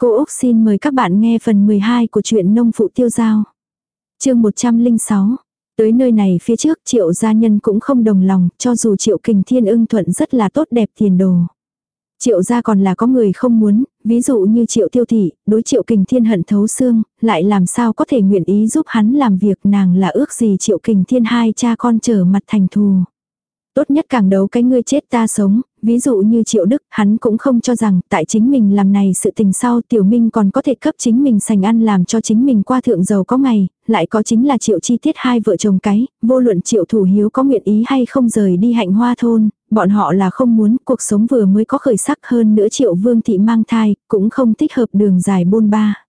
Cô Úc xin mời các bạn nghe phần 12 của truyện nông phụ tiêu giao. chương 106. Tới nơi này phía trước triệu gia nhân cũng không đồng lòng, cho dù triệu kình thiên ưng thuận rất là tốt đẹp tiền đồ. Triệu gia còn là có người không muốn, ví dụ như triệu tiêu thị, đối triệu kình thiên hận thấu xương, lại làm sao có thể nguyện ý giúp hắn làm việc nàng là ước gì triệu kình thiên hai cha con trở mặt thành thù. Tốt nhất càng đấu cái ngươi chết ta sống, ví dụ như triệu đức, hắn cũng không cho rằng tại chính mình làm này sự tình sau tiểu minh còn có thể cấp chính mình sành ăn làm cho chính mình qua thượng giàu có ngày, lại có chính là triệu chi tiết hai vợ chồng cái, vô luận triệu thủ hiếu có nguyện ý hay không rời đi hạnh hoa thôn, bọn họ là không muốn cuộc sống vừa mới có khởi sắc hơn nữa triệu vương thị mang thai, cũng không thích hợp đường dài bôn ba.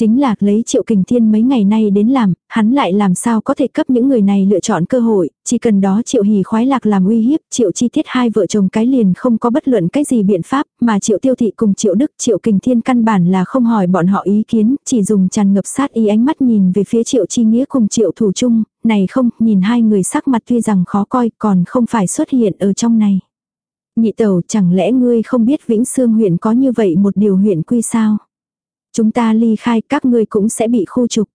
Chính là lấy triệu kình thiên mấy ngày nay đến làm, hắn lại làm sao có thể cấp những người này lựa chọn cơ hội, chỉ cần đó triệu hỉ khoái lạc làm uy hiếp, triệu chi tiết hai vợ chồng cái liền không có bất luận cái gì biện pháp, mà triệu tiêu thị cùng triệu đức triệu kình thiên căn bản là không hỏi bọn họ ý kiến, chỉ dùng tràn ngập sát ý ánh mắt nhìn về phía triệu chi nghĩa cùng triệu thủ chung, này không, nhìn hai người sắc mặt tuy rằng khó coi còn không phải xuất hiện ở trong này. Nhị tẩu chẳng lẽ ngươi không biết Vĩnh Sương huyện có như vậy một điều huyện quy sao? Chúng ta ly khai các ngươi cũng sẽ bị khu trục.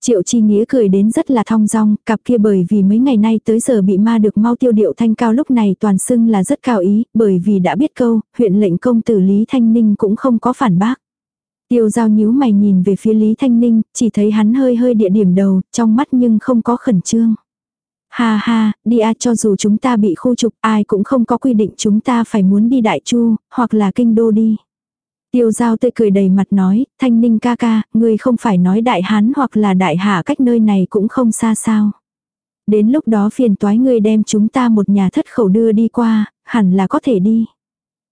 Triệu Chi Nghĩa cười đến rất là thong dong, cặp kia bởi vì mấy ngày nay tới giờ bị ma được mau tiêu điệu thanh cao lúc này toàn xưng là rất cao ý, bởi vì đã biết câu, huyện lệnh công tử Lý Thanh Ninh cũng không có phản bác. Tiêu giao nhíu mày nhìn về phía Lý Thanh Ninh, chỉ thấy hắn hơi hơi địa điểm đầu, trong mắt nhưng không có khẩn trương. Ha ha, đi a cho dù chúng ta bị khu trục, ai cũng không có quy định chúng ta phải muốn đi Đại Chu, hoặc là Kinh Đô đi. Tiêu giao tươi cười đầy mặt nói, thanh ninh ca ca, người không phải nói đại hán hoặc là đại hạ cách nơi này cũng không xa sao. Đến lúc đó phiền toái người đem chúng ta một nhà thất khẩu đưa đi qua, hẳn là có thể đi.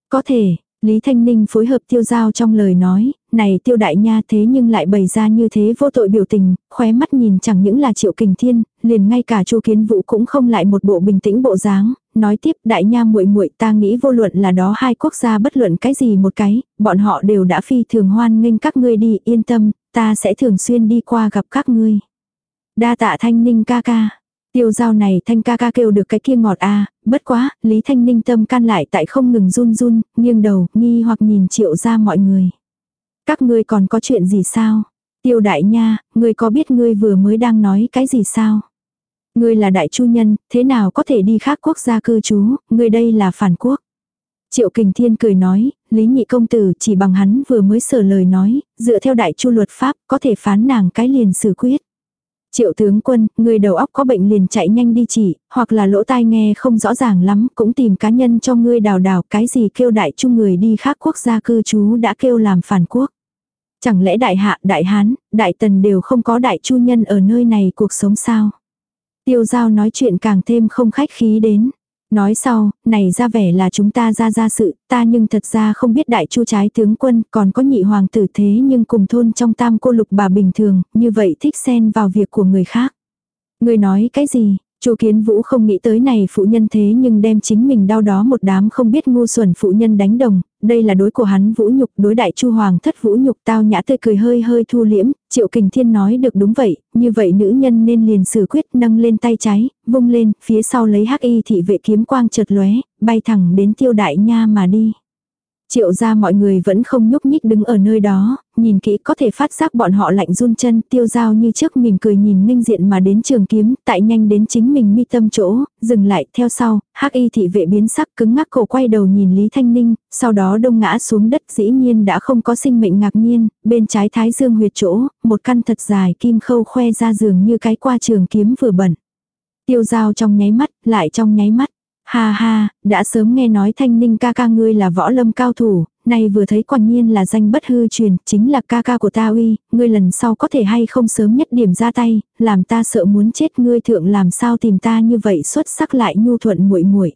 Có thể, Lý Thanh Ninh phối hợp tiêu giao trong lời nói, này tiêu đại nha thế nhưng lại bày ra như thế vô tội biểu tình, khóe mắt nhìn chẳng những là triệu kình thiên, liền ngay cả chu kiến vũ cũng không lại một bộ bình tĩnh bộ dáng, nói tiếp đại nha muội muội ta nghĩ vô luận là đó hai quốc gia bất luận cái gì một cái, bọn họ đều đã phi thường hoan nghênh các ngươi đi yên tâm, ta sẽ thường xuyên đi qua gặp các ngươi. Đa tạ thanh ninh ca ca. Tiêu giao này thanh ca ca kêu được cái kia ngọt a bất quá, Lý Thanh Ninh tâm can lại tại không ngừng run run, nghiêng đầu, nghi hoặc nhìn triệu ra mọi người. Các ngươi còn có chuyện gì sao? Tiêu đại nha, ngươi có biết ngươi vừa mới đang nói cái gì sao? Ngươi là đại chu nhân, thế nào có thể đi khác quốc gia cư trú, ngươi đây là phản quốc. Triệu Kình Thiên cười nói, Lý Nhị Công Tử chỉ bằng hắn vừa mới sở lời nói, dựa theo đại chu luật pháp có thể phán nàng cái liền xử quyết. Triệu tướng quân, người đầu óc có bệnh liền chạy nhanh đi chỉ, hoặc là lỗ tai nghe không rõ ràng lắm, cũng tìm cá nhân cho ngươi đào đào cái gì kêu đại chu người đi khác quốc gia cư trú đã kêu làm phản quốc. Chẳng lẽ đại hạ, đại hán, đại tần đều không có đại chu nhân ở nơi này cuộc sống sao? Tiêu giao nói chuyện càng thêm không khách khí đến. Nói sau, này ra vẻ là chúng ta ra ra sự, ta nhưng thật ra không biết đại chu trái tướng quân, còn có nhị hoàng tử thế nhưng cùng thôn trong tam cô lục bà bình thường, như vậy thích xen vào việc của người khác. Người nói cái gì, Chu Kiến Vũ không nghĩ tới này phụ nhân thế nhưng đem chính mình đau đó một đám không biết ngu xuẩn phụ nhân đánh đồng, đây là đối của hắn vũ nhục, đối đại Chu Hoàng thất vũ nhục tao nhã tươi cười hơi hơi thu liễm, Triệu Kình Thiên nói được đúng vậy, như vậy nữ nhân nên liền xử quyết nâng lên tay trái, vung lên, phía sau lấy hắc y thị vệ kiếm quang chợt lóe, bay thẳng đến tiêu đại nha mà đi. Triệu ra mọi người vẫn không nhúc nhích đứng ở nơi đó, nhìn kỹ có thể phát giác bọn họ lạnh run chân tiêu dao như trước mỉm cười nhìn ninh diện mà đến trường kiếm, tại nhanh đến chính mình mi tâm chỗ, dừng lại theo sau, hắc y thị vệ biến sắc cứng ngắc cổ quay đầu nhìn Lý Thanh Ninh, sau đó đông ngã xuống đất dĩ nhiên đã không có sinh mệnh ngạc nhiên, bên trái thái dương huyệt chỗ, một căn thật dài kim khâu khoe ra giường như cái qua trường kiếm vừa bẩn. Tiêu dao trong nháy mắt, lại trong nháy mắt. Ha ha, đã sớm nghe nói thanh ninh ca ca ngươi là võ lâm cao thủ, nay vừa thấy quả nhiên là danh bất hư truyền, chính là ca ca của ta uy, ngươi lần sau có thể hay không sớm nhất điểm ra tay, làm ta sợ muốn chết ngươi thượng làm sao tìm ta như vậy xuất sắc lại nhu thuận muội muội.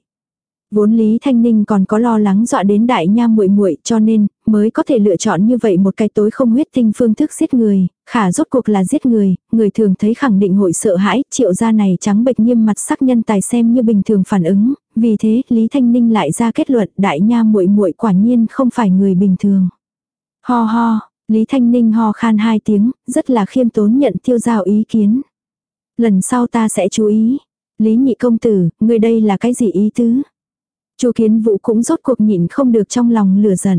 Vốn Lý Thanh Ninh còn có lo lắng dọa đến đại nha muội muội cho nên mới có thể lựa chọn như vậy một cái tối không huyết tinh phương thức giết người, khả rốt cuộc là giết người, người thường thấy khẳng định hội sợ hãi, triệu gia này trắng bệch nghiêm mặt sắc nhân tài xem như bình thường phản ứng, vì thế Lý Thanh Ninh lại ra kết luận đại nha muội muội quả nhiên không phải người bình thường. Ho ho, Lý Thanh Ninh ho khan hai tiếng, rất là khiêm tốn nhận tiêu giao ý kiến. Lần sau ta sẽ chú ý. Lý nhị công tử, người đây là cái gì ý tứ? Chu Kiến Vũ cũng rốt cuộc nhịn không được trong lòng lửa giận.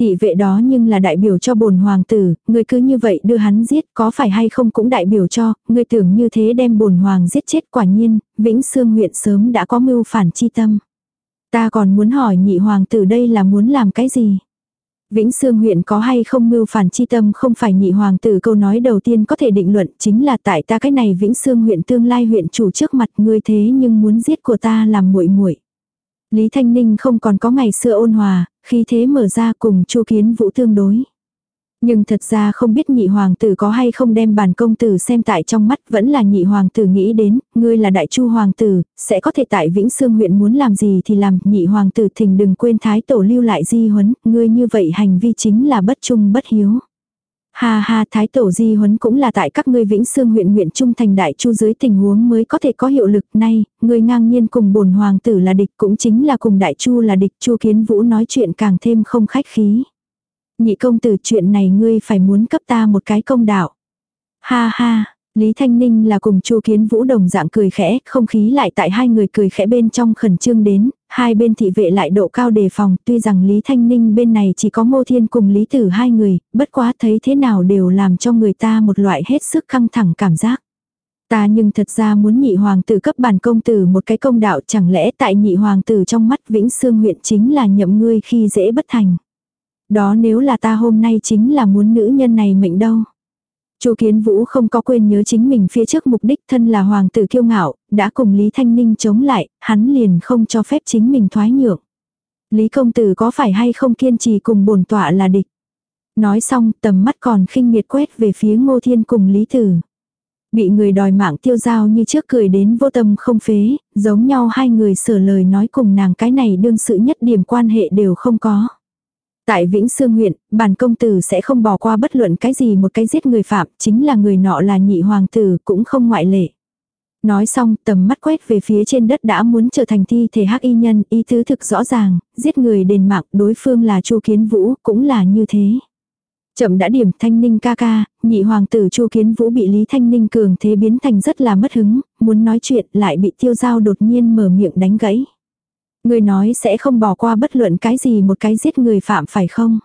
Thị vệ đó nhưng là đại biểu cho bồn hoàng tử, người cứ như vậy đưa hắn giết có phải hay không cũng đại biểu cho, người tưởng như thế đem bồn hoàng giết chết quả nhiên, Vĩnh Sương huyện sớm đã có mưu phản chi tâm. Ta còn muốn hỏi nhị hoàng tử đây là muốn làm cái gì? Vĩnh Sương huyện có hay không mưu phản chi tâm không phải nhị hoàng tử câu nói đầu tiên có thể định luận chính là tại ta cái này Vĩnh Sương huyện tương lai huyện chủ trước mặt ngươi thế nhưng muốn giết của ta làm muội muội. Lý Thanh Ninh không còn có ngày xưa ôn hòa, khi thế mở ra cùng Chu Kiến Vũ tương đối. Nhưng thật ra không biết nhị hoàng tử có hay không đem bản công tử xem tại trong mắt vẫn là nhị hoàng tử nghĩ đến, ngươi là đại chu hoàng tử, sẽ có thể tại Vĩnh Sương huyện muốn làm gì thì làm, nhị hoàng tử thình đừng quên thái tổ lưu lại di huấn, ngươi như vậy hành vi chính là bất trung bất hiếu. Ha ha thái tổ di huấn cũng là tại các ngươi Vĩnh xương huyện huyện trung thành đại chu dưới tình huống mới có thể có hiệu lực nay, ngươi ngang nhiên cùng bổn hoàng tử là địch cũng chính là cùng đại chu là địch chu kiến vũ nói chuyện càng thêm không khách khí. Nhị công tử chuyện này ngươi phải muốn cấp ta một cái công đạo. Ha ha, Lý Thanh Ninh là cùng Chu Kiến Vũ đồng dạng cười khẽ, không khí lại tại hai người cười khẽ bên trong khẩn trương đến, hai bên thị vệ lại độ cao đề phòng, tuy rằng Lý Thanh Ninh bên này chỉ có Ngô Thiên cùng Lý Tử hai người, bất quá thấy thế nào đều làm cho người ta một loại hết sức căng thẳng cảm giác. Ta nhưng thật ra muốn nhị hoàng tử cấp bản công tử một cái công đạo chẳng lẽ tại nhị hoàng tử trong mắt Vĩnh Sương huyện chính là nhậm ngươi khi dễ bất thành. Đó nếu là ta hôm nay chính là muốn nữ nhân này mệnh đâu. Chu Kiến Vũ không có quên nhớ chính mình phía trước mục đích thân là hoàng tử kiêu ngạo, đã cùng Lý Thanh Ninh chống lại, hắn liền không cho phép chính mình thoái nhượng. Lý công tử có phải hay không kiên trì cùng bổn tọa là địch. Nói xong tầm mắt còn khinh miệt quét về phía Ngô Thiên cùng Lý Tử. Bị người đòi mạng tiêu giao như trước cười đến vô tâm không phế, giống nhau hai người sửa lời nói cùng nàng cái này đương sự nhất điểm quan hệ đều không có. Tại Vĩnh Sương huyện, bản công tử sẽ không bỏ qua bất luận cái gì một cái giết người phạm, chính là người nọ là nhị hoàng tử, cũng không ngoại lệ. Nói xong, tầm mắt quét về phía trên đất đã muốn trở thành thi thể hắc y nhân, ý tứ thực rõ ràng, giết người đền mạng, đối phương là Chu Kiến Vũ, cũng là như thế. Chậm đã điểm thanh ninh ca ca, nhị hoàng tử Chu Kiến Vũ bị Lý Thanh Ninh cường thế biến thành rất là mất hứng, muốn nói chuyện lại bị tiêu giao đột nhiên mở miệng đánh gãy. Người nói sẽ không bỏ qua bất luận cái gì một cái giết người phạm phải không?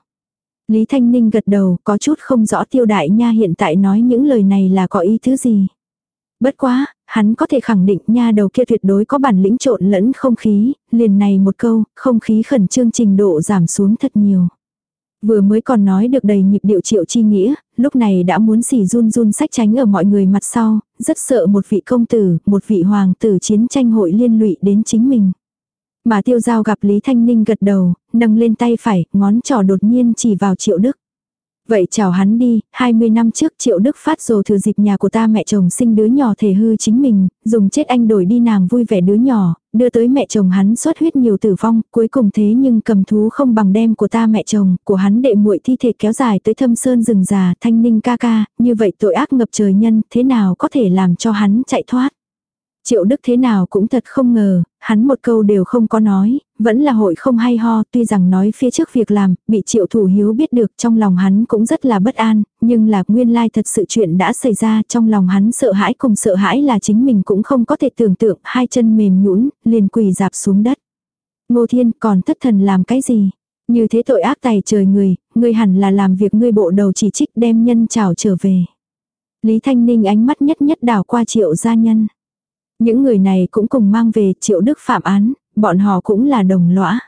Lý Thanh Ninh gật đầu, có chút không rõ tiêu đại nha hiện tại nói những lời này là có ý thứ gì. Bất quá, hắn có thể khẳng định nha đầu kia tuyệt đối có bản lĩnh trộn lẫn không khí, liền này một câu, không khí khẩn trương trình độ giảm xuống thật nhiều. Vừa mới còn nói được đầy nhịp điệu triệu chi nghĩa, lúc này đã muốn xỉ run run sách tránh ở mọi người mặt sau, rất sợ một vị công tử, một vị hoàng tử chiến tranh hội liên lụy đến chính mình. Mà tiêu giao gặp Lý Thanh Ninh gật đầu, nâng lên tay phải, ngón trỏ đột nhiên chỉ vào triệu đức. Vậy chào hắn đi, 20 năm trước triệu đức phát rồ thừa dịp nhà của ta mẹ chồng sinh đứa nhỏ thể hư chính mình, dùng chết anh đổi đi nàng vui vẻ đứa nhỏ, đưa tới mẹ chồng hắn xuất huyết nhiều tử vong, cuối cùng thế nhưng cầm thú không bằng đem của ta mẹ chồng, của hắn đệ muội thi thể kéo dài tới thâm sơn rừng già, thanh ninh ca ca, như vậy tội ác ngập trời nhân, thế nào có thể làm cho hắn chạy thoát. Triệu Đức thế nào cũng thật không ngờ, hắn một câu đều không có nói, vẫn là hội không hay ho, tuy rằng nói phía trước việc làm, bị triệu thủ hiếu biết được trong lòng hắn cũng rất là bất an, nhưng là nguyên lai thật sự chuyện đã xảy ra trong lòng hắn sợ hãi cùng sợ hãi là chính mình cũng không có thể tưởng tượng, hai chân mềm nhũn liền quỳ dạp xuống đất. Ngô Thiên còn thất thần làm cái gì? Như thế tội ác tài trời người, ngươi hẳn là làm việc ngươi bộ đầu chỉ trích đem nhân trào trở về. Lý Thanh Ninh ánh mắt nhất nhất đảo qua triệu gia nhân. Những người này cũng cùng mang về triệu đức phạm án, bọn họ cũng là đồng lõa.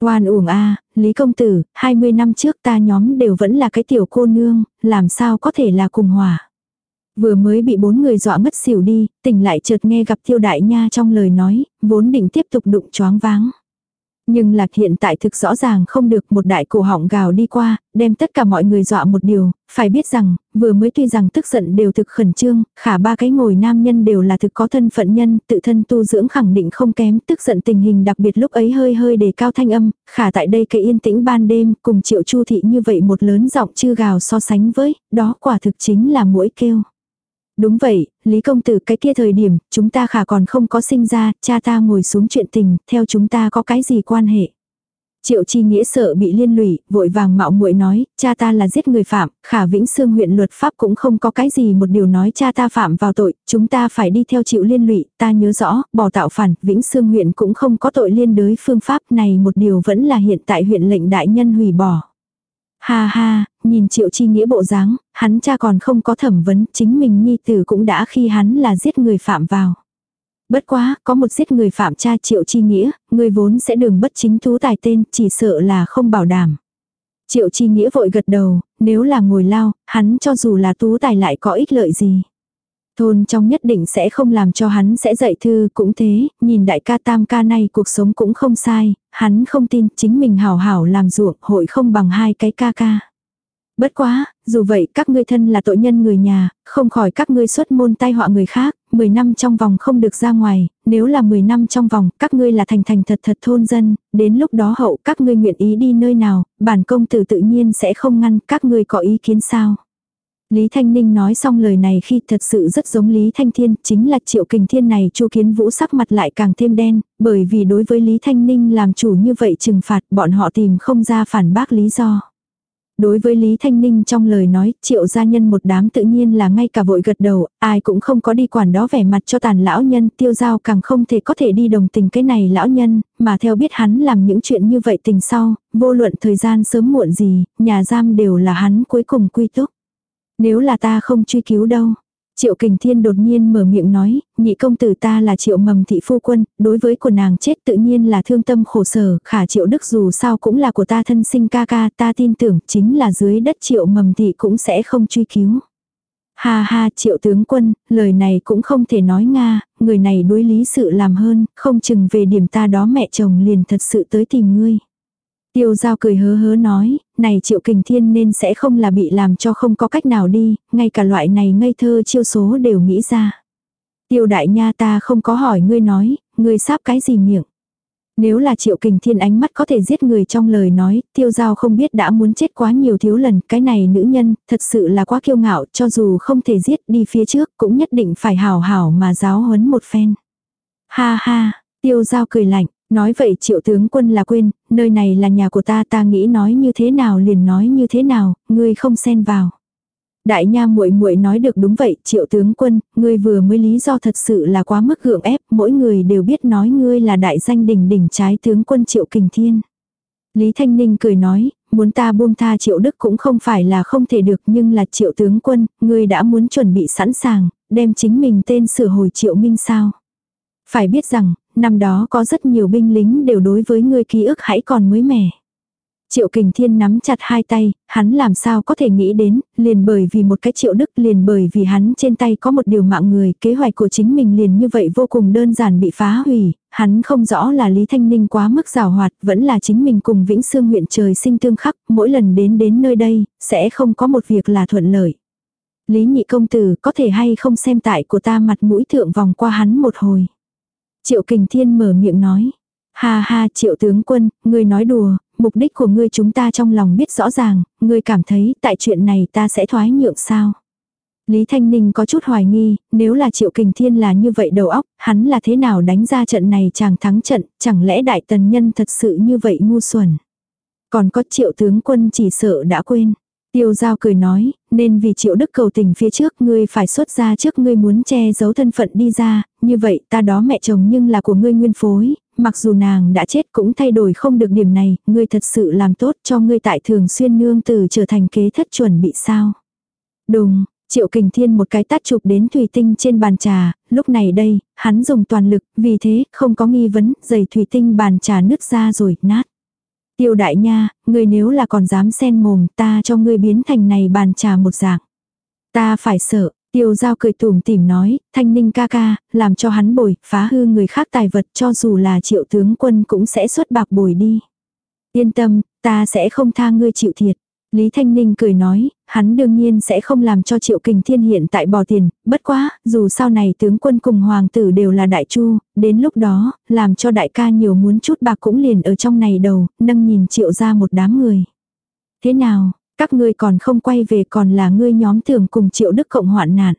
Oan uổng a Lý Công Tử, 20 năm trước ta nhóm đều vẫn là cái tiểu cô nương, làm sao có thể là cùng hòa. Vừa mới bị bốn người dọa ngất xỉu đi, tỉnh lại chợt nghe gặp tiêu đại nha trong lời nói, vốn định tiếp tục đụng choáng váng. Nhưng lạc hiện tại thực rõ ràng không được một đại cổ họng gào đi qua, đem tất cả mọi người dọa một điều, phải biết rằng, vừa mới tuy rằng tức giận đều thực khẩn trương, khả ba cái ngồi nam nhân đều là thực có thân phận nhân, tự thân tu dưỡng khẳng định không kém, tức giận tình hình đặc biệt lúc ấy hơi hơi đề cao thanh âm, khả tại đây cái yên tĩnh ban đêm, cùng triệu chu thị như vậy một lớn giọng chư gào so sánh với, đó quả thực chính là mũi kêu. Đúng vậy, Lý Công Tử cái kia thời điểm, chúng ta khả còn không có sinh ra, cha ta ngồi xuống chuyện tình, theo chúng ta có cái gì quan hệ. Triệu Chi Nghĩa sợ bị liên lụy, vội vàng mạo muội nói, cha ta là giết người phạm, khả Vĩnh Sương huyện luật pháp cũng không có cái gì một điều nói cha ta phạm vào tội, chúng ta phải đi theo chịu liên lụy, ta nhớ rõ, bỏ tạo phản, Vĩnh Sương huyện cũng không có tội liên đới phương pháp này một điều vẫn là hiện tại huyện lệnh đại nhân hủy bỏ. Ha ha, nhìn triệu chi nghĩa bộ dáng, hắn cha còn không có thẩm vấn, chính mình nhi tử cũng đã khi hắn là giết người phạm vào. Bất quá, có một giết người phạm cha triệu chi nghĩa, người vốn sẽ đường bất chính thú tài tên, chỉ sợ là không bảo đảm. Triệu chi nghĩa vội gật đầu, nếu là ngồi lao, hắn cho dù là tú tài lại có ích lợi gì. Thôn trong nhất định sẽ không làm cho hắn sẽ dạy thư cũng thế, nhìn đại ca tam ca này cuộc sống cũng không sai, hắn không tin chính mình hảo hảo làm ruộng hội không bằng hai cái ca ca. Bất quá, dù vậy các ngươi thân là tội nhân người nhà, không khỏi các ngươi xuất môn tai họa người khác, 10 năm trong vòng không được ra ngoài, nếu là 10 năm trong vòng các ngươi là thành thành thật thật thôn dân, đến lúc đó hậu các ngươi nguyện ý đi nơi nào, bản công tử tự nhiên sẽ không ngăn các ngươi có ý kiến sao. Lý Thanh Ninh nói xong lời này khi thật sự rất giống Lý Thanh Thiên, chính là triệu kình thiên này chu kiến vũ sắc mặt lại càng thêm đen, bởi vì đối với Lý Thanh Ninh làm chủ như vậy trừng phạt bọn họ tìm không ra phản bác lý do. Đối với Lý Thanh Ninh trong lời nói, triệu gia nhân một đám tự nhiên là ngay cả vội gật đầu, ai cũng không có đi quản đó vẻ mặt cho tàn lão nhân, tiêu giao càng không thể có thể đi đồng tình cái này lão nhân, mà theo biết hắn làm những chuyện như vậy tình sau, vô luận thời gian sớm muộn gì, nhà giam đều là hắn cuối cùng quy túc. Nếu là ta không truy cứu đâu. Triệu Kình Thiên đột nhiên mở miệng nói, nhị công tử ta là triệu mầm thị phu quân, đối với của nàng chết tự nhiên là thương tâm khổ sở, khả triệu đức dù sao cũng là của ta thân sinh ca ca, ta tin tưởng chính là dưới đất triệu mầm thị cũng sẽ không truy cứu. Ha ha triệu tướng quân, lời này cũng không thể nói Nga, người này đối lý sự làm hơn, không chừng về điểm ta đó mẹ chồng liền thật sự tới tìm ngươi. Tiêu giao cười hớ hớ nói, này triệu kình thiên nên sẽ không là bị làm cho không có cách nào đi, ngay cả loại này ngây thơ chiêu số đều nghĩ ra. Tiêu đại nha ta không có hỏi ngươi nói, ngươi sáp cái gì miệng. Nếu là triệu kình thiên ánh mắt có thể giết người trong lời nói, tiêu giao không biết đã muốn chết quá nhiều thiếu lần, cái này nữ nhân, thật sự là quá kiêu ngạo, cho dù không thể giết đi phía trước, cũng nhất định phải hảo hảo mà giáo huấn một phen. Ha ha, tiêu giao cười lạnh, Nói vậy triệu tướng quân là quên, nơi này là nhà của ta ta nghĩ nói như thế nào liền nói như thế nào, ngươi không xen vào. Đại nha muội muội nói được đúng vậy, triệu tướng quân, ngươi vừa mới lý do thật sự là quá mức gượng ép, mỗi người đều biết nói ngươi là đại danh đỉnh đỉnh trái tướng quân triệu kình thiên. Lý Thanh Ninh cười nói, muốn ta buông tha triệu đức cũng không phải là không thể được nhưng là triệu tướng quân, ngươi đã muốn chuẩn bị sẵn sàng, đem chính mình tên sửa hồi triệu minh sao. Phải biết rằng, năm đó có rất nhiều binh lính đều đối với ngươi ký ức hãy còn mới mẻ. Triệu Kình Thiên nắm chặt hai tay, hắn làm sao có thể nghĩ đến, liền bởi vì một cái triệu đức liền bởi vì hắn trên tay có một điều mạng người, kế hoạch của chính mình liền như vậy vô cùng đơn giản bị phá hủy, hắn không rõ là Lý Thanh Ninh quá mức rào hoạt, vẫn là chính mình cùng Vĩnh Sương huyện trời sinh tương khắc, mỗi lần đến đến nơi đây, sẽ không có một việc là thuận lợi. Lý nhị công tử có thể hay không xem tại của ta mặt mũi thượng vòng qua hắn một hồi. Triệu Kình Thiên mở miệng nói. Ha ha triệu tướng quân, ngươi nói đùa, mục đích của ngươi chúng ta trong lòng biết rõ ràng, ngươi cảm thấy tại chuyện này ta sẽ thoái nhượng sao. Lý Thanh Ninh có chút hoài nghi, nếu là Triệu Kình Thiên là như vậy đầu óc, hắn là thế nào đánh ra trận này chàng thắng trận, chẳng lẽ đại tần nhân thật sự như vậy ngu xuẩn. Còn có Triệu tướng quân chỉ sợ đã quên. Tiêu giao cười nói, nên vì triệu đức cầu tình phía trước ngươi phải xuất ra trước ngươi muốn che giấu thân phận đi ra, như vậy ta đó mẹ chồng nhưng là của ngươi nguyên phối, mặc dù nàng đã chết cũng thay đổi không được điểm này, ngươi thật sự làm tốt cho ngươi tại thường xuyên nương từ trở thành kế thất chuẩn bị sao. Đùng, Triệu Kình Thiên một cái tát chụp đến thủy tinh trên bàn trà, lúc này đây, hắn dùng toàn lực, vì thế, không có nghi vấn, giày thủy tinh bàn trà nứt ra rồi, nát. Tiêu đại nha, ngươi nếu là còn dám xen mồm ta cho ngươi biến thành này bàn trà một dạng. Ta phải sợ, tiêu giao cười tủm tỉm nói, thanh ninh ca ca, làm cho hắn bồi, phá hư người khác tài vật cho dù là triệu tướng quân cũng sẽ xuất bạc bồi đi. Yên tâm, ta sẽ không tha ngươi chịu thiệt. Lý Thanh Ninh cười nói, hắn đương nhiên sẽ không làm cho Triệu Kình Thiên hiện tại bỏ tiền, bất quá, dù sau này tướng quân cùng hoàng tử đều là đại chu, đến lúc đó, làm cho đại ca nhiều muốn chút bạc cũng liền ở trong này đầu, nâng nhìn Triệu ra một đám người. Thế nào, các ngươi còn không quay về còn là ngươi nhóm tưởng cùng Triệu Đức Cộng hoạn nạn.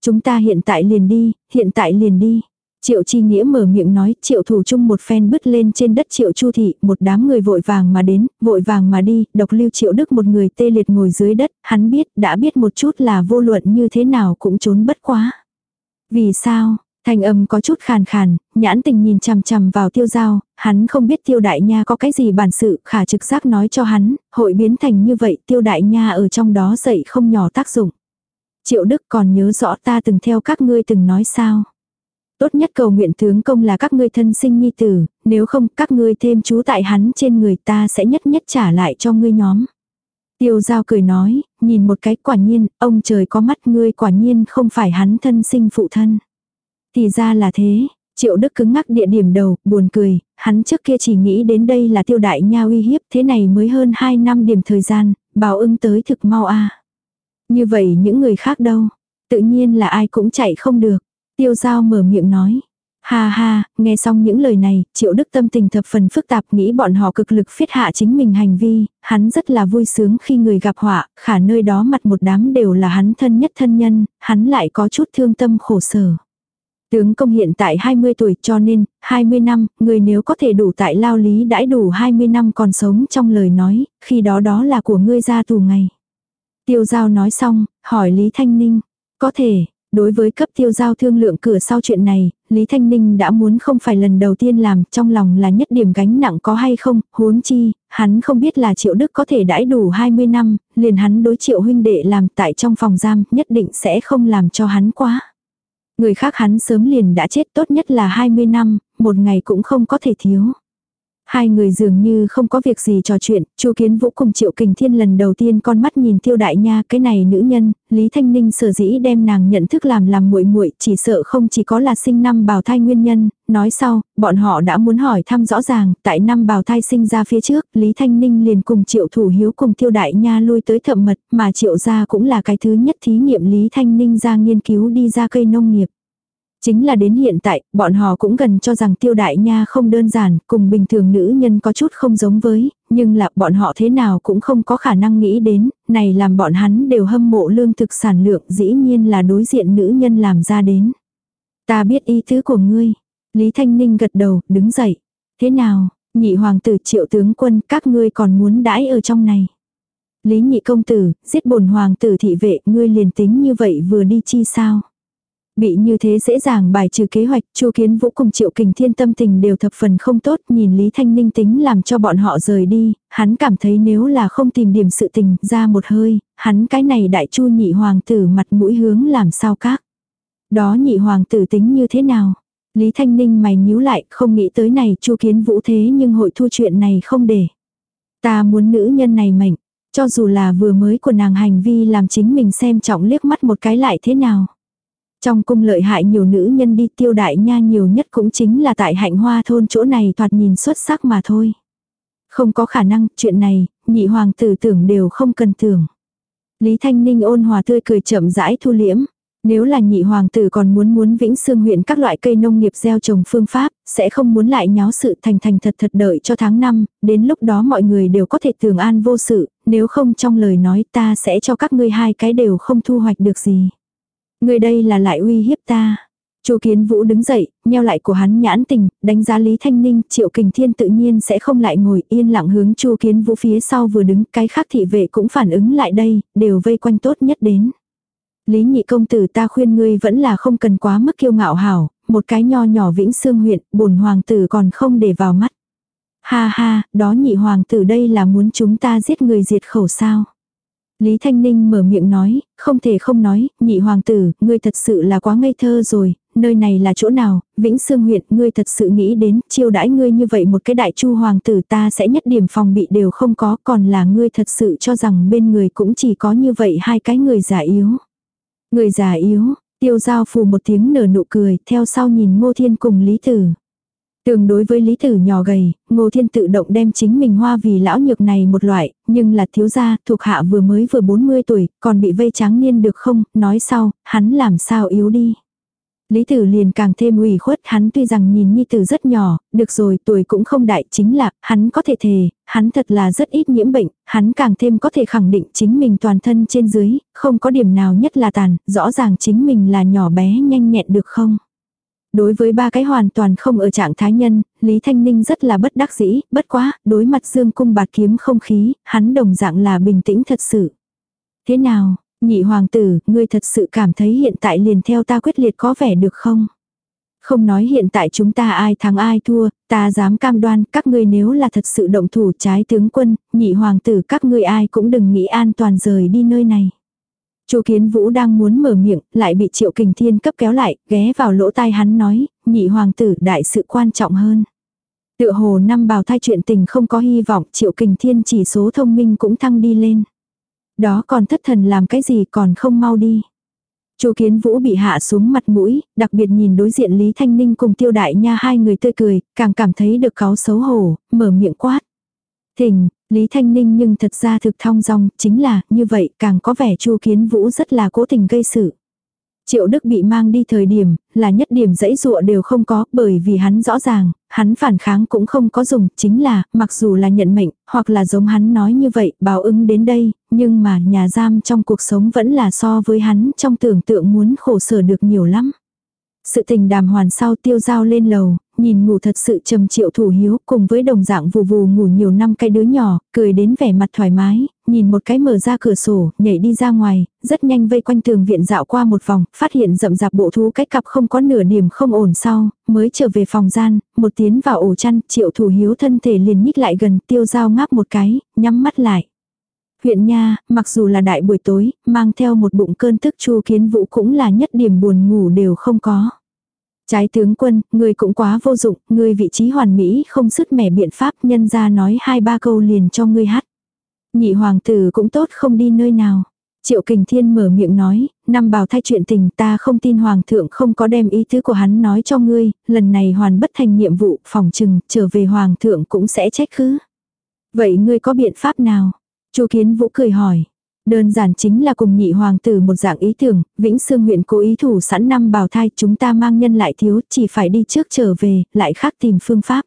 Chúng ta hiện tại liền đi, hiện tại liền đi. Triệu chi nghĩa mở miệng nói, triệu thủ chung một phen bứt lên trên đất triệu chu thị, một đám người vội vàng mà đến, vội vàng mà đi, độc lưu triệu đức một người tê liệt ngồi dưới đất, hắn biết, đã biết một chút là vô luận như thế nào cũng trốn bất quá. Vì sao, Thanh âm có chút khàn khàn, nhãn tình nhìn chằm chằm vào tiêu giao, hắn không biết tiêu đại nha có cái gì bản sự, khả trực giác nói cho hắn, hội biến thành như vậy tiêu đại nha ở trong đó dậy không nhỏ tác dụng. Triệu Đức còn nhớ rõ ta từng theo các ngươi từng nói sao. Tốt nhất cầu nguyện tướng công là các ngươi thân sinh nhi tử, nếu không các ngươi thêm chú tại hắn trên người ta sẽ nhất nhất trả lại cho ngươi nhóm. Tiêu giao cười nói, nhìn một cái quả nhiên, ông trời có mắt ngươi quả nhiên không phải hắn thân sinh phụ thân. Thì ra là thế, triệu đức cứng ngắc địa điểm đầu, buồn cười, hắn trước kia chỉ nghĩ đến đây là tiêu đại nha uy hiếp, thế này mới hơn 2 năm điểm thời gian, bảo ưng tới thực mau a Như vậy những người khác đâu, tự nhiên là ai cũng chạy không được. Tiêu giao mở miệng nói. Ha ha, nghe xong những lời này, triệu đức tâm tình thập phần phức tạp nghĩ bọn họ cực lực phiết hạ chính mình hành vi, hắn rất là vui sướng khi người gặp họa, khả nơi đó mặt một đám đều là hắn thân nhất thân nhân, hắn lại có chút thương tâm khổ sở. Tướng công hiện tại 20 tuổi cho nên, 20 năm, người nếu có thể đủ tại lao lý đãi đủ 20 năm còn sống trong lời nói, khi đó đó là của ngươi ra tù ngày. Tiêu giao nói xong, hỏi Lý Thanh Ninh, có thể, Đối với cấp tiêu giao thương lượng cửa sau chuyện này, Lý Thanh Ninh đã muốn không phải lần đầu tiên làm, trong lòng là nhất điểm gánh nặng có hay không, huống chi, hắn không biết là triệu đức có thể đãi đủ 20 năm, liền hắn đối triệu huynh đệ làm tại trong phòng giam, nhất định sẽ không làm cho hắn quá. Người khác hắn sớm liền đã chết tốt nhất là 20 năm, một ngày cũng không có thể thiếu. Hai người dường như không có việc gì trò chuyện, Chu Kiến Vũ cùng Triệu Kình Thiên lần đầu tiên con mắt nhìn Tiêu Đại Nha, cái này nữ nhân, Lý Thanh Ninh sở dĩ đem nàng nhận thức làm làm muội muội, chỉ sợ không chỉ có là sinh năm bào thai nguyên nhân, nói sau, bọn họ đã muốn hỏi thăm rõ ràng, tại năm bào thai sinh ra phía trước, Lý Thanh Ninh liền cùng Triệu Thủ Hiếu cùng Tiêu Đại Nha lui tới thậm mật, mà Triệu gia cũng là cái thứ nhất thí nghiệm Lý Thanh Ninh ra nghiên cứu đi ra cây nông nghiệp. Chính là đến hiện tại, bọn họ cũng gần cho rằng tiêu đại nha không đơn giản, cùng bình thường nữ nhân có chút không giống với, nhưng là bọn họ thế nào cũng không có khả năng nghĩ đến, này làm bọn hắn đều hâm mộ lương thực sản lượng dĩ nhiên là đối diện nữ nhân làm ra đến. Ta biết ý tứ của ngươi. Lý Thanh Ninh gật đầu, đứng dậy. Thế nào, nhị hoàng tử triệu tướng quân các ngươi còn muốn đãi ở trong này. Lý nhị công tử, giết bổn hoàng tử thị vệ, ngươi liền tính như vậy vừa đi chi sao. Bị như thế dễ dàng bài trừ kế hoạch, Chu Kiến Vũ cùng Triệu Kình Thiên tâm tình đều thập phần không tốt, nhìn Lý Thanh Ninh tính làm cho bọn họ rời đi, hắn cảm thấy nếu là không tìm điểm sự tình ra một hơi, hắn cái này đại chu nhị hoàng tử mặt mũi hướng làm sao các. Đó nhị hoàng tử tính như thế nào? Lý Thanh Ninh mày nhíu lại, không nghĩ tới này Chu Kiến Vũ thế nhưng hội thu chuyện này không để. Ta muốn nữ nhân này mạnh, cho dù là vừa mới của nàng hành vi làm chính mình xem trọng liếc mắt một cái lại thế nào. Trong cung lợi hại nhiều nữ nhân đi tiêu đại nha nhiều nhất cũng chính là tại hạnh hoa thôn chỗ này thoạt nhìn xuất sắc mà thôi. Không có khả năng, chuyện này, nhị hoàng tử tưởng đều không cần tưởng. Lý Thanh Ninh ôn hòa tươi cười chậm rãi thu liễm. Nếu là nhị hoàng tử còn muốn muốn vĩnh xương huyện các loại cây nông nghiệp gieo trồng phương pháp, sẽ không muốn lại nháo sự thành thành thật thật đợi cho tháng 5, đến lúc đó mọi người đều có thể tường an vô sự, nếu không trong lời nói ta sẽ cho các ngươi hai cái đều không thu hoạch được gì. Người đây là lại uy hiếp ta. Chu Kiến Vũ đứng dậy, nheo lại của hắn nhãn tình, đánh giá Lý Thanh Ninh, Triệu Kình Thiên tự nhiên sẽ không lại ngồi yên lặng hướng Chu Kiến Vũ phía sau vừa đứng, cái khác thị vệ cũng phản ứng lại đây, đều vây quanh tốt nhất đến. Lý nhị công tử ta khuyên ngươi vẫn là không cần quá mức kiêu ngạo hảo, một cái nho nhỏ vĩnh xương huyện, bổn hoàng tử còn không để vào mắt. Ha ha, đó nhị hoàng tử đây là muốn chúng ta giết người diệt khẩu sao. Lý Thanh Ninh mở miệng nói, không thể không nói, nhị hoàng tử, ngươi thật sự là quá ngây thơ rồi, nơi này là chỗ nào, Vĩnh Sương huyện, ngươi thật sự nghĩ đến, chiêu đãi ngươi như vậy một cái đại chu hoàng tử ta sẽ nhất điểm phòng bị đều không có, còn là ngươi thật sự cho rằng bên người cũng chỉ có như vậy hai cái người già yếu. Người già yếu, tiêu giao phù một tiếng nở nụ cười, theo sau nhìn ngô thiên cùng Lý Tử. Tương đối với lý tử nhỏ gầy, ngô thiên tự động đem chính mình hoa vì lão nhược này một loại, nhưng là thiếu gia, thuộc hạ vừa mới vừa 40 tuổi, còn bị vây trắng niên được không, nói sau, hắn làm sao yếu đi. Lý tử liền càng thêm ủy khuất, hắn tuy rằng nhìn nhi tử rất nhỏ, được rồi, tuổi cũng không đại, chính là, hắn có thể thề, hắn thật là rất ít nhiễm bệnh, hắn càng thêm có thể khẳng định chính mình toàn thân trên dưới, không có điểm nào nhất là tàn, rõ ràng chính mình là nhỏ bé nhanh nhẹn được không. Đối với ba cái hoàn toàn không ở trạng thái nhân, Lý Thanh Ninh rất là bất đắc dĩ, bất quá, đối mặt dương cung bạt kiếm không khí, hắn đồng dạng là bình tĩnh thật sự. Thế nào, nhị hoàng tử, ngươi thật sự cảm thấy hiện tại liền theo ta quyết liệt có vẻ được không? Không nói hiện tại chúng ta ai thắng ai thua, ta dám cam đoan các ngươi nếu là thật sự động thủ trái tướng quân, nhị hoàng tử các ngươi ai cũng đừng nghĩ an toàn rời đi nơi này. Chu Kiến Vũ đang muốn mở miệng, lại bị Triệu Kình Thiên cấp kéo lại, ghé vào lỗ tai hắn nói, nhị hoàng tử đại sự quan trọng hơn. Tựa hồ năm bào thai chuyện tình không có hy vọng, Triệu Kình Thiên chỉ số thông minh cũng thăng đi lên. Đó còn thất thần làm cái gì còn không mau đi. Chu Kiến Vũ bị hạ xuống mặt mũi, đặc biệt nhìn đối diện Lý Thanh Ninh cùng Tiêu Đại Nha hai người tươi cười, càng cảm thấy được cáo xấu hổ, mở miệng quát. Thình, Lý Thanh Ninh nhưng thật ra thực thong dong, chính là, như vậy càng có vẻ Chu Kiến Vũ rất là cố tình gây sự. Triệu Đức bị mang đi thời điểm, là nhất điểm dãy dụa đều không có, bởi vì hắn rõ ràng, hắn phản kháng cũng không có dùng, chính là, mặc dù là nhận mệnh, hoặc là giống hắn nói như vậy, báo ứng đến đây, nhưng mà nhà giam trong cuộc sống vẫn là so với hắn trong tưởng tượng muốn khổ sở được nhiều lắm. Sự tình đàm hoàn sau tiêu giao lên lầu, nhìn ngủ thật sự trầm triệu thủ hiếu cùng với đồng dạng vù vù ngủ nhiều năm cái đứa nhỏ, cười đến vẻ mặt thoải mái, nhìn một cái mở ra cửa sổ, nhảy đi ra ngoài, rất nhanh vây quanh tường viện dạo qua một vòng, phát hiện rậm rạp bộ thú cách cặp không có nửa điểm không ổn sau, mới trở về phòng gian, một tiến vào ổ chăn, triệu thủ hiếu thân thể liền nhích lại gần tiêu giao ngáp một cái, nhắm mắt lại. Huyện Nha, mặc dù là đại buổi tối, mang theo một bụng cơn tức chu kiến vũ cũng là nhất điểm buồn ngủ đều không có. Trái tướng quân, người cũng quá vô dụng, ngươi vị trí hoàn mỹ không sức mẻ biện pháp nhân ra nói hai ba câu liền cho ngươi hát. Nhị hoàng tử cũng tốt không đi nơi nào. Triệu Kình Thiên mở miệng nói, năm bào thay chuyện tình ta không tin hoàng thượng không có đem ý tứ của hắn nói cho ngươi, lần này hoàn bất thành nhiệm vụ, phòng trừng, trở về hoàng thượng cũng sẽ trách cứ. Vậy ngươi có biện pháp nào? Chu Kiến Vũ cười hỏi. Đơn giản chính là cùng nhị hoàng tử một dạng ý tưởng, Vĩnh Sương huyện cố ý thủ sẵn năm bào thai chúng ta mang nhân lại thiếu, chỉ phải đi trước trở về, lại khác tìm phương pháp.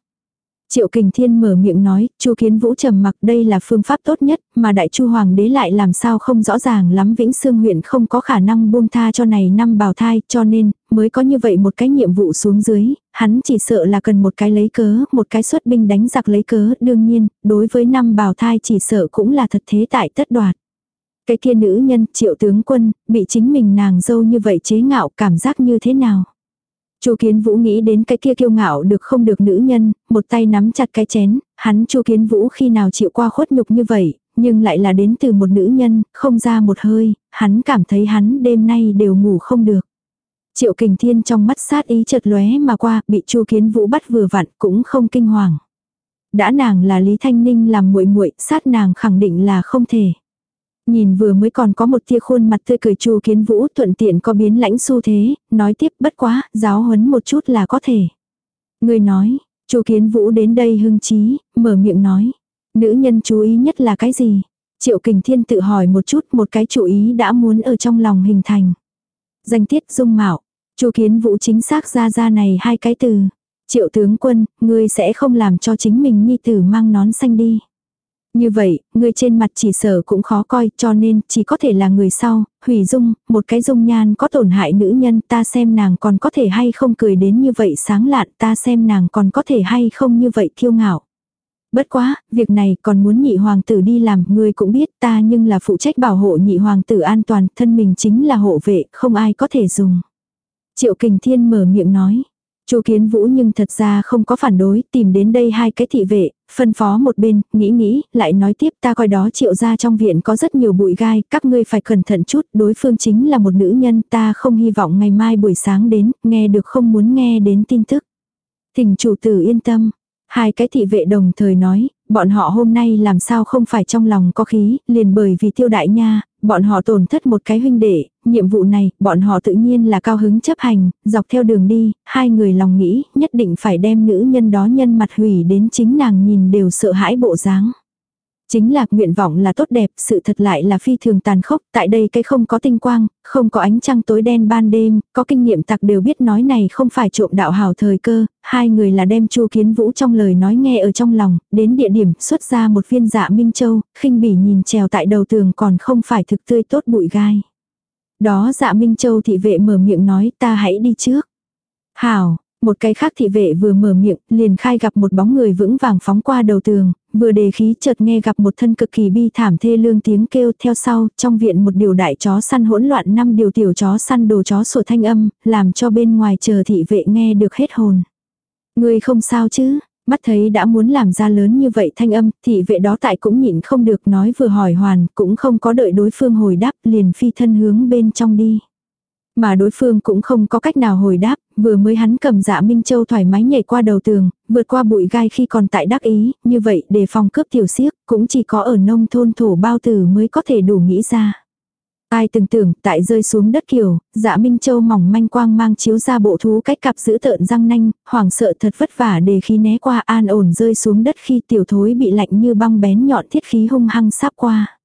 Triệu Kình Thiên mở miệng nói, Chu Kiến Vũ trầm mặc đây là phương pháp tốt nhất, mà Đại Chu Hoàng đế lại làm sao không rõ ràng lắm Vĩnh Sương huyện không có khả năng buông tha cho này năm bào thai, cho nên, mới có như vậy một cái nhiệm vụ xuống dưới, hắn chỉ sợ là cần một cái lấy cớ, một cái xuất binh đánh giặc lấy cớ, đương nhiên, đối với năm bào thai chỉ sợ cũng là thật thế tại tất đoạt. Cái kia nữ nhân, triệu tướng quân, bị chính mình nàng dâu như vậy chế ngạo cảm giác như thế nào? Chu Kiến Vũ nghĩ đến cái kia kiêu ngạo được không được nữ nhân, một tay nắm chặt cái chén, hắn Chu Kiến Vũ khi nào chịu qua khuất nhục như vậy, nhưng lại là đến từ một nữ nhân, không ra một hơi, hắn cảm thấy hắn đêm nay đều ngủ không được. Triệu Kình Thiên trong mắt sát ý chợt lóe mà qua, bị Chu Kiến Vũ bắt vừa vặn, cũng không kinh hoàng. Đã nàng là Lý Thanh Ninh làm muội muội, sát nàng khẳng định là không thể. Nhìn vừa mới còn có một tia khuôn mặt tươi cười chu kiến vũ thuận tiện có biến lãnh xu thế, nói tiếp bất quá, giáo huấn một chút là có thể. Người nói, chu kiến vũ đến đây hưng trí, mở miệng nói. Nữ nhân chú ý nhất là cái gì? Triệu kình thiên tự hỏi một chút một cái chú ý đã muốn ở trong lòng hình thành. Danh tiết dung mạo. chu kiến vũ chính xác ra ra này hai cái từ. Triệu tướng quân, ngươi sẽ không làm cho chính mình nhi tử mang nón xanh đi. Như vậy, người trên mặt chỉ sở cũng khó coi cho nên chỉ có thể là người sau, hủy dung, một cái dung nhan có tổn hại nữ nhân ta xem nàng còn có thể hay không cười đến như vậy sáng lạn ta xem nàng còn có thể hay không như vậy kiêu ngạo. Bất quá, việc này còn muốn nhị hoàng tử đi làm, người cũng biết ta nhưng là phụ trách bảo hộ nhị hoàng tử an toàn, thân mình chính là hộ vệ, không ai có thể dùng. Triệu Kình Thiên mở miệng nói. Chu Kiến Vũ nhưng thật ra không có phản đối, tìm đến đây hai cái thị vệ, phân phó một bên, nghĩ nghĩ, lại nói tiếp ta coi đó triệu ra trong viện có rất nhiều bụi gai, các ngươi phải cẩn thận chút, đối phương chính là một nữ nhân, ta không hy vọng ngày mai buổi sáng đến, nghe được không muốn nghe đến tin tức. Thỉnh chủ tử yên tâm. Hai cái thị vệ đồng thời nói, bọn họ hôm nay làm sao không phải trong lòng có khí, liền bởi vì tiêu đại nha, bọn họ tổn thất một cái huynh đệ, nhiệm vụ này, bọn họ tự nhiên là cao hứng chấp hành, dọc theo đường đi, hai người lòng nghĩ, nhất định phải đem nữ nhân đó nhân mặt hủy đến chính nàng nhìn đều sợ hãi bộ dáng. Chính là nguyện vọng là tốt đẹp, sự thật lại là phi thường tàn khốc, tại đây cái không có tinh quang, không có ánh trăng tối đen ban đêm, có kinh nghiệm tặc đều biết nói này không phải trộm đạo hào thời cơ, hai người là đem chu kiến vũ trong lời nói nghe ở trong lòng, đến địa điểm xuất ra một viên dạ minh châu, khinh bỉ nhìn trèo tại đầu tường còn không phải thực tươi tốt bụi gai. Đó dạ minh châu thị vệ mở miệng nói ta hãy đi trước. Hảo, một cái khác thị vệ vừa mở miệng, liền khai gặp một bóng người vững vàng phóng qua đầu tường, vừa đề khí chợt nghe gặp một thân cực kỳ bi thảm thê lương tiếng kêu theo sau, trong viện một điều đại chó săn hỗn loạn năm điều tiểu chó săn đồ chó sủa thanh âm, làm cho bên ngoài chờ thị vệ nghe được hết hồn. Người không sao chứ, mắt thấy đã muốn làm ra lớn như vậy thanh âm, thị vệ đó tại cũng nhịn không được nói vừa hỏi hoàn, cũng không có đợi đối phương hồi đáp, liền phi thân hướng bên trong đi. Mà đối phương cũng không có cách nào hồi đáp, vừa mới hắn cầm dạ Minh Châu thoải mái nhảy qua đầu tường, vượt qua bụi gai khi còn tại đắc ý, như vậy để phòng cướp tiểu siếc, cũng chỉ có ở nông thôn thổ bao tử mới có thể đủ nghĩ ra. Ai từng tưởng tại rơi xuống đất kiểu, dạ Minh Châu mỏng manh quang mang chiếu ra bộ thú cách cặp giữ tợn răng nanh, hoảng sợ thật vất vả để khí né qua an ổn rơi xuống đất khi tiểu thối bị lạnh như băng bén nhọn thiết khí hung hăng sắp qua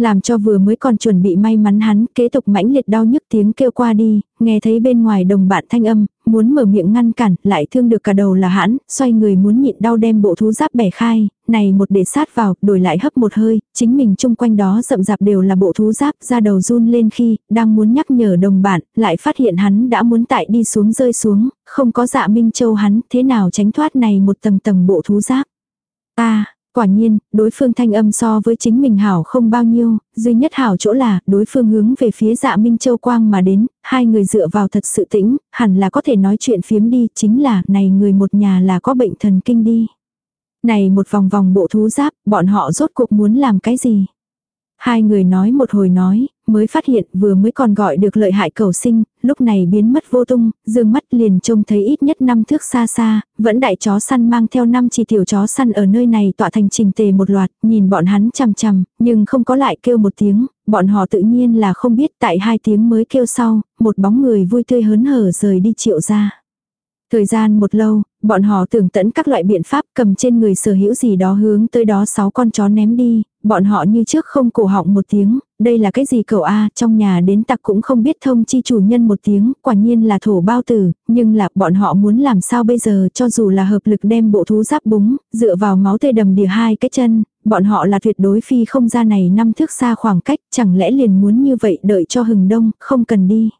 làm cho vừa mới còn chuẩn bị may mắn hắn, kế tục mãnh liệt đau nhức tiếng kêu qua đi, nghe thấy bên ngoài đồng bạn thanh âm, muốn mở miệng ngăn cản, lại thương được cả đầu là hãn, xoay người muốn nhịn đau đem bộ thú giáp bẻ khai, này một để sát vào, đổi lại hấp một hơi, chính mình chung quanh đó rậm rạp đều là bộ thú giáp, ra đầu run lên khi, đang muốn nhắc nhở đồng bạn, lại phát hiện hắn đã muốn tại đi xuống rơi xuống, không có dạ minh châu hắn, thế nào tránh thoát này một tầng tầng bộ thú giáp. À, Quả nhiên, đối phương thanh âm so với chính mình hảo không bao nhiêu, duy nhất hảo chỗ là đối phương hướng về phía dạ Minh Châu Quang mà đến, hai người dựa vào thật sự tĩnh, hẳn là có thể nói chuyện phiếm đi, chính là này người một nhà là có bệnh thần kinh đi. Này một vòng vòng bộ thú giáp, bọn họ rốt cuộc muốn làm cái gì? Hai người nói một hồi nói, mới phát hiện vừa mới còn gọi được lợi hại cầu sinh, lúc này biến mất vô tung, dương mắt liền trông thấy ít nhất năm thước xa xa, vẫn đại chó săn mang theo năm chỉ tiểu chó săn ở nơi này tọa thành trình tề một loạt, nhìn bọn hắn chằm chằm, nhưng không có lại kêu một tiếng, bọn họ tự nhiên là không biết tại hai tiếng mới kêu sau, một bóng người vui tươi hớn hở rời đi triệu ra. Thời gian một lâu, bọn họ tưởng tẫn các loại biện pháp cầm trên người sở hữu gì đó hướng tới đó sáu con chó ném đi, bọn họ như trước không cổ họng một tiếng, đây là cái gì cậu A, trong nhà đến tặc cũng không biết thông chi chủ nhân một tiếng, quả nhiên là thổ bao tử, nhưng là bọn họ muốn làm sao bây giờ cho dù là hợp lực đem bộ thú giáp búng, dựa vào máu tê đầm đìa hai cái chân, bọn họ là tuyệt đối phi không ra này năm thước xa khoảng cách, chẳng lẽ liền muốn như vậy đợi cho hừng đông, không cần đi.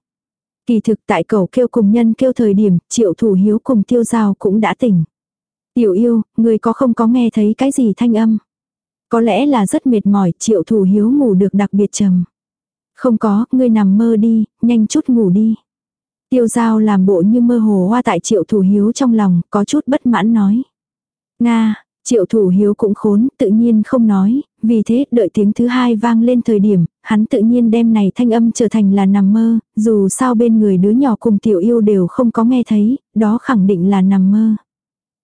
Kỳ thực tại cầu kêu cùng nhân kêu thời điểm, triệu thủ hiếu cùng tiêu giao cũng đã tỉnh. Tiểu yêu, người có không có nghe thấy cái gì thanh âm? Có lẽ là rất mệt mỏi, triệu thủ hiếu ngủ được đặc biệt trầm. Không có, ngươi nằm mơ đi, nhanh chút ngủ đi. Tiêu giao làm bộ như mơ hồ hoa tại triệu thủ hiếu trong lòng, có chút bất mãn nói. Nga, triệu thủ hiếu cũng khốn, tự nhiên không nói, vì thế đợi tiếng thứ hai vang lên thời điểm, hắn tự nhiên đem này thanh âm trở thành là nằm mơ, dù sao bên người đứa nhỏ cùng tiểu yêu đều không có nghe thấy, đó khẳng định là nằm mơ.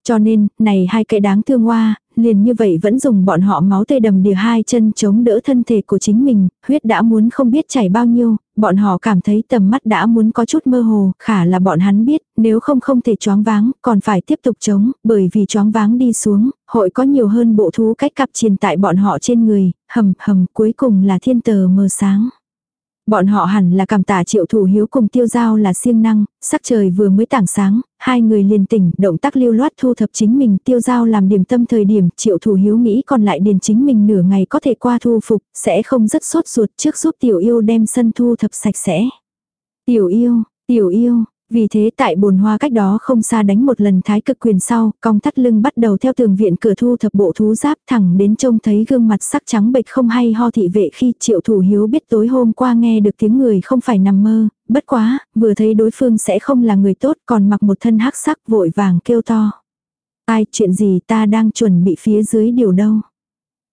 Cho nên, này hai cái đáng thương hoa, liền như vậy vẫn dùng bọn họ máu tê đầm đìa hai chân chống đỡ thân thể của chính mình, huyết đã muốn không biết chảy bao nhiêu, bọn họ cảm thấy tầm mắt đã muốn có chút mơ hồ, khả là bọn hắn biết, nếu không không thể choáng váng, còn phải tiếp tục chống, bởi vì choáng váng đi xuống, hội có nhiều hơn bộ thú cách cặp triền tại bọn họ trên người, hầm hầm cuối cùng là thiên tờ mờ sáng. Bọn họ hẳn là cảm tạ triệu thủ hiếu cùng tiêu giao là siêng năng, sắc trời vừa mới tảng sáng, hai người liền tỉnh, động tác lưu loát thu thập chính mình tiêu giao làm điểm tâm thời điểm triệu thủ hiếu nghĩ còn lại điền chính mình nửa ngày có thể qua thu phục, sẽ không rất sốt ruột trước giúp tiểu yêu đem sân thu thập sạch sẽ. Tiểu yêu, tiểu yêu, vì thế tại bồn hoa cách đó không xa đánh một lần thái cực quyền sau, cong thắt lưng bắt đầu theo tường viện cửa thu thập bộ thú giáp thẳng đến trông thấy gương mặt sắc trắng bệch không hay ho thị vệ khi triệu thủ hiếu biết tối hôm qua nghe được tiếng người không phải nằm mơ, bất quá, vừa thấy đối phương sẽ không là người tốt còn mặc một thân hắc sắc vội vàng kêu to. Ai chuyện gì ta đang chuẩn bị phía dưới điều đâu.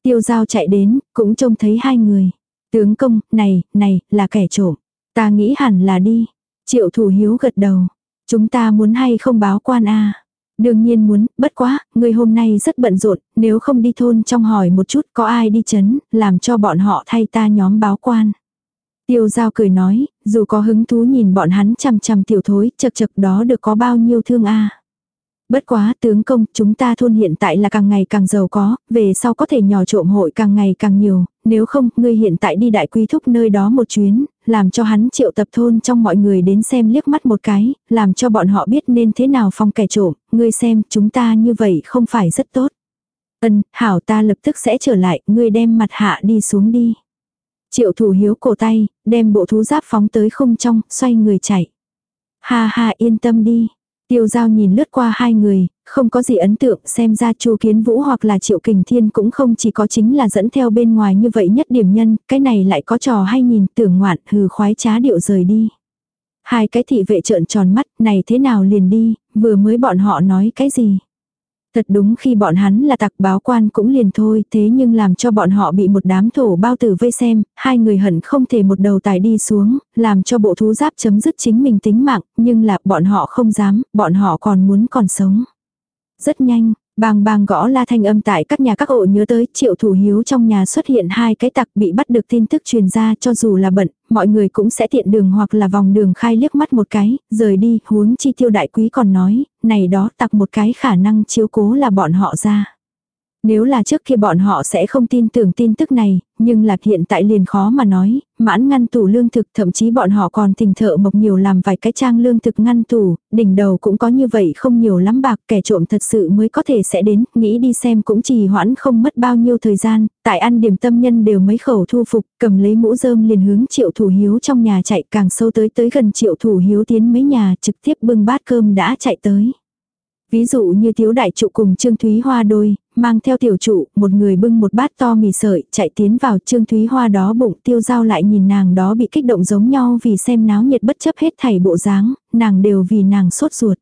Tiêu giao chạy đến, cũng trông thấy hai người. Tướng công, này, này, là kẻ trộm. Ta nghĩ hẳn là đi. Triệu thủ hiếu gật đầu. Chúng ta muốn hay không báo quan a Đương nhiên muốn, bất quá, người hôm nay rất bận rộn, nếu không đi thôn trong hỏi một chút có ai đi chấn, làm cho bọn họ thay ta nhóm báo quan. Tiêu giao cười nói, dù có hứng thú nhìn bọn hắn chằm chằm tiểu thối, chật chật đó được có bao nhiêu thương a Bất quá tướng công, chúng ta thôn hiện tại là càng ngày càng giàu có, về sau có thể nhỏ trộm hội càng ngày càng nhiều, nếu không, ngươi hiện tại đi đại quy thúc nơi đó một chuyến, làm cho hắn triệu tập thôn trong mọi người đến xem liếc mắt một cái, làm cho bọn họ biết nên thế nào phong kẻ trộm, ngươi xem, chúng ta như vậy không phải rất tốt. Ân, hảo ta lập tức sẽ trở lại, ngươi đem mặt hạ đi xuống đi. Triệu thủ hiếu cổ tay, đem bộ thú giáp phóng tới không trong, xoay người chạy. Ha ha yên tâm đi, Tiêu giao nhìn lướt qua hai người, không có gì ấn tượng xem ra chu kiến vũ hoặc là triệu kình thiên cũng không chỉ có chính là dẫn theo bên ngoài như vậy nhất điểm nhân, cái này lại có trò hay nhìn tưởng ngoạn hừ khoái trá điệu rời đi. Hai cái thị vệ trợn tròn mắt, này thế nào liền đi, vừa mới bọn họ nói cái gì. Thật đúng khi bọn hắn là tặc báo quan cũng liền thôi, thế nhưng làm cho bọn họ bị một đám thổ bao tử vây xem, hai người hận không thể một đầu tài đi xuống, làm cho bộ thú giáp chấm dứt chính mình tính mạng, nhưng là bọn họ không dám, bọn họ còn muốn còn sống. Rất nhanh, Bang bang gõ la thanh âm tại các nhà các ổ nhớ tới triệu thủ hiếu trong nhà xuất hiện hai cái tặc bị bắt được tin tức truyền ra cho dù là bận, mọi người cũng sẽ tiện đường hoặc là vòng đường khai liếc mắt một cái, rời đi, huống chi tiêu đại quý còn nói, này đó tặc một cái khả năng chiếu cố là bọn họ ra. Nếu là trước kia bọn họ sẽ không tin tưởng tin tức này, nhưng là hiện tại liền khó mà nói, mãn ngăn tủ lương thực thậm chí bọn họ còn tình thợ mộc nhiều làm vài cái trang lương thực ngăn tủ, đỉnh đầu cũng có như vậy không nhiều lắm bạc kẻ trộm thật sự mới có thể sẽ đến, nghĩ đi xem cũng trì hoãn không mất bao nhiêu thời gian, tại ăn điểm tâm nhân đều mấy khẩu thu phục, cầm lấy mũ rơm liền hướng triệu thủ hiếu trong nhà chạy càng sâu tới tới gần triệu thủ hiếu tiến mấy nhà trực tiếp bưng bát cơm đã chạy tới. Ví dụ như thiếu đại trụ cùng Trương Thúy Hoa đôi, mang theo tiểu trụ, một người bưng một bát to mì sợi, chạy tiến vào Trương Thúy Hoa đó bụng tiêu giao lại nhìn nàng đó bị kích động giống nhau vì xem náo nhiệt bất chấp hết thảy bộ dáng, nàng đều vì nàng sốt ruột.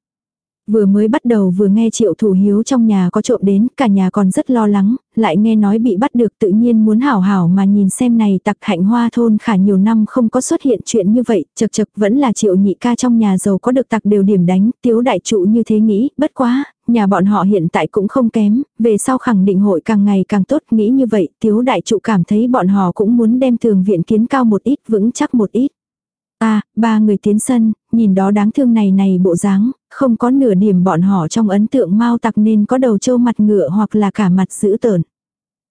Vừa mới bắt đầu vừa nghe triệu thủ hiếu trong nhà có trộm đến, cả nhà còn rất lo lắng, lại nghe nói bị bắt được tự nhiên muốn hảo hảo mà nhìn xem này tặc hạnh hoa thôn khả nhiều năm không có xuất hiện chuyện như vậy, chật chật vẫn là triệu nhị ca trong nhà giàu có được tặc đều điểm đánh, tiếu đại trụ như thế nghĩ, bất quá, nhà bọn họ hiện tại cũng không kém, về sau khẳng định hội càng ngày càng tốt nghĩ như vậy, tiếu đại trụ cảm thấy bọn họ cũng muốn đem thường viện kiến cao một ít vững chắc một ít. À, ba người tiến sân, nhìn đó đáng thương này này bộ dáng, không có nửa điểm bọn họ trong ấn tượng mau tặc nên có đầu trâu mặt ngựa hoặc là cả mặt dữ tợn.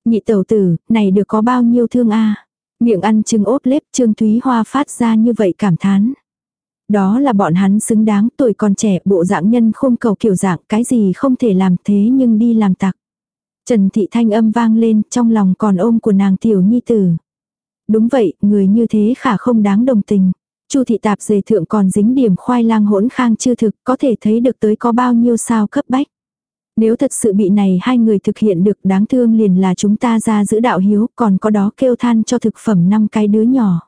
Nhị tẩu tử, này được có bao nhiêu thương a Miệng ăn trưng ốp lép Trương Thúy Hoa phát ra như vậy cảm thán. Đó là bọn hắn xứng đáng tuổi còn trẻ bộ dạng nhân khôn cầu kiểu dạng cái gì không thể làm thế nhưng đi làm tặc. Trần Thị Thanh âm vang lên trong lòng còn ôm của nàng tiểu nhi tử. Đúng vậy, người như thế khả không đáng đồng tình. Chu thị tạp dề thượng còn dính điểm khoai lang hỗn khang chưa thực, có thể thấy được tới có bao nhiêu sao cấp bách. Nếu thật sự bị này hai người thực hiện được đáng thương liền là chúng ta ra giữ đạo hiếu, còn có đó kêu than cho thực phẩm năm cái đứa nhỏ.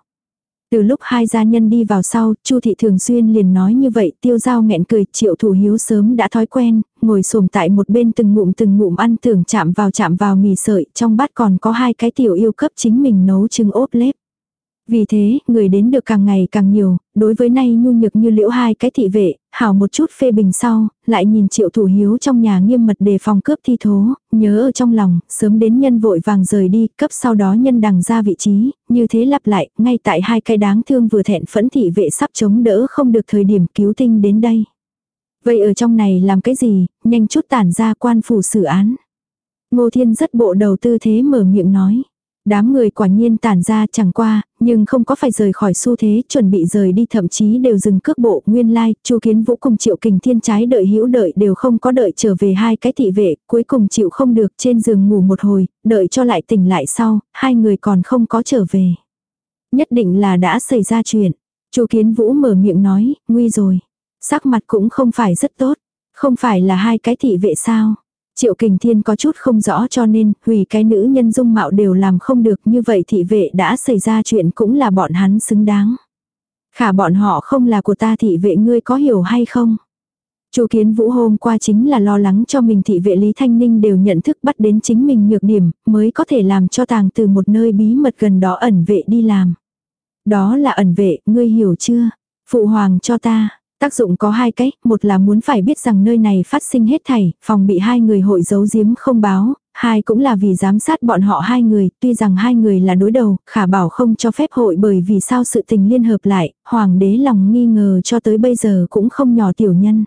Từ lúc hai gia nhân đi vào sau, Chu thị thường xuyên liền nói như vậy, tiêu giao nghẹn cười, triệu thủ hiếu sớm đã thói quen, ngồi xổm tại một bên từng ngụm từng ngụm ăn tưởng chạm vào chạm vào mì sợi, trong bát còn có hai cái tiểu yêu cấp chính mình nấu trứng ốp lép. Vì thế, người đến được càng ngày càng nhiều, đối với nay nhu nhược như liễu hai cái thị vệ, hảo một chút phê bình sau, lại nhìn triệu thủ hiếu trong nhà nghiêm mật đề phòng cướp thi thố, nhớ ở trong lòng, sớm đến nhân vội vàng rời đi, cấp sau đó nhân đằng ra vị trí, như thế lặp lại, ngay tại hai cái đáng thương vừa thẹn phẫn thị vệ sắp chống đỡ không được thời điểm cứu tinh đến đây. Vậy ở trong này làm cái gì, nhanh chút tản ra quan phủ xử án. Ngô Thiên rất bộ đầu tư thế mở miệng nói. Đám người quả nhiên tản ra chẳng qua, nhưng không có phải rời khỏi xu thế, chuẩn bị rời đi thậm chí đều dừng cước bộ, nguyên lai, Chu Kiến Vũ cùng Triệu Kình Thiên trái đợi hữu đợi đều không có đợi trở về hai cái thị vệ, cuối cùng chịu không được trên giường ngủ một hồi, đợi cho lại tỉnh lại sau, hai người còn không có trở về. Nhất định là đã xảy ra chuyện. Chu Kiến Vũ mở miệng nói, nguy rồi. Sắc mặt cũng không phải rất tốt, không phải là hai cái thị vệ sao? Triệu Kình Thiên có chút không rõ cho nên, hủy cái nữ nhân dung mạo đều làm không được như vậy thị vệ đã xảy ra chuyện cũng là bọn hắn xứng đáng. Khả bọn họ không là của ta thị vệ ngươi có hiểu hay không? Chu Kiến Vũ hôm qua chính là lo lắng cho mình thị vệ Lý Thanh Ninh đều nhận thức bắt đến chính mình nhược điểm, mới có thể làm cho tàng từ một nơi bí mật gần đó ẩn vệ đi làm. Đó là ẩn vệ, ngươi hiểu chưa? Phụ hoàng cho ta, Tác dụng có hai cách, một là muốn phải biết rằng nơi này phát sinh hết thảy, phòng bị hai người hội giấu giếm không báo, hai cũng là vì giám sát bọn họ hai người, tuy rằng hai người là đối đầu, khả bảo không cho phép hội bởi vì sao sự tình liên hợp lại, hoàng đế lòng nghi ngờ cho tới bây giờ cũng không nhỏ tiểu nhân.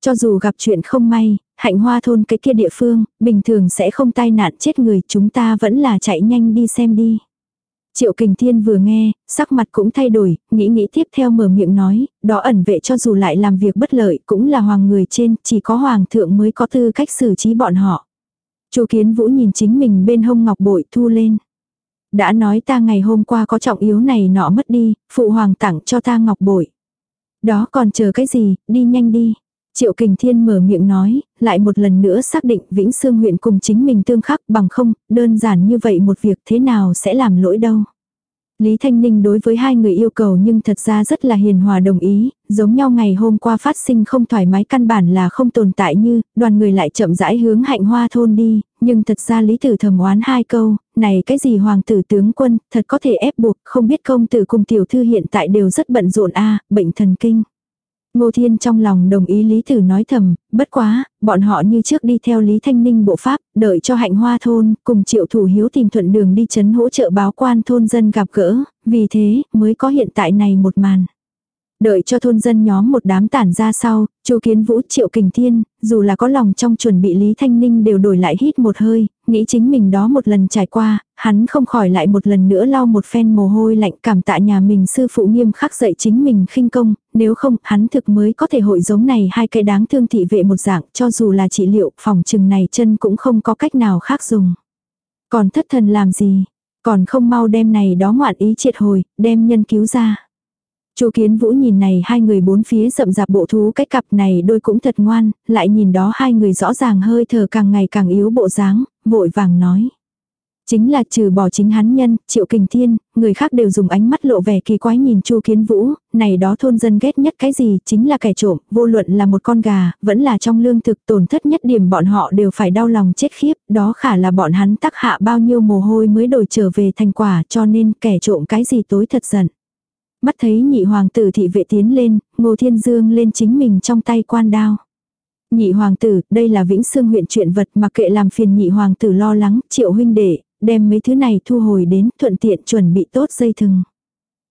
Cho dù gặp chuyện không may, hạnh hoa thôn cái kia địa phương, bình thường sẽ không tai nạn chết người, chúng ta vẫn là chạy nhanh đi xem đi. Triệu Kình Thiên vừa nghe, sắc mặt cũng thay đổi, nghĩ nghĩ tiếp theo mở miệng nói, đó ẩn vệ cho dù lại làm việc bất lợi cũng là hoàng người trên, chỉ có hoàng thượng mới có tư cách xử trí bọn họ. Chu Kiến Vũ nhìn chính mình bên hông ngọc bội thu lên. Đã nói ta ngày hôm qua có trọng yếu này nọ mất đi, phụ hoàng tặng cho ta ngọc bội. Đó còn chờ cái gì, đi nhanh đi. Triệu Kình Thiên mở miệng nói, lại một lần nữa xác định Vĩnh Sương huyện cùng chính mình tương khắc bằng không, đơn giản như vậy một việc thế nào sẽ làm lỗi đâu. Lý Thanh Ninh đối với hai người yêu cầu nhưng thật ra rất là hiền hòa đồng ý, giống nhau ngày hôm qua phát sinh không thoải mái căn bản là không tồn tại như, đoàn người lại chậm rãi hướng hạnh hoa thôn đi, nhưng thật ra Lý Tử thầm oán hai câu, này cái gì hoàng tử tướng quân, thật có thể ép buộc, không biết công tử cùng tiểu thư hiện tại đều rất bận rộn a bệnh thần kinh. Ngô Thiên trong lòng đồng ý Lý Tử nói thầm, bất quá, bọn họ như trước đi theo Lý Thanh Ninh bộ pháp, đợi cho hạnh hoa thôn, cùng triệu thủ hiếu tìm thuận đường đi chấn hỗ trợ báo quan thôn dân gặp gỡ, vì thế, mới có hiện tại này một màn. Đợi cho thôn dân nhóm một đám tản ra sau, Chu Kiến Vũ Triệu Kình Thiên, dù là có lòng trong chuẩn bị Lý Thanh Ninh đều đổi lại hít một hơi, nghĩ chính mình đó một lần trải qua, hắn không khỏi lại một lần nữa lau một phen mồ hôi lạnh cảm tạ nhà mình sư phụ nghiêm khắc dạy chính mình khinh công, nếu không hắn thực mới có thể hội giống này hai cái đáng thương thị vệ một dạng cho dù là trị liệu phòng trừng này chân cũng không có cách nào khác dùng. Còn thất thần làm gì, còn không mau đem này đó ngoạn ý triệt hồi, đem nhân cứu ra. Chu Kiến Vũ nhìn này hai người bốn phía rậm rạp bộ thú cái cặp này đôi cũng thật ngoan, lại nhìn đó hai người rõ ràng hơi thở càng ngày càng yếu bộ dáng, vội vàng nói. Chính là trừ bỏ chính hắn nhân, triệu kình thiên, người khác đều dùng ánh mắt lộ vẻ kỳ quái nhìn Chu Kiến Vũ, này đó thôn dân ghét nhất cái gì, chính là kẻ trộm, vô luận là một con gà, vẫn là trong lương thực tổn thất nhất điểm bọn họ đều phải đau lòng chết khiếp, đó khả là bọn hắn tắc hạ bao nhiêu mồ hôi mới đổi trở về thành quả cho nên kẻ trộm cái gì tối thật giận. Mắt thấy nhị hoàng tử thị vệ tiến lên, Ngô Thiên Dương lên chính mình trong tay quan đao. Nhị hoàng tử, đây là vĩnh xương huyện chuyện vật mà kệ làm phiền nhị hoàng tử lo lắng, triệu huynh đệ, đem mấy thứ này thu hồi đến thuận tiện chuẩn bị tốt dây thừng.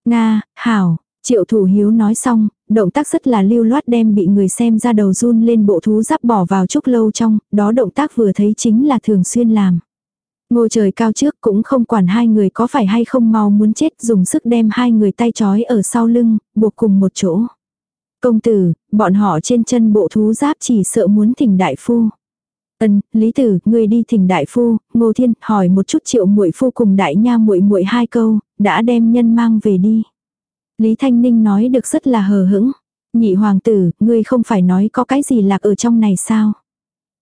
Nga, hảo, triệu thủ hiếu nói xong, động tác rất là lưu loát đem bị người xem ra đầu run lên bộ thú giáp bỏ vào trúc lâu trong, đó động tác vừa thấy chính là thường xuyên làm. Ngô trời cao trước cũng không quản hai người có phải hay không mau muốn chết dùng sức đem hai người tay trói ở sau lưng, buộc cùng một chỗ. Công tử, bọn họ trên chân bộ thú giáp chỉ sợ muốn thỉnh đại phu. Ân, Lý Tử, người đi thỉnh đại phu, Ngô Thiên hỏi một chút triệu muội phu cùng đại nha muội muội hai câu, đã đem nhân mang về đi. Lý Thanh Ninh nói được rất là hờ hững. Nhị hoàng tử, ngươi không phải nói có cái gì lạc ở trong này sao?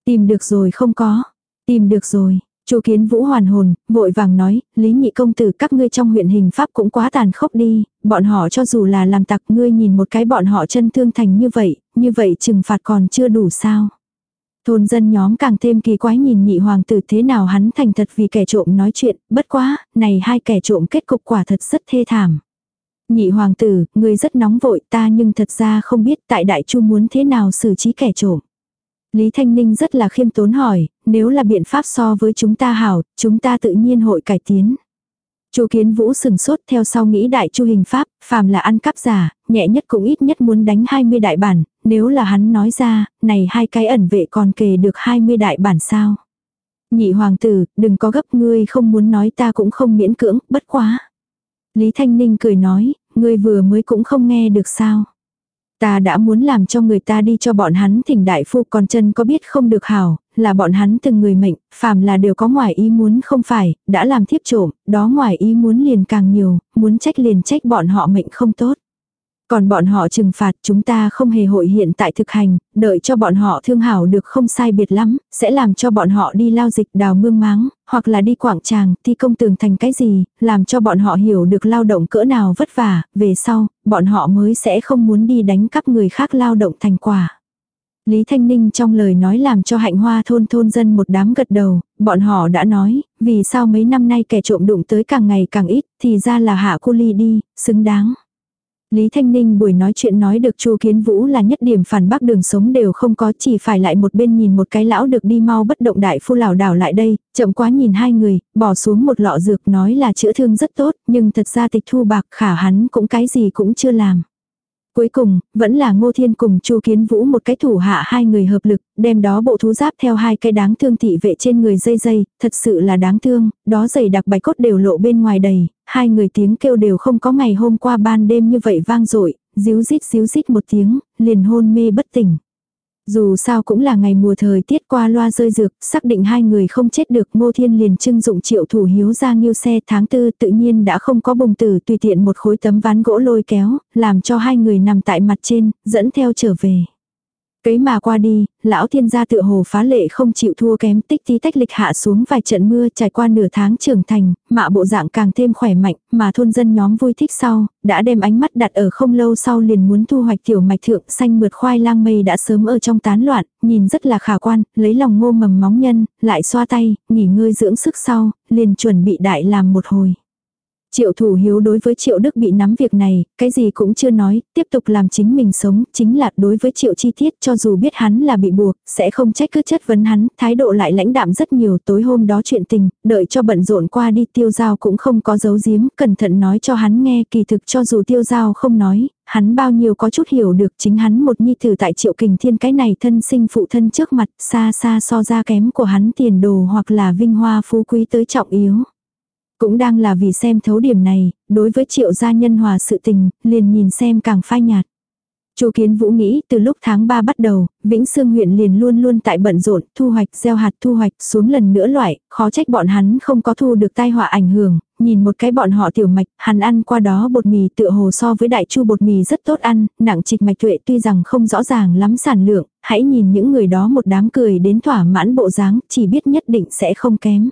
Tìm được rồi không có? Tìm được rồi. Chu Kiến Vũ hoàn hồn, vội vàng nói, Lý Nhị công tử các ngươi trong huyện hình pháp cũng quá tàn khốc đi, bọn họ cho dù là làm tặc ngươi nhìn một cái bọn họ chân thương thành như vậy, như vậy trừng phạt còn chưa đủ sao. Thôn dân nhóm càng thêm kỳ quái nhìn nhị hoàng tử thế nào hắn thành thật vì kẻ trộm nói chuyện, bất quá, này hai kẻ trộm kết cục quả thật rất thê thảm. Nhị hoàng tử, ngươi rất nóng vội ta nhưng thật ra không biết tại đại chu muốn thế nào xử trí kẻ trộm. Lý Thanh Ninh rất là khiêm tốn hỏi, nếu là biện pháp so với chúng ta hảo, chúng ta tự nhiên hội cải tiến. Chu Kiến Vũ sừng sốt theo sau nghĩ đại chu hình pháp, phàm là ăn cắp giả, nhẹ nhất cũng ít nhất muốn đánh 20 đại bản, nếu là hắn nói ra, này hai cái ẩn vệ còn kề được 20 đại bản sao. Nhị hoàng tử, đừng có gấp ngươi không muốn nói ta cũng không miễn cưỡng, bất quá. Lý Thanh Ninh cười nói, ngươi vừa mới cũng không nghe được sao. Ta đã muốn làm cho người ta đi cho bọn hắn thỉnh đại phu còn chân có biết không được hảo, là bọn hắn từng người mệnh, phàm là đều có ngoài ý muốn không phải, đã làm thiếp trộm, đó ngoài ý muốn liền càng nhiều, muốn trách liền trách bọn họ mệnh không tốt. Còn bọn họ trừng phạt chúng ta không hề hội hiện tại thực hành, đợi cho bọn họ thương hảo được không sai biệt lắm, sẽ làm cho bọn họ đi lao dịch đào mương máng, hoặc là đi quảng tràng, thi công tường thành cái gì, làm cho bọn họ hiểu được lao động cỡ nào vất vả, về sau, bọn họ mới sẽ không muốn đi đánh cắp người khác lao động thành quả. Lý Thanh Ninh trong lời nói làm cho hạnh hoa thôn thôn dân một đám gật đầu, bọn họ đã nói, vì sao mấy năm nay kẻ trộm đụng tới càng ngày càng ít, thì ra là hạ cô ly đi, xứng đáng. Lý Thanh Ninh buổi nói chuyện nói được Chu Kiến Vũ là nhất điểm phản bác đường sống đều không có chỉ phải lại một bên nhìn một cái lão được đi mau bất động đại phu lảo đảo lại đây, chậm quá nhìn hai người, bỏ xuống một lọ dược nói là chữa thương rất tốt, nhưng thật ra tịch thu bạc khả hắn cũng cái gì cũng chưa làm. Cuối cùng, vẫn là Ngô Thiên cùng Chu Kiến Vũ một cái thủ hạ hai người hợp lực, đem đó bộ thú giáp theo hai cái đáng thương thị vệ trên người dây dây, thật sự là đáng thương, đó giày đặc bạch cốt đều lộ bên ngoài đầy, hai người tiếng kêu đều không có ngày hôm qua ban đêm như vậy vang dội díu rít díu rít một tiếng, liền hôn mê bất tỉnh. Dù sao cũng là ngày mùa thời tiết qua loa rơi dược, xác định hai người không chết được ngô thiên liền trưng dụng triệu thủ hiếu ra nghiêu xe tháng tư tự nhiên đã không có bồng tử tùy tiện một khối tấm ván gỗ lôi kéo, làm cho hai người nằm tại mặt trên, dẫn theo trở về. Cấy mà qua đi, lão thiên gia tựa hồ phá lệ không chịu thua kém tích tí tách lịch hạ xuống vài trận mưa trải qua nửa tháng trưởng thành, mạ bộ dạng càng thêm khỏe mạnh, mà thôn dân nhóm vui thích sau, đã đem ánh mắt đặt ở không lâu sau liền muốn thu hoạch tiểu mạch thượng xanh mượt khoai lang mây đã sớm ở trong tán loạn, nhìn rất là khả quan, lấy lòng ngô mầm móng nhân, lại xoa tay, nghỉ ngơi dưỡng sức sau, liền chuẩn bị đại làm một hồi. Triệu thủ hiếu đối với triệu đức bị nắm việc này, cái gì cũng chưa nói, tiếp tục làm chính mình sống, chính là đối với triệu chi tiết cho dù biết hắn là bị buộc, sẽ không trách cứ chất vấn hắn, thái độ lại lãnh đạm rất nhiều tối hôm đó chuyện tình, đợi cho bận rộn qua đi tiêu giao cũng không có giấu giếm, cẩn thận nói cho hắn nghe kỳ thực cho dù tiêu giao không nói, hắn bao nhiêu có chút hiểu được chính hắn một nhi thử tại triệu kình thiên cái này thân sinh phụ thân trước mặt, xa xa so ra kém của hắn tiền đồ hoặc là vinh hoa phú quý tới trọng yếu. Cũng đang là vì xem thấu điểm này, đối với triệu gia nhân hòa sự tình, liền nhìn xem càng phai nhạt. Chu Kiến Vũ nghĩ từ lúc tháng 3 bắt đầu, Vĩnh Sương huyện liền luôn luôn tại bận rộn, thu hoạch, gieo hạt thu hoạch, xuống lần nữa loại, khó trách bọn hắn không có thu được tai họa ảnh hưởng, nhìn một cái bọn họ tiểu mạch, hắn ăn qua đó bột mì tựa hồ so với đại chu bột mì rất tốt ăn, nặng trịch mạch tuệ tuy rằng không rõ ràng lắm sản lượng, hãy nhìn những người đó một đám cười đến thỏa mãn bộ dáng, chỉ biết nhất định sẽ không kém.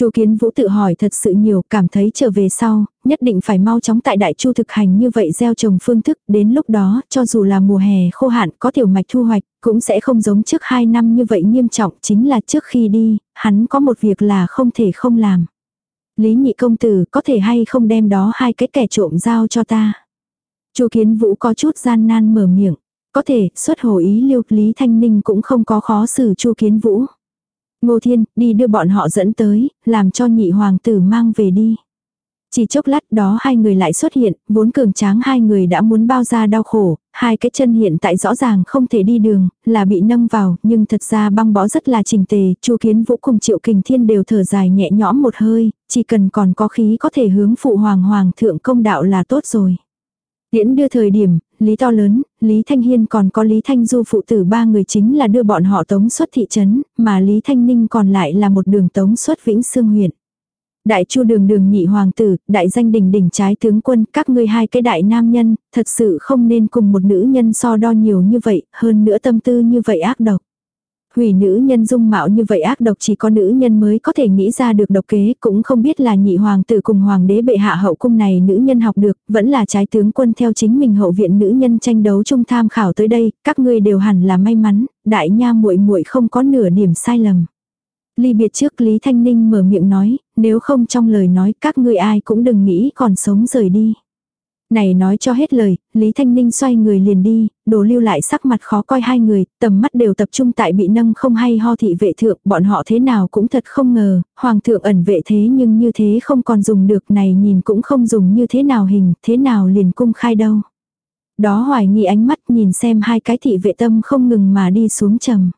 Chu Kiến Vũ tự hỏi thật sự nhiều, cảm thấy trở về sau, nhất định phải mau chóng tại Đại Chu thực hành như vậy gieo trồng phương thức, đến lúc đó, cho dù là mùa hè khô hạn có tiểu mạch thu hoạch, cũng sẽ không giống trước 2 năm như vậy nghiêm trọng, chính là trước khi đi, hắn có một việc là không thể không làm. Lý nhị công tử có thể hay không đem đó hai cái kẻ trộm giao cho ta. Chu Kiến Vũ có chút gian nan mở miệng, có thể, xuất hồ ý lưu Lý Thanh Ninh cũng không có khó xử Chu Kiến Vũ. Ngô Thiên, đi đưa bọn họ dẫn tới, làm cho nhị hoàng tử mang về đi. Chỉ chốc lát đó hai người lại xuất hiện, vốn cường tráng hai người đã muốn bao ra đau khổ, hai cái chân hiện tại rõ ràng không thể đi đường, là bị nâng vào, nhưng thật ra băng bó rất là trình tề, chu kiến vũ cùng triệu kình thiên đều thở dài nhẹ nhõm một hơi, chỉ cần còn có khí có thể hướng phụ hoàng hoàng thượng công đạo là tốt rồi. Tiễn đưa thời điểm, Lý to lớn, Lý Thanh Hiên còn có Lý Thanh Du phụ tử ba người chính là đưa bọn họ tống xuất thị trấn, mà Lý Thanh Ninh còn lại là một đường tống xuất Vĩnh Sương huyện. Đại chu đường đường nhị hoàng tử, đại danh đỉnh đỉnh trái tướng quân, các ngươi hai cái đại nam nhân, thật sự không nên cùng một nữ nhân so đo nhiều như vậy, hơn nữa tâm tư như vậy ác độc. Hủy nữ nhân dung mạo như vậy ác độc chỉ có nữ nhân mới có thể nghĩ ra được độc kế, cũng không biết là nhị hoàng tử cùng hoàng đế bệ hạ hậu cung này nữ nhân học được, vẫn là trái tướng quân theo chính mình hậu viện nữ nhân tranh đấu chung tham khảo tới đây, các ngươi đều hẳn là may mắn, đại nha muội muội không có nửa điểm sai lầm. Ly biệt trước Lý Thanh Ninh mở miệng nói, nếu không trong lời nói các ngươi ai cũng đừng nghĩ còn sống rời đi. Này nói cho hết lời, Lý Thanh Ninh xoay người liền đi, đồ lưu lại sắc mặt khó coi hai người, tầm mắt đều tập trung tại bị nâng không hay ho thị vệ thượng, bọn họ thế nào cũng thật không ngờ, hoàng thượng ẩn vệ thế nhưng như thế không còn dùng được này nhìn cũng không dùng như thế nào hình, thế nào liền cung khai đâu. Đó hoài nghi ánh mắt nhìn xem hai cái thị vệ tâm không ngừng mà đi xuống trầm.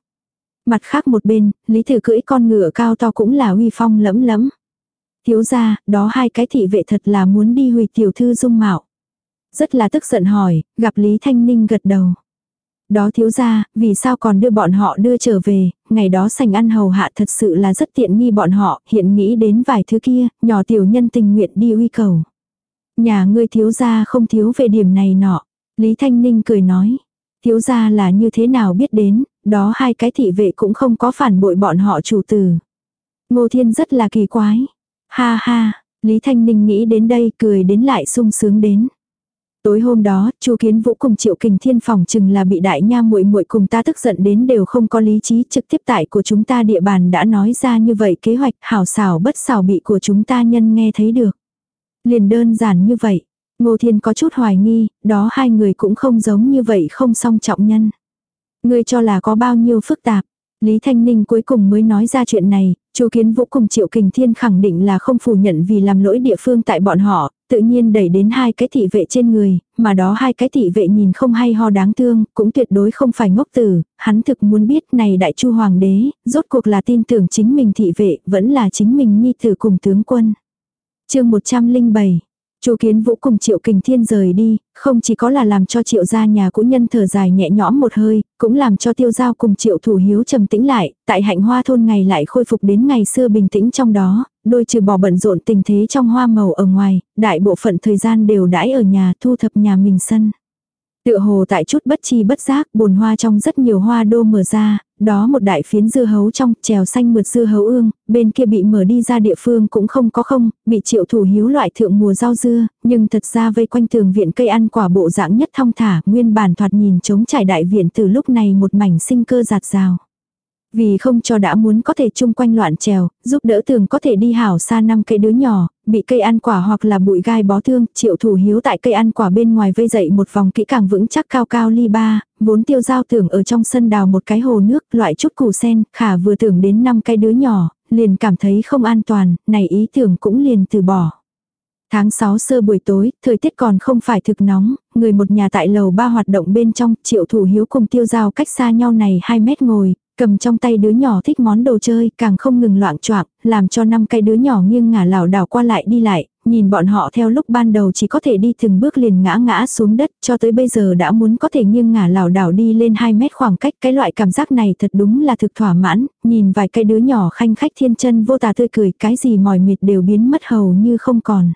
Mặt khác một bên, Lý Thử cưỡi con ngựa cao to cũng là uy phong lẫm lẫm. Thiếu ra, đó hai cái thị vệ thật là muốn đi hủy tiểu thư dung mạo rất là tức giận hỏi, gặp Lý Thanh Ninh gật đầu. Đó thiếu ra, vì sao còn đưa bọn họ đưa trở về, ngày đó sành ăn hầu hạ thật sự là rất tiện nghi bọn họ, hiện nghĩ đến vài thứ kia, nhỏ tiểu nhân tình nguyện đi uy cầu. Nhà ngươi thiếu ra không thiếu về điểm này nọ. Lý Thanh Ninh cười nói, thiếu ra là như thế nào biết đến, đó hai cái thị vệ cũng không có phản bội bọn họ chủ tử. Ngô Thiên rất là kỳ quái. Ha ha, Lý Thanh Ninh nghĩ đến đây cười đến lại sung sướng đến. Tối hôm đó, Chu Kiến Vũ cùng Triệu Kình Thiên phòng chừng là bị đại nha muội muội cùng ta tức giận đến đều không có lý trí, trực tiếp tại của chúng ta địa bàn đã nói ra như vậy kế hoạch hảo xảo bất xảo bị của chúng ta nhân nghe thấy được. Liền đơn giản như vậy. Ngô Thiên có chút hoài nghi, đó hai người cũng không giống như vậy không song trọng nhân. Ngươi cho là có bao nhiêu phức tạp. Lý Thanh Ninh cuối cùng mới nói ra chuyện này, Chu Kiến Vũ cùng Triệu Kình Thiên khẳng định là không phủ nhận vì làm lỗi địa phương tại bọn họ, tự nhiên đẩy đến hai cái thị vệ trên người, mà đó hai cái thị vệ nhìn không hay ho đáng thương, cũng tuyệt đối không phải ngốc tử, hắn thực muốn biết này đại chu hoàng đế, rốt cuộc là tin tưởng chính mình thị vệ, vẫn là chính mình nhi tử cùng tướng quân. chương 107 Chu Kiến Vũ cùng Triệu Kình Thiên rời đi, không chỉ có là làm cho Triệu gia nhà cũ nhân thở dài nhẹ nhõm một hơi, cũng làm cho Tiêu Giao cùng Triệu Thủ Hiếu trầm tĩnh lại, tại hạnh hoa thôn ngày lại khôi phục đến ngày xưa bình tĩnh trong đó, đôi trừ bỏ bận rộn tình thế trong hoa màu ở ngoài, đại bộ phận thời gian đều đãi ở nhà thu thập nhà mình sân. Tựa hồ tại chút bất chi bất giác, bồn hoa trong rất nhiều hoa đô mở ra, đó một đại phiến dưa hấu trong, trèo xanh mượt dưa hấu ương, bên kia bị mở đi ra địa phương cũng không có không, bị triệu thủ hiếu loại thượng mùa rau dưa, nhưng thật ra vây quanh tường viện cây ăn quả bộ dạng nhất thong thả, nguyên bản thoạt nhìn trống trải đại viện từ lúc này một mảnh sinh cơ giạt rào. Vì không cho đã muốn có thể chung quanh loạn trèo, giúp đỡ tường có thể đi hảo xa năm cây đứa nhỏ, bị cây ăn quả hoặc là bụi gai bó thương, triệu thủ hiếu tại cây ăn quả bên ngoài vây dậy một vòng kỹ càng vững chắc cao cao ly ba, vốn tiêu giao tưởng ở trong sân đào một cái hồ nước, loại chút củ sen, khả vừa tưởng đến năm cái đứa nhỏ, liền cảm thấy không an toàn, này ý tưởng cũng liền từ bỏ. Tháng 6 sơ buổi tối, thời tiết còn không phải thực nóng, người một nhà tại lầu ba hoạt động bên trong, triệu thủ hiếu cùng tiêu giao cách xa nhau này 2 mét ngồi, cầm trong tay đứa nhỏ thích món đồ chơi, càng không ngừng loạn choạng, làm cho năm cái đứa nhỏ nghiêng ngả lảo đảo qua lại đi lại, nhìn bọn họ theo lúc ban đầu chỉ có thể đi từng bước liền ngã ngã xuống đất, cho tới bây giờ đã muốn có thể nghiêng ngả lảo đảo đi lên 2 mét khoảng cách, cái loại cảm giác này thật đúng là thực thỏa mãn, nhìn vài cái đứa nhỏ khanh khách thiên chân vô tà tươi cười, cái gì mỏi mệt đều biến mất hầu như không còn.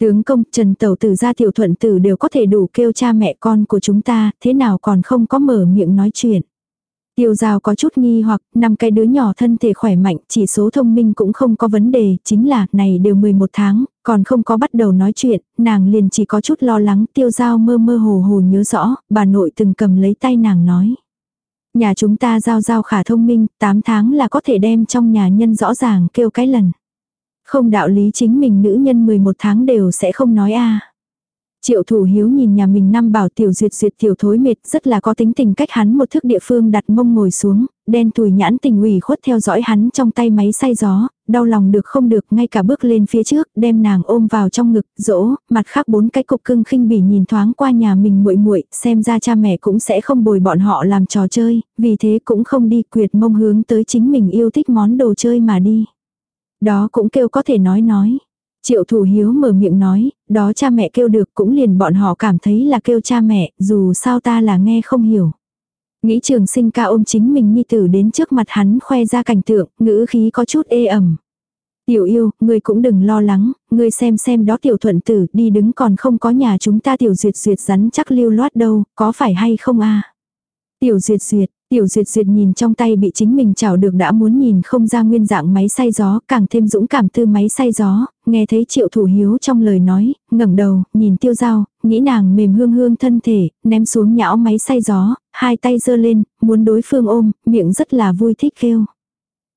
Tướng công Trần Tẩu Tử gia tiểu thuận tử đều có thể đủ kêu cha mẹ con của chúng ta, thế nào còn không có mở miệng nói chuyện. Tiêu giao có chút nghi hoặc, năm cái đứa nhỏ thân thể khỏe mạnh, chỉ số thông minh cũng không có vấn đề, chính là, này đều 11 tháng, còn không có bắt đầu nói chuyện, nàng liền chỉ có chút lo lắng, tiêu giao mơ mơ hồ hồ nhớ rõ, bà nội từng cầm lấy tay nàng nói. Nhà chúng ta giao giao khả thông minh, 8 tháng là có thể đem trong nhà nhân rõ ràng kêu cái lần. Không đạo lý chính mình nữ nhân 11 tháng đều sẽ không nói a Triệu thủ hiếu nhìn nhà mình năm bảo tiểu duyệt duyệt tiểu thối mệt rất là có tính tình cách hắn một thức địa phương đặt mông ngồi xuống, đen tùi nhãn tình ủy khuất theo dõi hắn trong tay máy xay gió, đau lòng được không được ngay cả bước lên phía trước, đem nàng ôm vào trong ngực, dỗ, mặt khác bốn cái cục cưng khinh bỉ nhìn thoáng qua nhà mình muội muội xem ra cha mẹ cũng sẽ không bồi bọn họ làm trò chơi, vì thế cũng không đi quyệt mông hướng tới chính mình yêu thích món đồ chơi mà đi. Đó cũng kêu có thể nói nói. Triệu thủ hiếu mở miệng nói, đó cha mẹ kêu được cũng liền bọn họ cảm thấy là kêu cha mẹ, dù sao ta là nghe không hiểu. Nghĩ trường sinh ca ôm chính mình nhi tử đến trước mặt hắn khoe ra cảnh tượng, ngữ khí có chút ê ẩm. Tiểu yêu, ngươi cũng đừng lo lắng, ngươi xem xem đó tiểu thuận tử đi đứng còn không có nhà chúng ta tiểu duyệt duyệt rắn chắc lưu loát đâu, có phải hay không a Tiểu duyệt duyệt, Tiểu duyệt duyệt nhìn trong tay bị chính mình chảo được đã muốn nhìn không ra nguyên dạng máy xay gió, càng thêm dũng cảm tư máy xay gió, nghe thấy triệu thủ hiếu trong lời nói, ngẩng đầu, nhìn tiêu dao nghĩ nàng mềm hương hương thân thể, ném xuống nhão máy xay gió, hai tay giơ lên, muốn đối phương ôm, miệng rất là vui thích kêu.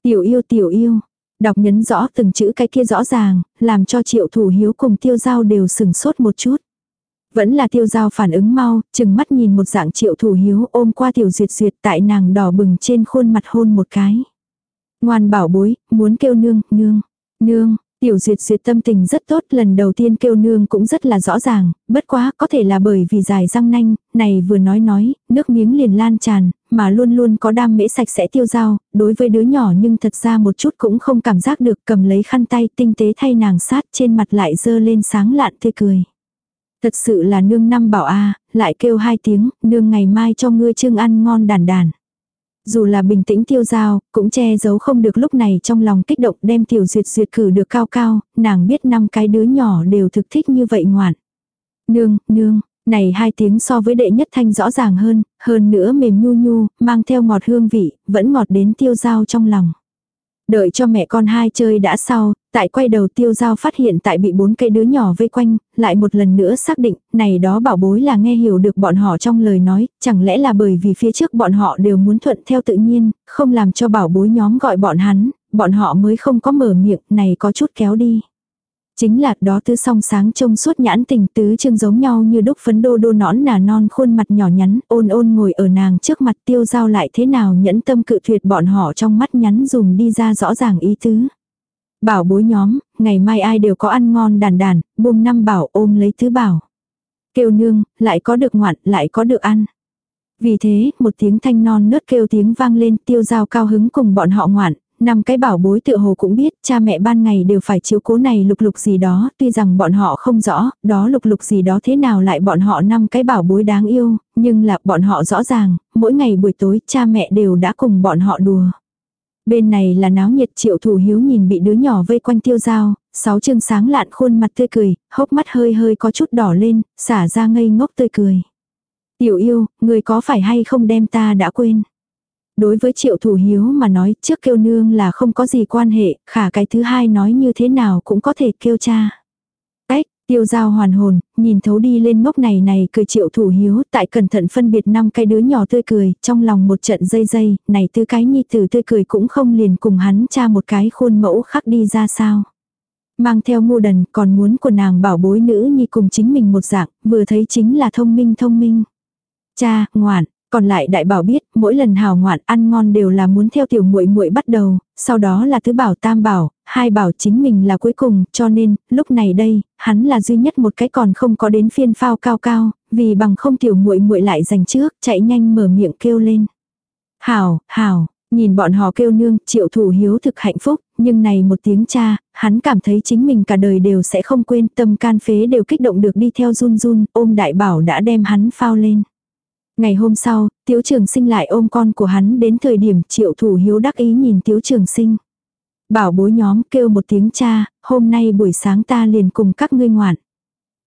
Tiểu yêu tiểu yêu, đọc nhấn rõ từng chữ cái kia rõ ràng, làm cho triệu thủ hiếu cùng tiêu dao đều sừng sốt một chút. Vẫn là tiêu giao phản ứng mau, chừng mắt nhìn một dạng triệu thủ hiếu ôm qua tiểu duyệt duyệt tại nàng đỏ bừng trên khuôn mặt hôn một cái. Ngoan bảo bối, muốn kêu nương, nương, nương, Tiểu duyệt duyệt tâm tình rất tốt, lần đầu tiên kêu nương cũng rất là rõ ràng, bất quá có thể là bởi vì dài răng nanh, này vừa nói nói, nước miếng liền lan tràn, mà luôn luôn có đam mễ sạch sẽ tiêu dao đối với đứa nhỏ nhưng thật ra một chút cũng không cảm giác được cầm lấy khăn tay tinh tế thay nàng sát trên mặt lại dơ lên sáng lạn tươi cười. Thật sự là nương năm bảo a lại kêu hai tiếng, nương ngày mai cho ngươi trương ăn ngon đàn đàn. Dù là bình tĩnh tiêu giao, cũng che giấu không được lúc này trong lòng kích động đem tiểu duyệt duyệt cử được cao cao, nàng biết năm cái đứa nhỏ đều thực thích như vậy ngoạn. Nương, nương, này hai tiếng so với đệ nhất thanh rõ ràng hơn, hơn nữa mềm nhu nhu, mang theo ngọt hương vị, vẫn ngọt đến tiêu giao trong lòng. Đợi cho mẹ con hai chơi đã sau, tại quay đầu tiêu giao phát hiện tại bị bốn cây đứa nhỏ vây quanh, lại một lần nữa xác định, này đó bảo bối là nghe hiểu được bọn họ trong lời nói, chẳng lẽ là bởi vì phía trước bọn họ đều muốn thuận theo tự nhiên, không làm cho bảo bối nhóm gọi bọn hắn, bọn họ mới không có mở miệng, này có chút kéo đi. Chính là đó tứ song sáng trông suốt nhãn tình tứ trương giống nhau như đúc phấn đô đô nõn nà non khuôn mặt nhỏ nhắn, ôn ôn ngồi ở nàng trước mặt tiêu giao lại thế nào nhẫn tâm cự tuyệt bọn họ trong mắt nhắn dùng đi ra rõ ràng ý tứ. Bảo bối nhóm, ngày mai ai đều có ăn ngon đàn đàn, buông năm bảo ôm lấy thứ bảo. Kêu nương, lại có được ngoạn, lại có được ăn. Vì thế, một tiếng thanh non nớt kêu tiếng vang lên tiêu giao cao hứng cùng bọn họ ngoạn, năm cái bảo bối tựa hồ cũng biết cha mẹ ban ngày đều phải chiếu cố này lục lục gì đó, tuy rằng bọn họ không rõ, đó lục lục gì đó thế nào lại bọn họ năm cái bảo bối đáng yêu, nhưng là bọn họ rõ ràng, mỗi ngày buổi tối cha mẹ đều đã cùng bọn họ đùa. Bên này là náo nhiệt triệu thủ hiếu nhìn bị đứa nhỏ vây quanh tiêu dao sáu chương sáng lạn khuôn mặt tươi cười, hốc mắt hơi hơi có chút đỏ lên, xả ra ngây ngốc tươi cười. Tiểu yêu, người có phải hay không đem ta đã quên. Đối với triệu thủ hiếu mà nói trước kêu nương là không có gì quan hệ, khả cái thứ hai nói như thế nào cũng có thể kêu cha. Ếch, tiêu giao hoàn hồn, nhìn thấu đi lên ngốc này này cười triệu thủ hiếu, tại cẩn thận phân biệt năm cái đứa nhỏ tươi cười, trong lòng một trận dây dây, này tư cái nhi tử tươi cười cũng không liền cùng hắn cha một cái khuôn mẫu khác đi ra sao. Mang theo ngu đần còn muốn của nàng bảo bối nữ nhi cùng chính mình một dạng, vừa thấy chính là thông minh thông minh. Cha, ngoạn, còn lại đại bảo biết, mỗi lần hào ngoạn ăn ngon đều là muốn theo tiểu muội muội bắt đầu, sau đó là tứ bảo tam bảo, hai bảo chính mình là cuối cùng, cho nên, lúc này đây, hắn là duy nhất một cái còn không có đến phiên phao cao cao, vì bằng không tiểu muội muội lại giành trước, chạy nhanh mở miệng kêu lên. Hảo, hảo, nhìn bọn họ kêu nương, triệu thủ hiếu thực hạnh phúc, nhưng này một tiếng cha, hắn cảm thấy chính mình cả đời đều sẽ không quên tâm can phế đều kích động được đi theo run run, ôm đại bảo đã đem hắn phao lên. Ngày hôm sau, Tiếu Trường Sinh lại ôm con của hắn đến thời điểm triệu thủ hiếu đắc ý nhìn Tiếu Trường Sinh. Bảo bối nhóm kêu một tiếng cha, hôm nay buổi sáng ta liền cùng các ngươi ngoạn.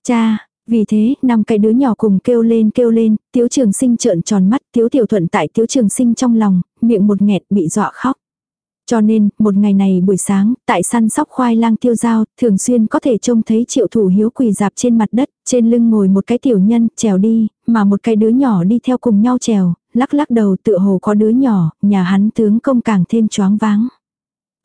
Cha, vì thế, năm cái đứa nhỏ cùng kêu lên kêu lên, Tiếu Trường Sinh trợn tròn mắt, Tiếu Tiểu Thuận tại Tiếu Trường Sinh trong lòng, miệng một nghẹt bị dọa khóc. Cho nên, một ngày này buổi sáng, tại săn sóc khoai lang tiêu dao, thường xuyên có thể trông thấy triệu thủ hiếu quỳ dạp trên mặt đất, trên lưng ngồi một cái tiểu nhân, trèo đi, mà một cái đứa nhỏ đi theo cùng nhau trèo, lắc lắc đầu tựa hồ có đứa nhỏ, nhà hắn tướng công càng thêm choáng váng.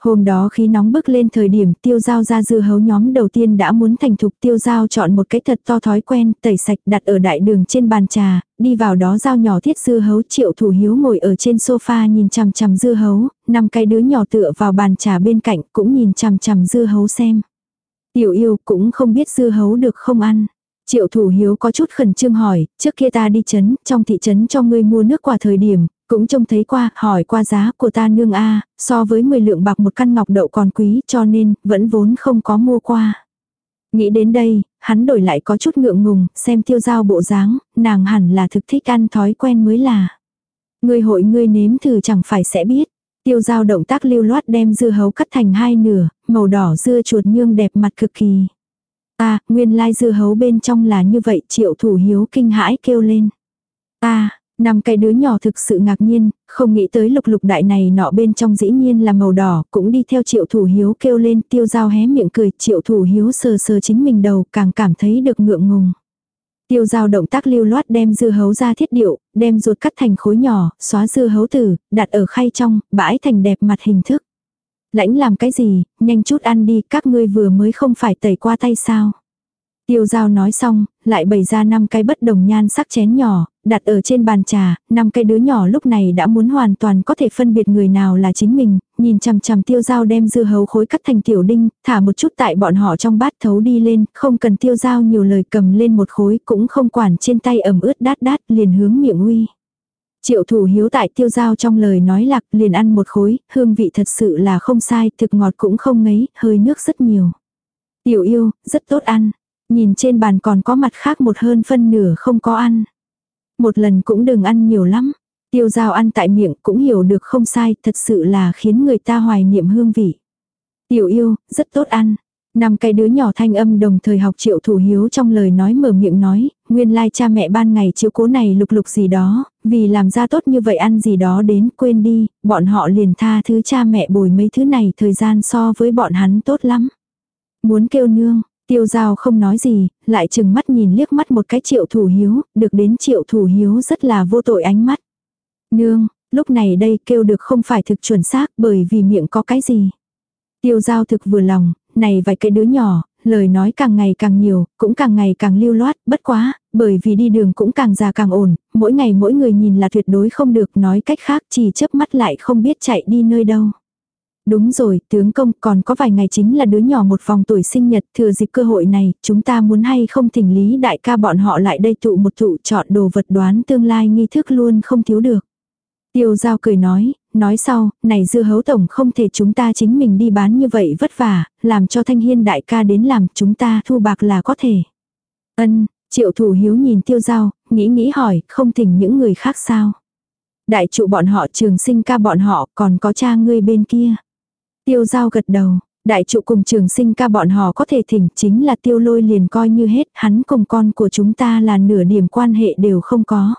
Hôm đó khi nóng bức lên thời điểm tiêu giao ra dưa hấu nhóm đầu tiên đã muốn thành thục tiêu giao chọn một cái thật to thói quen tẩy sạch đặt ở đại đường trên bàn trà, đi vào đó dao nhỏ thiết dưa hấu triệu thủ hiếu ngồi ở trên sofa nhìn chằm chằm dưa hấu, năm cái đứa nhỏ tựa vào bàn trà bên cạnh cũng nhìn chằm chằm dưa hấu xem. Tiểu yêu cũng không biết dưa hấu được không ăn. Triệu thủ hiếu có chút khẩn trương hỏi, trước kia ta đi chấn, trong thị trấn cho ngươi mua nước quả thời điểm, cũng trông thấy qua, hỏi qua giá của ta nương a so với 10 lượng bạc một căn ngọc đậu còn quý cho nên, vẫn vốn không có mua qua. Nghĩ đến đây, hắn đổi lại có chút ngượng ngùng, xem tiêu giao bộ dáng, nàng hẳn là thực thích ăn thói quen mới là. Người hội ngươi nếm thử chẳng phải sẽ biết. Tiêu giao động tác lưu loát đem dưa hấu cắt thành hai nửa, màu đỏ dưa chuột nhương đẹp mặt cực kỳ. a nguyên lai dưa hấu bên trong là như vậy triệu thủ hiếu kinh hãi kêu lên. Ta, Năm cái đứa nhỏ thực sự ngạc nhiên, không nghĩ tới lục lục đại này nọ bên trong dĩ nhiên là màu đỏ, cũng đi theo triệu thủ hiếu kêu lên tiêu dao hé miệng cười, triệu thủ hiếu sờ sờ chính mình đầu càng cảm thấy được ngượng ngùng. Tiêu dao động tác lưu loát đem dưa hấu ra thiết điệu, đem ruột cắt thành khối nhỏ, xóa dưa hấu tử, đặt ở khay trong, bãi thành đẹp mặt hình thức. Lãnh làm cái gì, nhanh chút ăn đi, các ngươi vừa mới không phải tẩy qua tay sao. Tiêu giao nói xong, lại bày ra năm cái bất đồng nhan sắc chén nhỏ, đặt ở trên bàn trà, năm cái đứa nhỏ lúc này đã muốn hoàn toàn có thể phân biệt người nào là chính mình, nhìn chằm chằm tiêu giao đem dưa hấu khối cắt thành tiểu đinh, thả một chút tại bọn họ trong bát thấu đi lên, không cần tiêu giao nhiều lời cầm lên một khối cũng không quản trên tay ẩm ướt đát đát liền hướng miệng uy. Triệu thủ hiếu tại tiêu giao trong lời nói lạc liền ăn một khối, hương vị thật sự là không sai, thực ngọt cũng không ngấy, hơi nước rất nhiều. Tiểu yêu, rất tốt ăn. Nhìn trên bàn còn có mặt khác một hơn phân nửa không có ăn. Một lần cũng đừng ăn nhiều lắm. Tiêu dao ăn tại miệng cũng hiểu được không sai, thật sự là khiến người ta hoài niệm hương vị. Tiểu yêu, rất tốt ăn. Năm cái đứa nhỏ thanh âm đồng thời học triệu thủ hiếu trong lời nói mở miệng nói, nguyên lai cha mẹ ban ngày chiếu cố này lục lục gì đó, vì làm ra tốt như vậy ăn gì đó đến quên đi, bọn họ liền tha thứ cha mẹ bồi mấy thứ này thời gian so với bọn hắn tốt lắm. Muốn kêu nương, Tiêu giao không nói gì, lại chừng mắt nhìn liếc mắt một cái triệu thủ hiếu, được đến triệu thủ hiếu rất là vô tội ánh mắt. Nương, lúc này đây kêu được không phải thực chuẩn xác bởi vì miệng có cái gì. Tiêu giao thực vừa lòng, này vài cái đứa nhỏ, lời nói càng ngày càng nhiều, cũng càng ngày càng lưu loát, bất quá, bởi vì đi đường cũng càng già càng ổn, mỗi ngày mỗi người nhìn là tuyệt đối không được nói cách khác chỉ chớp mắt lại không biết chạy đi nơi đâu. Đúng rồi, tướng công còn có vài ngày chính là đứa nhỏ một vòng tuổi sinh nhật, thừa dịp cơ hội này, chúng ta muốn hay không thỉnh lý đại ca bọn họ lại đây tụ một tụ chọn đồ vật đoán tương lai nghi thức luôn không thiếu được. Tiêu giao cười nói, nói sau, này dưa hấu tổng không thể chúng ta chính mình đi bán như vậy vất vả, làm cho thanh hiên đại ca đến làm chúng ta thu bạc là có thể. Ân, triệu thủ hiếu nhìn tiêu giao, nghĩ nghĩ hỏi, không thỉnh những người khác sao. Đại trụ bọn họ trường sinh ca bọn họ còn có cha ngươi bên kia. Tiêu giao gật đầu, Đại trụ cùng trường sinh ca bọn họ có thể thỉnh chính là tiêu lôi liền coi như hết, hắn cùng con của chúng ta là nửa điểm quan hệ đều không có.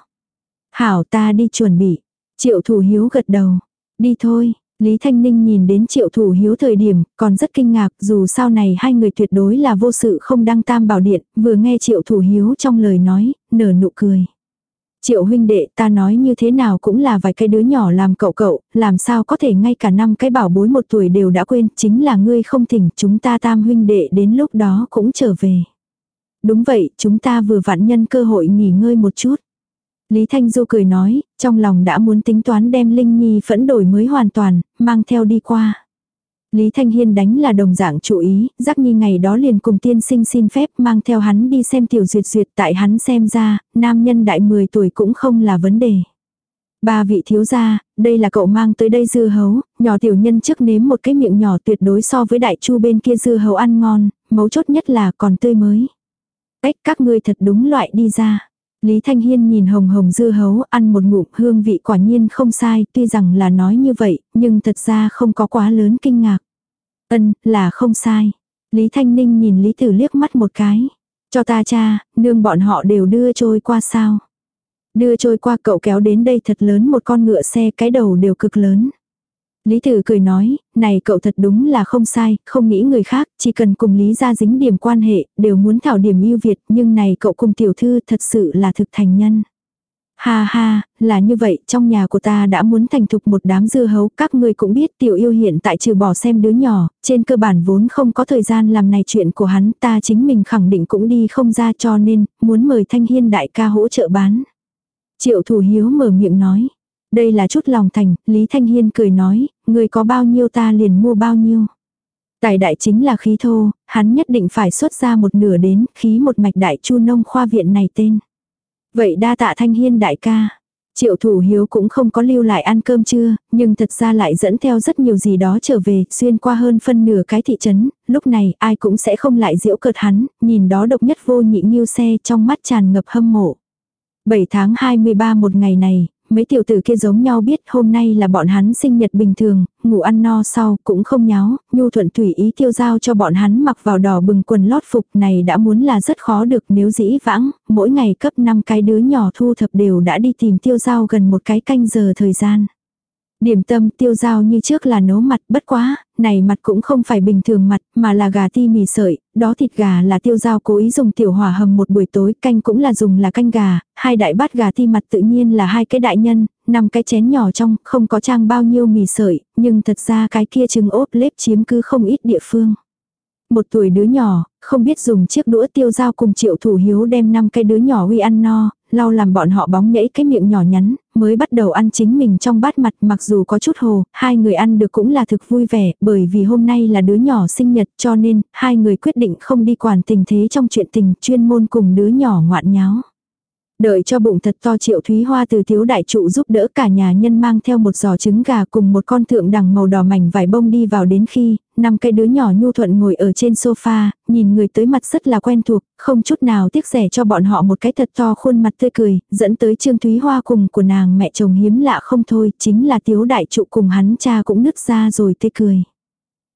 Hảo ta đi chuẩn bị. Triệu thủ hiếu gật đầu. Đi thôi, Lý Thanh Ninh nhìn đến triệu thủ hiếu thời điểm, còn rất kinh ngạc dù sau này hai người tuyệt đối là vô sự không đăng tam bảo điện, vừa nghe triệu thủ hiếu trong lời nói, nở nụ cười. Triệu huynh đệ ta nói như thế nào cũng là vài cái đứa nhỏ làm cậu cậu, làm sao có thể ngay cả năm cái bảo bối một tuổi đều đã quên, chính là ngươi không thỉnh chúng ta tam huynh đệ đến lúc đó cũng trở về. Đúng vậy, chúng ta vừa vặn nhân cơ hội nghỉ ngơi một chút. Lý Thanh Du cười nói, trong lòng đã muốn tính toán đem Linh Nhi phẫn đổi mới hoàn toàn, mang theo đi qua. Lý Thanh Hiên đánh là đồng dạng chú ý, giác nhi ngày đó liền cùng tiên sinh xin phép mang theo hắn đi xem tiểu duyệt duyệt tại hắn xem ra, nam nhân đại 10 tuổi cũng không là vấn đề. Ba vị thiếu gia, đây là cậu mang tới đây dưa hấu, nhỏ tiểu nhân trước nếm một cái miệng nhỏ tuyệt đối so với đại chu bên kia dưa hấu ăn ngon, mấu chốt nhất là còn tươi mới. Cách các ngươi thật đúng loại đi ra. Lý Thanh Hiên nhìn hồng hồng dưa hấu ăn một ngụm hương vị quả nhiên không sai, tuy rằng là nói như vậy, nhưng thật ra không có quá lớn kinh ngạc. Ân, là không sai. Lý Thanh Ninh nhìn Lý Tử liếc mắt một cái. Cho ta cha, nương bọn họ đều đưa trôi qua sao. Đưa trôi qua cậu kéo đến đây thật lớn một con ngựa xe cái đầu đều cực lớn. Lý Tử cười nói, này cậu thật đúng là không sai, không nghĩ người khác, chỉ cần cùng Lý gia dính điểm quan hệ, đều muốn thảo điểm ưu việt, nhưng này cậu cùng tiểu thư thật sự là thực thành nhân. Ha ha, là như vậy, trong nhà của ta đã muốn thành thục một đám dưa hấu, các người cũng biết tiểu yêu hiện tại trừ bỏ xem đứa nhỏ, trên cơ bản vốn không có thời gian làm này chuyện của hắn, ta chính mình khẳng định cũng đi không ra cho nên, muốn mời Thanh Hiên đại ca hỗ trợ bán. Triệu thủ hiếu mở miệng nói, đây là chút lòng thành, Lý Thanh Hiên cười nói, người có bao nhiêu ta liền mua bao nhiêu. Tài đại chính là khí thô, hắn nhất định phải xuất ra một nửa đến khí một mạch đại chu nông khoa viện này tên. Vậy đa tạ Thanh Hiên đại ca. Triệu thủ hiếu cũng không có lưu lại ăn cơm trưa, nhưng thật ra lại dẫn theo rất nhiều gì đó trở về, xuyên qua hơn phân nửa cái thị trấn, lúc này ai cũng sẽ không lại diễu cợt hắn, nhìn đó độc nhất vô nhị nghiêu xe trong mắt tràn ngập hâm mộ. 7 tháng 23 một ngày này, mấy tiểu tử kia giống nhau biết hôm nay là bọn hắn sinh nhật bình thường, ngủ ăn no sau cũng không nháo, nhu thuận tùy ý tiêu giao cho bọn hắn mặc vào đỏ bừng quần lót phục này đã muốn là rất khó được nếu dĩ vãng, mỗi ngày cấp 5 cái đứa nhỏ thu thập đều đã đi tìm tiêu giao gần một cái canh giờ thời gian. Điểm tâm tiêu giao như trước là nấu mặt bất quá, này mặt cũng không phải bình thường mặt mà là gà ti mì sợi, đó thịt gà là tiêu giao cố ý dùng tiểu hỏa hầm một buổi tối, canh cũng là dùng là canh gà, hai đại bát gà ti mặt tự nhiên là hai cái đại nhân, năm cái chén nhỏ trong, không có trang bao nhiêu mì sợi, nhưng thật ra cái kia trứng ốp lếp chiếm cứ không ít địa phương. Một tuổi đứa nhỏ, không biết dùng chiếc đũa tiêu dao cùng triệu thủ hiếu đem năm cái đứa nhỏ uy ăn no, lau làm bọn họ bóng nhảy cái miệng nhỏ nhắn, mới bắt đầu ăn chính mình trong bát mặt mặc dù có chút hồ, hai người ăn được cũng là thực vui vẻ, bởi vì hôm nay là đứa nhỏ sinh nhật cho nên, hai người quyết định không đi quản tình thế trong chuyện tình chuyên môn cùng đứa nhỏ ngoạn nháo. Đợi cho bụng thật to triệu thúy hoa từ thiếu đại trụ giúp đỡ cả nhà nhân mang theo một giò trứng gà cùng một con thượng đằng màu đỏ mảnh vải bông đi vào đến khi, năm cái đứa nhỏ nhu thuận ngồi ở trên sofa, nhìn người tới mặt rất là quen thuộc, không chút nào tiếc rẻ cho bọn họ một cái thật to khuôn mặt tươi cười, dẫn tới trương thúy hoa cùng của nàng mẹ chồng hiếm lạ không thôi, chính là thiếu đại trụ cùng hắn cha cũng nứt ra rồi tươi cười.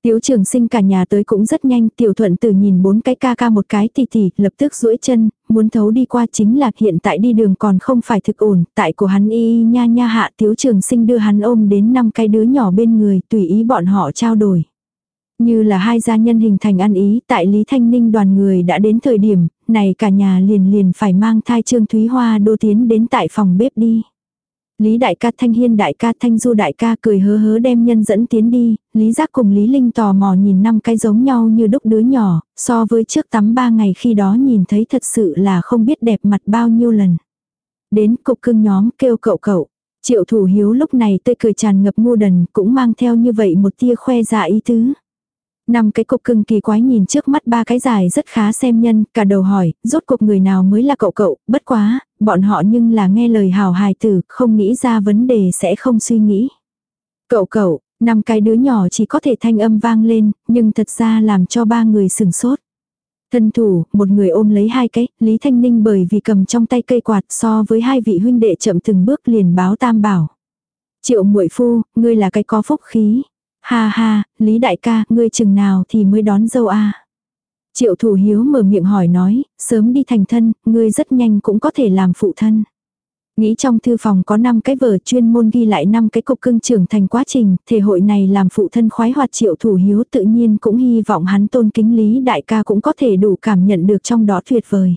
Tiếu trường sinh cả nhà tới cũng rất nhanh, tiểu thuận từ nhìn bốn cái ca ca một cái tì tỉ lập tức duỗi chân, muốn thấu đi qua chính là hiện tại đi đường còn không phải thực ổn, tại của hắn y y nha nha hạ tiếu trường sinh đưa hắn ôm đến năm cái đứa nhỏ bên người, tùy ý bọn họ trao đổi. Như là hai gia nhân hình thành ăn ý, tại Lý Thanh Ninh đoàn người đã đến thời điểm, này cả nhà liền liền phải mang thai Trương Thúy Hoa đô tiến đến tại phòng bếp đi. Lý đại ca thanh hiên đại ca thanh du đại ca cười hớ hớ đem nhân dẫn tiến đi, Lý giác cùng Lý Linh tò mò nhìn năm cái giống nhau như đúc đứa nhỏ, so với trước tắm ba ngày khi đó nhìn thấy thật sự là không biết đẹp mặt bao nhiêu lần. Đến cục cưng nhóm kêu cậu cậu, triệu thủ hiếu lúc này tươi cười tràn ngập ngu đần cũng mang theo như vậy một tia khoe dạ ý tứ. Năm cái cục cưng kỳ quái nhìn trước mắt ba cái dài rất khá xem nhân, cả đầu hỏi, rốt cuộc người nào mới là cậu cậu, bất quá, bọn họ nhưng là nghe lời hào hài tử, không nghĩ ra vấn đề sẽ không suy nghĩ. Cậu cậu, năm cái đứa nhỏ chỉ có thể thanh âm vang lên, nhưng thật ra làm cho ba người sừng sốt. Thân thủ, một người ôm lấy hai cái, Lý Thanh Ninh bởi vì cầm trong tay cây quạt so với hai vị huynh đệ chậm từng bước liền báo tam bảo. Triệu muội phu, ngươi là cái có phúc khí. Ha ha, Lý đại ca, ngươi chừng nào thì mới đón dâu a Triệu thủ hiếu mở miệng hỏi nói, sớm đi thành thân, ngươi rất nhanh cũng có thể làm phụ thân. Nghĩ trong thư phòng có 5 cái vở chuyên môn ghi lại 5 cái cục cưng trưởng thành quá trình, thể hội này làm phụ thân khoái hoạt triệu thủ hiếu tự nhiên cũng hy vọng hắn tôn kính lý đại ca cũng có thể đủ cảm nhận được trong đó tuyệt vời.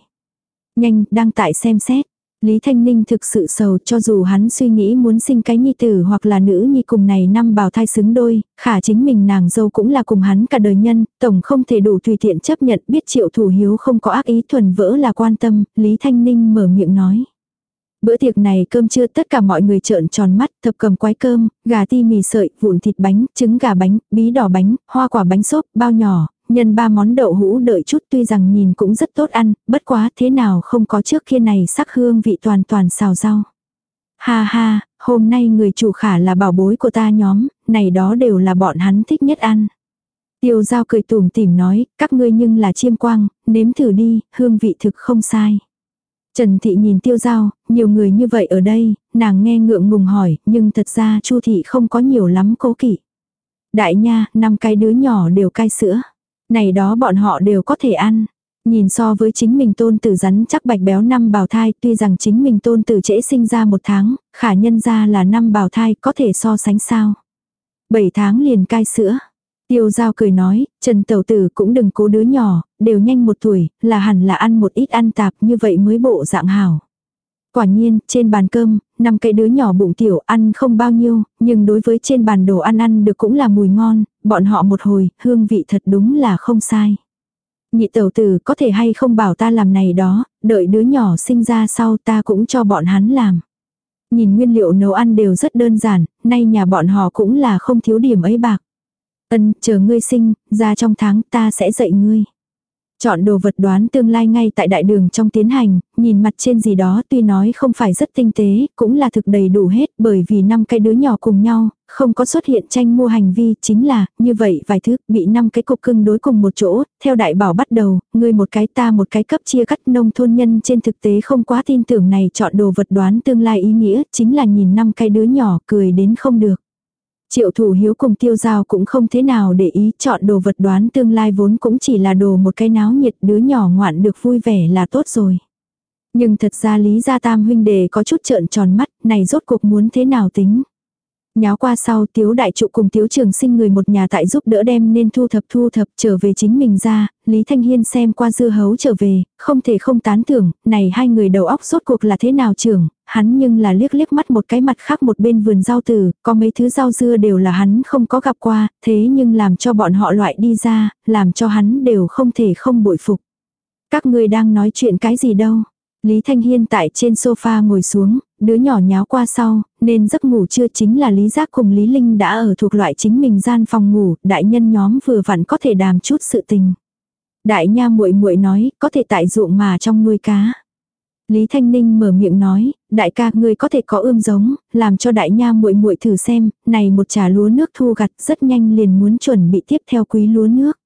Nhanh, đang tại xem xét. Lý Thanh Ninh thực sự sầu cho dù hắn suy nghĩ muốn sinh cái nhi tử hoặc là nữ nhi cùng này năm bào thai xứng đôi, khả chính mình nàng dâu cũng là cùng hắn cả đời nhân, tổng không thể đủ tùy tiện chấp nhận biết triệu thủ hiếu không có ác ý thuần vỡ là quan tâm, Lý Thanh Ninh mở miệng nói. Bữa tiệc này cơm trưa tất cả mọi người trợn tròn mắt, thập cầm quái cơm, gà ti mì sợi, vụn thịt bánh, trứng gà bánh, bí đỏ bánh, hoa quả bánh xốp, bao nhỏ, nhân ba món đậu hũ đợi chút tuy rằng nhìn cũng rất tốt ăn, bất quá thế nào không có trước kia này sắc hương vị toàn toàn xào rau. Ha ha, hôm nay người chủ khả là bảo bối của ta nhóm, này đó đều là bọn hắn thích nhất ăn. Tiêu giao cười tủm tỉm nói, các ngươi nhưng là chiêm quang, nếm thử đi, hương vị thực không sai. Trần Thị nhìn tiêu giao, nhiều người như vậy ở đây, nàng nghe ngượng ngùng hỏi, nhưng thật ra Chu Thị không có nhiều lắm cố kỵ. Đại nha, năm cái đứa nhỏ đều cai sữa. Này đó bọn họ đều có thể ăn. Nhìn so với chính mình tôn tử rắn chắc bạch béo năm bào thai, tuy rằng chính mình tôn tử trễ sinh ra một tháng, khả nhân ra là năm bào thai có thể so sánh sao. Bảy tháng liền cai sữa. Tiêu giao cười nói, Trần Tẩu Tử cũng đừng cố đứa nhỏ, đều nhanh một tuổi, là hẳn là ăn một ít ăn tạp như vậy mới bộ dạng hảo. Quả nhiên, trên bàn cơm, năm cái đứa nhỏ bụng tiểu ăn không bao nhiêu, nhưng đối với trên bàn đồ ăn ăn được cũng là mùi ngon, bọn họ một hồi, hương vị thật đúng là không sai. Nhị tẩu tử có thể hay không bảo ta làm này đó, đợi đứa nhỏ sinh ra sau ta cũng cho bọn hắn làm. Nhìn nguyên liệu nấu ăn đều rất đơn giản, nay nhà bọn họ cũng là không thiếu điểm ấy bạc. Ân, chờ ngươi sinh, ra trong tháng ta sẽ dạy ngươi. Chọn đồ vật đoán tương lai ngay tại đại đường trong tiến hành, nhìn mặt trên gì đó tuy nói không phải rất tinh tế, cũng là thực đầy đủ hết bởi vì năm cái đứa nhỏ cùng nhau, không có xuất hiện tranh mua hành vi, chính là, như vậy vài thứ, bị năm cái cục cưng đối cùng một chỗ, theo đại bảo bắt đầu, người một cái ta một cái cấp chia cắt nông thôn nhân trên thực tế không quá tin tưởng này chọn đồ vật đoán tương lai ý nghĩa, chính là nhìn năm cái đứa nhỏ cười đến không được. Triệu thủ hiếu cùng tiêu giao cũng không thế nào để ý chọn đồ vật đoán tương lai vốn cũng chỉ là đồ một cái náo nhiệt đứa nhỏ ngoạn được vui vẻ là tốt rồi. Nhưng thật ra Lý Gia Tam huynh đề có chút trợn tròn mắt, này rốt cuộc muốn thế nào tính. Nháo qua sau tiếu đại trụ cùng tiếu trường sinh người một nhà tại giúp đỡ đem nên thu thập thu thập trở về chính mình ra, Lý Thanh Hiên xem qua dưa hấu trở về, không thể không tán thưởng, này hai người đầu óc rốt cuộc là thế nào trưởng, hắn nhưng là liếc liếc mắt một cái mặt khác một bên vườn rau tử, có mấy thứ rau dưa đều là hắn không có gặp qua, thế nhưng làm cho bọn họ loại đi ra, làm cho hắn đều không thể không bội phục. Các người đang nói chuyện cái gì đâu? Lý Thanh Hiên tại trên sofa ngồi xuống, đứa nhỏ nháo qua sau, nên giấc ngủ chưa chính là Lý Giác cùng Lý Linh đã ở thuộc loại chính mình gian phòng ngủ, đại nhân nhóm vừa vặn có thể đàm chút sự tình. Đại nha muội muội nói, có thể tại ruộng mà trong nuôi cá. Lý Thanh Ninh mở miệng nói, đại ca ngươi có thể có ươm giống, làm cho đại nha muội muội thử xem, này một trà lúa nước thu gặt rất nhanh liền muốn chuẩn bị tiếp theo quý lúa nước.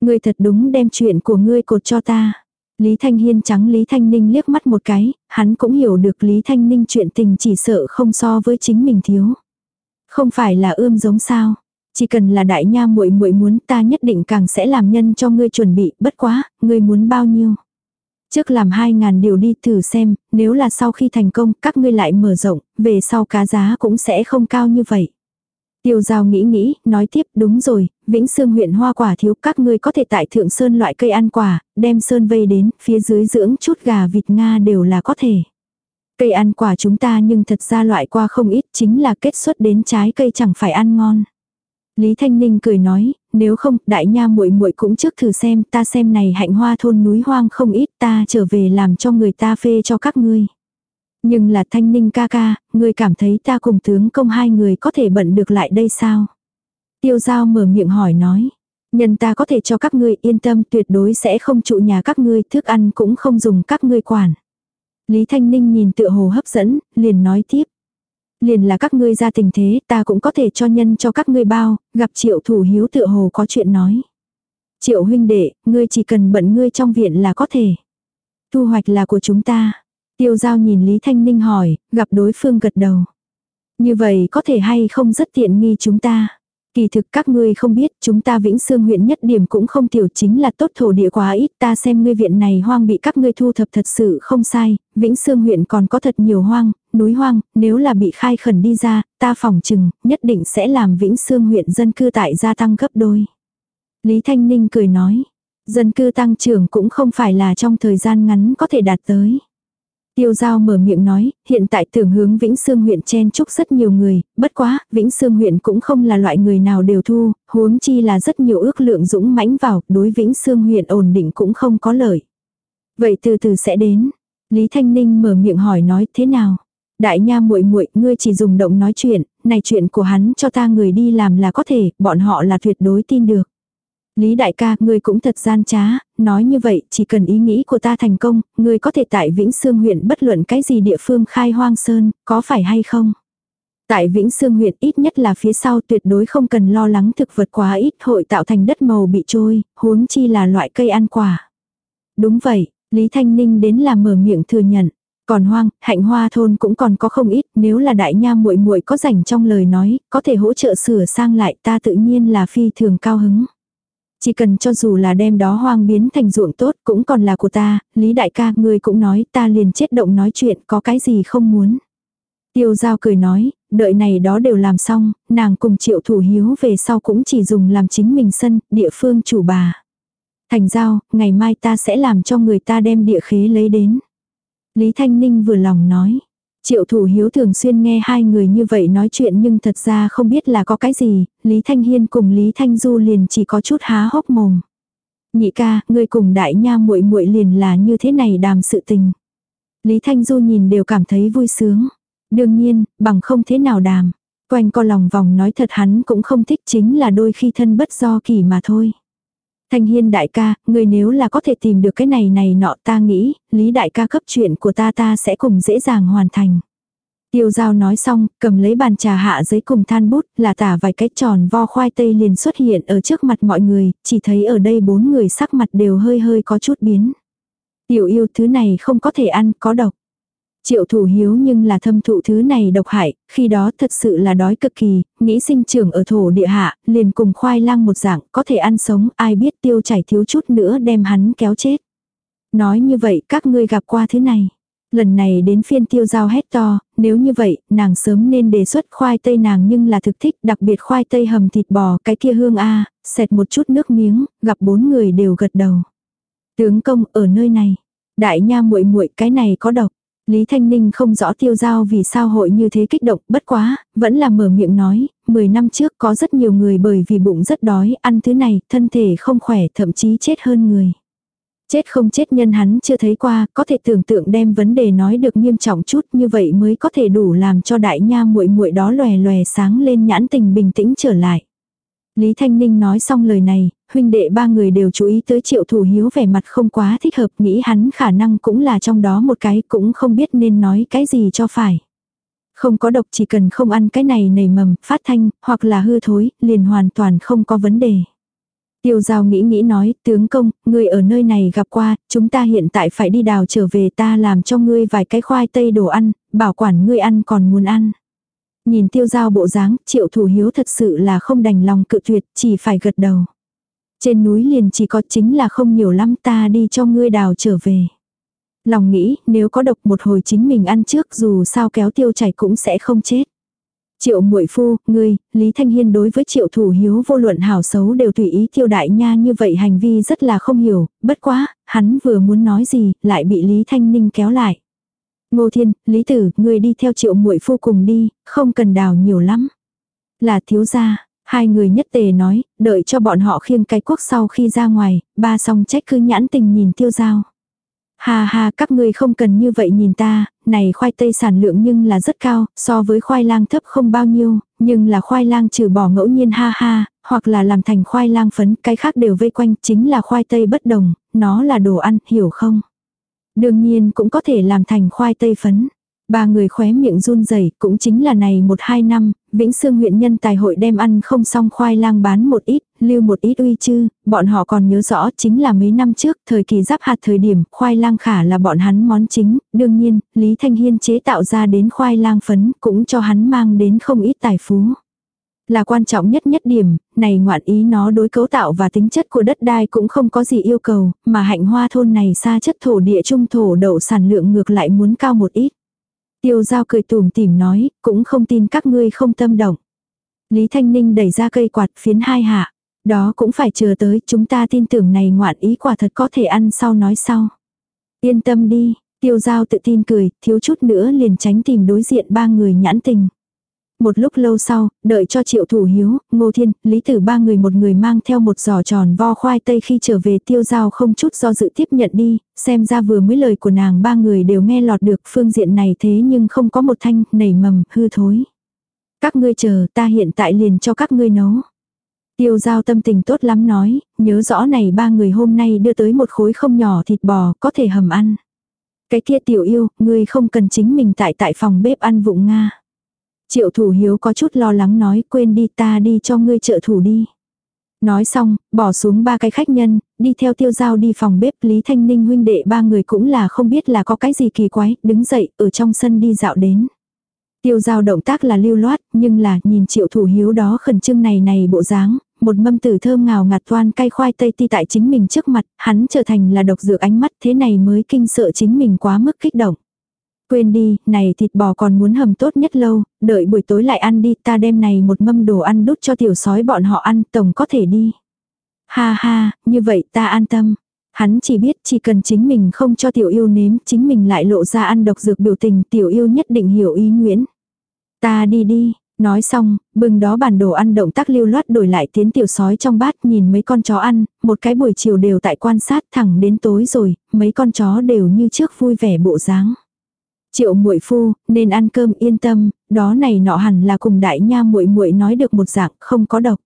Ngươi thật đúng đem chuyện của ngươi cột cho ta. Lý Thanh Hiên trắng Lý Thanh Ninh liếc mắt một cái, hắn cũng hiểu được Lý Thanh Ninh chuyện tình chỉ sợ không so với chính mình thiếu. Không phải là ươm giống sao, chỉ cần là đại nha muội muội muốn ta nhất định càng sẽ làm nhân cho ngươi chuẩn bị, bất quá, ngươi muốn bao nhiêu. Trước làm hai ngàn điều đi thử xem, nếu là sau khi thành công các ngươi lại mở rộng, về sau cá giá cũng sẽ không cao như vậy. Tiêu giao nghĩ nghĩ, nói tiếp đúng rồi, Vĩnh Sương huyện hoa quả thiếu các ngươi có thể tại thượng sơn loại cây ăn quả, đem sơn vây đến, phía dưới dưỡng chút gà vịt Nga đều là có thể. Cây ăn quả chúng ta nhưng thật ra loại qua không ít chính là kết xuất đến trái cây chẳng phải ăn ngon. Lý Thanh Ninh cười nói, nếu không, đại nha muội muội cũng trước thử xem, ta xem này hạnh hoa thôn núi hoang không ít, ta trở về làm cho người ta phê cho các ngươi. Nhưng là Thanh Ninh ca ca, ngươi cảm thấy ta cùng tướng công hai người có thể bận được lại đây sao? Tiêu giao mở miệng hỏi nói. Nhân ta có thể cho các ngươi yên tâm tuyệt đối sẽ không trụ nhà các ngươi, thức ăn cũng không dùng các ngươi quản. Lý Thanh Ninh nhìn tựa hồ hấp dẫn, liền nói tiếp. Liền là các ngươi ra tình thế, ta cũng có thể cho nhân cho các ngươi bao, gặp triệu thủ hiếu tựa hồ có chuyện nói. Triệu huynh đệ, ngươi chỉ cần bận ngươi trong viện là có thể. Thu hoạch là của chúng ta. Tiêu giao nhìn Lý Thanh Ninh hỏi, gặp đối phương gật đầu. Như vậy có thể hay không rất tiện nghi chúng ta. Kỳ thực các ngươi không biết, chúng ta Vĩnh Sương huyện nhất điểm cũng không tiểu chính là tốt thổ địa quá ít, ta xem ngươi viện này hoang bị các ngươi thu thập thật sự không sai, Vĩnh Sương huyện còn có thật nhiều hoang, núi hoang, nếu là bị khai khẩn đi ra, ta phòng chừng, nhất định sẽ làm Vĩnh Sương huyện dân cư tại gia tăng gấp đôi. Lý Thanh Ninh cười nói, dân cư tăng trưởng cũng không phải là trong thời gian ngắn có thể đạt tới. Tiêu Giao mở miệng nói, hiện tại tưởng hướng Vĩnh Sương huyện chen chúc rất nhiều người, bất quá, Vĩnh Sương huyện cũng không là loại người nào đều thu, huống chi là rất nhiều ước lượng dũng mãnh vào, đối Vĩnh Sương huyện ổn định cũng không có lợi. Vậy từ từ sẽ đến. Lý Thanh Ninh mở miệng hỏi nói thế nào? Đại nha muội muội, ngươi chỉ dùng động nói chuyện, này chuyện của hắn cho ta người đi làm là có thể, bọn họ là tuyệt đối tin được. Lý đại ca, ngươi cũng thật gian trá, nói như vậy, chỉ cần ý nghĩ của ta thành công, ngươi có thể tại Vĩnh Sương huyện bất luận cái gì địa phương khai hoang sơn, có phải hay không? Tại Vĩnh Sương huyện ít nhất là phía sau tuyệt đối không cần lo lắng thực vật quá ít hội tạo thành đất màu bị trôi, huống chi là loại cây ăn quả. Đúng vậy, Lý Thanh Ninh đến là mở miệng thừa nhận. Còn hoang, hạnh hoa thôn cũng còn có không ít, nếu là đại nha muội muội có rảnh trong lời nói, có thể hỗ trợ sửa sang lại ta tự nhiên là phi thường cao hứng. Chỉ cần cho dù là đem đó hoang biến thành ruộng tốt cũng còn là của ta, Lý đại ca ngươi cũng nói ta liền chết động nói chuyện có cái gì không muốn. Tiêu giao cười nói, đợi này đó đều làm xong, nàng cùng triệu thủ hiếu về sau cũng chỉ dùng làm chính mình sân, địa phương chủ bà. Thành giao, ngày mai ta sẽ làm cho người ta đem địa khế lấy đến. Lý Thanh Ninh vừa lòng nói. Triệu thủ hiếu thường xuyên nghe hai người như vậy nói chuyện nhưng thật ra không biết là có cái gì, Lý Thanh Hiên cùng Lý Thanh Du liền chỉ có chút há hốc mồm. Nhị ca, ngươi cùng đại nha muội muội liền là như thế này đàm sự tình. Lý Thanh Du nhìn đều cảm thấy vui sướng. Đương nhiên, bằng không thế nào đàm. Quanh co lòng vòng nói thật hắn cũng không thích chính là đôi khi thân bất do kỳ mà thôi. Thanh Hiên đại ca, người nếu là có thể tìm được cái này này nọ ta nghĩ, Lý đại ca cấp chuyện của ta ta sẽ cùng dễ dàng hoàn thành. Tiêu giao nói xong, cầm lấy bàn trà hạ giấy cùng than bút, là tả vài cái tròn vo khoai tây liền xuất hiện ở trước mặt mọi người, chỉ thấy ở đây bốn người sắc mặt đều hơi hơi có chút biến. Tiểu yêu thứ này không có thể ăn, có độc. Triệu thủ hiếu nhưng là thâm thụ thứ này độc hại, khi đó thật sự là đói cực kỳ, nghĩ sinh trưởng ở thổ địa hạ, liền cùng khoai lang một dạng, có thể ăn sống, ai biết tiêu chảy thiếu chút nữa đem hắn kéo chết. Nói như vậy các ngươi gặp qua thứ này. Lần này đến phiên tiêu giao hét to, nếu như vậy, nàng sớm nên đề xuất khoai tây nàng nhưng là thực thích, đặc biệt khoai tây hầm thịt bò, cái kia hương a à, xẹt một chút nước miếng, gặp bốn người đều gật đầu. Tướng công ở nơi này, đại nha muội muội cái này có độc. Lý Thanh Ninh không rõ tiêu giao vì sao hội như thế kích động, bất quá, vẫn là mở miệng nói, 10 năm trước có rất nhiều người bởi vì bụng rất đói, ăn thứ này, thân thể không khỏe, thậm chí chết hơn người. Chết không chết nhân hắn chưa thấy qua, có thể tưởng tượng đem vấn đề nói được nghiêm trọng chút như vậy mới có thể đủ làm cho đại nha muội muội đó lòe lòe sáng lên nhãn tình bình tĩnh trở lại. Lý Thanh Ninh nói xong lời này, huynh đệ ba người đều chú ý tới triệu thủ hiếu vẻ mặt không quá thích hợp nghĩ hắn khả năng cũng là trong đó một cái cũng không biết nên nói cái gì cho phải. Không có độc chỉ cần không ăn cái này nảy mầm, phát thanh, hoặc là hư thối, liền hoàn toàn không có vấn đề. Tiêu giao nghĩ nghĩ nói, tướng công, ngươi ở nơi này gặp qua, chúng ta hiện tại phải đi đào trở về ta làm cho ngươi vài cái khoai tây đồ ăn, bảo quản ngươi ăn còn muốn ăn. Nhìn tiêu giao bộ dáng, triệu thủ hiếu thật sự là không đành lòng cự tuyệt, chỉ phải gật đầu. Trên núi liền chỉ có chính là không nhiều lắm ta đi cho ngươi đào trở về. Lòng nghĩ nếu có độc một hồi chính mình ăn trước dù sao kéo tiêu chảy cũng sẽ không chết. Triệu muội phu, ngươi, Lý Thanh Hiên đối với triệu thủ hiếu vô luận hảo xấu đều tùy ý tiêu đại nha như vậy hành vi rất là không hiểu, bất quá, hắn vừa muốn nói gì, lại bị Lý Thanh Ninh kéo lại. Ngô Thiên, Lý Tử, người đi theo triệu muội phu cùng đi, không cần đào nhiều lắm. Là thiếu gia, hai người nhất tề nói, đợi cho bọn họ khiêng cái quốc sau khi ra ngoài, ba song trách cứ nhãn tình nhìn tiêu giao. Ha ha các ngươi không cần như vậy nhìn ta, này khoai tây sản lượng nhưng là rất cao, so với khoai lang thấp không bao nhiêu, nhưng là khoai lang trừ bỏ ngẫu nhiên ha ha, hoặc là làm thành khoai lang phấn, cái khác đều vây quanh, chính là khoai tây bất đồng, nó là đồ ăn, hiểu không? Đương nhiên cũng có thể làm thành khoai tây phấn. Ba người khóe miệng run rẩy cũng chính là này một hai năm, Vĩnh Sương huyện nhân tài hội đem ăn không xong khoai lang bán một ít, lưu một ít uy chư, bọn họ còn nhớ rõ chính là mấy năm trước, thời kỳ giáp hạt thời điểm, khoai lang khả là bọn hắn món chính, đương nhiên, Lý Thanh Hiên chế tạo ra đến khoai lang phấn cũng cho hắn mang đến không ít tài phú. Là quan trọng nhất nhất điểm, này ngoạn ý nó đối cấu tạo và tính chất của đất đai cũng không có gì yêu cầu, mà hạnh hoa thôn này xa chất thổ địa trung thổ đậu sản lượng ngược lại muốn cao một ít. Tiêu giao cười tủm tỉm nói, cũng không tin các ngươi không tâm động. Lý Thanh Ninh đẩy ra cây quạt phiến hai hạ. Đó cũng phải chờ tới, chúng ta tin tưởng này ngoạn ý quả thật có thể ăn sau nói sau. Yên tâm đi, tiêu giao tự tin cười, thiếu chút nữa liền tránh tìm đối diện ba người nhãn tình. Một lúc lâu sau, đợi cho triệu thủ hiếu, ngô thiên, lý tử ba người một người mang theo một giỏ tròn vo khoai tây khi trở về tiêu giao không chút do dự tiếp nhận đi, xem ra vừa mới lời của nàng ba người đều nghe lọt được phương diện này thế nhưng không có một thanh nảy mầm, hư thối. Các ngươi chờ, ta hiện tại liền cho các ngươi nấu. Tiêu giao tâm tình tốt lắm nói, nhớ rõ này ba người hôm nay đưa tới một khối không nhỏ thịt bò có thể hầm ăn. Cái kia tiểu yêu, ngươi không cần chính mình tại tại phòng bếp ăn vụng Nga. Triệu thủ hiếu có chút lo lắng nói quên đi ta đi cho ngươi trợ thủ đi. Nói xong, bỏ xuống ba cái khách nhân, đi theo tiêu giao đi phòng bếp Lý Thanh Ninh huynh đệ ba người cũng là không biết là có cái gì kỳ quái, đứng dậy ở trong sân đi dạo đến. Tiêu giao động tác là lưu loát, nhưng là nhìn triệu thủ hiếu đó khẩn trương này này bộ dáng, một mâm tử thơm ngào ngạt toan cay khoai tây ti tại chính mình trước mặt, hắn trở thành là độc dược ánh mắt thế này mới kinh sợ chính mình quá mức kích động. Quên đi, này thịt bò còn muốn hầm tốt nhất lâu, đợi buổi tối lại ăn đi, ta đem này một mâm đồ ăn đút cho tiểu sói bọn họ ăn, tổng có thể đi. Ha ha, như vậy ta an tâm. Hắn chỉ biết chỉ cần chính mình không cho tiểu yêu nếm, chính mình lại lộ ra ăn độc dược biểu tình, tiểu yêu nhất định hiểu ý nguyễn. Ta đi đi, Nói xong, bừng đó bản đồ ăn động tác lưu loát đổi lại tiến tiểu sói trong bát nhìn mấy con chó ăn, một cái buổi chiều đều tại quan sát thẳng đến tối rồi, mấy con chó đều như trước vui vẻ bộ dáng. Triệu muội phu, nên ăn cơm yên tâm, đó này nọ hẳn là cùng đại nha muội muội nói được một dạng, không có độc.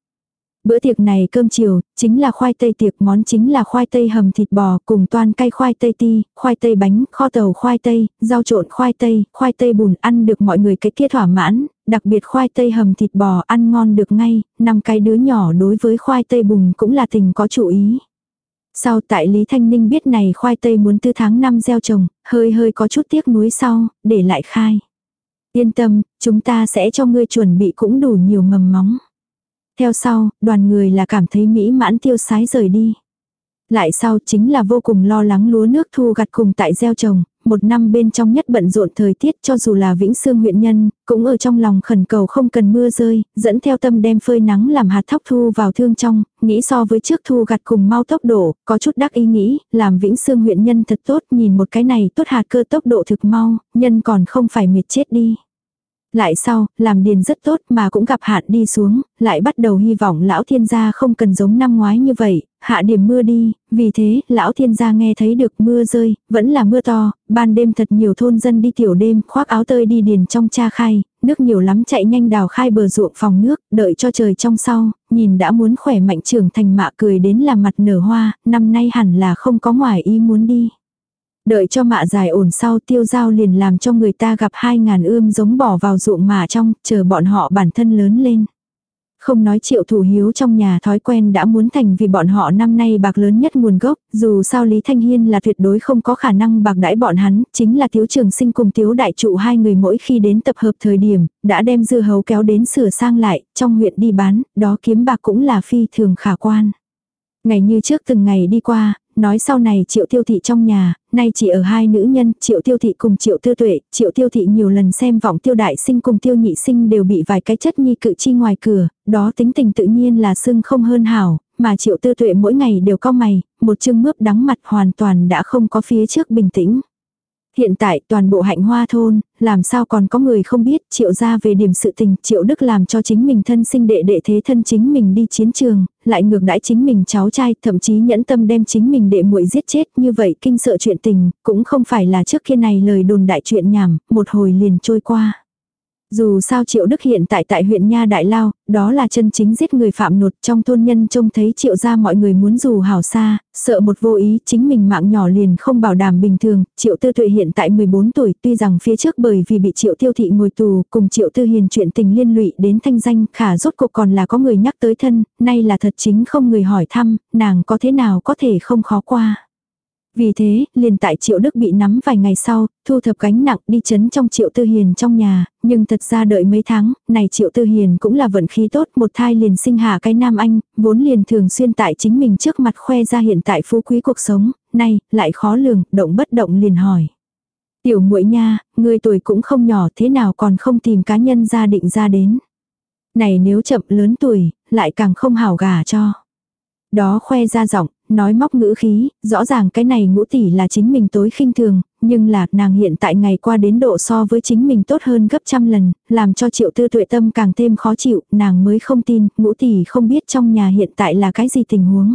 Bữa tiệc này cơm chiều, chính là khoai tây tiệc món chính là khoai tây hầm thịt bò cùng toan cay khoai tây ti, khoai tây bánh, kho tàu khoai tây, rau trộn khoai tây, khoai tây bùn ăn được mọi người cái kia thỏa mãn, đặc biệt khoai tây hầm thịt bò ăn ngon được ngay, năm cái đứa nhỏ đối với khoai tây bùn cũng là tình có chủ ý. Sau tại Lý Thanh Ninh biết này khoai tây muốn tư tháng năm gieo trồng, hơi hơi có chút tiếc nuối sau, để lại khai. Yên tâm, chúng ta sẽ cho ngươi chuẩn bị cũng đủ nhiều mầm móng. Theo sau, đoàn người là cảm thấy mỹ mãn tiêu sái rời đi. Lại sau chính là vô cùng lo lắng lúa nước thu gặt cùng tại gieo trồng, một năm bên trong nhất bận rộn thời tiết cho dù là Vĩnh Sương huyện nhân, cũng ở trong lòng khẩn cầu không cần mưa rơi, dẫn theo tâm đem phơi nắng làm hạt thóc thu vào thương trong, nghĩ so với trước thu gặt cùng mau tốc độ, có chút đắc ý nghĩ, làm Vĩnh Sương huyện nhân thật tốt, nhìn một cái này tốt hạt cơ tốc độ thực mau, nhân còn không phải mệt chết đi. Lại sau, làm điền rất tốt mà cũng gặp hạn đi xuống, lại bắt đầu hy vọng lão thiên gia không cần giống năm ngoái như vậy, hạ điểm mưa đi, vì thế, lão thiên gia nghe thấy được mưa rơi, vẫn là mưa to, ban đêm thật nhiều thôn dân đi tiểu đêm, khoác áo tơi đi điền trong cha khai, nước nhiều lắm chạy nhanh đào khai bờ ruộng phòng nước, đợi cho trời trong sau, nhìn đã muốn khỏe mạnh trưởng thành mạ cười đến là mặt nở hoa, năm nay hẳn là không có ngoài ý muốn đi. Đợi cho mạ dài ổn sau tiêu giao liền làm cho người ta gặp hai ngàn ươm giống bỏ vào ruộng mạ trong, chờ bọn họ bản thân lớn lên. Không nói triệu thủ hiếu trong nhà thói quen đã muốn thành vì bọn họ năm nay bạc lớn nhất nguồn gốc, dù sao Lý Thanh Hiên là tuyệt đối không có khả năng bạc đãi bọn hắn, chính là thiếu trường sinh cùng thiếu đại trụ hai người mỗi khi đến tập hợp thời điểm, đã đem dư hấu kéo đến sửa sang lại, trong huyện đi bán, đó kiếm bạc cũng là phi thường khả quan. Ngày như trước từng ngày đi qua, nói sau này triệu tiêu thị trong nhà, nay chỉ ở hai nữ nhân, triệu tiêu thị cùng triệu tư tuệ, triệu tiêu thị nhiều lần xem vọng tiêu đại sinh cùng tiêu nhị sinh đều bị vài cái chất nhi cự chi ngoài cửa, đó tính tình tự nhiên là sưng không hơn hảo, mà triệu tư tuệ mỗi ngày đều có mày, một chương mướp đắng mặt hoàn toàn đã không có phía trước bình tĩnh. Hiện tại toàn bộ hạnh hoa thôn, làm sao còn có người không biết triệu ra về điểm sự tình triệu đức làm cho chính mình thân sinh đệ đệ thế thân chính mình đi chiến trường, lại ngược đãi chính mình cháu trai thậm chí nhẫn tâm đem chính mình đệ muội giết chết như vậy kinh sợ chuyện tình, cũng không phải là trước kia này lời đồn đại chuyện nhảm, một hồi liền trôi qua. Dù sao Triệu Đức hiện tại tại huyện Nha Đại Lao, đó là chân chính giết người phạm nột trong thôn nhân trông thấy Triệu ra mọi người muốn dù hảo xa, sợ một vô ý chính mình mạng nhỏ liền không bảo đảm bình thường. Triệu Tư Tuệ hiện tại 14 tuổi tuy rằng phía trước bởi vì bị Triệu Tiêu Thị ngồi tù cùng Triệu Tư Hiền chuyện tình liên lụy đến thanh danh khả rốt cuộc còn là có người nhắc tới thân, nay là thật chính không người hỏi thăm, nàng có thế nào có thể không khó qua. Vì thế, liền tại Triệu Đức bị nắm vài ngày sau, thu thập gánh nặng đi chấn trong Triệu Tư Hiền trong nhà, nhưng thật ra đợi mấy tháng, này Triệu Tư Hiền cũng là vận khí tốt, một thai liền sinh hạ cái nam anh, vốn liền thường xuyên tại chính mình trước mặt khoe ra hiện tại phú quý cuộc sống, nay, lại khó lường, động bất động liền hỏi. Tiểu muội nha, người tuổi cũng không nhỏ thế nào còn không tìm cá nhân gia định ra đến. Này nếu chậm lớn tuổi, lại càng không hảo gà cho. Đó khoe ra giọng, nói móc ngữ khí, rõ ràng cái này ngũ tỷ là chính mình tối khinh thường, nhưng là nàng hiện tại ngày qua đến độ so với chính mình tốt hơn gấp trăm lần, làm cho triệu tư tuệ tâm càng thêm khó chịu, nàng mới không tin, ngũ tỷ không biết trong nhà hiện tại là cái gì tình huống.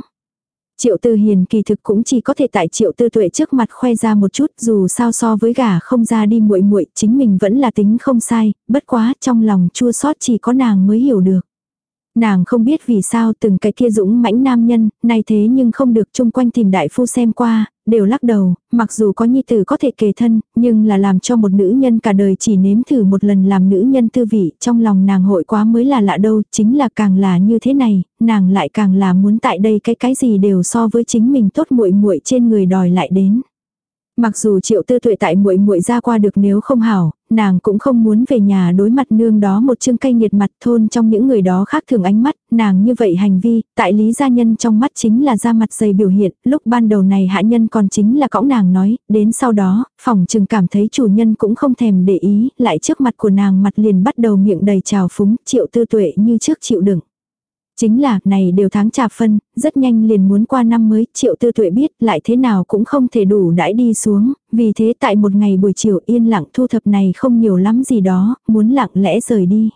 Triệu Tư Hiền kỳ thực cũng chỉ có thể tại Triệu Tư Tuệ trước mặt khoe ra một chút, dù sao so với gà không ra đi muội muội, chính mình vẫn là tính không sai, bất quá trong lòng chua xót chỉ có nàng mới hiểu được. Nàng không biết vì sao từng cái kia dũng mãnh nam nhân, nay thế nhưng không được chung quanh tìm đại phu xem qua, đều lắc đầu, mặc dù có nhi tử có thể kề thân, nhưng là làm cho một nữ nhân cả đời chỉ nếm thử một lần làm nữ nhân tư vị, trong lòng nàng hội quá mới là lạ đâu, chính là càng là như thế này, nàng lại càng là muốn tại đây cái cái gì đều so với chính mình tốt muội muội trên người đòi lại đến. Mặc dù triệu tư tuệ tại muội muội ra qua được nếu không hảo, nàng cũng không muốn về nhà đối mặt nương đó một chương cây nhiệt mặt thôn trong những người đó khác thường ánh mắt, nàng như vậy hành vi, tại lý gia nhân trong mắt chính là ra mặt dày biểu hiện, lúc ban đầu này hạ nhân còn chính là cõng nàng nói, đến sau đó, phòng chừng cảm thấy chủ nhân cũng không thèm để ý, lại trước mặt của nàng mặt liền bắt đầu miệng đầy trào phúng, triệu tư tuệ như trước chịu đựng. Chính là, này đều tháng chạp phân, rất nhanh liền muốn qua năm mới, triệu tư tuệ biết lại thế nào cũng không thể đủ đãi đi xuống, vì thế tại một ngày buổi chiều yên lặng thu thập này không nhiều lắm gì đó, muốn lặng lẽ rời đi.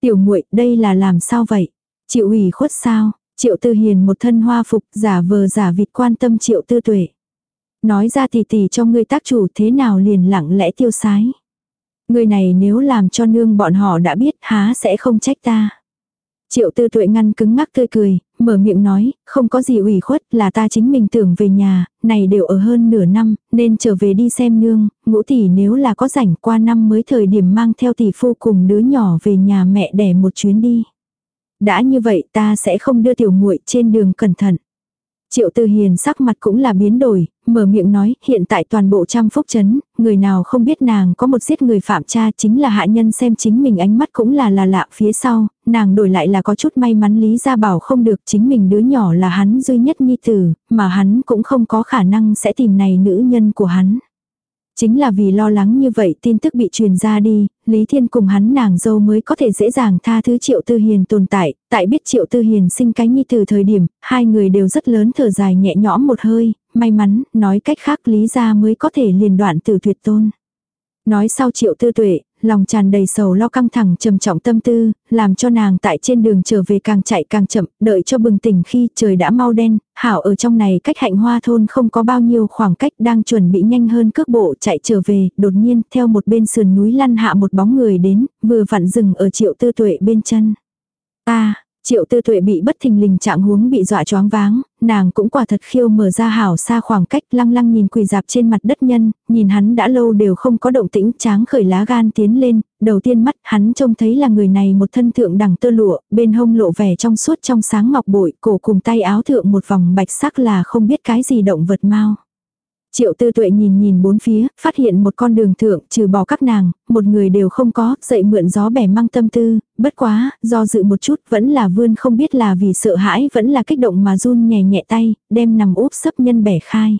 Tiểu muội đây là làm sao vậy? Triệu ủy khuất sao? Triệu tư hiền một thân hoa phục giả vờ giả vịt quan tâm triệu tư tuệ. Nói ra tỉ tỷ cho ngươi tác chủ thế nào liền lặng lẽ tiêu sái. Người này nếu làm cho nương bọn họ đã biết há sẽ không trách ta. Triệu tư tuệ ngăn cứng ngắc tươi cười, mở miệng nói, không có gì ủy khuất là ta chính mình tưởng về nhà, này đều ở hơn nửa năm, nên trở về đi xem nương, ngũ tỷ nếu là có rảnh qua năm mới thời điểm mang theo tỷ phu cùng đứa nhỏ về nhà mẹ đẻ một chuyến đi. Đã như vậy ta sẽ không đưa tiểu muội trên đường cẩn thận. Triệu Tư Hiền sắc mặt cũng là biến đổi, mở miệng nói, hiện tại toàn bộ trăm phúc chấn, người nào không biết nàng có một giết người phạm cha chính là hạ nhân xem chính mình ánh mắt cũng là là lạ phía sau, nàng đổi lại là có chút may mắn Lý Gia Bảo không được chính mình đứa nhỏ là hắn duy nhất nhi tử, mà hắn cũng không có khả năng sẽ tìm này nữ nhân của hắn. Chính là vì lo lắng như vậy tin tức bị truyền ra đi, Lý Thiên cùng hắn nàng dâu mới có thể dễ dàng tha thứ Triệu Tư Hiền tồn tại, tại biết Triệu Tư Hiền sinh cái nhi từ thời điểm, hai người đều rất lớn thở dài nhẹ nhõm một hơi, may mắn, nói cách khác Lý gia mới có thể liền đoạn từ tuyệt tôn. Nói sau Triệu Tư Tuệ, lòng tràn đầy sầu lo căng thẳng trầm trọng tâm tư, làm cho nàng tại trên đường trở về càng chạy càng chậm, đợi cho bừng tỉnh khi trời đã mau đen, hảo ở trong này cách hạnh hoa thôn không có bao nhiêu khoảng cách đang chuẩn bị nhanh hơn cước bộ chạy trở về, đột nhiên theo một bên sườn núi lăn hạ một bóng người đến, vừa vặn dừng ở triệu tư tuệ bên chân. ta Triệu tư tuệ bị bất thình lình trạng huống bị dọa choáng váng, nàng cũng quả thật khiêu mở ra hảo xa khoảng cách lăng lăng nhìn quỳ dạp trên mặt đất nhân, nhìn hắn đã lâu đều không có động tĩnh tráng khởi lá gan tiến lên, đầu tiên mắt hắn trông thấy là người này một thân thượng đẳng tơ lụa, bên hông lộ vẻ trong suốt trong sáng ngọc bội, cổ cùng tay áo thượng một vòng bạch sắc là không biết cái gì động vật mau. Triệu tư tuệ nhìn nhìn bốn phía, phát hiện một con đường thượng, trừ bỏ các nàng, một người đều không có, dậy mượn gió bẻ mang tâm tư, bất quá, do dự một chút vẫn là vươn không biết là vì sợ hãi vẫn là kích động mà run nhẹ nhẹ tay, đem nằm úp sấp nhân bẻ khai.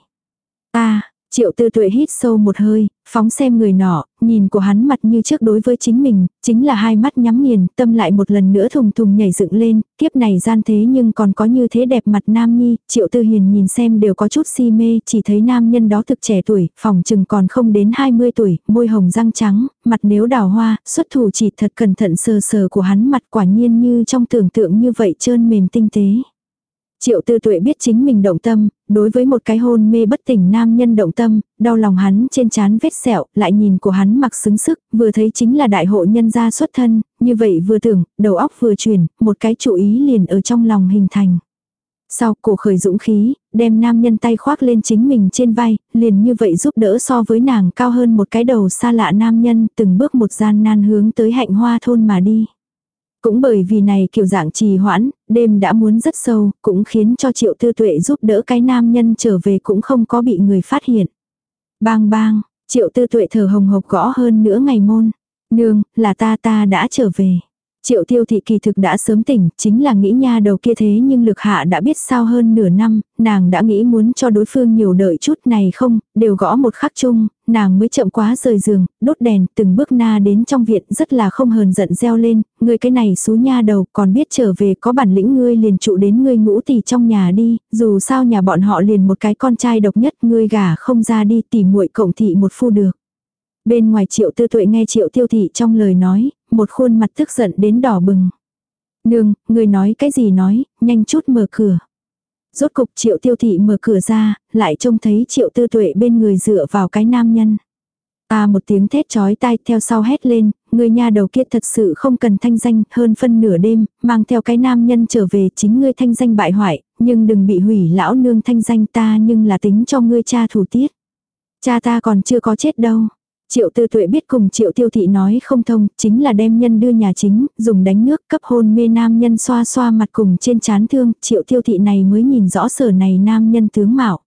ta Triệu tư tuệ hít sâu một hơi, phóng xem người nọ, nhìn của hắn mặt như trước đối với chính mình, chính là hai mắt nhắm nghiền, tâm lại một lần nữa thùng thùng nhảy dựng lên, kiếp này gian thế nhưng còn có như thế đẹp mặt nam nhi, triệu tư hiền nhìn xem đều có chút si mê, chỉ thấy nam nhân đó thực trẻ tuổi, phòng chừng còn không đến 20 tuổi, môi hồng răng trắng, mặt nếu đào hoa, xuất thủ chỉ thật cẩn thận sờ sờ của hắn mặt quả nhiên như trong tưởng tượng như vậy trơn mềm tinh tế. Triệu tư tuệ biết chính mình động tâm, đối với một cái hôn mê bất tỉnh nam nhân động tâm, đau lòng hắn trên chán vết sẹo, lại nhìn của hắn mặc xứng sức, vừa thấy chính là đại hộ nhân gia xuất thân, như vậy vừa tưởng, đầu óc vừa chuyển, một cái chủ ý liền ở trong lòng hình thành. Sau cổ khởi dũng khí, đem nam nhân tay khoác lên chính mình trên vai, liền như vậy giúp đỡ so với nàng cao hơn một cái đầu xa lạ nam nhân từng bước một gian nan hướng tới hạnh hoa thôn mà đi. Cũng bởi vì này kiểu dạng trì hoãn, đêm đã muốn rất sâu, cũng khiến cho triệu tư tuệ giúp đỡ cái nam nhân trở về cũng không có bị người phát hiện. Bang bang, triệu tư tuệ thở hồng hộc gõ hơn nữa ngày môn. Nương, là ta ta đã trở về. Triệu tiêu thị kỳ thực đã sớm tỉnh, chính là nghĩ nha đầu kia thế nhưng lực hạ đã biết sao hơn nửa năm, nàng đã nghĩ muốn cho đối phương nhiều đợi chút này không, đều gõ một khắc chung, nàng mới chậm quá rời giường, đốt đèn, từng bước na đến trong viện rất là không hờn giận reo lên, ngươi cái này xú nha đầu còn biết trở về có bản lĩnh ngươi liền trụ đến ngươi ngũ tỷ trong nhà đi, dù sao nhà bọn họ liền một cái con trai độc nhất ngươi gả không ra đi tỉ muội cộng thị một phu được. Bên ngoài triệu tư tuệ nghe triệu tiêu thị trong lời nói, một khuôn mặt tức giận đến đỏ bừng. Nương, người nói cái gì nói, nhanh chút mở cửa. Rốt cục triệu tiêu thị mở cửa ra, lại trông thấy triệu tư tuệ bên người dựa vào cái nam nhân. À một tiếng thét chói tai theo sau hét lên, người nhà đầu kia thật sự không cần thanh danh, hơn phân nửa đêm, mang theo cái nam nhân trở về chính ngươi thanh danh bại hoại, nhưng đừng bị hủy lão nương thanh danh ta nhưng là tính cho ngươi cha thủ tiết. Cha ta còn chưa có chết đâu. Triệu tư tuệ biết cùng triệu tiêu thị nói không thông, chính là đem nhân đưa nhà chính, dùng đánh nước cấp hôn mê nam nhân xoa xoa mặt cùng trên chán thương, triệu tiêu thị này mới nhìn rõ sở này nam nhân tướng mạo.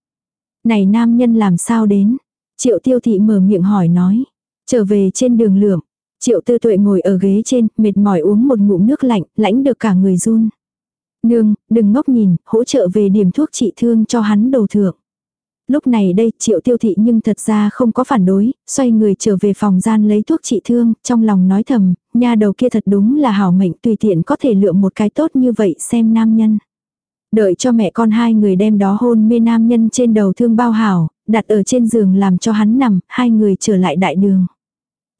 Này nam nhân làm sao đến? Triệu tiêu thị mở miệng hỏi nói. Trở về trên đường lượm. Triệu tư tuệ ngồi ở ghế trên, mệt mỏi uống một ngụm nước lạnh, lãnh được cả người run. Nương, đừng ngốc nhìn, hỗ trợ về điểm thuốc trị thương cho hắn đầu thượng. Lúc này đây triệu tiêu thị nhưng thật ra không có phản đối, xoay người trở về phòng gian lấy thuốc trị thương, trong lòng nói thầm, nhà đầu kia thật đúng là hảo mệnh tùy tiện có thể lựa một cái tốt như vậy xem nam nhân. Đợi cho mẹ con hai người đem đó hôn mê nam nhân trên đầu thương bao hảo, đặt ở trên giường làm cho hắn nằm, hai người trở lại đại đường.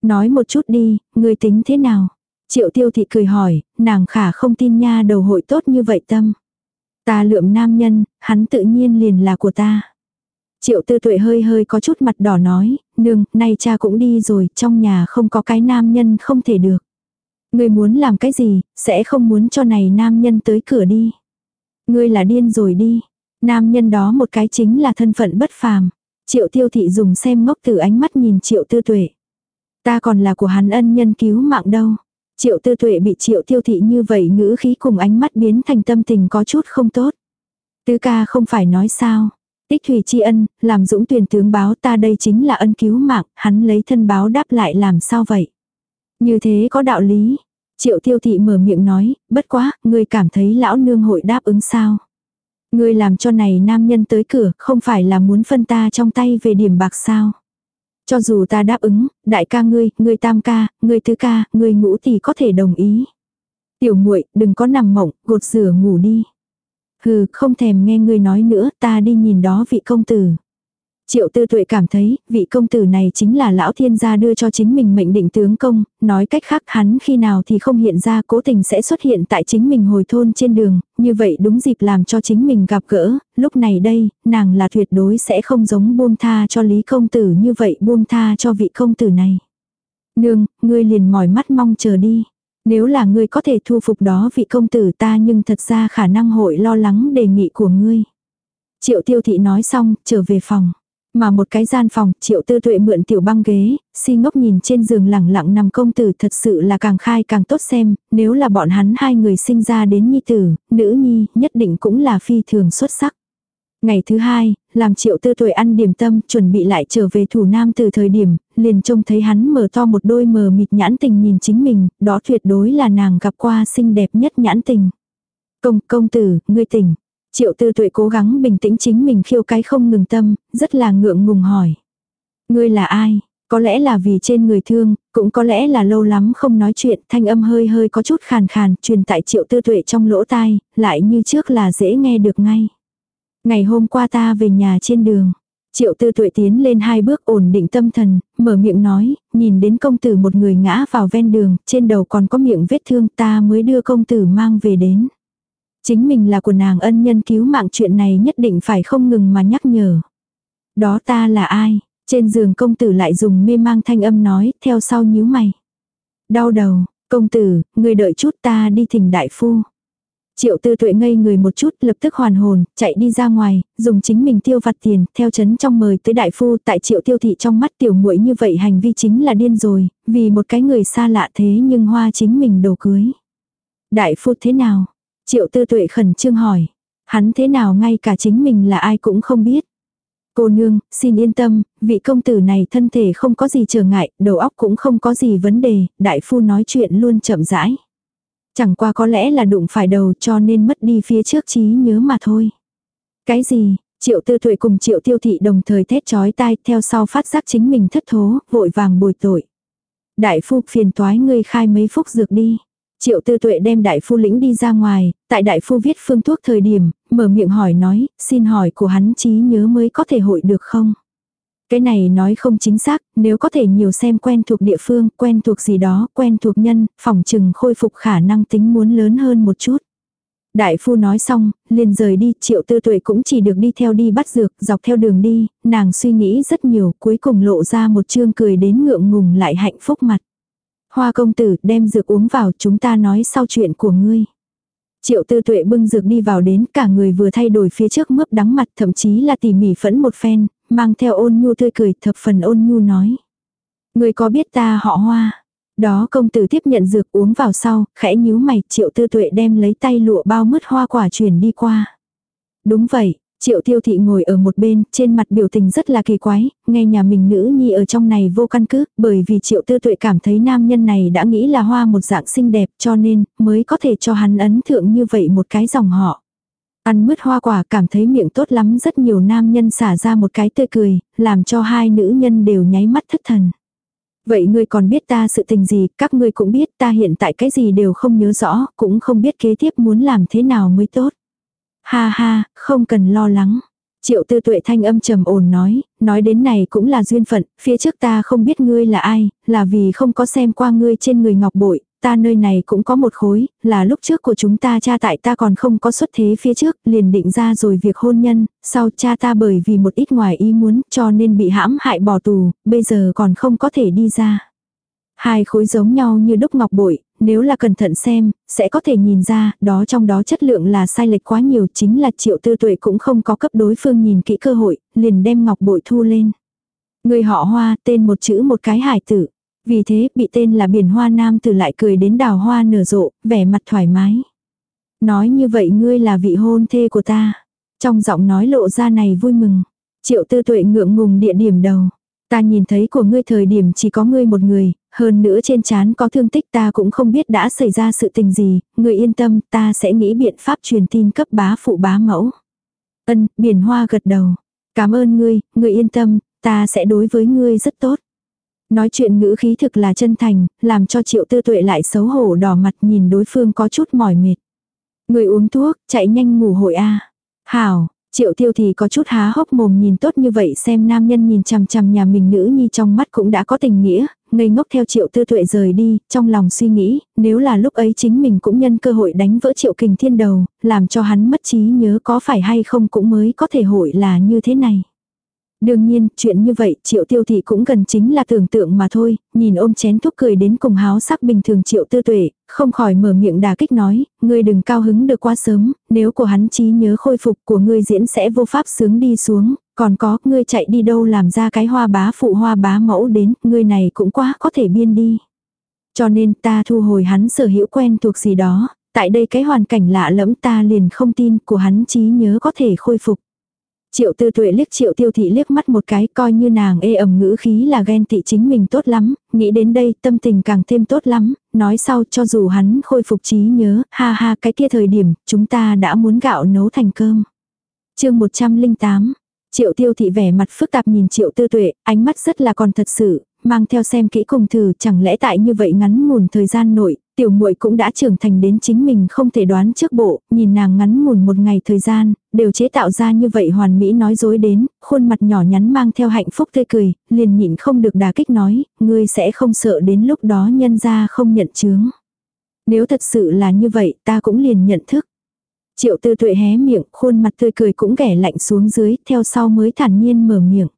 Nói một chút đi, người tính thế nào? Triệu tiêu thị cười hỏi, nàng khả không tin nha đầu hội tốt như vậy tâm. Ta lượm nam nhân, hắn tự nhiên liền là của ta. Triệu tư tuệ hơi hơi có chút mặt đỏ nói, nương, nay cha cũng đi rồi, trong nhà không có cái nam nhân không thể được. Ngươi muốn làm cái gì, sẽ không muốn cho này nam nhân tới cửa đi. Ngươi là điên rồi đi. Nam nhân đó một cái chính là thân phận bất phàm. Triệu tiêu thị dùng xem ngốc từ ánh mắt nhìn triệu tư tuệ. Ta còn là của hắn ân nhân cứu mạng đâu. Triệu tư tuệ bị triệu tiêu thị như vậy ngữ khí cùng ánh mắt biến thành tâm tình có chút không tốt. Tứ ca không phải nói sao. Tích thủy tri ân, làm dũng tuyển tướng báo ta đây chính là ân cứu mạng, hắn lấy thân báo đáp lại làm sao vậy? Như thế có đạo lý. Triệu tiêu thị mở miệng nói, bất quá, ngươi cảm thấy lão nương hội đáp ứng sao? Ngươi làm cho này nam nhân tới cửa, không phải là muốn phân ta trong tay về điểm bạc sao? Cho dù ta đáp ứng, đại ca ngươi, ngươi tam ca, ngươi tứ ca, ngươi ngũ thì có thể đồng ý. Tiểu muội đừng có nằm mộng, gột rửa ngủ đi. Hừ, không thèm nghe ngươi nói nữa, ta đi nhìn đó vị công tử. Triệu tư tuệ cảm thấy, vị công tử này chính là lão thiên gia đưa cho chính mình mệnh định tướng công, nói cách khác hắn khi nào thì không hiện ra cố tình sẽ xuất hiện tại chính mình hồi thôn trên đường, như vậy đúng dịp làm cho chính mình gặp gỡ, lúc này đây, nàng là tuyệt đối sẽ không giống buông tha cho lý công tử như vậy buông tha cho vị công tử này. Nương, ngươi liền mỏi mắt mong chờ đi. Nếu là ngươi có thể thu phục đó vị công tử ta nhưng thật ra khả năng hội lo lắng đề nghị của ngươi. Triệu tiêu thị nói xong, trở về phòng. Mà một cái gian phòng, triệu tư tuệ mượn tiểu băng ghế, si ngốc nhìn trên giường lẳng lặng nằm công tử thật sự là càng khai càng tốt xem, nếu là bọn hắn hai người sinh ra đến nhi tử, nữ nhi, nhất định cũng là phi thường xuất sắc. Ngày thứ hai, làm triệu tư tuệ ăn điểm tâm, chuẩn bị lại trở về thủ nam từ thời điểm, liền trông thấy hắn mở to một đôi mờ mịt nhãn tình nhìn chính mình, đó tuyệt đối là nàng gặp qua xinh đẹp nhất nhãn tình. Công, công tử, ngươi tỉnh. Triệu tư tuệ cố gắng bình tĩnh chính mình khiêu cái không ngừng tâm, rất là ngượng ngùng hỏi. Ngươi là ai? Có lẽ là vì trên người thương, cũng có lẽ là lâu lắm không nói chuyện, thanh âm hơi hơi có chút khàn khàn, truyền tại triệu tư tuệ trong lỗ tai, lại như trước là dễ nghe được ngay. Ngày hôm qua ta về nhà trên đường. Triệu tư tuệ tiến lên hai bước ổn định tâm thần, mở miệng nói, nhìn đến công tử một người ngã vào ven đường, trên đầu còn có miệng vết thương ta mới đưa công tử mang về đến. Chính mình là của nàng ân nhân cứu mạng chuyện này nhất định phải không ngừng mà nhắc nhở. Đó ta là ai? Trên giường công tử lại dùng mê mang thanh âm nói, theo sau nhíu mày. Đau đầu, công tử, người đợi chút ta đi thỉnh đại phu. Triệu tư tuệ ngây người một chút lập tức hoàn hồn, chạy đi ra ngoài, dùng chính mình tiêu vặt tiền, theo chấn trong mời tới đại phu tại triệu tiêu thị trong mắt tiểu muội như vậy hành vi chính là điên rồi, vì một cái người xa lạ thế nhưng hoa chính mình đồ cưới. Đại phu thế nào? Triệu tư tuệ khẩn trương hỏi. Hắn thế nào ngay cả chính mình là ai cũng không biết. Cô nương, xin yên tâm, vị công tử này thân thể không có gì trở ngại, đầu óc cũng không có gì vấn đề, đại phu nói chuyện luôn chậm rãi. Chẳng qua có lẽ là đụng phải đầu cho nên mất đi phía trước trí nhớ mà thôi. Cái gì, triệu tư tuệ cùng triệu tiêu thị đồng thời thét chói tai theo sau phát giác chính mình thất thố, vội vàng bồi tội. Đại phu phiền toái ngươi khai mấy phúc dược đi. Triệu tư tuệ đem đại phu lĩnh đi ra ngoài, tại đại phu viết phương thuốc thời điểm, mở miệng hỏi nói, xin hỏi của hắn trí nhớ mới có thể hội được không? Cái này nói không chính xác, nếu có thể nhiều xem quen thuộc địa phương, quen thuộc gì đó, quen thuộc nhân, phòng trừng khôi phục khả năng tính muốn lớn hơn một chút. Đại phu nói xong, liền rời đi, triệu tư tuệ cũng chỉ được đi theo đi bắt dược, dọc theo đường đi, nàng suy nghĩ rất nhiều, cuối cùng lộ ra một chương cười đến ngượng ngùng lại hạnh phúc mặt. Hoa công tử đem dược uống vào chúng ta nói sau chuyện của ngươi. Triệu tư tuệ bưng dược đi vào đến cả người vừa thay đổi phía trước mướp đắng mặt thậm chí là tỉ mỉ phẫn một phen, mang theo ôn nhu tươi cười thập phần ôn nhu nói. Người có biết ta họ hoa. Đó công tử tiếp nhận dược uống vào sau, khẽ nhíu mày, triệu tư tuệ đem lấy tay lụa bao mứt hoa quả chuyển đi qua. Đúng vậy, Triệu tiêu thị ngồi ở một bên, trên mặt biểu tình rất là kỳ quái, nghe nhà mình nữ nhi ở trong này vô căn cứ, bởi vì triệu tư tuệ cảm thấy nam nhân này đã nghĩ là hoa một dạng xinh đẹp cho nên mới có thể cho hắn ấn thượng như vậy một cái dòng họ. Ăn mứt hoa quả cảm thấy miệng tốt lắm rất nhiều nam nhân xả ra một cái tươi cười, làm cho hai nữ nhân đều nháy mắt thất thần. Vậy ngươi còn biết ta sự tình gì, các ngươi cũng biết ta hiện tại cái gì đều không nhớ rõ, cũng không biết kế tiếp muốn làm thế nào mới tốt. Ha ha, không cần lo lắng. Triệu tư tuệ thanh âm trầm ổn nói, nói đến này cũng là duyên phận, phía trước ta không biết ngươi là ai, là vì không có xem qua ngươi trên người ngọc bội, ta nơi này cũng có một khối, là lúc trước của chúng ta cha tại ta còn không có xuất thế phía trước, liền định ra rồi việc hôn nhân, sau cha ta bởi vì một ít ngoài ý muốn cho nên bị hãm hại bỏ tù, bây giờ còn không có thể đi ra. Hai khối giống nhau như đúc ngọc bội, nếu là cẩn thận xem, sẽ có thể nhìn ra, đó trong đó chất lượng là sai lệch quá nhiều, chính là triệu tư tuệ cũng không có cấp đối phương nhìn kỹ cơ hội, liền đem ngọc bội thu lên. Người họ hoa, tên một chữ một cái hải tử. Vì thế, bị tên là biển hoa nam từ lại cười đến đào hoa nở rộ, vẻ mặt thoải mái. Nói như vậy ngươi là vị hôn thê của ta. Trong giọng nói lộ ra này vui mừng. Triệu tư tuệ ngượng ngùng địa điểm đầu. Ta nhìn thấy của ngươi thời điểm chỉ có ngươi một người, hơn nữa trên chán có thương tích ta cũng không biết đã xảy ra sự tình gì, ngươi yên tâm ta sẽ nghĩ biện pháp truyền tin cấp bá phụ bá mẫu. Ân, biển hoa gật đầu. Cảm ơn ngươi, ngươi yên tâm, ta sẽ đối với ngươi rất tốt. Nói chuyện ngữ khí thực là chân thành, làm cho triệu tư tuệ lại xấu hổ đỏ mặt nhìn đối phương có chút mỏi mệt. Người uống thuốc, chạy nhanh ngủ hội a Hảo, Triệu tiêu thì có chút há hốc mồm nhìn tốt như vậy xem nam nhân nhìn chằm chằm nhà mình nữ nhi trong mắt cũng đã có tình nghĩa, ngây ngốc theo triệu tư tuệ rời đi, trong lòng suy nghĩ, nếu là lúc ấy chính mình cũng nhân cơ hội đánh vỡ triệu kình thiên đầu, làm cho hắn mất trí nhớ có phải hay không cũng mới có thể hội là như thế này. Đương nhiên, chuyện như vậy, triệu tiêu thị cũng gần chính là tưởng tượng mà thôi, nhìn ôm chén thuốc cười đến cùng háo sắc bình thường triệu tư tuệ, không khỏi mở miệng đà kích nói, ngươi đừng cao hứng được quá sớm, nếu của hắn trí nhớ khôi phục của ngươi diễn sẽ vô pháp sướng đi xuống, còn có, ngươi chạy đi đâu làm ra cái hoa bá phụ hoa bá mẫu đến, ngươi này cũng quá có thể biên đi. Cho nên ta thu hồi hắn sở hữu quen thuộc gì đó, tại đây cái hoàn cảnh lạ lẫm ta liền không tin của hắn trí nhớ có thể khôi phục. Triệu tư tuệ liếc triệu tiêu thị liếc mắt một cái coi như nàng ê ẩm ngữ khí là ghen tị chính mình tốt lắm, nghĩ đến đây tâm tình càng thêm tốt lắm, nói sau cho dù hắn khôi phục trí nhớ, ha ha cái kia thời điểm chúng ta đã muốn gạo nấu thành cơm. chương 108 Triệu tiêu thị vẻ mặt phức tạp nhìn triệu tư tuệ, ánh mắt rất là còn thật sự, mang theo xem kỹ cùng thử chẳng lẽ tại như vậy ngắn ngủn thời gian nội, tiểu muội cũng đã trưởng thành đến chính mình không thể đoán trước bộ, nhìn nàng ngắn ngủn một ngày thời gian, đều chế tạo ra như vậy hoàn mỹ nói dối đến, khuôn mặt nhỏ nhắn mang theo hạnh phúc tươi cười, liền nhịn không được đà kích nói, ngươi sẽ không sợ đến lúc đó nhân ra không nhận chướng. Nếu thật sự là như vậy ta cũng liền nhận thức. Triệu tư tuệ hé miệng, khuôn mặt tươi cười cũng ghẻ lạnh xuống dưới, theo sau mới thản nhiên mở miệng.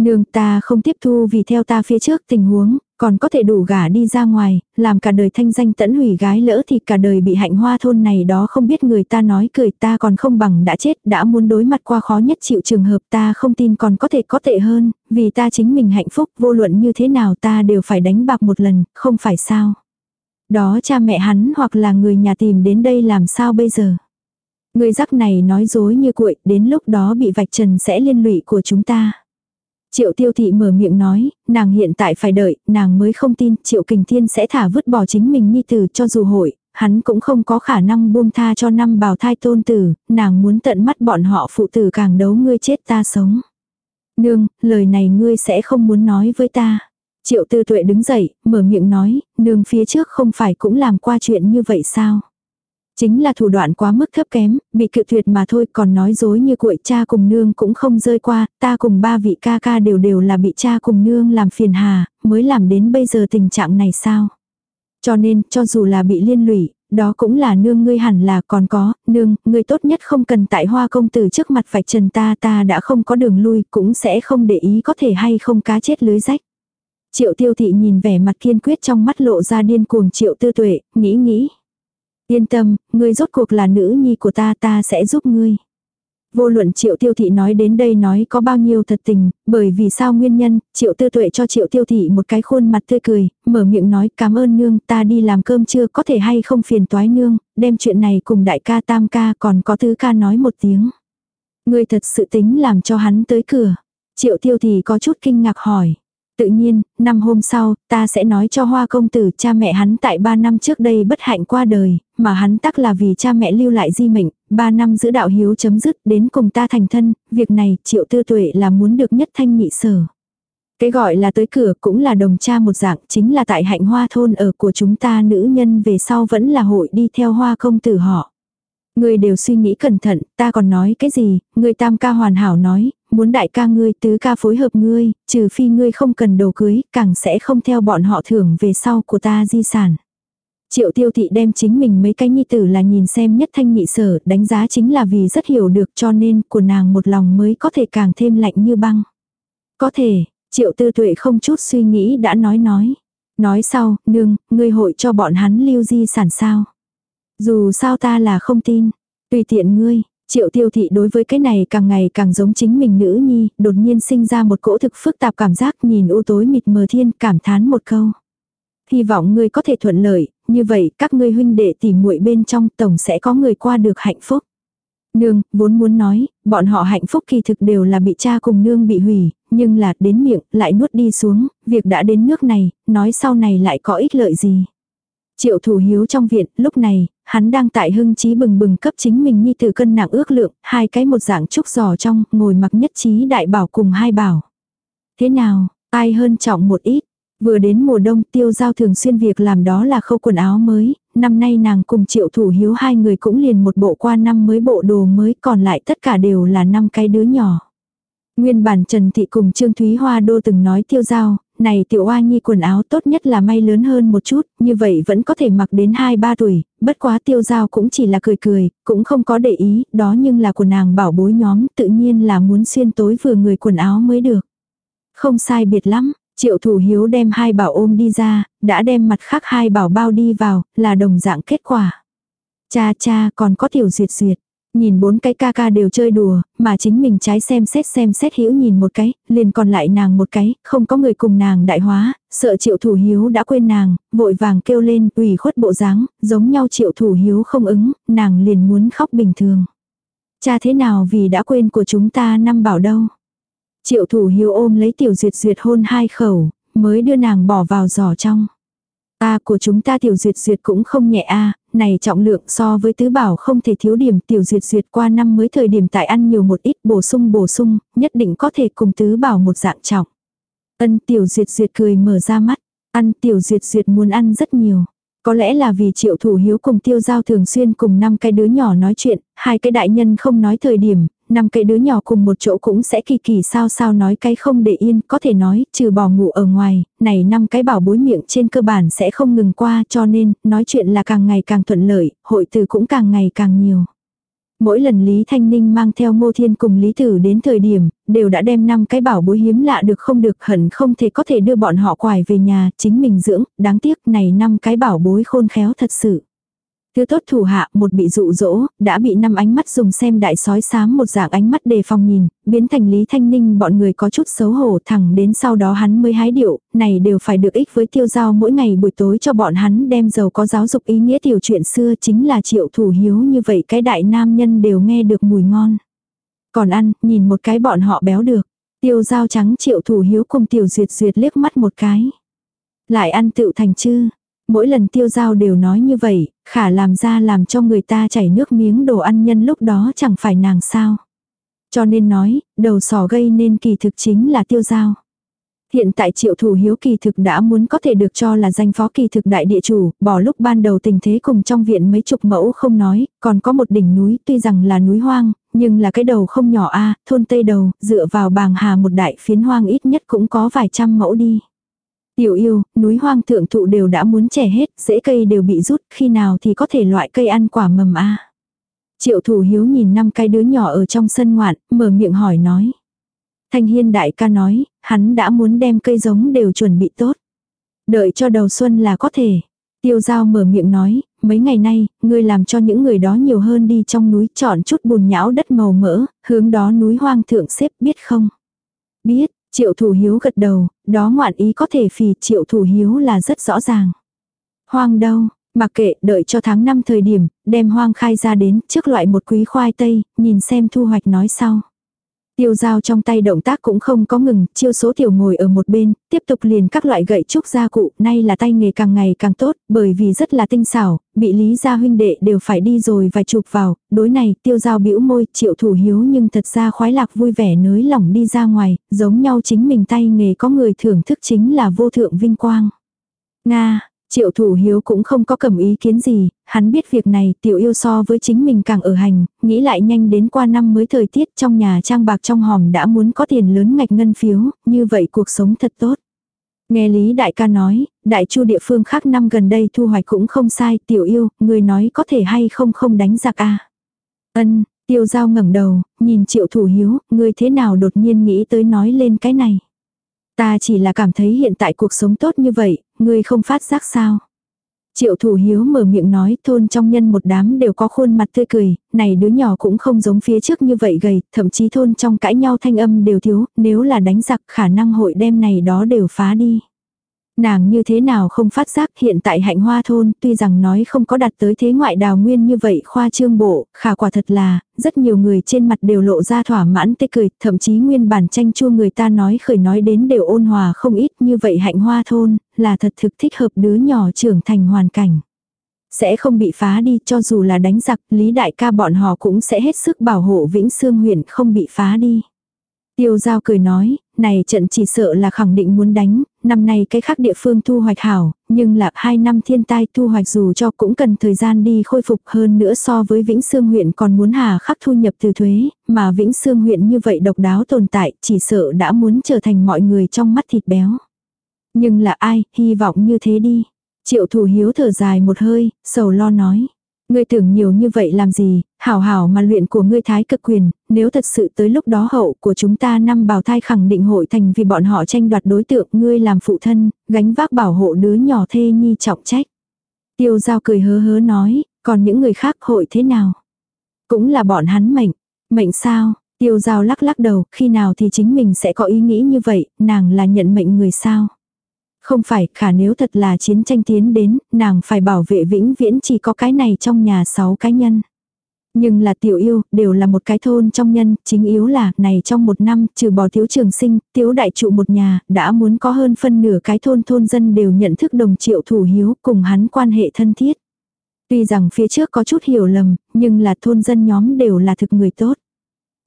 Nương ta không tiếp thu vì theo ta phía trước tình huống, còn có thể đủ gả đi ra ngoài, làm cả đời thanh danh tẫn hủy gái lỡ thì cả đời bị hạnh hoa thôn này đó không biết người ta nói cười ta còn không bằng đã chết, đã muốn đối mặt qua khó nhất chịu trường hợp ta không tin còn có thể có tệ hơn, vì ta chính mình hạnh phúc vô luận như thế nào ta đều phải đánh bạc một lần, không phải sao. Đó cha mẹ hắn hoặc là người nhà tìm đến đây làm sao bây giờ. Người rắc này nói dối như cuội, đến lúc đó bị vạch trần sẽ liên lụy của chúng ta. Triệu tiêu thị mở miệng nói, nàng hiện tại phải đợi, nàng mới không tin triệu kình thiên sẽ thả vứt bỏ chính mình nhi tử cho dù hội, hắn cũng không có khả năng buông tha cho năm bào thai tôn tử, nàng muốn tận mắt bọn họ phụ tử càng đấu ngươi chết ta sống. Nương, lời này ngươi sẽ không muốn nói với ta. Triệu tư tuệ đứng dậy, mở miệng nói, nương phía trước không phải cũng làm qua chuyện như vậy sao? Chính là thủ đoạn quá mức thấp kém, bị cự tuyệt mà thôi còn nói dối như cuội cha cùng nương cũng không rơi qua, ta cùng ba vị ca ca đều đều là bị cha cùng nương làm phiền hà, mới làm đến bây giờ tình trạng này sao. Cho nên, cho dù là bị liên lụy, đó cũng là nương ngươi hẳn là còn có, nương, ngươi tốt nhất không cần tại hoa công tử trước mặt vạch trần ta ta đã không có đường lui, cũng sẽ không để ý có thể hay không cá chết lưới rách. Triệu tiêu thị nhìn vẻ mặt kiên quyết trong mắt lộ ra điên cuồng triệu tư tuệ, nghĩ nghĩ. Yên tâm, ngươi rốt cuộc là nữ nhi của ta ta sẽ giúp ngươi. Vô luận triệu tiêu thị nói đến đây nói có bao nhiêu thật tình, bởi vì sao nguyên nhân, triệu tư tuệ cho triệu tiêu thị một cái khuôn mặt tươi cười, mở miệng nói cảm ơn nương ta đi làm cơm chưa có thể hay không phiền toái nương, đem chuyện này cùng đại ca tam ca còn có tứ ca nói một tiếng. Ngươi thật sự tính làm cho hắn tới cửa. Triệu tiêu thị có chút kinh ngạc hỏi. Tự nhiên, năm hôm sau, ta sẽ nói cho hoa công tử cha mẹ hắn tại ba năm trước đây bất hạnh qua đời, mà hắn tắc là vì cha mẹ lưu lại di mệnh, ba năm giữ đạo hiếu chấm dứt đến cùng ta thành thân, việc này triệu tư tuệ là muốn được nhất thanh nhị sở. Cái gọi là tới cửa cũng là đồng cha một dạng, chính là tại hạnh hoa thôn ở của chúng ta nữ nhân về sau vẫn là hội đi theo hoa công tử họ. Người đều suy nghĩ cẩn thận, ta còn nói cái gì, người tam ca hoàn hảo nói, muốn đại ca ngươi tứ ca phối hợp ngươi, trừ phi ngươi không cần đồ cưới, càng sẽ không theo bọn họ thưởng về sau của ta di sản. Triệu tiêu thị đem chính mình mấy cái nhi tử là nhìn xem nhất thanh nhị sở, đánh giá chính là vì rất hiểu được cho nên của nàng một lòng mới có thể càng thêm lạnh như băng. Có thể, triệu tư tuệ không chút suy nghĩ đã nói nói. Nói sau, nương, ngươi hội cho bọn hắn lưu di sản sao. Dù sao ta là không tin, tùy tiện ngươi, Triệu tiêu thị đối với cái này càng ngày càng giống chính mình nữ nhi, đột nhiên sinh ra một cỗ thực phức tạp cảm giác nhìn u tối mịt mờ thiên cảm thán một câu. Hy vọng ngươi có thể thuận lợi, như vậy các ngươi huynh đệ tỉ muội bên trong tổng sẽ có người qua được hạnh phúc. Nương, vốn muốn nói, bọn họ hạnh phúc kỳ thực đều là bị cha cùng nương bị hủy, nhưng là đến miệng, lại nuốt đi xuống, việc đã đến nước này, nói sau này lại có ích lợi gì. Triệu thủ hiếu trong viện, lúc này, hắn đang tại hưng trí bừng bừng cấp chính mình nhi tử cân nặng ước lượng, hai cái một dạng trúc giò trong, ngồi mặc nhất trí đại bảo cùng hai bảo. Thế nào, ai hơn trọng một ít, vừa đến mùa đông tiêu giao thường xuyên việc làm đó là khâu quần áo mới, năm nay nàng cùng triệu thủ hiếu hai người cũng liền một bộ qua năm mới bộ đồ mới còn lại tất cả đều là năm cái đứa nhỏ. Nguyên bản Trần Thị cùng Trương Thúy Hoa Đô từng nói tiêu giao, này tiểu oa nhi quần áo tốt nhất là may lớn hơn một chút, như vậy vẫn có thể mặc đến 2-3 tuổi, bất quá tiêu giao cũng chỉ là cười cười, cũng không có để ý, đó nhưng là của nàng bảo bối nhóm, tự nhiên là muốn xuyên tối vừa người quần áo mới được. Không sai biệt lắm, triệu thủ hiếu đem hai bảo ôm đi ra, đã đem mặt khác hai bảo bao đi vào, là đồng dạng kết quả. Cha cha còn có tiểu duyệt duyệt. Nhìn bốn cái ca ca đều chơi đùa, mà chính mình trái xem xét xem xét hữu nhìn một cái, liền còn lại nàng một cái, không có người cùng nàng đại hóa, sợ triệu thủ hiếu đã quên nàng, vội vàng kêu lên, ủy khuất bộ dáng, giống nhau triệu thủ hiếu không ứng, nàng liền muốn khóc bình thường. Cha thế nào vì đã quên của chúng ta năm bảo đâu. Triệu thủ hiếu ôm lấy tiểu duyệt duyệt hôn hai khẩu, mới đưa nàng bỏ vào giỏ trong. A của chúng ta tiểu duyệt duyệt cũng không nhẹ a này trọng lượng so với tứ bảo không thể thiếu điểm tiểu duyệt duyệt qua năm mới thời điểm tại ăn nhiều một ít bổ sung bổ sung, nhất định có thể cùng tứ bảo một dạng trọng. Ân tiểu duyệt duyệt cười mở ra mắt, ăn tiểu duyệt duyệt muốn ăn rất nhiều. Có lẽ là vì triệu thủ hiếu cùng tiêu giao thường xuyên cùng năm cái đứa nhỏ nói chuyện, hai cái đại nhân không nói thời điểm, năm cái đứa nhỏ cùng một chỗ cũng sẽ kỳ kỳ sao sao nói cái không để yên, có thể nói, trừ bỏ ngủ ở ngoài, này năm cái bảo bối miệng trên cơ bản sẽ không ngừng qua cho nên, nói chuyện là càng ngày càng thuận lợi, hội từ cũng càng ngày càng nhiều. Mỗi lần Lý Thanh Ninh mang theo Ngô Thiên cùng Lý Tử đến thời điểm, đều đã đem năm cái bảo bối hiếm lạ được không được hẳn không thể có thể đưa bọn họ quải về nhà, chính mình dưỡng, đáng tiếc này năm cái bảo bối khôn khéo thật sự. Thứ tốt thủ hạ, một bị dụ dỗ, đã bị năm ánh mắt dùng xem đại sói xám một dạng ánh mắt đề phòng nhìn, biến thành Lý Thanh Ninh bọn người có chút xấu hổ thẳng đến sau đó hắn mới hái điệu, này đều phải được ích với tiêu giao mỗi ngày buổi tối cho bọn hắn đem giàu có giáo dục ý nghĩa tiểu chuyện xưa chính là triệu thủ hiếu như vậy cái đại nam nhân đều nghe được mùi ngon. Còn ăn, nhìn một cái bọn họ béo được. Tiêu dao trắng triệu thủ hiếu cùng tiểu duyệt duyệt liếc mắt một cái. Lại ăn tựu thành chư. Mỗi lần tiêu giao đều nói như vậy, khả làm ra làm cho người ta chảy nước miếng đồ ăn nhân lúc đó chẳng phải nàng sao. Cho nên nói, đầu sỏ gây nên kỳ thực chính là tiêu giao. Hiện tại triệu thủ hiếu kỳ thực đã muốn có thể được cho là danh phó kỳ thực đại địa chủ, bỏ lúc ban đầu tình thế cùng trong viện mấy chục mẫu không nói, còn có một đỉnh núi tuy rằng là núi hoang, nhưng là cái đầu không nhỏ a thôn Tây Đầu, dựa vào bàng hà một đại phiến hoang ít nhất cũng có vài trăm mẫu đi. Tiểu yêu, núi hoang thượng thụ đều đã muốn trẻ hết, rễ cây đều bị rút, khi nào thì có thể loại cây ăn quả mầm a Triệu thủ hiếu nhìn năm cái đứa nhỏ ở trong sân ngoạn, mở miệng hỏi nói. Thanh hiên đại ca nói, hắn đã muốn đem cây giống đều chuẩn bị tốt. Đợi cho đầu xuân là có thể. Tiêu giao mở miệng nói, mấy ngày nay, ngươi làm cho những người đó nhiều hơn đi trong núi chọn chút bùn nhão đất màu mỡ, hướng đó núi hoang thượng xếp biết không? Biết, triệu thủ hiếu gật đầu, đó ngoạn ý có thể phì triệu thủ hiếu là rất rõ ràng. Hoang đâu, mặc kệ đợi cho tháng 5 thời điểm, đem hoang khai ra đến trước loại một quý khoai tây, nhìn xem thu hoạch nói sau. Tiêu dao trong tay động tác cũng không có ngừng, chiêu số tiểu ngồi ở một bên, tiếp tục liền các loại gậy trúc gia cụ, nay là tay nghề càng ngày càng tốt, bởi vì rất là tinh xảo, bị lý gia huynh đệ đều phải đi rồi vài chụp vào, đối này tiêu dao bĩu môi, triệu thủ hiếu nhưng thật ra khoái lạc vui vẻ nới lỏng đi ra ngoài, giống nhau chính mình tay nghề có người thưởng thức chính là vô thượng vinh quang. Nga, Triệu thủ hiếu cũng không có cầm ý kiến gì, hắn biết việc này tiểu yêu so với chính mình càng ở hành, nghĩ lại nhanh đến qua năm mới thời tiết trong nhà trang bạc trong hòm đã muốn có tiền lớn ngạch ngân phiếu, như vậy cuộc sống thật tốt. Nghe Lý Đại ca nói, đại chu địa phương khác năm gần đây thu hoạch cũng không sai, tiểu yêu, người nói có thể hay không không đánh giặc a à? Ân, tiêu giao ngẩng đầu, nhìn triệu thủ hiếu, người thế nào đột nhiên nghĩ tới nói lên cái này. Ta chỉ là cảm thấy hiện tại cuộc sống tốt như vậy, ngươi không phát giác sao. Triệu thủ hiếu mở miệng nói thôn trong nhân một đám đều có khuôn mặt tươi cười, này đứa nhỏ cũng không giống phía trước như vậy gầy, thậm chí thôn trong cãi nhau thanh âm đều thiếu, nếu là đánh giặc khả năng hội đem này đó đều phá đi. Nàng như thế nào không phát giác hiện tại hạnh hoa thôn tuy rằng nói không có đặt tới thế ngoại đào nguyên như vậy khoa trương bộ, khả quả thật là, rất nhiều người trên mặt đều lộ ra thỏa mãn tê cười, thậm chí nguyên bản tranh chua người ta nói khởi nói đến đều ôn hòa không ít như vậy hạnh hoa thôn, là thật thực thích hợp đứa nhỏ trưởng thành hoàn cảnh. Sẽ không bị phá đi cho dù là đánh giặc, lý đại ca bọn họ cũng sẽ hết sức bảo hộ Vĩnh Sương huyện không bị phá đi. Tiêu giao cười nói, này trận chỉ sợ là khẳng định muốn đánh, năm nay cái khác địa phương thu hoạch hảo, nhưng là hai năm thiên tai thu hoạch dù cho cũng cần thời gian đi khôi phục hơn nữa so với Vĩnh Sương huyện còn muốn hà khắc thu nhập từ thuế, mà Vĩnh Sương huyện như vậy độc đáo tồn tại chỉ sợ đã muốn trở thành mọi người trong mắt thịt béo. Nhưng là ai, hy vọng như thế đi. Triệu thủ hiếu thở dài một hơi, sầu lo nói. Ngươi tưởng nhiều như vậy làm gì, hảo hảo mà luyện của ngươi thái cực quyền, nếu thật sự tới lúc đó hậu của chúng ta năm bào thai khẳng định hội thành vì bọn họ tranh đoạt đối tượng ngươi làm phụ thân, gánh vác bảo hộ đứa nhỏ thê nhi trọng trách. Tiêu giao cười hớ hớ nói, còn những người khác hội thế nào? Cũng là bọn hắn mệnh. Mệnh sao? Tiêu giao lắc lắc đầu, khi nào thì chính mình sẽ có ý nghĩ như vậy, nàng là nhận mệnh người sao? Không phải, khả nếu thật là chiến tranh tiến đến, nàng phải bảo vệ vĩnh viễn chỉ có cái này trong nhà sáu cá nhân. Nhưng là tiểu yêu, đều là một cái thôn trong nhân, chính yếu là, này trong một năm, trừ bỏ thiếu trường sinh, thiếu đại trụ một nhà, đã muốn có hơn phân nửa cái thôn thôn dân đều nhận thức đồng triệu thủ hiếu, cùng hắn quan hệ thân thiết. Tuy rằng phía trước có chút hiểu lầm, nhưng là thôn dân nhóm đều là thực người tốt.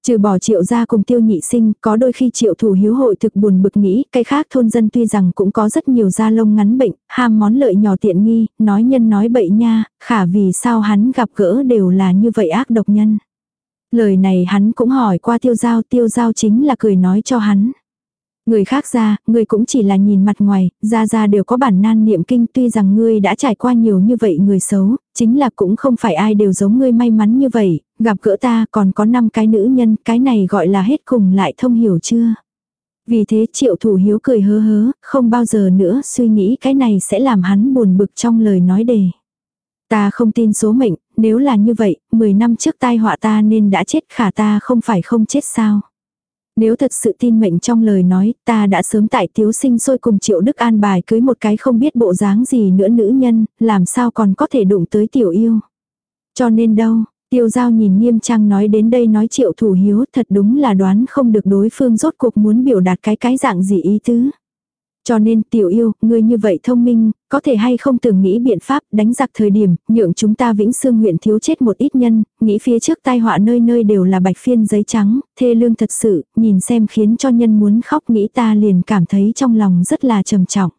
Trừ bỏ triệu gia cùng tiêu nhị sinh, có đôi khi triệu thủ hiếu hội thực buồn bực nghĩ, cái khác thôn dân tuy rằng cũng có rất nhiều da lông ngắn bệnh, ham món lợi nhỏ tiện nghi, nói nhân nói bậy nha, khả vì sao hắn gặp gỡ đều là như vậy ác độc nhân. Lời này hắn cũng hỏi qua tiêu giao, tiêu giao chính là cười nói cho hắn. Người khác ra, người cũng chỉ là nhìn mặt ngoài, ra ra đều có bản nan niệm kinh tuy rằng ngươi đã trải qua nhiều như vậy người xấu, chính là cũng không phải ai đều giống ngươi may mắn như vậy, gặp gỡ ta còn có năm cái nữ nhân, cái này gọi là hết cùng lại thông hiểu chưa. Vì thế triệu thủ hiếu cười hớ hớ, không bao giờ nữa suy nghĩ cái này sẽ làm hắn buồn bực trong lời nói đề. Ta không tin số mệnh, nếu là như vậy, 10 năm trước tai họa ta nên đã chết khả ta không phải không chết sao. Nếu thật sự tin mệnh trong lời nói, ta đã sớm tại tiếu sinh sôi cùng triệu đức an bài cưới một cái không biết bộ dáng gì nữa nữ nhân, làm sao còn có thể đụng tới tiểu yêu. Cho nên đâu, tiêu giao nhìn nghiêm trang nói đến đây nói triệu thủ hiếu thật đúng là đoán không được đối phương rốt cuộc muốn biểu đạt cái cái dạng gì ý tứ. Cho nên tiểu yêu, ngươi như vậy thông minh, có thể hay không từng nghĩ biện pháp đánh giặc thời điểm, nhượng chúng ta vĩnh xương huyện thiếu chết một ít nhân, nghĩ phía trước tai họa nơi nơi đều là bạch phiên giấy trắng, thê lương thật sự, nhìn xem khiến cho nhân muốn khóc nghĩ ta liền cảm thấy trong lòng rất là trầm trọng.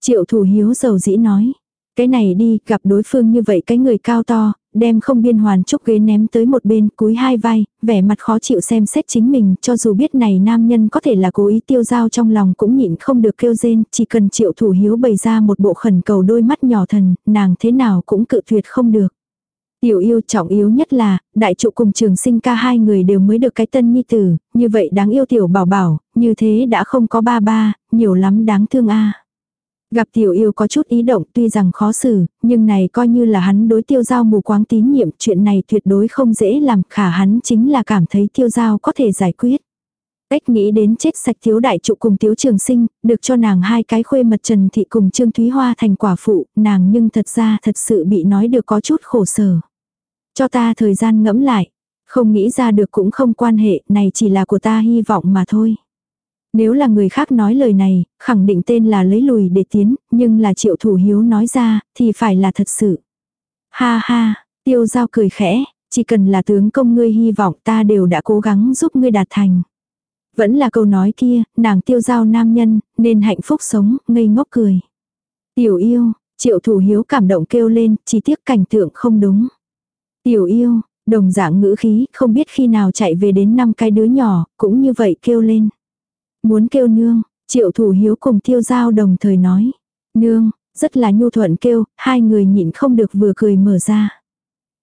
Triệu thủ hiếu dầu dĩ nói, cái này đi, gặp đối phương như vậy cái người cao to, đem không biên hoàn trúc ghế ném tới một bên cúi hai vai, vẻ mặt khó chịu xem xét chính mình, cho dù biết này nam nhân có thể là cố ý tiêu giao trong lòng cũng nhịn không được kêu rên, chỉ cần triệu thủ hiếu bày ra một bộ khẩn cầu đôi mắt nhỏ thần, nàng thế nào cũng cự tuyệt không được. Tiểu yêu trọng yếu nhất là, đại trụ cùng trường sinh ca hai người đều mới được cái tân nhi tử, như vậy đáng yêu tiểu bảo bảo, như thế đã không có ba ba, nhiều lắm đáng thương a Gặp tiểu yêu có chút ý động tuy rằng khó xử, nhưng này coi như là hắn đối tiêu giao mù quáng tín nhiệm, chuyện này tuyệt đối không dễ làm, khả hắn chính là cảm thấy tiêu giao có thể giải quyết. Cách nghĩ đến chết sạch thiếu đại trụ cùng thiếu trường sinh, được cho nàng hai cái khuê mật Trần Thị cùng Trương Thúy Hoa thành quả phụ, nàng nhưng thật ra thật sự bị nói được có chút khổ sở. Cho ta thời gian ngẫm lại, không nghĩ ra được cũng không quan hệ, này chỉ là của ta hy vọng mà thôi. Nếu là người khác nói lời này, khẳng định tên là lấy lùi để tiến, nhưng là triệu thủ hiếu nói ra, thì phải là thật sự. Ha ha, tiêu giao cười khẽ, chỉ cần là tướng công ngươi hy vọng ta đều đã cố gắng giúp ngươi đạt thành. Vẫn là câu nói kia, nàng tiêu giao nam nhân, nên hạnh phúc sống, ngây ngốc cười. Tiểu yêu, triệu thủ hiếu cảm động kêu lên, chỉ tiếc cảnh tượng không đúng. Tiểu yêu, đồng dạng ngữ khí, không biết khi nào chạy về đến năm cái đứa nhỏ, cũng như vậy kêu lên. Muốn kêu nương, triệu thủ hiếu cùng tiêu giao đồng thời nói. Nương, rất là nhu thuận kêu, hai người nhịn không được vừa cười mở ra.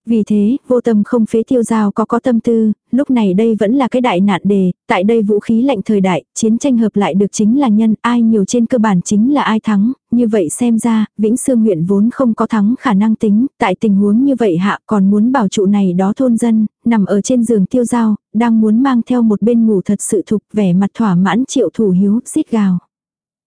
Vì thế, vô tâm không phế tiêu giao có có tâm tư, lúc này đây vẫn là cái đại nạn đề, tại đây vũ khí lạnh thời đại, chiến tranh hợp lại được chính là nhân, ai nhiều trên cơ bản chính là ai thắng, như vậy xem ra, Vĩnh Sương huyện vốn không có thắng khả năng tính, tại tình huống như vậy hạ còn muốn bảo trụ này đó thôn dân, nằm ở trên giường tiêu giao, đang muốn mang theo một bên ngủ thật sự thục vẻ mặt thỏa mãn triệu thủ hiếu, xít gào.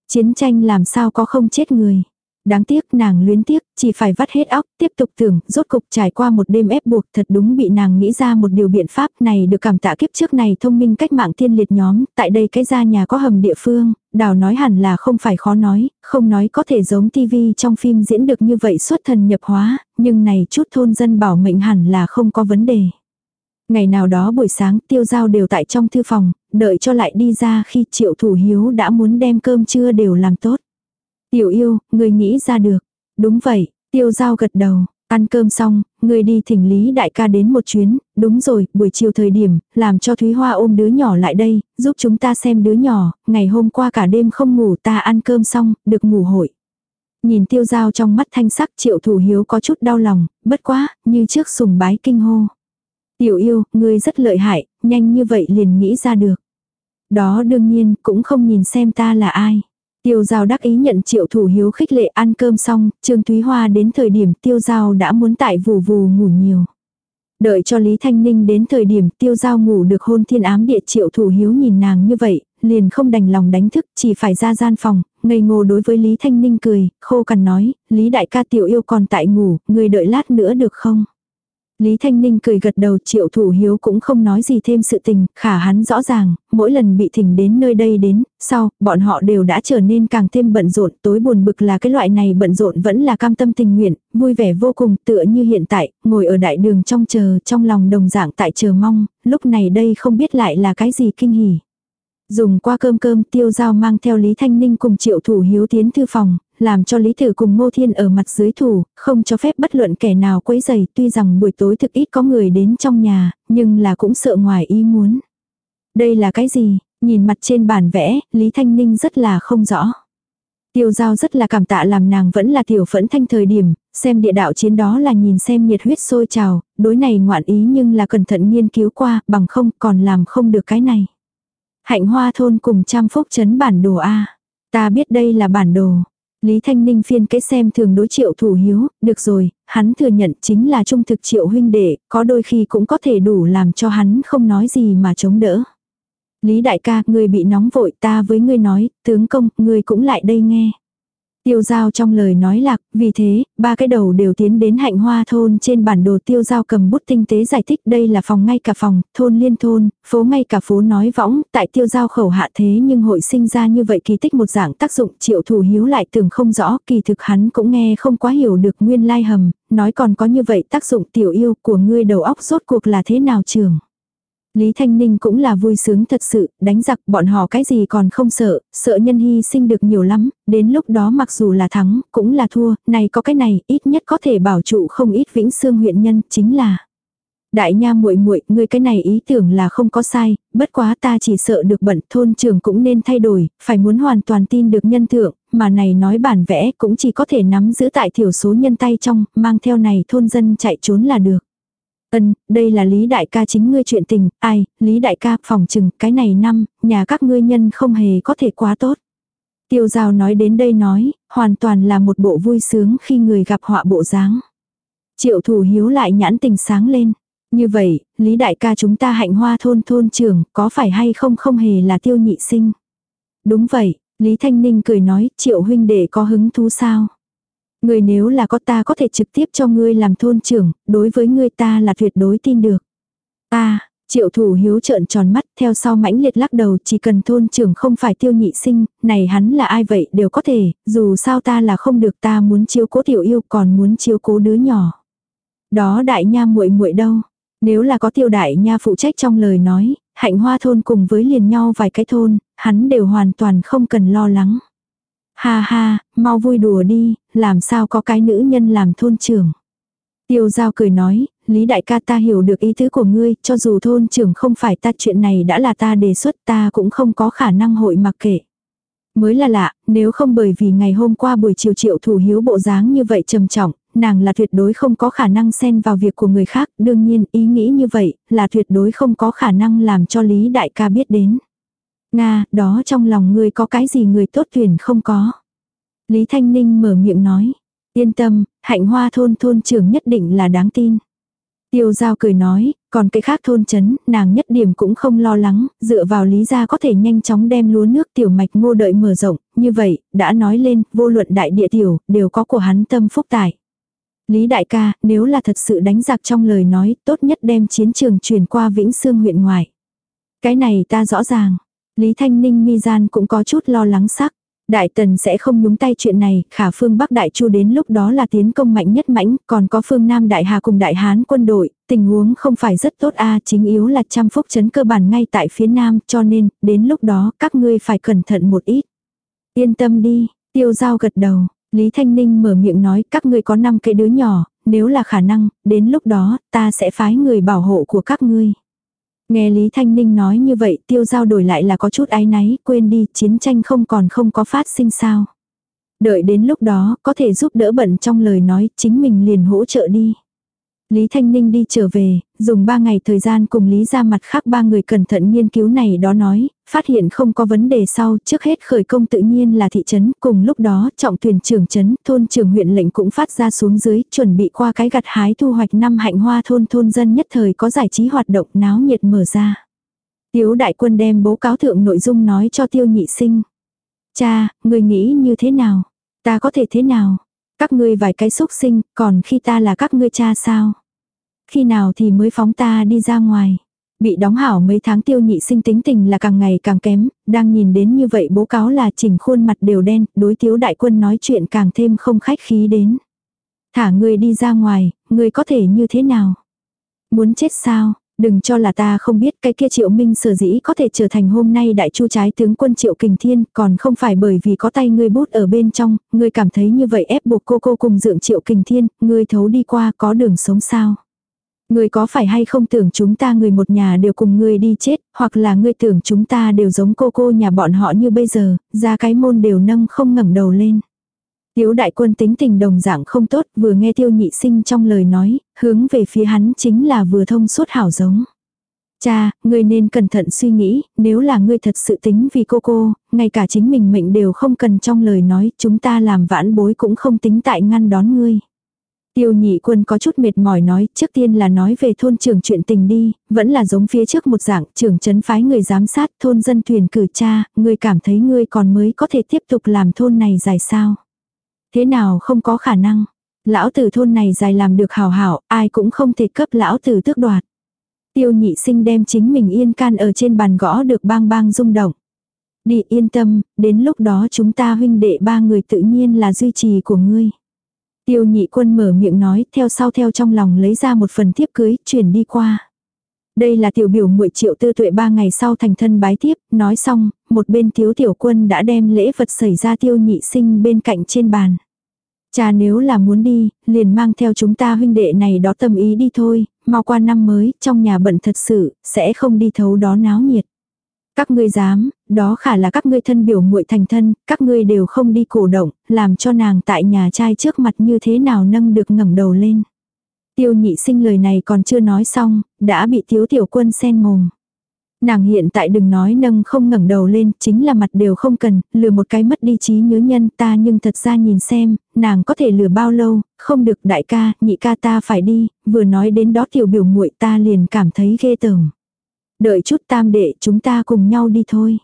Chiến tranh làm sao có không chết người. Đáng tiếc nàng luyến tiếc, chỉ phải vắt hết óc, tiếp tục tưởng, rốt cục trải qua một đêm ép buộc thật đúng bị nàng nghĩ ra một điều biện pháp này được cảm tạ kiếp trước này thông minh cách mạng thiên liệt nhóm, tại đây cái gia nhà có hầm địa phương, đào nói hẳn là không phải khó nói, không nói có thể giống tivi trong phim diễn được như vậy xuất thần nhập hóa, nhưng này chút thôn dân bảo mệnh hẳn là không có vấn đề. Ngày nào đó buổi sáng tiêu giao đều tại trong thư phòng, đợi cho lại đi ra khi triệu thủ hiếu đã muốn đem cơm trưa đều làm tốt. Tiểu yêu, người nghĩ ra được. Đúng vậy, tiêu giao gật đầu. Ăn cơm xong, người đi thỉnh Lý đại ca đến một chuyến, đúng rồi, buổi chiều thời điểm, làm cho Thúy Hoa ôm đứa nhỏ lại đây, giúp chúng ta xem đứa nhỏ, ngày hôm qua cả đêm không ngủ ta ăn cơm xong, được ngủ hội. Nhìn tiêu giao trong mắt thanh sắc triệu thủ hiếu có chút đau lòng, bất quá, như trước sùng bái kinh hô. Tiểu yêu, ngươi rất lợi hại, nhanh như vậy liền nghĩ ra được. Đó đương nhiên, cũng không nhìn xem ta là ai. Tiêu giao đắc ý nhận triệu thủ hiếu khích lệ ăn cơm xong, Trương Thúy Hoa đến thời điểm tiêu giao đã muốn tại vù vù ngủ nhiều. Đợi cho Lý Thanh Ninh đến thời điểm tiêu giao ngủ được hôn thiên ám địa triệu thủ hiếu nhìn nàng như vậy, liền không đành lòng đánh thức, chỉ phải ra gian phòng, ngây ngô đối với Lý Thanh Ninh cười, khô cằn nói, Lý đại ca tiểu yêu còn tại ngủ, người đợi lát nữa được không? Lý Thanh Ninh cười gật đầu triệu thủ hiếu cũng không nói gì thêm sự tình, khả hắn rõ ràng, mỗi lần bị thỉnh đến nơi đây đến, sau, bọn họ đều đã trở nên càng thêm bận rộn, tối buồn bực là cái loại này bận rộn vẫn là cam tâm tình nguyện, vui vẻ vô cùng tựa như hiện tại, ngồi ở đại đường trong chờ, trong lòng đồng dạng tại chờ mong, lúc này đây không biết lại là cái gì kinh hỉ. Dùng qua cơm cơm tiêu giao mang theo Lý Thanh Ninh cùng triệu thủ hiếu tiến thư phòng, làm cho Lý Tử cùng Ngô Thiên ở mặt dưới thủ, không cho phép bất luận kẻ nào quấy rầy tuy rằng buổi tối thực ít có người đến trong nhà, nhưng là cũng sợ ngoài ý muốn. Đây là cái gì? Nhìn mặt trên bản vẽ, Lý Thanh Ninh rất là không rõ. Tiêu giao rất là cảm tạ làm nàng vẫn là tiểu phẫn thanh thời điểm, xem địa đạo chiến đó là nhìn xem nhiệt huyết sôi trào, đối này ngoạn ý nhưng là cẩn thận nghiên cứu qua, bằng không còn làm không được cái này. Hạnh hoa thôn cùng trăm phúc chấn bản đồ A. Ta biết đây là bản đồ. Lý Thanh Ninh phiên cái xem thường đối triệu thủ hiếu, được rồi, hắn thừa nhận chính là trung thực triệu huynh đệ, có đôi khi cũng có thể đủ làm cho hắn không nói gì mà chống đỡ. Lý đại ca, người bị nóng vội ta với ngươi nói, tướng công, người cũng lại đây nghe. Tiêu giao trong lời nói lạc, vì thế, ba cái đầu đều tiến đến hạnh hoa thôn trên bản đồ tiêu giao cầm bút tinh tế giải thích đây là phòng ngay cả phòng, thôn liên thôn, phố ngay cả phố nói võng, tại tiêu giao khẩu hạ thế nhưng hội sinh ra như vậy kỳ tích một dạng tác dụng triệu thủ hiếu lại tưởng không rõ, kỳ thực hắn cũng nghe không quá hiểu được nguyên lai hầm, nói còn có như vậy tác dụng tiểu yêu của ngươi đầu óc rốt cuộc là thế nào trường. Lý Thanh Ninh cũng là vui sướng thật sự, đánh giặc bọn họ cái gì còn không sợ, sợ nhân hy sinh được nhiều lắm, đến lúc đó mặc dù là thắng, cũng là thua, này có cái này, ít nhất có thể bảo trụ không ít vĩnh xương huyện nhân, chính là. Đại nha muội muội, ngươi cái này ý tưởng là không có sai, bất quá ta chỉ sợ được bận, thôn trường cũng nên thay đổi, phải muốn hoàn toàn tin được nhân thượng, mà này nói bản vẽ cũng chỉ có thể nắm giữ tại thiểu số nhân tay trong, mang theo này thôn dân chạy trốn là được. Ân, đây là Lý Đại ca chính ngươi chuyện tình, ai, Lý Đại ca, phòng chừng, cái này năm, nhà các ngươi nhân không hề có thể quá tốt. Tiêu giao nói đến đây nói, hoàn toàn là một bộ vui sướng khi người gặp họa bộ dáng. Triệu thủ hiếu lại nhãn tình sáng lên. Như vậy, Lý Đại ca chúng ta hạnh hoa thôn thôn trưởng, có phải hay không không hề là tiêu nhị sinh. Đúng vậy, Lý Thanh Ninh cười nói, triệu huynh đệ có hứng thú sao. Người nếu là có ta có thể trực tiếp cho ngươi làm thôn trưởng, đối với ngươi ta là tuyệt đối tin được. Ta, triệu thủ hiếu trợn tròn mắt theo sau mãnh liệt lắc đầu chỉ cần thôn trưởng không phải tiêu nhị sinh, này hắn là ai vậy đều có thể, dù sao ta là không được ta muốn chiếu cố tiểu yêu còn muốn chiếu cố đứa nhỏ. Đó đại nha muội muội đâu, nếu là có tiêu đại nha phụ trách trong lời nói, hạnh hoa thôn cùng với liền nhau vài cái thôn, hắn đều hoàn toàn không cần lo lắng. Ha ha, mau vui đùa đi, làm sao có cái nữ nhân làm thôn trưởng. Tiêu giao cười nói, Lý đại ca ta hiểu được ý tứ của ngươi, cho dù thôn trưởng không phải ta chuyện này đã là ta đề xuất ta cũng không có khả năng hội mặc kệ. Mới là lạ, nếu không bởi vì ngày hôm qua buổi chiều triệu thủ hiếu bộ dáng như vậy trầm trọng, nàng là tuyệt đối không có khả năng xen vào việc của người khác, đương nhiên ý nghĩ như vậy là tuyệt đối không có khả năng làm cho Lý đại ca biết đến. Nga, đó trong lòng ngươi có cái gì người tốt tuyển không có. Lý Thanh Ninh mở miệng nói. Yên tâm, hạnh hoa thôn thôn trưởng nhất định là đáng tin. Tiêu giao cười nói, còn cái khác thôn chấn, nàng nhất điểm cũng không lo lắng, dựa vào lý gia có thể nhanh chóng đem lúa nước tiểu mạch ngô đợi mở rộng, như vậy, đã nói lên, vô luận đại địa tiểu, đều có của hắn tâm phúc tài. Lý đại ca, nếu là thật sự đánh giặc trong lời nói, tốt nhất đem chiến trường chuyển qua Vĩnh Sương huyện ngoài. Cái này ta rõ ràng. Lý Thanh Ninh mi gian cũng có chút lo lắng sắc. Đại tần sẽ không nhúng tay chuyện này, khả phương Bắc Đại Chu đến lúc đó là tiến công mạnh nhất mãnh, còn có phương Nam Đại Hà cùng Đại Hán quân đội, tình huống không phải rất tốt a chính yếu là trăm phúc chấn cơ bản ngay tại phía Nam, cho nên, đến lúc đó các ngươi phải cẩn thận một ít. Yên tâm đi, tiêu giao gật đầu, Lý Thanh Ninh mở miệng nói các ngươi có 5 cái đứa nhỏ, nếu là khả năng, đến lúc đó, ta sẽ phái người bảo hộ của các ngươi. Nghe Lý Thanh Ninh nói như vậy tiêu giao đổi lại là có chút áy náy, quên đi, chiến tranh không còn không có phát sinh sao. Đợi đến lúc đó, có thể giúp đỡ bận trong lời nói, chính mình liền hỗ trợ đi. Lý Thanh Ninh đi trở về, dùng 3 ngày thời gian cùng Lý ra mặt khác ba người cẩn thận nghiên cứu này đó nói, phát hiện không có vấn đề sau, trước hết khởi công tự nhiên là thị trấn, cùng lúc đó trọng tuyển trưởng trấn, thôn trưởng huyện lệnh cũng phát ra xuống dưới, chuẩn bị qua cái gặt hái thu hoạch năm hạnh hoa thôn thôn dân nhất thời có giải trí hoạt động náo nhiệt mở ra. Tiếu đại quân đem bố cáo thượng nội dung nói cho tiêu nhị sinh. Cha, người nghĩ như thế nào? Ta có thể thế nào? Các ngươi vài cái xúc sinh, còn khi ta là các ngươi cha sao? Khi nào thì mới phóng ta đi ra ngoài? Bị đóng hảo mấy tháng tiêu nhị sinh tính tình là càng ngày càng kém, đang nhìn đến như vậy bố cáo là chỉnh khuôn mặt đều đen, đối tiếu đại quân nói chuyện càng thêm không khách khí đến. Thả ngươi đi ra ngoài, ngươi có thể như thế nào? Muốn chết sao? Đừng cho là ta không biết cái kia triệu minh sở dĩ có thể trở thành hôm nay đại chu trái tướng quân triệu kình thiên, còn không phải bởi vì có tay ngươi bút ở bên trong, ngươi cảm thấy như vậy ép buộc cô cô cùng dưỡng triệu kình thiên, ngươi thấu đi qua có đường sống sao. Ngươi có phải hay không tưởng chúng ta người một nhà đều cùng ngươi đi chết, hoặc là ngươi tưởng chúng ta đều giống cô cô nhà bọn họ như bây giờ, ra cái môn đều nâng không ngẩng đầu lên. Tiếu đại quân tính tình đồng dạng không tốt, vừa nghe tiêu nhị sinh trong lời nói, hướng về phía hắn chính là vừa thông suốt hảo giống. Cha, ngươi nên cẩn thận suy nghĩ, nếu là ngươi thật sự tính vì cô cô, ngay cả chính mình mệnh đều không cần trong lời nói, chúng ta làm vãn bối cũng không tính tại ngăn đón ngươi. Tiêu nhị quân có chút mệt mỏi nói, trước tiên là nói về thôn trưởng chuyện tình đi, vẫn là giống phía trước một dạng, trưởng chấn phái người giám sát thôn dân thuyền cử cha, ngươi cảm thấy ngươi còn mới có thể tiếp tục làm thôn này dài sao. Thế nào không có khả năng, lão tử thôn này dài làm được hào hảo, ai cũng không thể cấp lão tử tước đoạt. Tiêu nhị sinh đem chính mình yên can ở trên bàn gõ được bang bang rung động. Đi yên tâm, đến lúc đó chúng ta huynh đệ ba người tự nhiên là duy trì của ngươi. Tiêu nhị quân mở miệng nói theo sau theo trong lòng lấy ra một phần thiếp cưới, chuyển đi qua. Đây là tiểu biểu muội triệu tư tuệ ba ngày sau thành thân bái tiếp, nói xong, một bên thiếu tiểu quân đã đem lễ vật xảy ra tiêu nhị sinh bên cạnh trên bàn. Cha nếu là muốn đi, liền mang theo chúng ta huynh đệ này đó tâm ý đi thôi, mau qua năm mới, trong nhà bận thật sự, sẽ không đi thấu đó náo nhiệt. Các ngươi dám, đó khả là các ngươi thân biểu muội thành thân, các ngươi đều không đi cổ động, làm cho nàng tại nhà trai trước mặt như thế nào nâng được ngẩng đầu lên. Tiêu nhị sinh lời này còn chưa nói xong, đã bị thiếu tiểu quân sen mồm. Nàng hiện tại đừng nói nâng không ngẩng đầu lên, chính là mặt đều không cần, lừa một cái mất đi trí nhớ nhân ta nhưng thật ra nhìn xem, nàng có thể lừa bao lâu, không được đại ca, nhị ca ta phải đi, vừa nói đến đó tiểu biểu muội ta liền cảm thấy ghê tởm. Đợi chút tam đệ chúng ta cùng nhau đi thôi.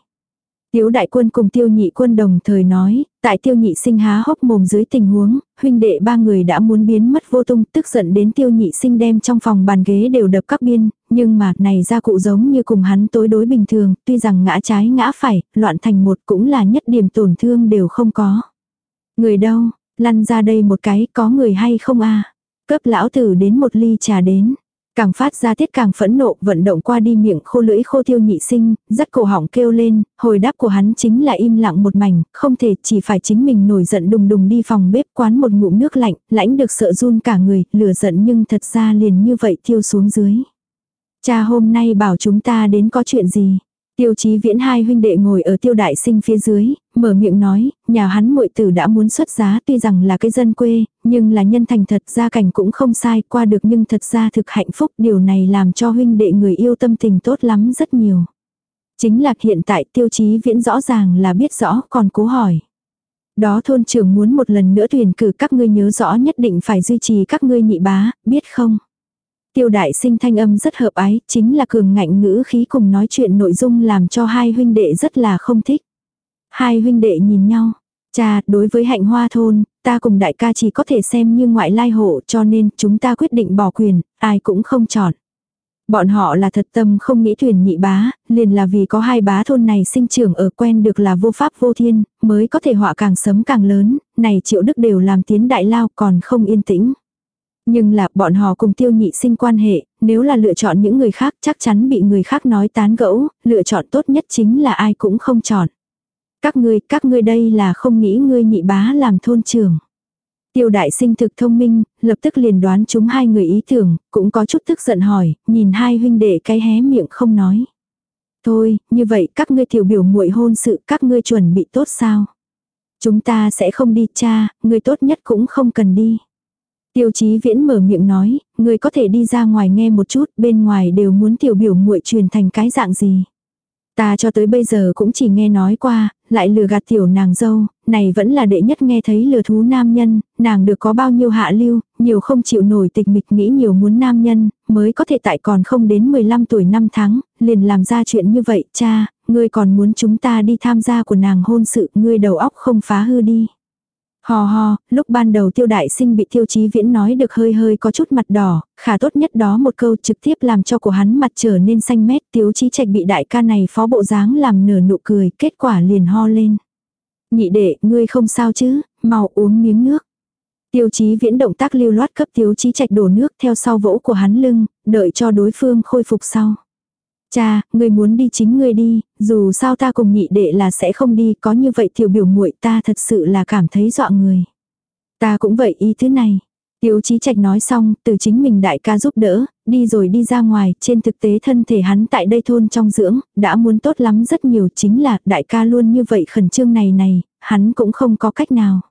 Tiếu đại quân cùng tiêu nhị quân đồng thời nói, tại tiêu nhị sinh há hốc mồm dưới tình huống, huynh đệ ba người đã muốn biến mất vô tung, tức giận đến tiêu nhị sinh đem trong phòng bàn ghế đều đập các biên, nhưng mà này ra cụ giống như cùng hắn tối đối bình thường, tuy rằng ngã trái ngã phải, loạn thành một cũng là nhất điểm tổn thương đều không có. Người đâu, lăn ra đây một cái có người hay không a Cấp lão tử đến một ly trà đến. Càng phát ra tiết càng phẫn nộ vận động qua đi miệng khô lưỡi khô tiêu nhị sinh, rất cổ họng kêu lên, hồi đáp của hắn chính là im lặng một mảnh, không thể chỉ phải chính mình nổi giận đùng đùng đi phòng bếp quán một ngụm nước lạnh, lãnh được sợ run cả người, lửa giận nhưng thật ra liền như vậy tiêu xuống dưới. Cha hôm nay bảo chúng ta đến có chuyện gì? Tiêu chí viễn hai huynh đệ ngồi ở tiêu đại sinh phía dưới, mở miệng nói, nhà hắn muội tử đã muốn xuất giá tuy rằng là cái dân quê, nhưng là nhân thành thật gia cảnh cũng không sai qua được nhưng thật ra thực hạnh phúc điều này làm cho huynh đệ người yêu tâm tình tốt lắm rất nhiều. Chính là hiện tại tiêu chí viễn rõ ràng là biết rõ còn cố hỏi. Đó thôn trưởng muốn một lần nữa tuyển cử các ngươi nhớ rõ nhất định phải duy trì các ngươi nhị bá, biết không? Tiêu đại sinh thanh âm rất hợp ái, chính là cường ngạnh ngữ khí cùng nói chuyện nội dung làm cho hai huynh đệ rất là không thích. Hai huynh đệ nhìn nhau. Cha, đối với hạnh hoa thôn, ta cùng đại ca chỉ có thể xem như ngoại lai hộ cho nên chúng ta quyết định bỏ quyền, ai cũng không chọn. Bọn họ là thật tâm không nghĩ thuyền nhị bá, liền là vì có hai bá thôn này sinh trưởng ở quen được là vô pháp vô thiên, mới có thể họa càng sớm càng lớn, này triệu đức đều làm tiến đại lao còn không yên tĩnh. Nhưng là bọn họ cùng tiêu nhị sinh quan hệ, nếu là lựa chọn những người khác chắc chắn bị người khác nói tán gẫu, lựa chọn tốt nhất chính là ai cũng không chọn. Các ngươi, các ngươi đây là không nghĩ ngươi nhị bá làm thôn trưởng. Tiêu đại sinh thực thông minh, lập tức liền đoán chúng hai người ý tưởng, cũng có chút tức giận hỏi, nhìn hai huynh đệ cái hé miệng không nói. Thôi, như vậy các ngươi tiểu biểu muội hôn sự các ngươi chuẩn bị tốt sao? Chúng ta sẽ không đi cha, người tốt nhất cũng không cần đi. Tiêu chí viễn mở miệng nói, người có thể đi ra ngoài nghe một chút, bên ngoài đều muốn tiểu biểu muội truyền thành cái dạng gì. Ta cho tới bây giờ cũng chỉ nghe nói qua, lại lừa gạt tiểu nàng dâu, này vẫn là đệ nhất nghe thấy lừa thú nam nhân, nàng được có bao nhiêu hạ lưu, nhiều không chịu nổi tịch mịch nghĩ nhiều muốn nam nhân, mới có thể tại còn không đến 15 tuổi năm tháng, liền làm ra chuyện như vậy, cha, ngươi còn muốn chúng ta đi tham gia của nàng hôn sự, ngươi đầu óc không phá hư đi. Hò hò, lúc ban đầu tiêu đại sinh bị tiêu chí viễn nói được hơi hơi có chút mặt đỏ, khả tốt nhất đó một câu trực tiếp làm cho của hắn mặt trở nên xanh mét tiêu chí trạch bị đại ca này phó bộ dáng làm nở nụ cười, kết quả liền ho lên. Nhị đệ, ngươi không sao chứ, mau uống miếng nước. Tiêu chí viễn động tác lưu loát cấp tiêu chí trạch đổ nước theo sau vỗ của hắn lưng, đợi cho đối phương khôi phục sau. Cha, ngươi muốn đi chính ngươi đi, dù sao ta cùng nhị đệ là sẽ không đi, có như vậy tiểu biểu muội ta thật sự là cảm thấy dọa người. Ta cũng vậy ý thứ này. tiểu chí trạch nói xong, từ chính mình đại ca giúp đỡ, đi rồi đi ra ngoài, trên thực tế thân thể hắn tại đây thôn trong dưỡng, đã muốn tốt lắm rất nhiều chính là đại ca luôn như vậy khẩn trương này này, hắn cũng không có cách nào.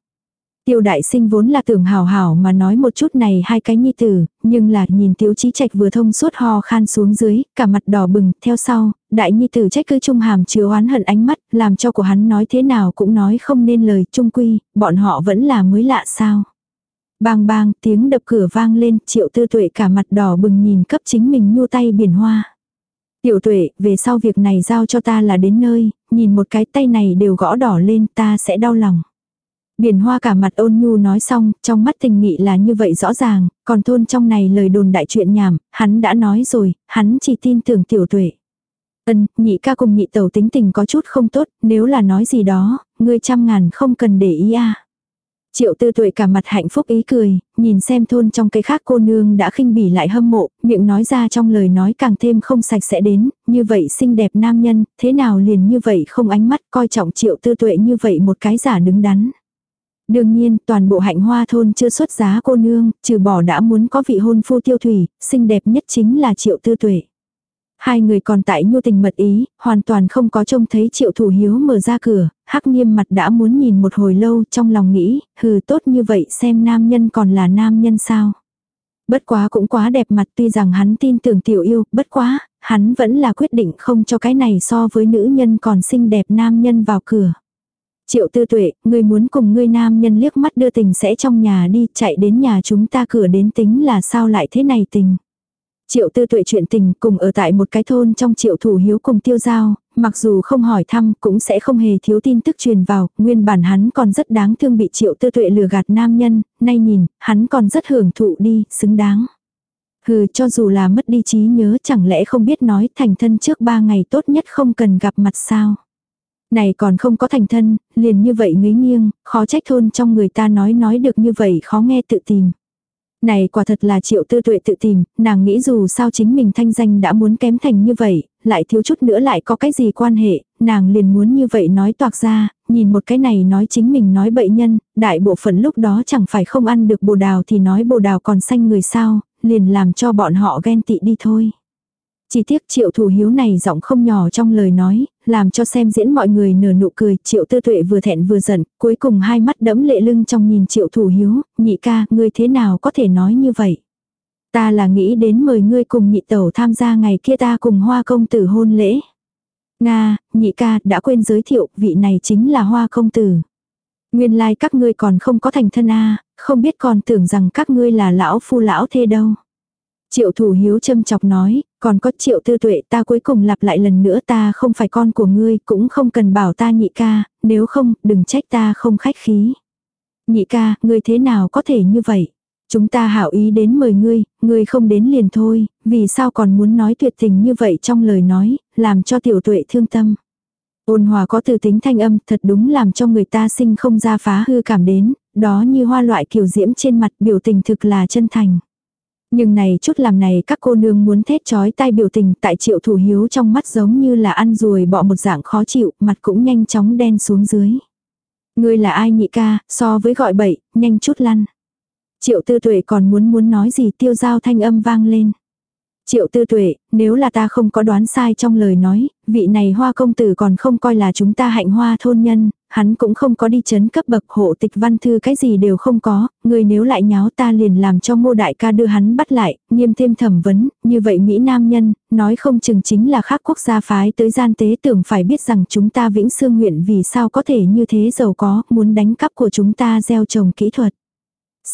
Tiêu đại sinh vốn là tưởng hào hảo mà nói một chút này hai cái nhi tử, nhưng là nhìn tiêu chí trạch vừa thông suốt ho khan xuống dưới, cả mặt đỏ bừng, theo sau, đại nhi tử trách cứ trung hàm chứa oán hận ánh mắt, làm cho của hắn nói thế nào cũng nói không nên lời trung quy, bọn họ vẫn là mới lạ sao. Bang bang, tiếng đập cửa vang lên, triệu tư tuệ cả mặt đỏ bừng nhìn cấp chính mình nhu tay biển hoa. Tiểu tuệ, về sau việc này giao cho ta là đến nơi, nhìn một cái tay này đều gõ đỏ lên ta sẽ đau lòng. Biển hoa cả mặt ôn nhu nói xong, trong mắt tình nghị là như vậy rõ ràng, còn thôn trong này lời đồn đại chuyện nhảm, hắn đã nói rồi, hắn chỉ tin tưởng tiểu tuệ. Ân, nhị ca cùng nhị tẩu tính tình có chút không tốt, nếu là nói gì đó, ngươi trăm ngàn không cần để ý a. Triệu tư tuệ cả mặt hạnh phúc ý cười, nhìn xem thôn trong cái khác cô nương đã khinh bỉ lại hâm mộ, miệng nói ra trong lời nói càng thêm không sạch sẽ đến, như vậy xinh đẹp nam nhân, thế nào liền như vậy không ánh mắt coi trọng triệu tư tuệ như vậy một cái giả đứng đắn. Đương nhiên, toàn bộ hạnh hoa thôn chưa xuất giá cô nương, trừ bỏ đã muốn có vị hôn phu tiêu thủy, xinh đẹp nhất chính là triệu tư tuệ. Hai người còn tại nhu tình mật ý, hoàn toàn không có trông thấy triệu thủ hiếu mở ra cửa, hắc nghiêm mặt đã muốn nhìn một hồi lâu trong lòng nghĩ, hừ tốt như vậy xem nam nhân còn là nam nhân sao. Bất quá cũng quá đẹp mặt tuy rằng hắn tin tưởng tiểu yêu, bất quá, hắn vẫn là quyết định không cho cái này so với nữ nhân còn xinh đẹp nam nhân vào cửa. Triệu tư tuệ, ngươi muốn cùng ngươi nam nhân liếc mắt đưa tình sẽ trong nhà đi, chạy đến nhà chúng ta cửa đến tính là sao lại thế này tình. Triệu tư tuệ chuyện tình cùng ở tại một cái thôn trong triệu thủ hiếu cùng tiêu giao, mặc dù không hỏi thăm cũng sẽ không hề thiếu tin tức truyền vào, nguyên bản hắn còn rất đáng thương bị triệu tư tuệ lừa gạt nam nhân, nay nhìn, hắn còn rất hưởng thụ đi, xứng đáng. Hừ, cho dù là mất đi trí nhớ chẳng lẽ không biết nói thành thân trước ba ngày tốt nhất không cần gặp mặt sao. Này còn không có thành thân, liền như vậy ngấy nghiêng, khó trách thôn trong người ta nói nói được như vậy khó nghe tự tìm. Này quả thật là triệu tư tuệ tự tìm, nàng nghĩ dù sao chính mình thanh danh đã muốn kém thành như vậy, lại thiếu chút nữa lại có cái gì quan hệ, nàng liền muốn như vậy nói toạc ra, nhìn một cái này nói chính mình nói bậy nhân, đại bộ phận lúc đó chẳng phải không ăn được bồ đào thì nói bồ đào còn xanh người sao, liền làm cho bọn họ ghen tị đi thôi. Chỉ tiếc triệu thủ hiếu này giọng không nhỏ trong lời nói, làm cho xem diễn mọi người nở nụ cười, triệu tư tuệ vừa thẹn vừa giận, cuối cùng hai mắt đẫm lệ lưng trong nhìn triệu thủ hiếu, nhị ca, ngươi thế nào có thể nói như vậy. Ta là nghĩ đến mời ngươi cùng nhị tẩu tham gia ngày kia ta cùng hoa công tử hôn lễ. Nga, nhị ca, đã quên giới thiệu, vị này chính là hoa công tử. Nguyên lai like các ngươi còn không có thành thân a không biết còn tưởng rằng các ngươi là lão phu lão thê đâu. Triệu thủ hiếu châm chọc nói, còn có triệu tư tuệ ta cuối cùng lặp lại lần nữa ta không phải con của ngươi, cũng không cần bảo ta nhị ca, nếu không, đừng trách ta không khách khí. Nhị ca, ngươi thế nào có thể như vậy? Chúng ta hảo ý đến mời ngươi, ngươi không đến liền thôi, vì sao còn muốn nói tuyệt tình như vậy trong lời nói, làm cho tiểu tuệ thương tâm. Ôn hòa có từ tính thanh âm thật đúng làm cho người ta sinh không ra phá hư cảm đến, đó như hoa loại kiểu diễm trên mặt biểu tình thực là chân thành. Nhưng này chút làm này các cô nương muốn thét chói tai biểu tình tại triệu thủ hiếu trong mắt giống như là ăn ruồi bọ một dạng khó chịu, mặt cũng nhanh chóng đen xuống dưới. Ngươi là ai nhị ca, so với gọi bậy, nhanh chút lăn. Triệu tư tuệ còn muốn muốn nói gì tiêu giao thanh âm vang lên. Triệu tư tuệ, nếu là ta không có đoán sai trong lời nói, vị này hoa công tử còn không coi là chúng ta hạnh hoa thôn nhân, hắn cũng không có đi chấn cấp bậc hộ tịch văn thư cái gì đều không có, người nếu lại nháo ta liền làm cho ngô đại ca đưa hắn bắt lại, nghiêm thêm thẩm vấn, như vậy Mỹ Nam nhân, nói không chừng chính là khác quốc gia phái tới gian tế tưởng phải biết rằng chúng ta vĩnh xương huyện vì sao có thể như thế giàu có, muốn đánh cắp của chúng ta gieo trồng kỹ thuật.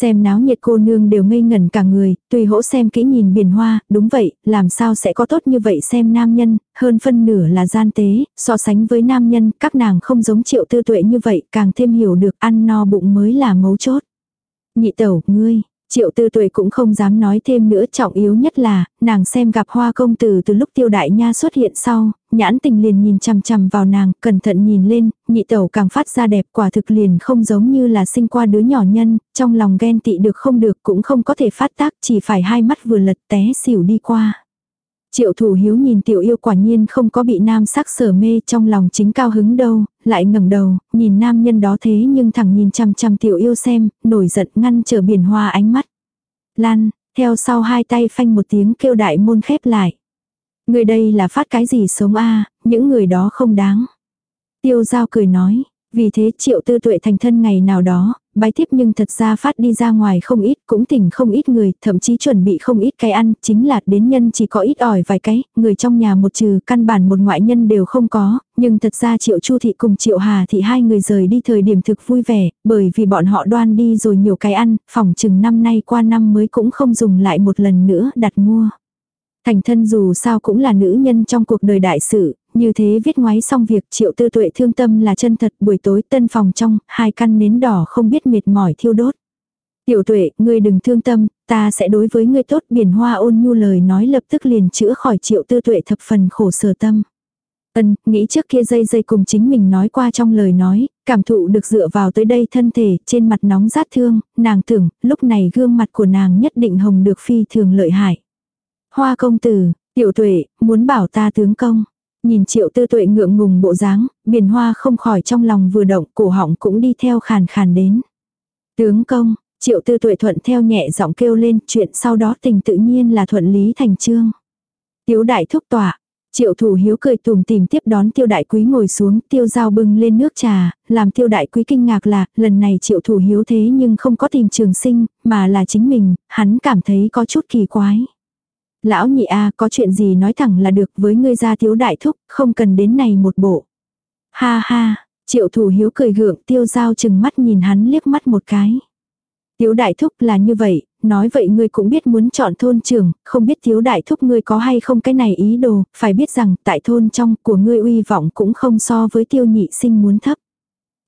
Xem náo nhiệt cô nương đều ngây ngẩn cả người, tùy hỗ xem kỹ nhìn biển hoa, đúng vậy, làm sao sẽ có tốt như vậy xem nam nhân, hơn phân nửa là gian tế, so sánh với nam nhân, các nàng không giống triệu tư tuệ như vậy, càng thêm hiểu được ăn no bụng mới là mấu chốt. Nhị tẩu, ngươi, Triệu tư tuệ cũng không dám nói thêm nữa trọng yếu nhất là, nàng xem gặp hoa công tử từ lúc tiêu đại nha xuất hiện sau, nhãn tình liền nhìn chằm chằm vào nàng, cẩn thận nhìn lên, nhị tẩu càng phát ra đẹp quả thực liền không giống như là sinh qua đứa nhỏ nhân, trong lòng ghen tị được không được cũng không có thể phát tác chỉ phải hai mắt vừa lật té xỉu đi qua. Triệu thủ hiếu nhìn tiểu yêu quả nhiên không có bị nam sắc sở mê trong lòng chính cao hứng đâu, lại ngẩng đầu, nhìn nam nhân đó thế nhưng thẳng nhìn chăm chăm tiểu yêu xem, nổi giận ngăn trở biển hoa ánh mắt. Lan, theo sau hai tay phanh một tiếng kêu đại môn khép lại. Người đây là phát cái gì sống a những người đó không đáng. Tiêu giao cười nói, vì thế triệu tư tuệ thành thân ngày nào đó, bái tiếp nhưng thật ra phát đi ra ngoài không ít, cũng tỉnh không ít người, thậm chí chuẩn bị không ít cái ăn, chính là đến nhân chỉ có ít ỏi vài cái, người trong nhà một trừ căn bản một ngoại nhân đều không có, nhưng thật ra triệu chu thị cùng triệu hà thị hai người rời đi thời điểm thực vui vẻ, bởi vì bọn họ đoan đi rồi nhiều cái ăn, phòng chừng năm nay qua năm mới cũng không dùng lại một lần nữa đặt mua. Thành thân dù sao cũng là nữ nhân trong cuộc đời đại sự, như thế viết ngoái xong việc triệu tư tuệ thương tâm là chân thật buổi tối tân phòng trong, hai căn nến đỏ không biết mệt mỏi thiêu đốt. Tiểu tuệ, ngươi đừng thương tâm, ta sẽ đối với ngươi tốt biển hoa ôn nhu lời nói lập tức liền chữa khỏi triệu tư tuệ thập phần khổ sở tâm. Ân, nghĩ trước kia dây dây cùng chính mình nói qua trong lời nói, cảm thụ được dựa vào tới đây thân thể, trên mặt nóng rát thương, nàng tưởng, lúc này gương mặt của nàng nhất định hồng được phi thường lợi hại. Hoa công tử, tiểu tuệ, muốn bảo ta tướng công. Nhìn triệu tư tuệ ngượng ngùng bộ dáng, biển hoa không khỏi trong lòng vừa động, cổ họng cũng đi theo khàn khàn đến. Tướng công, triệu tư tuệ thuận theo nhẹ giọng kêu lên, chuyện sau đó tình tự nhiên là thuận lý thành trương. Tiếu đại thúc tỏa, Triệu thủ hiếu cười tùm tìm tiếp đón tiêu đại quý ngồi xuống, tiêu dao bưng lên nước trà, làm tiêu đại quý kinh ngạc là, lần này triệu thủ hiếu thế nhưng không có tìm trường sinh, mà là chính mình, hắn cảm thấy có chút kỳ quái. Lão nhị a có chuyện gì nói thẳng là được với ngươi gia thiếu đại thúc, không cần đến này một bộ. Ha ha, triệu thủ hiếu cười gượng tiêu giao chừng mắt nhìn hắn liếc mắt một cái. Tiếu đại thúc là như vậy, nói vậy ngươi cũng biết muốn chọn thôn trưởng, không biết tiếu đại thúc ngươi có hay không cái này ý đồ, phải biết rằng tại thôn trong của ngươi uy vọng cũng không so với tiêu nhị sinh muốn thấp.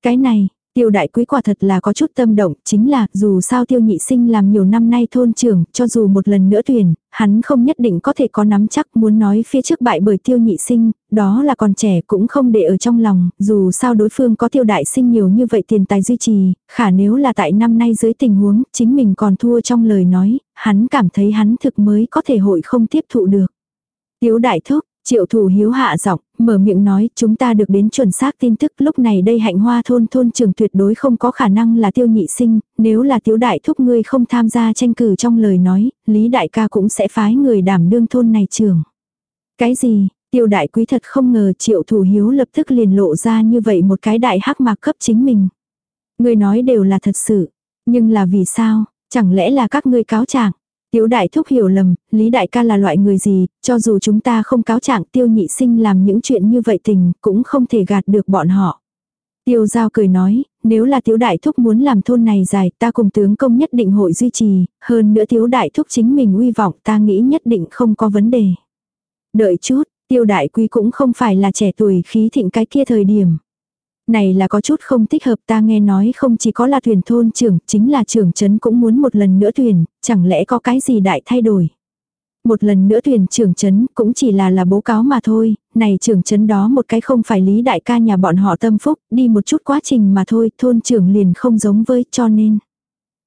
Cái này, Tiêu đại quý quả thật là có chút tâm động, chính là dù sao tiêu nhị sinh làm nhiều năm nay thôn trưởng, cho dù một lần nữa tuyển, hắn không nhất định có thể có nắm chắc muốn nói phía trước bại bởi tiêu nhị sinh, đó là còn trẻ cũng không để ở trong lòng, dù sao đối phương có tiêu đại sinh nhiều như vậy tiền tài duy trì, khả nếu là tại năm nay dưới tình huống, chính mình còn thua trong lời nói, hắn cảm thấy hắn thực mới có thể hội không tiếp thụ được. Tiếu đại thúc, Triệu thủ hiếu hạ giọng, mở miệng nói chúng ta được đến chuẩn xác tin tức lúc này đây hạnh hoa thôn thôn trường tuyệt đối không có khả năng là tiêu nhị sinh, nếu là tiếu đại thúc ngươi không tham gia tranh cử trong lời nói, Lý đại ca cũng sẽ phái người đảm đương thôn này trường. Cái gì, tiêu đại quý thật không ngờ triệu thủ hiếu lập tức liền lộ ra như vậy một cái đại hắc mạc cấp chính mình. Ngươi nói đều là thật sự, nhưng là vì sao, chẳng lẽ là các ngươi cáo trạng Tiếu đại thúc hiểu lầm, Lý đại ca là loại người gì, cho dù chúng ta không cáo trạng tiêu nhị sinh làm những chuyện như vậy tình, cũng không thể gạt được bọn họ. Tiêu giao cười nói, nếu là tiểu đại thúc muốn làm thôn này dài, ta cùng tướng công nhất định hội duy trì, hơn nữa tiểu đại thúc chính mình uy vọng ta nghĩ nhất định không có vấn đề. Đợi chút, tiêu đại quý cũng không phải là trẻ tuổi khí thịnh cái kia thời điểm. Này là có chút không thích hợp ta nghe nói không chỉ có là thuyền thôn trưởng, chính là trưởng trấn cũng muốn một lần nữa thuyền, chẳng lẽ có cái gì đại thay đổi. Một lần nữa thuyền trưởng trấn cũng chỉ là là bố cáo mà thôi, này trưởng trấn đó một cái không phải lý đại ca nhà bọn họ tâm phúc, đi một chút quá trình mà thôi, thôn trưởng liền không giống với cho nên.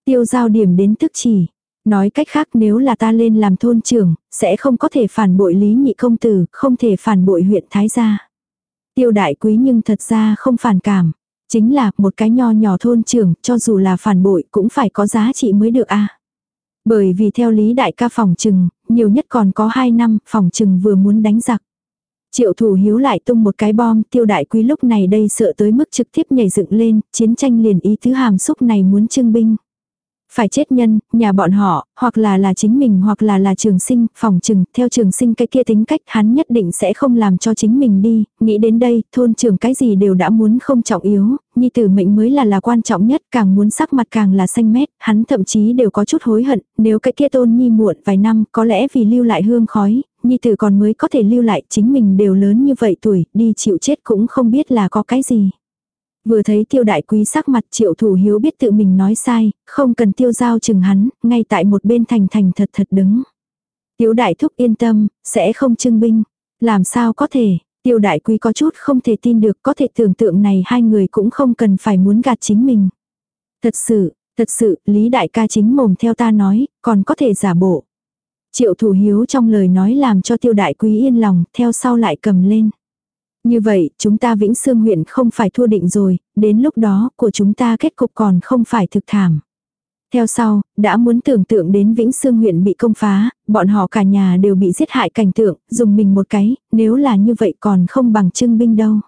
Tiêu giao điểm đến tức chỉ. Nói cách khác nếu là ta lên làm thôn trưởng, sẽ không có thể phản bội lý nhị công tử, không thể phản bội huyện Thái gia. Tiêu đại quý nhưng thật ra không phản cảm. Chính là một cái nho nhỏ thôn trưởng, cho dù là phản bội cũng phải có giá trị mới được a Bởi vì theo lý đại ca phòng trừng, nhiều nhất còn có 2 năm, phòng trừng vừa muốn đánh giặc. Triệu thủ hiếu lại tung một cái bom, tiêu đại quý lúc này đây sợ tới mức trực tiếp nhảy dựng lên, chiến tranh liền ý thứ hàm xúc này muốn trưng binh. Phải chết nhân, nhà bọn họ, hoặc là là chính mình hoặc là là trường sinh, phòng trừng, theo trường sinh cái kia tính cách hắn nhất định sẽ không làm cho chính mình đi, nghĩ đến đây, thôn trường cái gì đều đã muốn không trọng yếu, nhi tử mệnh mới là là quan trọng nhất, càng muốn sắc mặt càng là xanh mét, hắn thậm chí đều có chút hối hận, nếu cái kia tôn nhi muộn vài năm, có lẽ vì lưu lại hương khói, nhi tử còn mới có thể lưu lại, chính mình đều lớn như vậy tuổi, đi chịu chết cũng không biết là có cái gì. Vừa thấy tiêu đại quý sắc mặt triệu thủ hiếu biết tự mình nói sai, không cần tiêu giao chừng hắn, ngay tại một bên thành thành thật thật đứng. Tiêu đại thúc yên tâm, sẽ không trưng binh. Làm sao có thể, tiêu đại quý có chút không thể tin được có thể tưởng tượng này hai người cũng không cần phải muốn gạt chính mình. Thật sự, thật sự, Lý đại ca chính mồm theo ta nói, còn có thể giả bộ. Triệu thủ hiếu trong lời nói làm cho tiêu đại quý yên lòng, theo sau lại cầm lên. Như vậy, chúng ta Vĩnh Sương huyện không phải thua định rồi, đến lúc đó của chúng ta kết cục còn không phải thực thảm. Theo sau, đã muốn tưởng tượng đến Vĩnh Sương huyện bị công phá, bọn họ cả nhà đều bị giết hại cảnh tượng, dùng mình một cái, nếu là như vậy còn không bằng trưng binh đâu.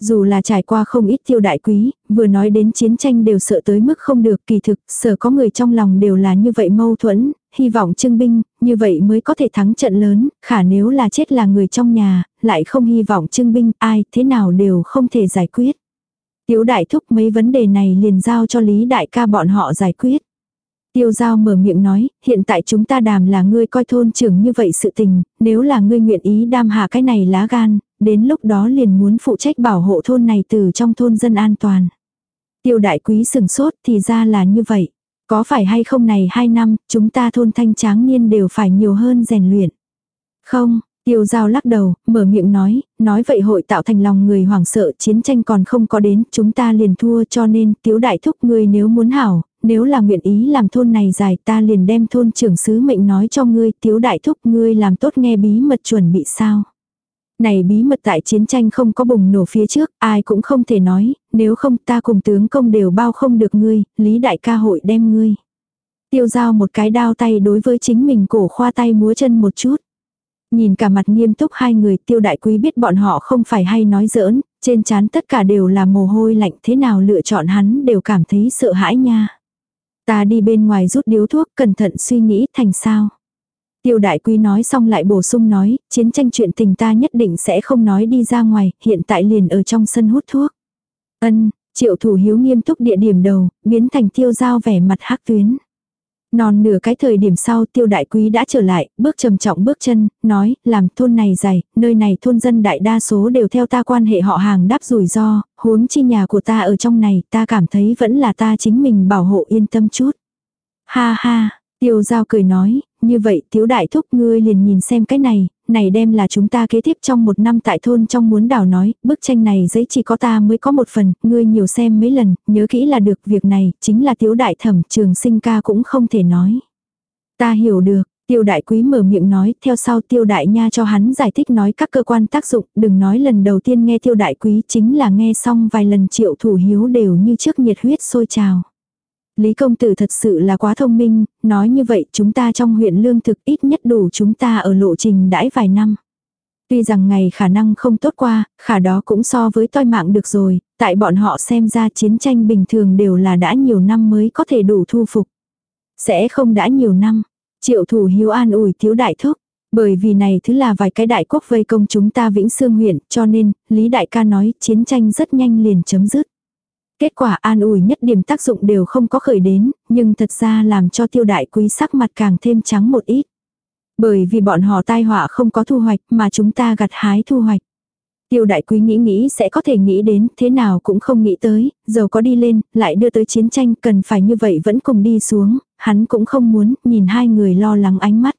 Dù là trải qua không ít tiêu đại quý, vừa nói đến chiến tranh đều sợ tới mức không được kỳ thực, sợ có người trong lòng đều là như vậy mâu thuẫn, hy vọng trưng binh, như vậy mới có thể thắng trận lớn, khả nếu là chết là người trong nhà, lại không hy vọng trưng binh, ai thế nào đều không thể giải quyết. Tiếu đại thúc mấy vấn đề này liền giao cho Lý đại ca bọn họ giải quyết. Tiêu giao mở miệng nói, hiện tại chúng ta đàm là ngươi coi thôn trưởng như vậy sự tình, nếu là ngươi nguyện ý đam hạ cái này lá gan, đến lúc đó liền muốn phụ trách bảo hộ thôn này từ trong thôn dân an toàn. Tiêu đại quý sừng sốt thì ra là như vậy. Có phải hay không này hai năm, chúng ta thôn thanh tráng niên đều phải nhiều hơn rèn luyện. Không, Tiêu giao lắc đầu, mở miệng nói, nói vậy hội tạo thành lòng người hoảng sợ chiến tranh còn không có đến, chúng ta liền thua cho nên tiếu đại thúc ngươi nếu muốn hảo, nếu là nguyện ý làm thôn này dài ta liền đem thôn trưởng sứ mệnh nói cho ngươi, tiếu đại thúc ngươi làm tốt nghe bí mật chuẩn bị sao. Này bí mật tại chiến tranh không có bùng nổ phía trước, ai cũng không thể nói, nếu không ta cùng tướng công đều bao không được ngươi, lý đại ca hội đem ngươi. Tiêu giao một cái đao tay đối với chính mình cổ khoa tay múa chân một chút. Nhìn cả mặt nghiêm túc hai người tiêu đại quý biết bọn họ không phải hay nói giỡn, trên trán tất cả đều là mồ hôi lạnh thế nào lựa chọn hắn đều cảm thấy sợ hãi nha. Ta đi bên ngoài rút điếu thuốc cẩn thận suy nghĩ thành sao. Tiêu đại quý nói xong lại bổ sung nói, chiến tranh chuyện tình ta nhất định sẽ không nói đi ra ngoài, hiện tại liền ở trong sân hút thuốc. Ân, triệu thủ hiếu nghiêm túc địa điểm đầu, biến thành tiêu giao vẻ mặt hắc tuyến. Non nửa cái thời điểm sau tiêu đại quý đã trở lại, bước trầm trọng bước chân, nói, làm thôn này dày, nơi này thôn dân đại đa số đều theo ta quan hệ họ hàng đáp rủi ro, huống chi nhà của ta ở trong này, ta cảm thấy vẫn là ta chính mình bảo hộ yên tâm chút. Ha ha, tiêu giao cười nói, như vậy thiếu đại thúc ngươi liền nhìn xem cái này, này đem là chúng ta kế tiếp trong một năm tại thôn trong muốn đảo nói, bức tranh này giấy chỉ có ta mới có một phần, ngươi nhiều xem mấy lần, nhớ kỹ là được việc này, chính là thiếu đại thẩm trường sinh ca cũng không thể nói. Ta hiểu được, tiêu đại quý mở miệng nói, theo sau tiêu đại nha cho hắn giải thích nói các cơ quan tác dụng, đừng nói lần đầu tiên nghe tiêu đại quý chính là nghe xong vài lần triệu thủ hiếu đều như trước nhiệt huyết sôi trào. Lý công tử thật sự là quá thông minh, nói như vậy chúng ta trong huyện lương thực ít nhất đủ chúng ta ở lộ trình đãi vài năm. Tuy rằng ngày khả năng không tốt qua, khả đó cũng so với toi mạng được rồi, tại bọn họ xem ra chiến tranh bình thường đều là đã nhiều năm mới có thể đủ thu phục. Sẽ không đã nhiều năm. Triệu thủ hiếu an ủi thiếu đại thúc. Bởi vì này thứ là vài cái đại quốc vây công chúng ta Vĩnh Sương huyện, cho nên, Lý Đại ca nói chiến tranh rất nhanh liền chấm dứt. Kết quả an ủi nhất điểm tác dụng đều không có khởi đến, nhưng thật ra làm cho tiêu đại quý sắc mặt càng thêm trắng một ít. Bởi vì bọn họ tai họa không có thu hoạch mà chúng ta gặt hái thu hoạch. Tiêu đại quý nghĩ nghĩ sẽ có thể nghĩ đến, thế nào cũng không nghĩ tới, dầu có đi lên, lại đưa tới chiến tranh, cần phải như vậy vẫn cùng đi xuống, hắn cũng không muốn, nhìn hai người lo lắng ánh mắt.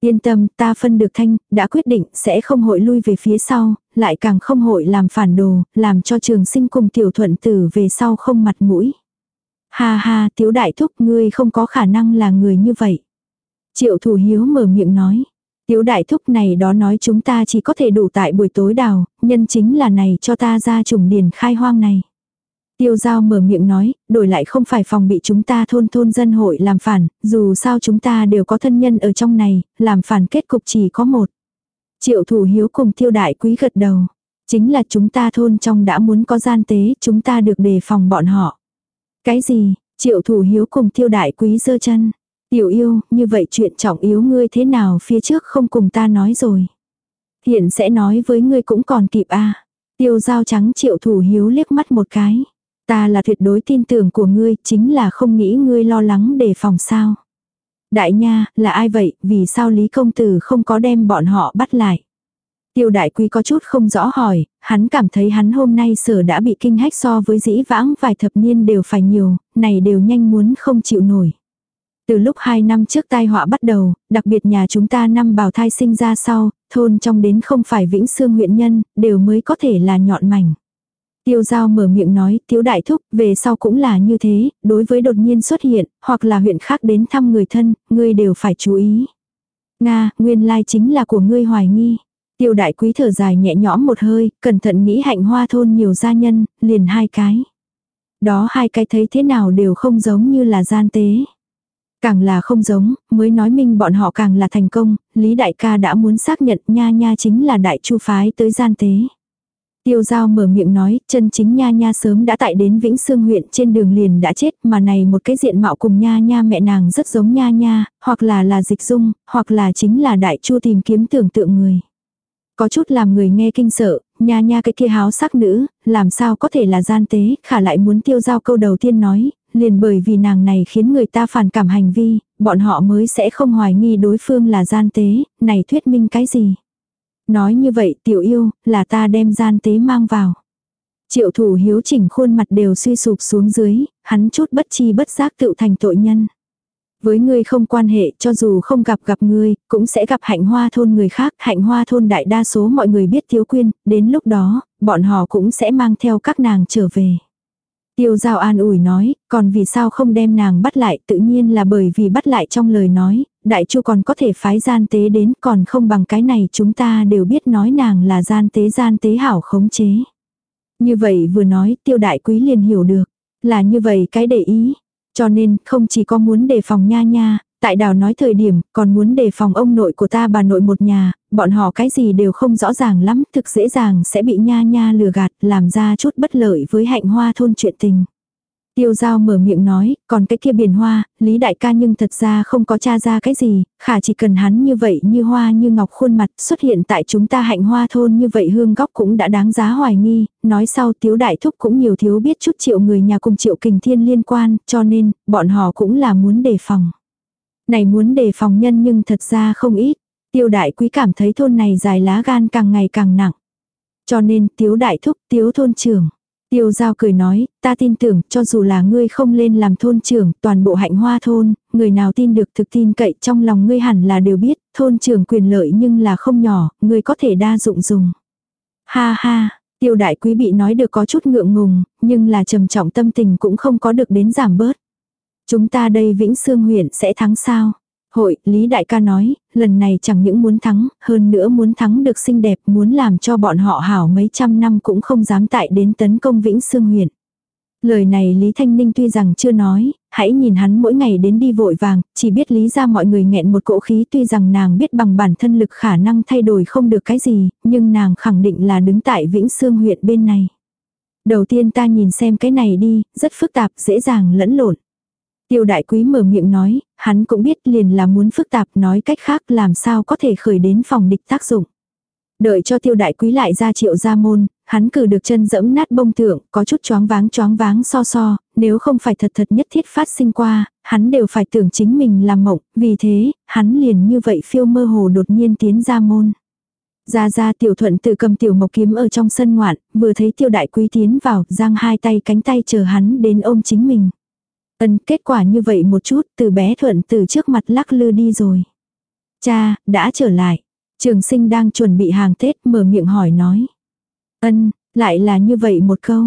Yên tâm, ta phân được thanh, đã quyết định sẽ không hội lui về phía sau, lại càng không hội làm phản đồ, làm cho trường sinh cùng tiểu thuận tử về sau không mặt mũi. Ha ha, tiếu đại thúc ngươi không có khả năng là người như vậy. Triệu thủ hiếu mở miệng nói. Tiếu đại thúc này đó nói chúng ta chỉ có thể đủ tại buổi tối đào, nhân chính là này cho ta ra trùng điền khai hoang này. Tiêu giao mở miệng nói, đổi lại không phải phòng bị chúng ta thôn thôn dân hội làm phản, dù sao chúng ta đều có thân nhân ở trong này, làm phản kết cục chỉ có một. Triệu thủ hiếu cùng tiêu đại quý gật đầu. Chính là chúng ta thôn trong đã muốn có gian tế, chúng ta được đề phòng bọn họ. Cái gì, triệu thủ hiếu cùng tiêu đại quý giơ chân. Tiểu yêu, như vậy chuyện trọng yếu ngươi thế nào phía trước không cùng ta nói rồi. Hiện sẽ nói với ngươi cũng còn kịp a à. Tiêu dao trắng triệu thủ hiếu liếc mắt một cái. Ta là tuyệt đối tin tưởng của ngươi, chính là không nghĩ ngươi lo lắng đề phòng sao. Đại nha, là ai vậy, vì sao Lý Công Tử không có đem bọn họ bắt lại? Tiêu đại quý có chút không rõ hỏi, hắn cảm thấy hắn hôm nay sở đã bị kinh hách so với dĩ vãng vài thập niên đều phải nhiều, này đều nhanh muốn không chịu nổi. Từ lúc hai năm trước tai họa bắt đầu, đặc biệt nhà chúng ta năm bào thai sinh ra sau, thôn trong đến không phải Vĩnh Sương huyện nhân, đều mới có thể là nhọn mảnh. Tiêu giao mở miệng nói, tiếu đại thúc, về sau cũng là như thế, đối với đột nhiên xuất hiện, hoặc là huyện khác đến thăm người thân, ngươi đều phải chú ý. Nga, nguyên lai chính là của ngươi hoài nghi. Tiêu đại quý thở dài nhẹ nhõm một hơi, cẩn thận nghĩ hạnh hoa thôn nhiều gia nhân, liền hai cái. Đó hai cái thấy thế nào đều không giống như là gian tế. Càng là không giống, mới nói minh bọn họ càng là thành công, Lý Đại ca đã muốn xác nhận nha nha chính là đại chu phái tới gian tế. Tiêu giao mở miệng nói, chân chính nha nha sớm đã tại đến Vĩnh Sương huyện trên đường liền đã chết, mà này một cái diện mạo cùng nha nha mẹ nàng rất giống nha nha, hoặc là là dịch dung, hoặc là chính là đại chu tìm kiếm tưởng tượng người. Có chút làm người nghe kinh sợ, nha nha cái kia háo sắc nữ, làm sao có thể là gian tế, khả lại muốn tiêu giao câu đầu tiên nói, liền bởi vì nàng này khiến người ta phản cảm hành vi, bọn họ mới sẽ không hoài nghi đối phương là gian tế, này thuyết minh cái gì. Nói như vậy tiểu yêu, là ta đem gian tế mang vào. Triệu thủ hiếu chỉnh khuôn mặt đều suy sụp xuống dưới, hắn chút bất chi bất giác tự thành tội nhân. Với ngươi không quan hệ, cho dù không gặp gặp ngươi, cũng sẽ gặp hạnh hoa thôn người khác. Hạnh hoa thôn đại đa số mọi người biết thiếu quyên, đến lúc đó, bọn họ cũng sẽ mang theo các nàng trở về. Tiêu giao an ủi nói, còn vì sao không đem nàng bắt lại tự nhiên là bởi vì bắt lại trong lời nói, đại chu còn có thể phái gian tế đến còn không bằng cái này chúng ta đều biết nói nàng là gian tế gian tế hảo khống chế. Như vậy vừa nói tiêu đại quý liền hiểu được, là như vậy cái để ý. Cho nên không chỉ có muốn đề phòng nha nha, tại đào nói thời điểm còn muốn đề phòng ông nội của ta bà nội một nhà, bọn họ cái gì đều không rõ ràng lắm, thực dễ dàng sẽ bị nha nha lừa gạt, làm ra chút bất lợi với hạnh hoa thôn chuyện tình. Tiêu giao mở miệng nói, còn cái kia biển hoa, Lý đại ca nhưng thật ra không có tra ra cái gì, khả chỉ cần hắn như vậy như hoa như ngọc khuôn mặt xuất hiện tại chúng ta hạnh hoa thôn như vậy hương góc cũng đã đáng giá hoài nghi, nói sau tiếu đại thúc cũng nhiều thiếu biết chút triệu người nhà cùng triệu kình thiên liên quan, cho nên, bọn họ cũng là muốn đề phòng. Này muốn đề phòng nhân nhưng thật ra không ít, tiêu đại quý cảm thấy thôn này dài lá gan càng ngày càng nặng. Cho nên tiếu đại thúc tiếu thôn trưởng. Tiêu giao cười nói, ta tin tưởng cho dù là ngươi không lên làm thôn trưởng, toàn bộ hạnh hoa thôn, người nào tin được thực tin cậy trong lòng ngươi hẳn là đều biết, thôn trưởng quyền lợi nhưng là không nhỏ, ngươi có thể đa dụng dùng. Ha ha, tiêu đại quý bị nói được có chút ngượng ngùng, nhưng là trầm trọng tâm tình cũng không có được đến giảm bớt. Chúng ta đây Vĩnh Sương huyện sẽ thắng sao? Hội, Lý Đại ca nói, lần này chẳng những muốn thắng, hơn nữa muốn thắng được xinh đẹp, muốn làm cho bọn họ hảo mấy trăm năm cũng không dám tại đến tấn công Vĩnh Sương huyện. Lời này Lý Thanh Ninh tuy rằng chưa nói, hãy nhìn hắn mỗi ngày đến đi vội vàng, chỉ biết lý ra mọi người nghẹn một cỗ khí tuy rằng nàng biết bằng bản thân lực khả năng thay đổi không được cái gì, nhưng nàng khẳng định là đứng tại Vĩnh Sương huyện bên này. Đầu tiên ta nhìn xem cái này đi, rất phức tạp, dễ dàng lẫn lộn. Tiêu đại quý mở miệng nói, hắn cũng biết liền là muốn phức tạp nói cách khác làm sao có thể khởi đến phòng địch tác dụng. Đợi cho tiêu đại quý lại ra triệu ra môn, hắn cử được chân dẫm nát bông thượng, có chút choáng váng choáng váng so so, nếu không phải thật thật nhất thiết phát sinh qua, hắn đều phải tưởng chính mình làm mộng, vì thế, hắn liền như vậy phiêu mơ hồ đột nhiên tiến ra môn. Ra ra tiểu thuận tự cầm tiểu mộc kiếm ở trong sân ngoạn, vừa thấy tiêu đại quý tiến vào, giang hai tay cánh tay chờ hắn đến ôm chính mình. Ân kết quả như vậy một chút, từ bé thuận từ trước mặt lắc lư đi rồi. Cha, đã trở lại. Trường sinh đang chuẩn bị hàng Tết mở miệng hỏi nói. Ân, lại là như vậy một câu.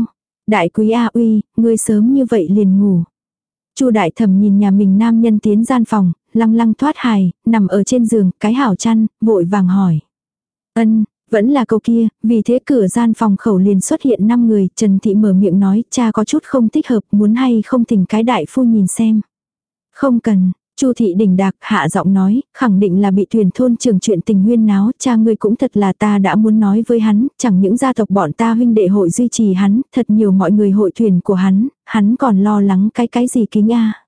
Đại quý A uy, ngươi sớm như vậy liền ngủ. Chu đại thẩm nhìn nhà mình nam nhân tiến gian phòng, lăng lăng thoát hài, nằm ở trên giường, cái hảo chăn, vội vàng hỏi. Ân, vẫn là câu kia, vì thế cửa gian phòng khẩu liền xuất hiện 5 người, Trần Thị mở miệng nói, cha có chút không thích hợp, muốn hay không thỉnh cái đại phu nhìn xem. Không cần, Chu thị đỉnh đạc hạ giọng nói, khẳng định là bị thuyền thôn trường chuyện tình huyên náo, cha ngươi cũng thật là ta đã muốn nói với hắn, chẳng những gia tộc bọn ta huynh đệ hội duy trì hắn, thật nhiều mọi người hội thuyền của hắn, hắn còn lo lắng cái cái gì kính a.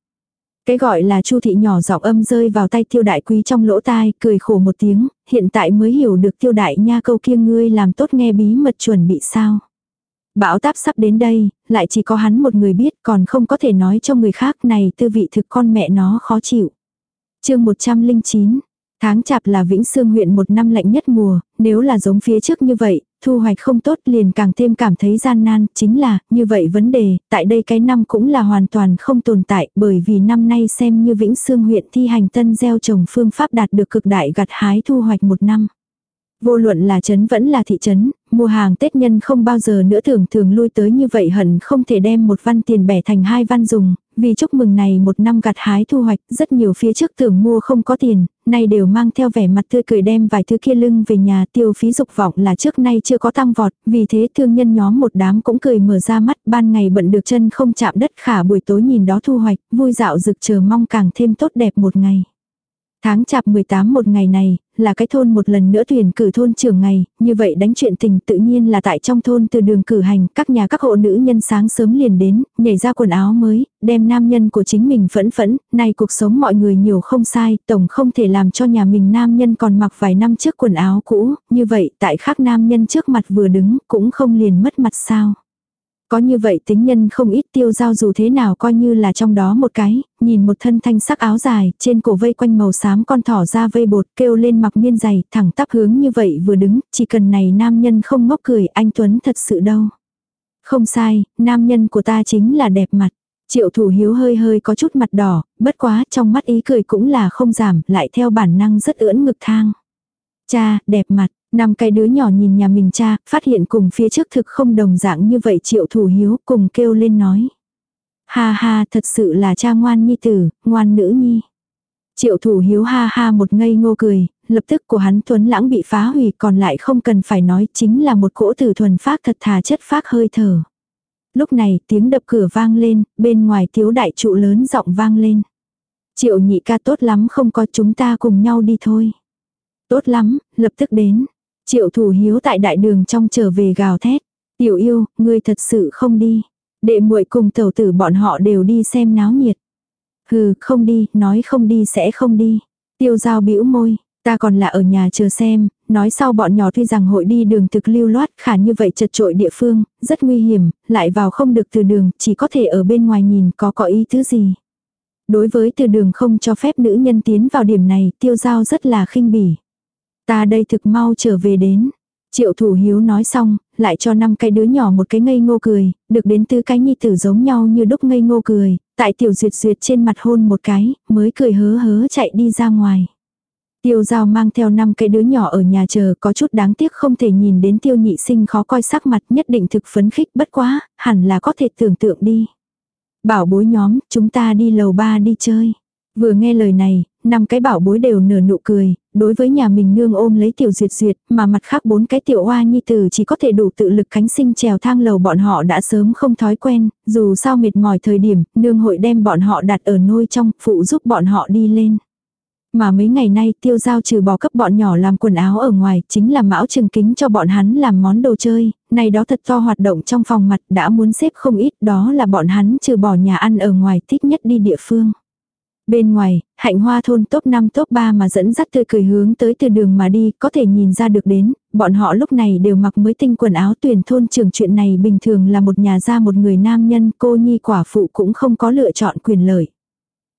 Cái gọi là Chu thị nhỏ giọng âm rơi vào tay tiêu đại quý trong lỗ tai, cười khổ một tiếng, hiện tại mới hiểu được tiêu đại nha câu kia ngươi làm tốt nghe bí mật chuẩn bị sao. Bão táp sắp đến đây, lại chỉ có hắn một người biết còn không có thể nói cho người khác này tư vị thực con mẹ nó khó chịu. chương 109, tháng chạp là Vĩnh Sương huyện một năm lạnh nhất mùa, nếu là giống phía trước như vậy, thu hoạch không tốt liền càng thêm cảm thấy gian nan, chính là, như vậy vấn đề, tại đây cái năm cũng là hoàn toàn không tồn tại, bởi vì năm nay xem như Vĩnh Sương huyện thi hành tân gieo trồng phương pháp đạt được cực đại gặt hái thu hoạch một năm. Vô luận là trấn vẫn là thị trấn, mua hàng Tết nhân không bao giờ nữa thường thường lui tới như vậy hận không thể đem một văn tiền bẻ thành hai văn dùng, vì chúc mừng này một năm gặt hái thu hoạch, rất nhiều phía trước tưởng mua không có tiền, nay đều mang theo vẻ mặt tươi cười đem vài thứ kia lưng về nhà tiêu phí dục vọng là trước nay chưa có tăng vọt, vì thế thương nhân nhóm một đám cũng cười mở ra mắt, ban ngày bận được chân không chạm đất khả buổi tối nhìn đó thu hoạch, vui dạo rực chờ mong càng thêm tốt đẹp một ngày. Tháng chạp 18 một ngày này, là cái thôn một lần nữa tuyển cử thôn trưởng ngày, như vậy đánh chuyện tình tự nhiên là tại trong thôn từ đường cử hành, các nhà các hộ nữ nhân sáng sớm liền đến, nhảy ra quần áo mới, đem nam nhân của chính mình phẫn phẫn, này cuộc sống mọi người nhiều không sai, tổng không thể làm cho nhà mình nam nhân còn mặc vài năm trước quần áo cũ, như vậy tại khác nam nhân trước mặt vừa đứng, cũng không liền mất mặt sao. Có như vậy tính nhân không ít tiêu giao dù thế nào coi như là trong đó một cái, nhìn một thân thanh sắc áo dài, trên cổ vây quanh màu xám con thỏ ra vây bột kêu lên mặc miên dày, thẳng tắp hướng như vậy vừa đứng, chỉ cần này nam nhân không ngốc cười anh Tuấn thật sự đâu. Không sai, nam nhân của ta chính là đẹp mặt. Triệu thủ hiếu hơi hơi có chút mặt đỏ, bất quá trong mắt ý cười cũng là không giảm, lại theo bản năng rất ưỡn ngực thang. Cha, đẹp mặt, Năm cái đứa nhỏ nhìn nhà mình cha, phát hiện cùng phía trước thực không đồng dạng như vậy triệu thủ hiếu cùng kêu lên nói. Ha ha thật sự là cha ngoan nhi tử, ngoan nữ nhi. Triệu thủ hiếu ha ha một ngây ngô cười, lập tức của hắn tuấn lãng bị phá hủy còn lại không cần phải nói chính là một cỗ tử thuần phát thật thà chất phát hơi thở. Lúc này tiếng đập cửa vang lên, bên ngoài tiếu đại trụ lớn giọng vang lên. Triệu nhị ca tốt lắm không có chúng ta cùng nhau đi thôi. Tốt lắm, lập tức đến. Triệu thủ hiếu tại đại đường trong trở về gào thét. Tiểu yêu, ngươi thật sự không đi. Đệ muội cùng tẩu tử bọn họ đều đi xem náo nhiệt. Hừ, không đi, nói không đi sẽ không đi. Tiêu giao bĩu môi, ta còn là ở nhà chờ xem, nói sau bọn nhỏ tuy rằng hội đi đường thực lưu loát khả như vậy chật trội địa phương, rất nguy hiểm, lại vào không được từ đường, chỉ có thể ở bên ngoài nhìn có có ý thứ gì. Đối với từ đường không cho phép nữ nhân tiến vào điểm này, tiêu giao rất là khinh bỉ. Ta đây thực mau trở về đến. Triệu thủ hiếu nói xong, lại cho năm cái đứa nhỏ một cái ngây ngô cười, được đến tư cái nhi tử giống nhau như đúc ngây ngô cười, tại tiểu duyệt duyệt trên mặt hôn một cái, mới cười hớ hớ chạy đi ra ngoài. Tiêu giao mang theo năm cái đứa nhỏ ở nhà chờ có chút đáng tiếc không thể nhìn đến tiêu nhị sinh khó coi sắc mặt nhất định thực phấn khích bất quá, hẳn là có thể tưởng tượng đi. Bảo bối nhóm, chúng ta đi lầu ba đi chơi. Vừa nghe lời này, năm cái bảo bối đều nở nụ cười, đối với nhà mình nương ôm lấy tiểu duyệt duyệt, mà mặt khác bốn cái tiểu oa nhi tử chỉ có thể đủ tự lực cánh sinh trèo thang lầu bọn họ đã sớm không thói quen, dù sao mệt mỏi thời điểm, nương hội đem bọn họ đặt ở nôi trong, phụ giúp bọn họ đi lên. Mà mấy ngày nay tiêu giao trừ bỏ cấp bọn nhỏ làm quần áo ở ngoài, chính là mão trừng kính cho bọn hắn làm món đồ chơi, này đó thật to hoạt động trong phòng mặt đã muốn xếp không ít, đó là bọn hắn trừ bỏ nhà ăn ở ngoài thích nhất đi địa phương. Bên ngoài, hạnh hoa thôn top 5 top 3 mà dẫn dắt tươi cười hướng tới từ đường mà đi, có thể nhìn ra được đến, bọn họ lúc này đều mặc mới tinh quần áo tuyển thôn trường chuyện này bình thường là một nhà gia một người nam nhân, cô nhi quả phụ cũng không có lựa chọn quyền lợi.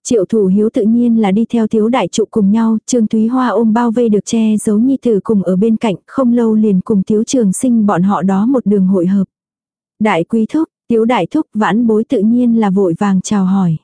Triệu thủ hiếu tự nhiên là đi theo thiếu đại trụ cùng nhau, Trương Thúy Hoa ôm bao vây được che giấu nhi tử cùng ở bên cạnh, không lâu liền cùng thiếu trường sinh bọn họ đó một đường hội hợp. Đại quý thúc, thiếu đại thúc vãn bối tự nhiên là vội vàng chào hỏi.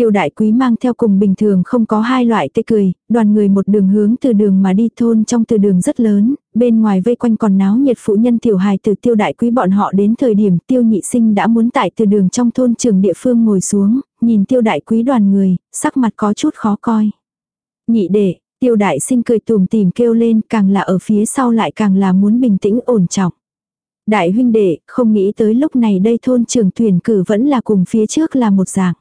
Tiêu đại quý mang theo cùng bình thường không có hai loại tê cười, đoàn người một đường hướng từ đường mà đi thôn trong từ đường rất lớn, bên ngoài vây quanh còn náo nhiệt phụ nhân tiểu hài từ tiêu đại quý bọn họ đến thời điểm tiêu nhị sinh đã muốn tại từ đường trong thôn trường địa phương ngồi xuống, nhìn tiêu đại quý đoàn người, sắc mặt có chút khó coi. Nhị đệ, tiêu đại sinh cười tùm tìm kêu lên càng là ở phía sau lại càng là muốn bình tĩnh ổn trọng. Đại huynh đệ, không nghĩ tới lúc này đây thôn trường tuyển cử vẫn là cùng phía trước là một dạng.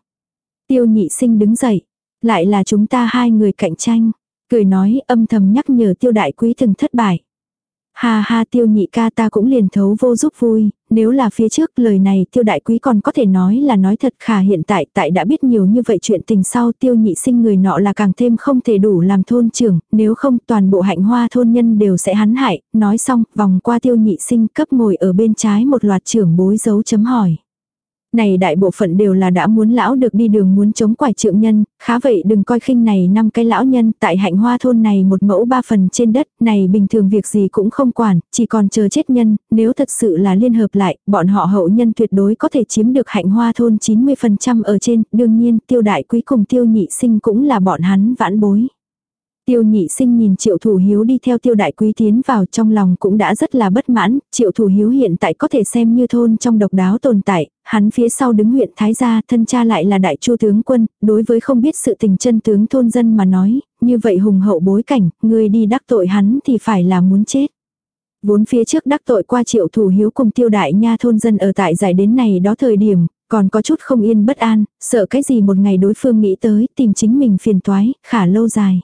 Tiêu nhị sinh đứng dậy. Lại là chúng ta hai người cạnh tranh. Cười nói âm thầm nhắc nhở tiêu đại quý từng thất bại. Ha ha tiêu nhị ca ta cũng liền thấu vô giúp vui, nếu là phía trước lời này tiêu đại quý còn có thể nói là nói thật khả hiện tại tại đã biết nhiều như vậy chuyện tình sau tiêu nhị sinh người nọ là càng thêm không thể đủ làm thôn trưởng, nếu không toàn bộ hạnh hoa thôn nhân đều sẽ hắn hại, nói xong vòng qua tiêu nhị sinh cấp ngồi ở bên trái một loạt trưởng bối dấu chấm hỏi. Này đại bộ phận đều là đã muốn lão được đi đường muốn chống quải trượng nhân, khá vậy đừng coi khinh này năm cái lão nhân tại hạnh hoa thôn này một mẫu ba phần trên đất, này bình thường việc gì cũng không quản, chỉ còn chờ chết nhân, nếu thật sự là liên hợp lại, bọn họ hậu nhân tuyệt đối có thể chiếm được hạnh hoa thôn 90% ở trên, đương nhiên tiêu đại quý cùng tiêu nhị sinh cũng là bọn hắn vãn bối. Tiêu nhị sinh nhìn triệu thủ hiếu đi theo tiêu đại quý tiến vào trong lòng cũng đã rất là bất mãn, triệu thủ hiếu hiện tại có thể xem như thôn trong độc đáo tồn tại, hắn phía sau đứng huyện Thái Gia thân cha lại là đại chu tướng quân, đối với không biết sự tình chân tướng thôn dân mà nói, như vậy hùng hậu bối cảnh, người đi đắc tội hắn thì phải là muốn chết. Vốn phía trước đắc tội qua triệu thủ hiếu cùng tiêu đại nha thôn dân ở tại giải đến này đó thời điểm, còn có chút không yên bất an, sợ cái gì một ngày đối phương nghĩ tới tìm chính mình phiền toái, khả lâu dài.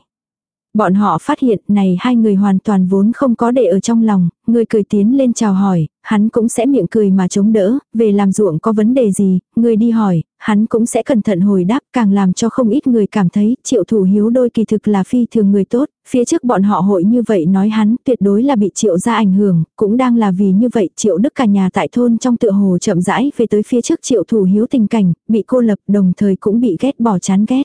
Bọn họ phát hiện này hai người hoàn toàn vốn không có để ở trong lòng, người cười tiến lên chào hỏi, hắn cũng sẽ miệng cười mà chống đỡ, về làm ruộng có vấn đề gì, người đi hỏi, hắn cũng sẽ cẩn thận hồi đáp càng làm cho không ít người cảm thấy triệu thủ hiếu đôi kỳ thực là phi thường người tốt, phía trước bọn họ hội như vậy nói hắn tuyệt đối là bị triệu ra ảnh hưởng, cũng đang là vì như vậy triệu đức cả nhà tại thôn trong tựa hồ chậm rãi về tới phía trước triệu thủ hiếu tình cảnh, bị cô lập đồng thời cũng bị ghét bỏ chán ghét.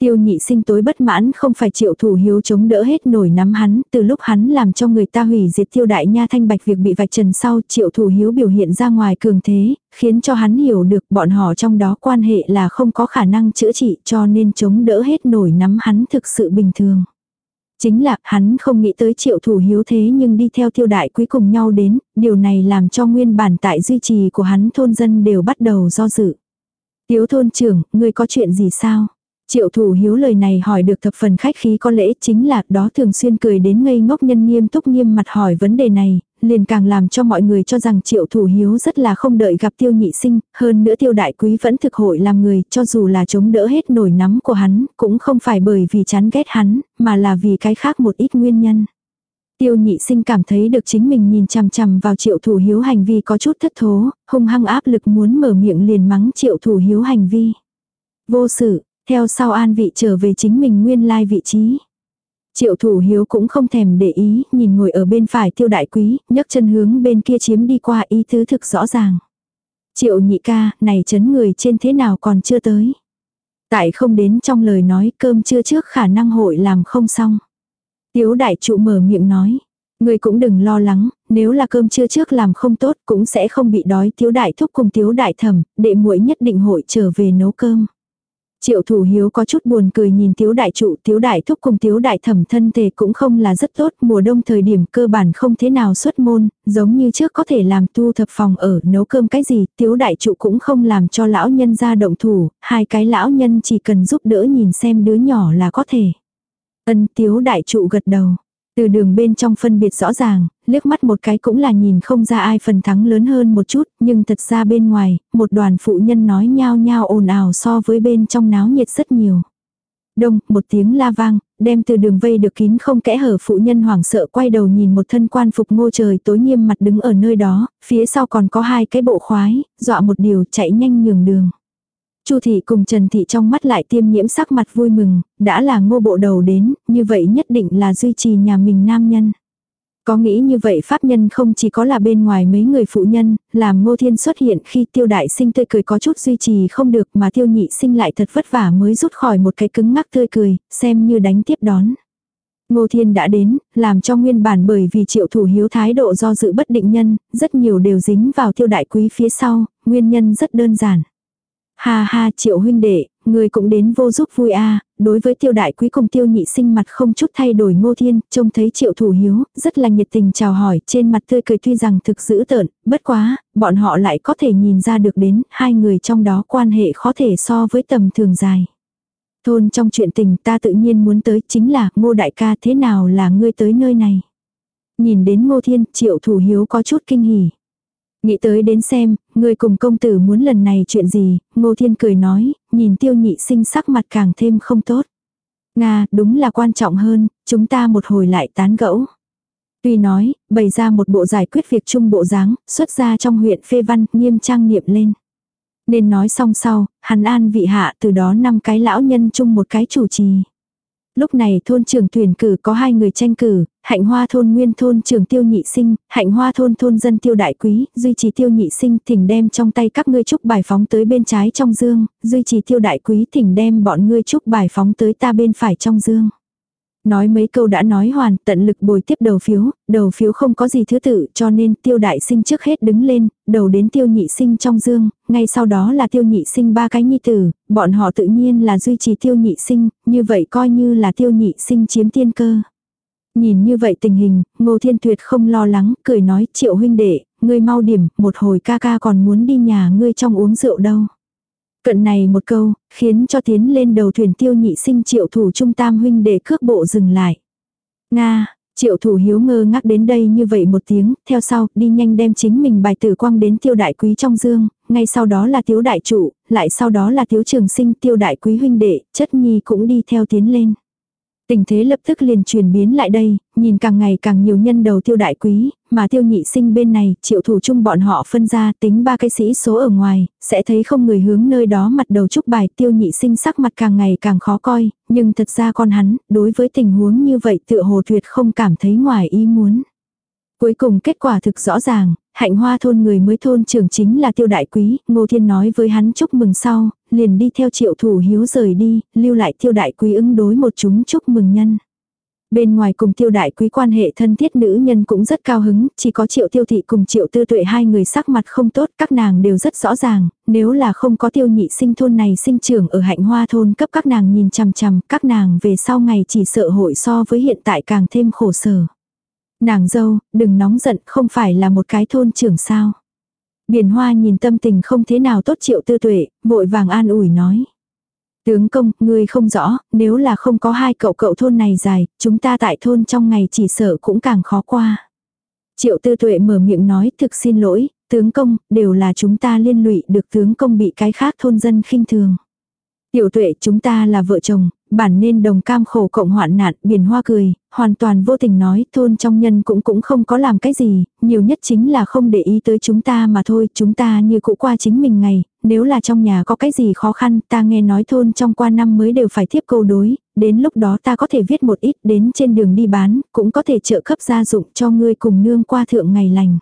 Tiêu nhị sinh tối bất mãn không phải triệu thủ hiếu chống đỡ hết nổi nắm hắn, từ lúc hắn làm cho người ta hủy diệt tiêu đại nha thanh bạch việc bị vạch trần sau triệu thủ hiếu biểu hiện ra ngoài cường thế, khiến cho hắn hiểu được bọn họ trong đó quan hệ là không có khả năng chữa trị cho nên chống đỡ hết nổi nắm hắn thực sự bình thường. Chính là hắn không nghĩ tới triệu thủ hiếu thế nhưng đi theo tiêu đại quý cùng nhau đến, điều này làm cho nguyên bản tại duy trì của hắn thôn dân đều bắt đầu do dự. Tiếu thôn trưởng, ngươi có chuyện gì sao? Triệu thủ hiếu lời này hỏi được thập phần khách khí có lẽ chính là đó thường xuyên cười đến ngây ngốc nhân nghiêm túc nghiêm mặt hỏi vấn đề này, liền càng làm cho mọi người cho rằng triệu thủ hiếu rất là không đợi gặp tiêu nhị sinh, hơn nữa tiêu đại quý vẫn thực hội làm người cho dù là chống đỡ hết nổi nắm của hắn, cũng không phải bởi vì chán ghét hắn, mà là vì cái khác một ít nguyên nhân. Tiêu nhị sinh cảm thấy được chính mình nhìn chằm chằm vào triệu thủ hiếu hành vi có chút thất thố, hung hăng áp lực muốn mở miệng liền mắng triệu thủ hiếu hành vi. Vô sự, theo sau an vị trở về chính mình nguyên lai vị trí. Triệu thủ hiếu cũng không thèm để ý, nhìn ngồi ở bên phải tiêu đại quý, nhấc chân hướng bên kia chiếm đi qua ý tứ thực rõ ràng. Triệu nhị ca, này chấn người trên thế nào còn chưa tới. Tại không đến trong lời nói cơm chưa trước khả năng hội làm không xong. Tiếu đại trụ mở miệng nói. Người cũng đừng lo lắng, nếu là cơm chưa trước làm không tốt cũng sẽ không bị đói tiếu đại thúc cùng tiếu đại thẩm, đệ muội nhất định hội trở về nấu cơm. Triệu thủ hiếu có chút buồn cười nhìn tiếu đại trụ, tiếu đại thúc cùng tiếu đại thẩm thân thể cũng không là rất tốt, mùa đông thời điểm cơ bản không thế nào xuất môn, giống như trước có thể làm tu thập phòng ở nấu cơm cái gì, tiếu đại trụ cũng không làm cho lão nhân ra động thủ, hai cái lão nhân chỉ cần giúp đỡ nhìn xem đứa nhỏ là có thể. Ân tiếu đại trụ gật đầu. Từ đường bên trong phân biệt rõ ràng, liếc mắt một cái cũng là nhìn không ra ai phần thắng lớn hơn một chút, nhưng thật ra bên ngoài, một đoàn phụ nhân nói nhao nhao ồn ào so với bên trong náo nhiệt rất nhiều. Đông, một tiếng la vang, đem từ đường vây được kín không kẽ hở phụ nhân hoảng sợ quay đầu nhìn một thân quan phục ngô trời tối nghiêm mặt đứng ở nơi đó, phía sau còn có hai cái bộ khoái, dọa một điều chạy nhanh nhường đường. Chu thị cùng Trần thị trong mắt lại tiêm nhiễm sắc mặt vui mừng, đã là ngô bộ đầu đến, như vậy nhất định là duy trì nhà mình nam nhân. Có nghĩ như vậy pháp nhân không chỉ có là bên ngoài mấy người phụ nhân, làm ngô thiên xuất hiện khi tiêu đại sinh tươi cười có chút duy trì không được mà tiêu nhị sinh lại thật vất vả mới rút khỏi một cái cứng ngắc tươi cười, xem như đánh tiếp đón. Ngô Thiên đã đến, làm cho nguyên bản bởi vì triệu thủ hiếu thái độ do dự bất định nhân, rất nhiều đều dính vào tiêu đại quý phía sau, nguyên nhân rất đơn giản. Ha ha triệu huynh đệ, người cũng đến vô giúp vui a đối với tiêu đại quý cùng tiêu nhị sinh mặt không chút thay đổi ngô thiên, trông thấy triệu thủ hiếu, rất là nhiệt tình chào hỏi, trên mặt tươi cười tuy rằng thực dữ tợn, bất quá, bọn họ lại có thể nhìn ra được đến, hai người trong đó quan hệ khó thể so với tầm thường dài. Thôn trong chuyện tình ta tự nhiên muốn tới chính là ngô đại ca thế nào là ngươi tới nơi này. Nhìn đến ngô thiên, triệu thủ hiếu có chút kinh hỉ. Nghĩ tới đến xem, người cùng công tử muốn lần này chuyện gì, Ngô Thiên cười nói, nhìn tiêu nhị sinh sắc mặt càng thêm không tốt. Nga, đúng là quan trọng hơn, chúng ta một hồi lại tán gẫu. Tuy nói, bày ra một bộ giải quyết việc chung bộ dáng, xuất ra trong huyện phê văn, nghiêm trang niệm lên. Nên nói xong sau, hắn an vị hạ từ đó năm cái lão nhân chung một cái chủ trì. Lúc này thôn trưởng tuyển cử có hai người tranh cử, hạnh hoa thôn nguyên thôn trưởng tiêu nhị sinh, hạnh hoa thôn thôn dân tiêu đại quý, duy trì tiêu nhị sinh thỉnh đem trong tay các ngươi trúc bài phóng tới bên trái trong dương, duy trì tiêu đại quý thỉnh đem bọn ngươi trúc bài phóng tới ta bên phải trong dương. Nói mấy câu đã nói hoàn, tận lực bồi tiếp đầu phiếu, đầu phiếu không có gì thứ tự cho nên tiêu đại sinh trước hết đứng lên, đầu đến tiêu nhị sinh trong dương, ngay sau đó là tiêu nhị sinh ba cái nhi tử, bọn họ tự nhiên là duy trì tiêu nhị sinh, như vậy coi như là tiêu nhị sinh chiếm tiên cơ. Nhìn như vậy tình hình, Ngô Thiên Tuyệt không lo lắng, cười nói triệu huynh đệ, ngươi mau điểm, một hồi ca ca còn muốn đi nhà ngươi trong uống rượu đâu. Cận này một câu, khiến cho tiến lên đầu thuyền tiêu nhị sinh triệu thủ trung tam huynh để cước bộ dừng lại. Nga, triệu thủ hiếu ngơ ngác đến đây như vậy một tiếng, theo sau, đi nhanh đem chính mình bài tử quang đến tiêu đại quý trong dương, ngay sau đó là tiếu đại trụ, lại sau đó là tiếu trường sinh tiêu đại quý huynh đệ, chất nhi cũng đi theo tiến lên. Tình thế lập tức liền chuyển biến lại đây, nhìn càng ngày càng nhiều nhân đầu tiêu đại quý, mà tiêu nhị sinh bên này, triệu thủ chung bọn họ phân ra tính ba cái sĩ số ở ngoài, sẽ thấy không người hướng nơi đó mặt đầu chúc bài tiêu nhị sinh sắc mặt càng ngày càng khó coi, nhưng thật ra con hắn, đối với tình huống như vậy tựa hồ tuyệt không cảm thấy ngoài ý muốn. Cuối cùng kết quả thực rõ ràng, hạnh hoa thôn người mới thôn trưởng chính là tiêu đại quý, ngô thiên nói với hắn chúc mừng sau, liền đi theo triệu thủ hiếu rời đi, lưu lại tiêu đại quý ứng đối một chúng chúc mừng nhân. Bên ngoài cùng tiêu đại quý quan hệ thân thiết nữ nhân cũng rất cao hứng, chỉ có triệu tiêu thị cùng triệu tư tuệ hai người sắc mặt không tốt, các nàng đều rất rõ ràng, nếu là không có tiêu nhị sinh thôn này sinh trưởng ở hạnh hoa thôn cấp các nàng nhìn chằm chằm, các nàng về sau ngày chỉ sợ hội so với hiện tại càng thêm khổ sở. Nàng dâu, đừng nóng giận, không phải là một cái thôn trưởng sao. Biển hoa nhìn tâm tình không thế nào tốt triệu tư tuệ, vội vàng an ủi nói. Tướng công, ngươi không rõ, nếu là không có hai cậu cậu thôn này dài, chúng ta tại thôn trong ngày chỉ sợ cũng càng khó qua. Triệu tư tuệ mở miệng nói thực xin lỗi, tướng công, đều là chúng ta liên lụy được tướng công bị cái khác thôn dân khinh thường. Tiểu tuệ chúng ta là vợ chồng, bản nên đồng cam khổ cộng hoạn nạn, biển hoa cười, hoàn toàn vô tình nói thôn trong nhân cũng cũng không có làm cái gì, nhiều nhất chính là không để ý tới chúng ta mà thôi, chúng ta như cũ qua chính mình ngày, nếu là trong nhà có cái gì khó khăn, ta nghe nói thôn trong qua năm mới đều phải tiếp câu đối, đến lúc đó ta có thể viết một ít đến trên đường đi bán, cũng có thể trợ cấp gia dụng cho ngươi cùng nương qua thượng ngày lành.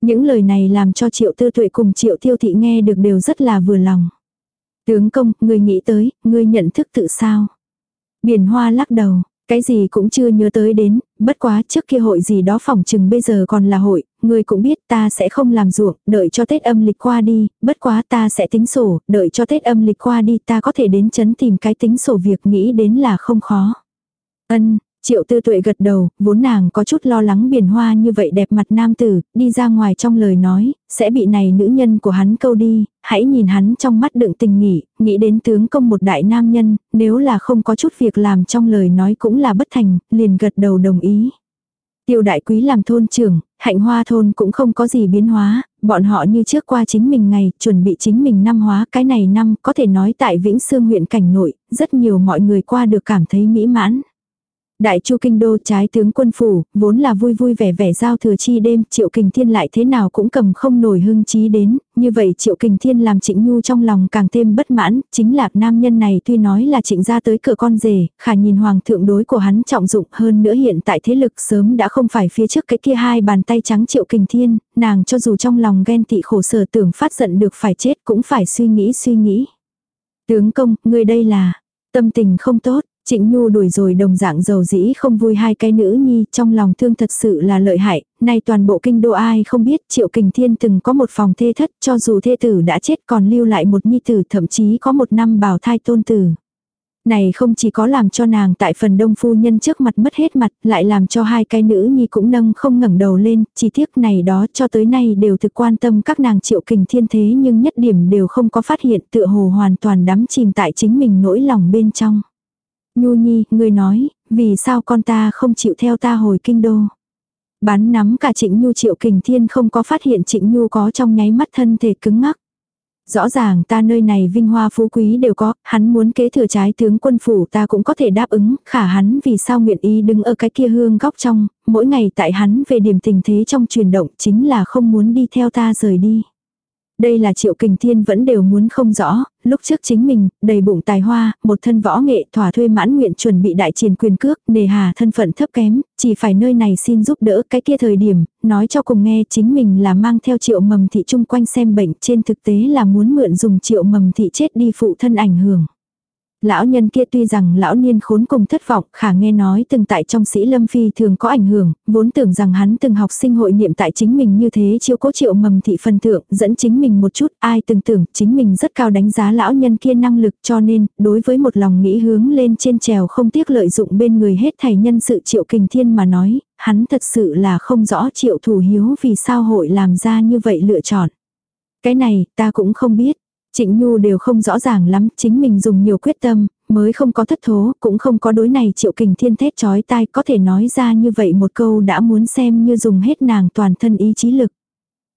Những lời này làm cho triệu tư tuệ cùng triệu tiêu thị nghe được đều rất là vừa lòng. Tướng công, ngươi nghĩ tới, ngươi nhận thức tự sao? Biển hoa lắc đầu, cái gì cũng chưa nhớ tới đến, bất quá trước kia hội gì đó phòng chừng bây giờ còn là hội, ngươi cũng biết ta sẽ không làm ruộng, đợi cho Tết âm lịch qua đi, bất quá ta sẽ tính sổ, đợi cho Tết âm lịch qua đi ta có thể đến chấn tìm cái tính sổ việc nghĩ đến là không khó. Ân, Triệu tư tuệ gật đầu, vốn nàng có chút lo lắng biển hoa như vậy đẹp mặt nam tử, đi ra ngoài trong lời nói, sẽ bị này nữ nhân của hắn câu đi, hãy nhìn hắn trong mắt đựng tình nghỉ, nghĩ đến tướng công một đại nam nhân, nếu là không có chút việc làm trong lời nói cũng là bất thành, liền gật đầu đồng ý. Tiêu đại quý làm thôn trưởng, hạnh hoa thôn cũng không có gì biến hóa, bọn họ như trước qua chính mình ngày, chuẩn bị chính mình năm hóa, cái này năm có thể nói tại Vĩnh Sương huyện cảnh nội, rất nhiều mọi người qua được cảm thấy mỹ mãn. Đại chu kinh đô trái tướng quân phủ, vốn là vui vui vẻ vẻ giao thừa chi đêm, triệu kình thiên lại thế nào cũng cầm không nổi hưng trí đến, như vậy triệu kình thiên làm trịnh nhu trong lòng càng thêm bất mãn, chính là nam nhân này tuy nói là trịnh ra tới cửa con rể, khả nhìn hoàng thượng đối của hắn trọng dụng hơn nữa hiện tại thế lực sớm đã không phải phía trước cái kia hai bàn tay trắng triệu kình thiên, nàng cho dù trong lòng ghen tị khổ sở tưởng phát giận được phải chết cũng phải suy nghĩ suy nghĩ. Tướng công, người đây là, tâm tình không tốt, Trịnh Nhu đuổi rồi đồng dạng dầu dĩ không vui hai cái nữ nhi, trong lòng thương thật sự là lợi hại, nay toàn bộ kinh đô ai không biết Triệu Kình Thiên từng có một phòng thê thất, cho dù thê tử đã chết còn lưu lại một nhi tử thậm chí có một năm bào thai tôn tử. Này không chỉ có làm cho nàng tại phần đông phu nhân trước mặt mất hết mặt, lại làm cho hai cái nữ nhi cũng nâng không ngẩng đầu lên, chi tiết này đó cho tới nay đều thực quan tâm các nàng triệu kình thiên thế nhưng nhất điểm đều không có phát hiện tựa hồ hoàn toàn đắm chìm tại chính mình nỗi lòng bên trong. Nhu nhi, người nói, vì sao con ta không chịu theo ta hồi kinh đô. Bắn nắm cả trịnh Nhu triệu kình thiên không có phát hiện trịnh Nhu có trong nháy mắt thân thể cứng ngắc. Rõ ràng ta nơi này vinh hoa phú quý đều có, hắn muốn kế thừa trái tướng quân phủ ta cũng có thể đáp ứng, khả hắn vì sao nguyện ý đứng ở cái kia hương góc trong, mỗi ngày tại hắn về điểm tình thế trong truyền động chính là không muốn đi theo ta rời đi. Đây là triệu kình thiên vẫn đều muốn không rõ, lúc trước chính mình, đầy bụng tài hoa, một thân võ nghệ thỏa thuê mãn nguyện chuẩn bị đại triển quyền cước, nề hà thân phận thấp kém, chỉ phải nơi này xin giúp đỡ cái kia thời điểm, nói cho cùng nghe chính mình là mang theo triệu mầm thị chung quanh xem bệnh trên thực tế là muốn mượn dùng triệu mầm thị chết đi phụ thân ảnh hưởng. Lão nhân kia tuy rằng lão niên khốn cùng thất vọng, khả nghe nói từng tại trong sĩ lâm phi thường có ảnh hưởng, vốn tưởng rằng hắn từng học sinh hội niệm tại chính mình như thế chiếu cố triệu mầm thị phân thượng, dẫn chính mình một chút, ai từng tưởng chính mình rất cao đánh giá lão nhân kia năng lực cho nên, đối với một lòng nghĩ hướng lên trên trèo không tiếc lợi dụng bên người hết thầy nhân sự triệu kình thiên mà nói, hắn thật sự là không rõ triệu thủ hiếu vì sao hội làm ra như vậy lựa chọn. Cái này, ta cũng không biết. Trịnh Nhu đều không rõ ràng lắm, chính mình dùng nhiều quyết tâm, mới không có thất thố, cũng không có đối này triệu kình thiên thét chói tai có thể nói ra như vậy một câu đã muốn xem như dùng hết nàng toàn thân ý chí lực.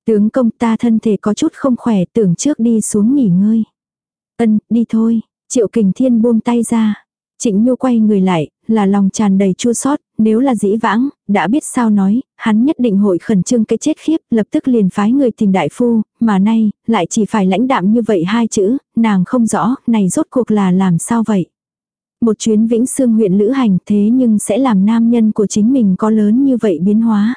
Tướng công ta thân thể có chút không khỏe tưởng trước đi xuống nghỉ ngơi. Ân, đi thôi, triệu kình thiên buông tay ra. Trịnh Nhu quay người lại, là lòng tràn đầy chua xót nếu là dĩ vãng, đã biết sao nói, hắn nhất định hội khẩn trương cái chết khiếp, lập tức liền phái người tìm đại phu, mà nay, lại chỉ phải lãnh đạm như vậy hai chữ, nàng không rõ, này rốt cuộc là làm sao vậy. Một chuyến vĩnh xương huyện lữ hành thế nhưng sẽ làm nam nhân của chính mình có lớn như vậy biến hóa.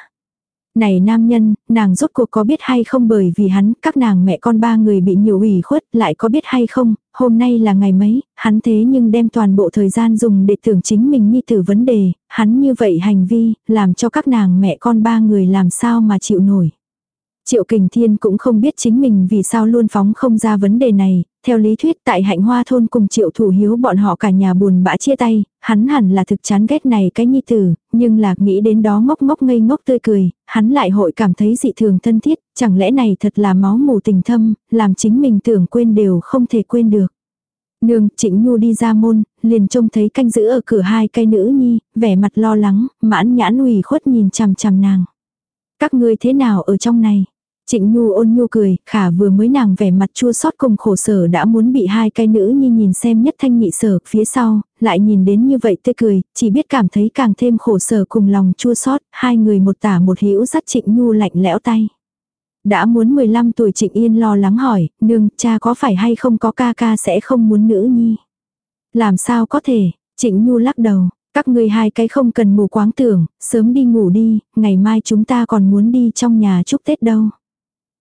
Này nam nhân, nàng rốt cuộc có biết hay không bởi vì hắn, các nàng mẹ con ba người bị nhiều ủy khuất, lại có biết hay không, hôm nay là ngày mấy, hắn thế nhưng đem toàn bộ thời gian dùng để tưởng chính mình như tử vấn đề, hắn như vậy hành vi, làm cho các nàng mẹ con ba người làm sao mà chịu nổi. Triệu Kình Thiên cũng không biết chính mình vì sao luôn phóng không ra vấn đề này, theo lý thuyết tại hạnh hoa thôn cùng Triệu Thủ Hiếu bọn họ cả nhà buồn bã chia tay, hắn hẳn là thực chán ghét này cái nhi tử, nhưng là nghĩ đến đó ngốc ngốc ngây ngốc tươi cười, hắn lại hội cảm thấy dị thường thân thiết, chẳng lẽ này thật là máu mù tình thâm, làm chính mình tưởng quên đều không thể quên được. Nương, Trịnh Nhu đi ra môn, liền trông thấy canh giữ ở cửa hai cây nữ nhi, vẻ mặt lo lắng, mãn nhãn ủy khuất nhìn chằm chằm nàng. Các ngươi thế nào ở trong này? Trịnh Nhu ôn nhu cười, khả vừa mới nàng vẻ mặt chua xót cùng khổ sở đã muốn bị hai cái nữ nhi nhìn xem nhất thanh nhị sở phía sau, lại nhìn đến như vậy tươi cười, chỉ biết cảm thấy càng thêm khổ sở cùng lòng chua xót hai người một tả một hữu dắt Trịnh Nhu lạnh lẽo tay. Đã muốn 15 tuổi Trịnh Yên lo lắng hỏi, nương, cha có phải hay không có ca ca sẽ không muốn nữ nhi. Làm sao có thể, Trịnh Nhu lắc đầu, các ngươi hai cái không cần mù quáng tưởng, sớm đi ngủ đi, ngày mai chúng ta còn muốn đi trong nhà chúc Tết đâu.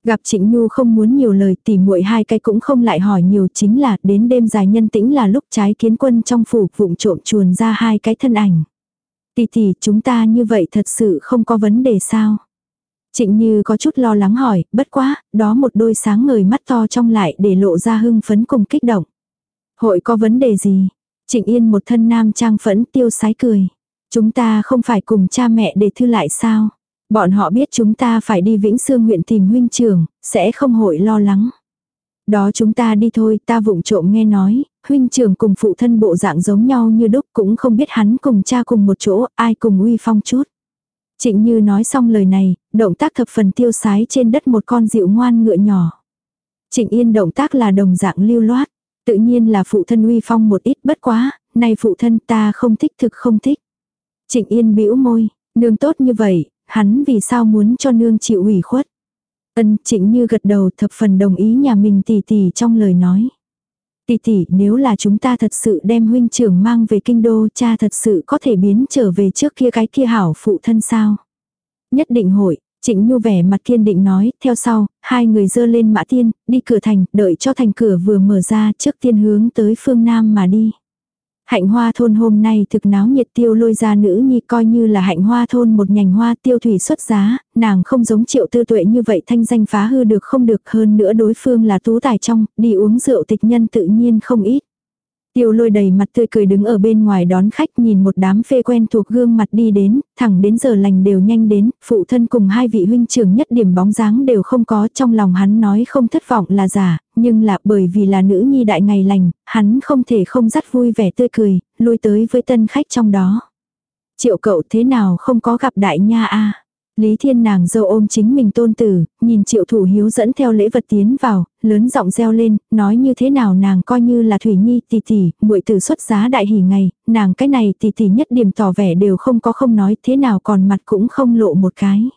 Gặp Trịnh Nhu không muốn nhiều lời tỉ muội hai cái cũng không lại hỏi nhiều chính là đến đêm dài nhân tĩnh là lúc trái kiến quân trong phủ vụng trộm chuồn ra hai cái thân ảnh. Tỷ tỷ chúng ta như vậy thật sự không có vấn đề sao? Trịnh Như có chút lo lắng hỏi, bất quá, đó một đôi sáng ngời mắt to trong lại để lộ ra hưng phấn cùng kích động. Hội có vấn đề gì? Trịnh Yên một thân nam trang phẫn tiêu sái cười. Chúng ta không phải cùng cha mẹ để thư lại sao? Bọn họ biết chúng ta phải đi Vĩnh Sương huyện tìm huynh trưởng, sẽ không hội lo lắng. Đó chúng ta đi thôi, ta vụng trộm nghe nói, huynh trưởng cùng phụ thân bộ dạng giống nhau như đúc cũng không biết hắn cùng cha cùng một chỗ, ai cùng uy phong chút. Trịnh Như nói xong lời này, động tác thập phần tiêu sái trên đất một con dịu ngoan ngựa nhỏ. Trịnh Yên động tác là đồng dạng lưu loát, tự nhiên là phụ thân uy phong một ít bất quá, này phụ thân ta không thích thực không thích. Trịnh Yên bĩu môi, nương tốt như vậy, hắn vì sao muốn cho nương chịu ủy khuất. Ân trịnh như gật đầu thập phần đồng ý nhà mình tỷ tỷ trong lời nói. Tỷ tỷ nếu là chúng ta thật sự đem huynh trưởng mang về kinh đô cha thật sự có thể biến trở về trước kia cái kia hảo phụ thân sao. Nhất định hội, Trịnh Nhu vẻ mặt kiên định nói, theo sau, hai người dơ lên mã tiên, đi cửa thành, đợi cho thành cửa vừa mở ra trước tiên hướng tới phương Nam mà đi. Hạnh hoa thôn hôm nay thực náo nhiệt tiêu lôi ra nữ nhi coi như là hạnh hoa thôn một nhành hoa tiêu thủy xuất giá, nàng không giống triệu tư tuệ như vậy thanh danh phá hư được không được hơn nữa đối phương là tú tài trong, đi uống rượu tịch nhân tự nhiên không ít. Tiêu lôi đầy mặt tươi cười đứng ở bên ngoài đón khách nhìn một đám phê quen thuộc gương mặt đi đến, thẳng đến giờ lành đều nhanh đến, phụ thân cùng hai vị huynh trưởng nhất điểm bóng dáng đều không có trong lòng hắn nói không thất vọng là giả, nhưng là bởi vì là nữ nhi đại ngày lành, hắn không thể không dắt vui vẻ tươi cười, lui tới với tân khách trong đó. Triệu cậu thế nào không có gặp đại nha a Lý Thiên nàng dâu ôm chính mình tôn tử, nhìn triệu thủ hiếu dẫn theo lễ vật tiến vào, lớn giọng reo lên, nói như thế nào nàng coi như là Thủy Nhi tỷ tỷ, muội tử xuất giá đại hỉ ngày, nàng cái này tỷ tỷ nhất điểm tỏ vẻ đều không có không nói, thế nào còn mặt cũng không lộ một cái.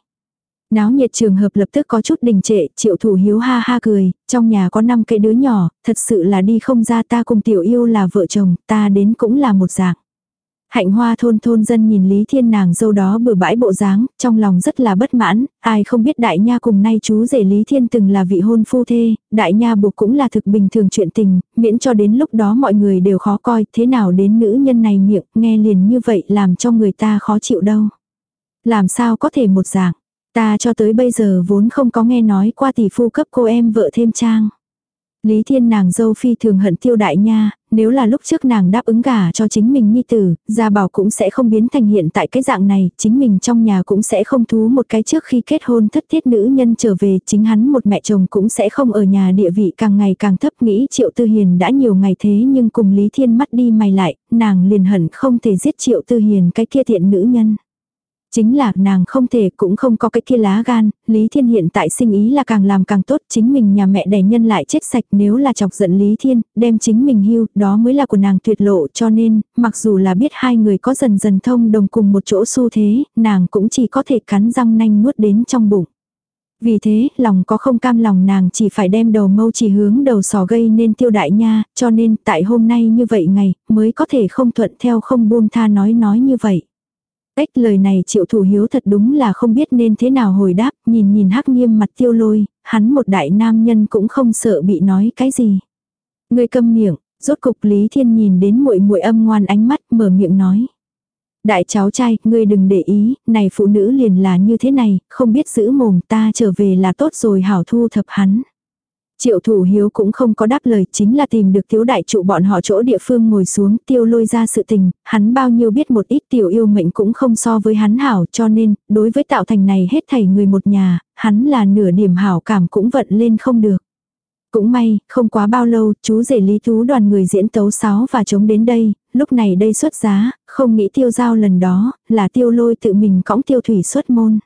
Náo nhiệt trường hợp lập tức có chút đình trệ, triệu thủ hiếu ha ha cười, trong nhà có năm cái đứa nhỏ, thật sự là đi không ra ta cùng tiểu yêu là vợ chồng, ta đến cũng là một dạng. Hạnh hoa thôn thôn dân nhìn Lý Thiên nàng dâu đó bừa bãi bộ dáng, trong lòng rất là bất mãn, ai không biết đại nha cùng nay chú rể Lý Thiên từng là vị hôn phu thê, đại nha buộc cũng là thực bình thường chuyện tình, miễn cho đến lúc đó mọi người đều khó coi, thế nào đến nữ nhân này miệng, nghe liền như vậy làm cho người ta khó chịu đâu. Làm sao có thể một dạng, ta cho tới bây giờ vốn không có nghe nói qua tỷ phu cấp cô em vợ thêm trang. Lý Thiên nàng dâu phi thường hận tiêu đại nha, nếu là lúc trước nàng đáp ứng gả cho chính mình nhi tử, gia bảo cũng sẽ không biến thành hiện tại cái dạng này, chính mình trong nhà cũng sẽ không thú một cái trước khi kết hôn thất thiết nữ nhân trở về, chính hắn một mẹ chồng cũng sẽ không ở nhà địa vị càng ngày càng thấp nghĩ triệu tư hiền đã nhiều ngày thế nhưng cùng Lý Thiên mắt đi mày lại, nàng liền hận không thể giết triệu tư hiền cái kia thiện nữ nhân. Chính là nàng không thể cũng không có cái kia lá gan, Lý Thiên hiện tại sinh ý là càng làm càng tốt, chính mình nhà mẹ đẻ nhân lại chết sạch nếu là chọc giận Lý Thiên, đem chính mình hưu, đó mới là của nàng tuyệt lộ cho nên, mặc dù là biết hai người có dần dần thông đồng cùng một chỗ xu thế, nàng cũng chỉ có thể cắn răng nanh nuốt đến trong bụng. Vì thế, lòng có không cam lòng nàng chỉ phải đem đầu mâu chỉ hướng đầu sò gây nên tiêu đại nha, cho nên tại hôm nay như vậy ngày, mới có thể không thuận theo không buông tha nói nói như vậy. Ếch lời này triệu thủ hiếu thật đúng là không biết nên thế nào hồi đáp, nhìn nhìn hắc nghiêm mặt tiêu lôi, hắn một đại nam nhân cũng không sợ bị nói cái gì. Người câm miệng, rốt cục Lý Thiên nhìn đến muội muội âm ngoan ánh mắt mở miệng nói. Đại cháu trai, ngươi đừng để ý, này phụ nữ liền là như thế này, không biết giữ mồm ta trở về là tốt rồi hảo thu thập hắn. Triệu thủ hiếu cũng không có đáp lời chính là tìm được thiếu đại trụ bọn họ chỗ địa phương ngồi xuống tiêu lôi ra sự tình, hắn bao nhiêu biết một ít tiểu yêu mệnh cũng không so với hắn hảo cho nên, đối với tạo thành này hết thảy người một nhà, hắn là nửa điểm hảo cảm cũng vận lên không được. Cũng may, không quá bao lâu, chú rể Lý thú đoàn người diễn tấu sáo và chống đến đây, lúc này đây xuất giá, không nghĩ tiêu giao lần đó, là tiêu lôi tự mình cõng tiêu thủy xuất môn.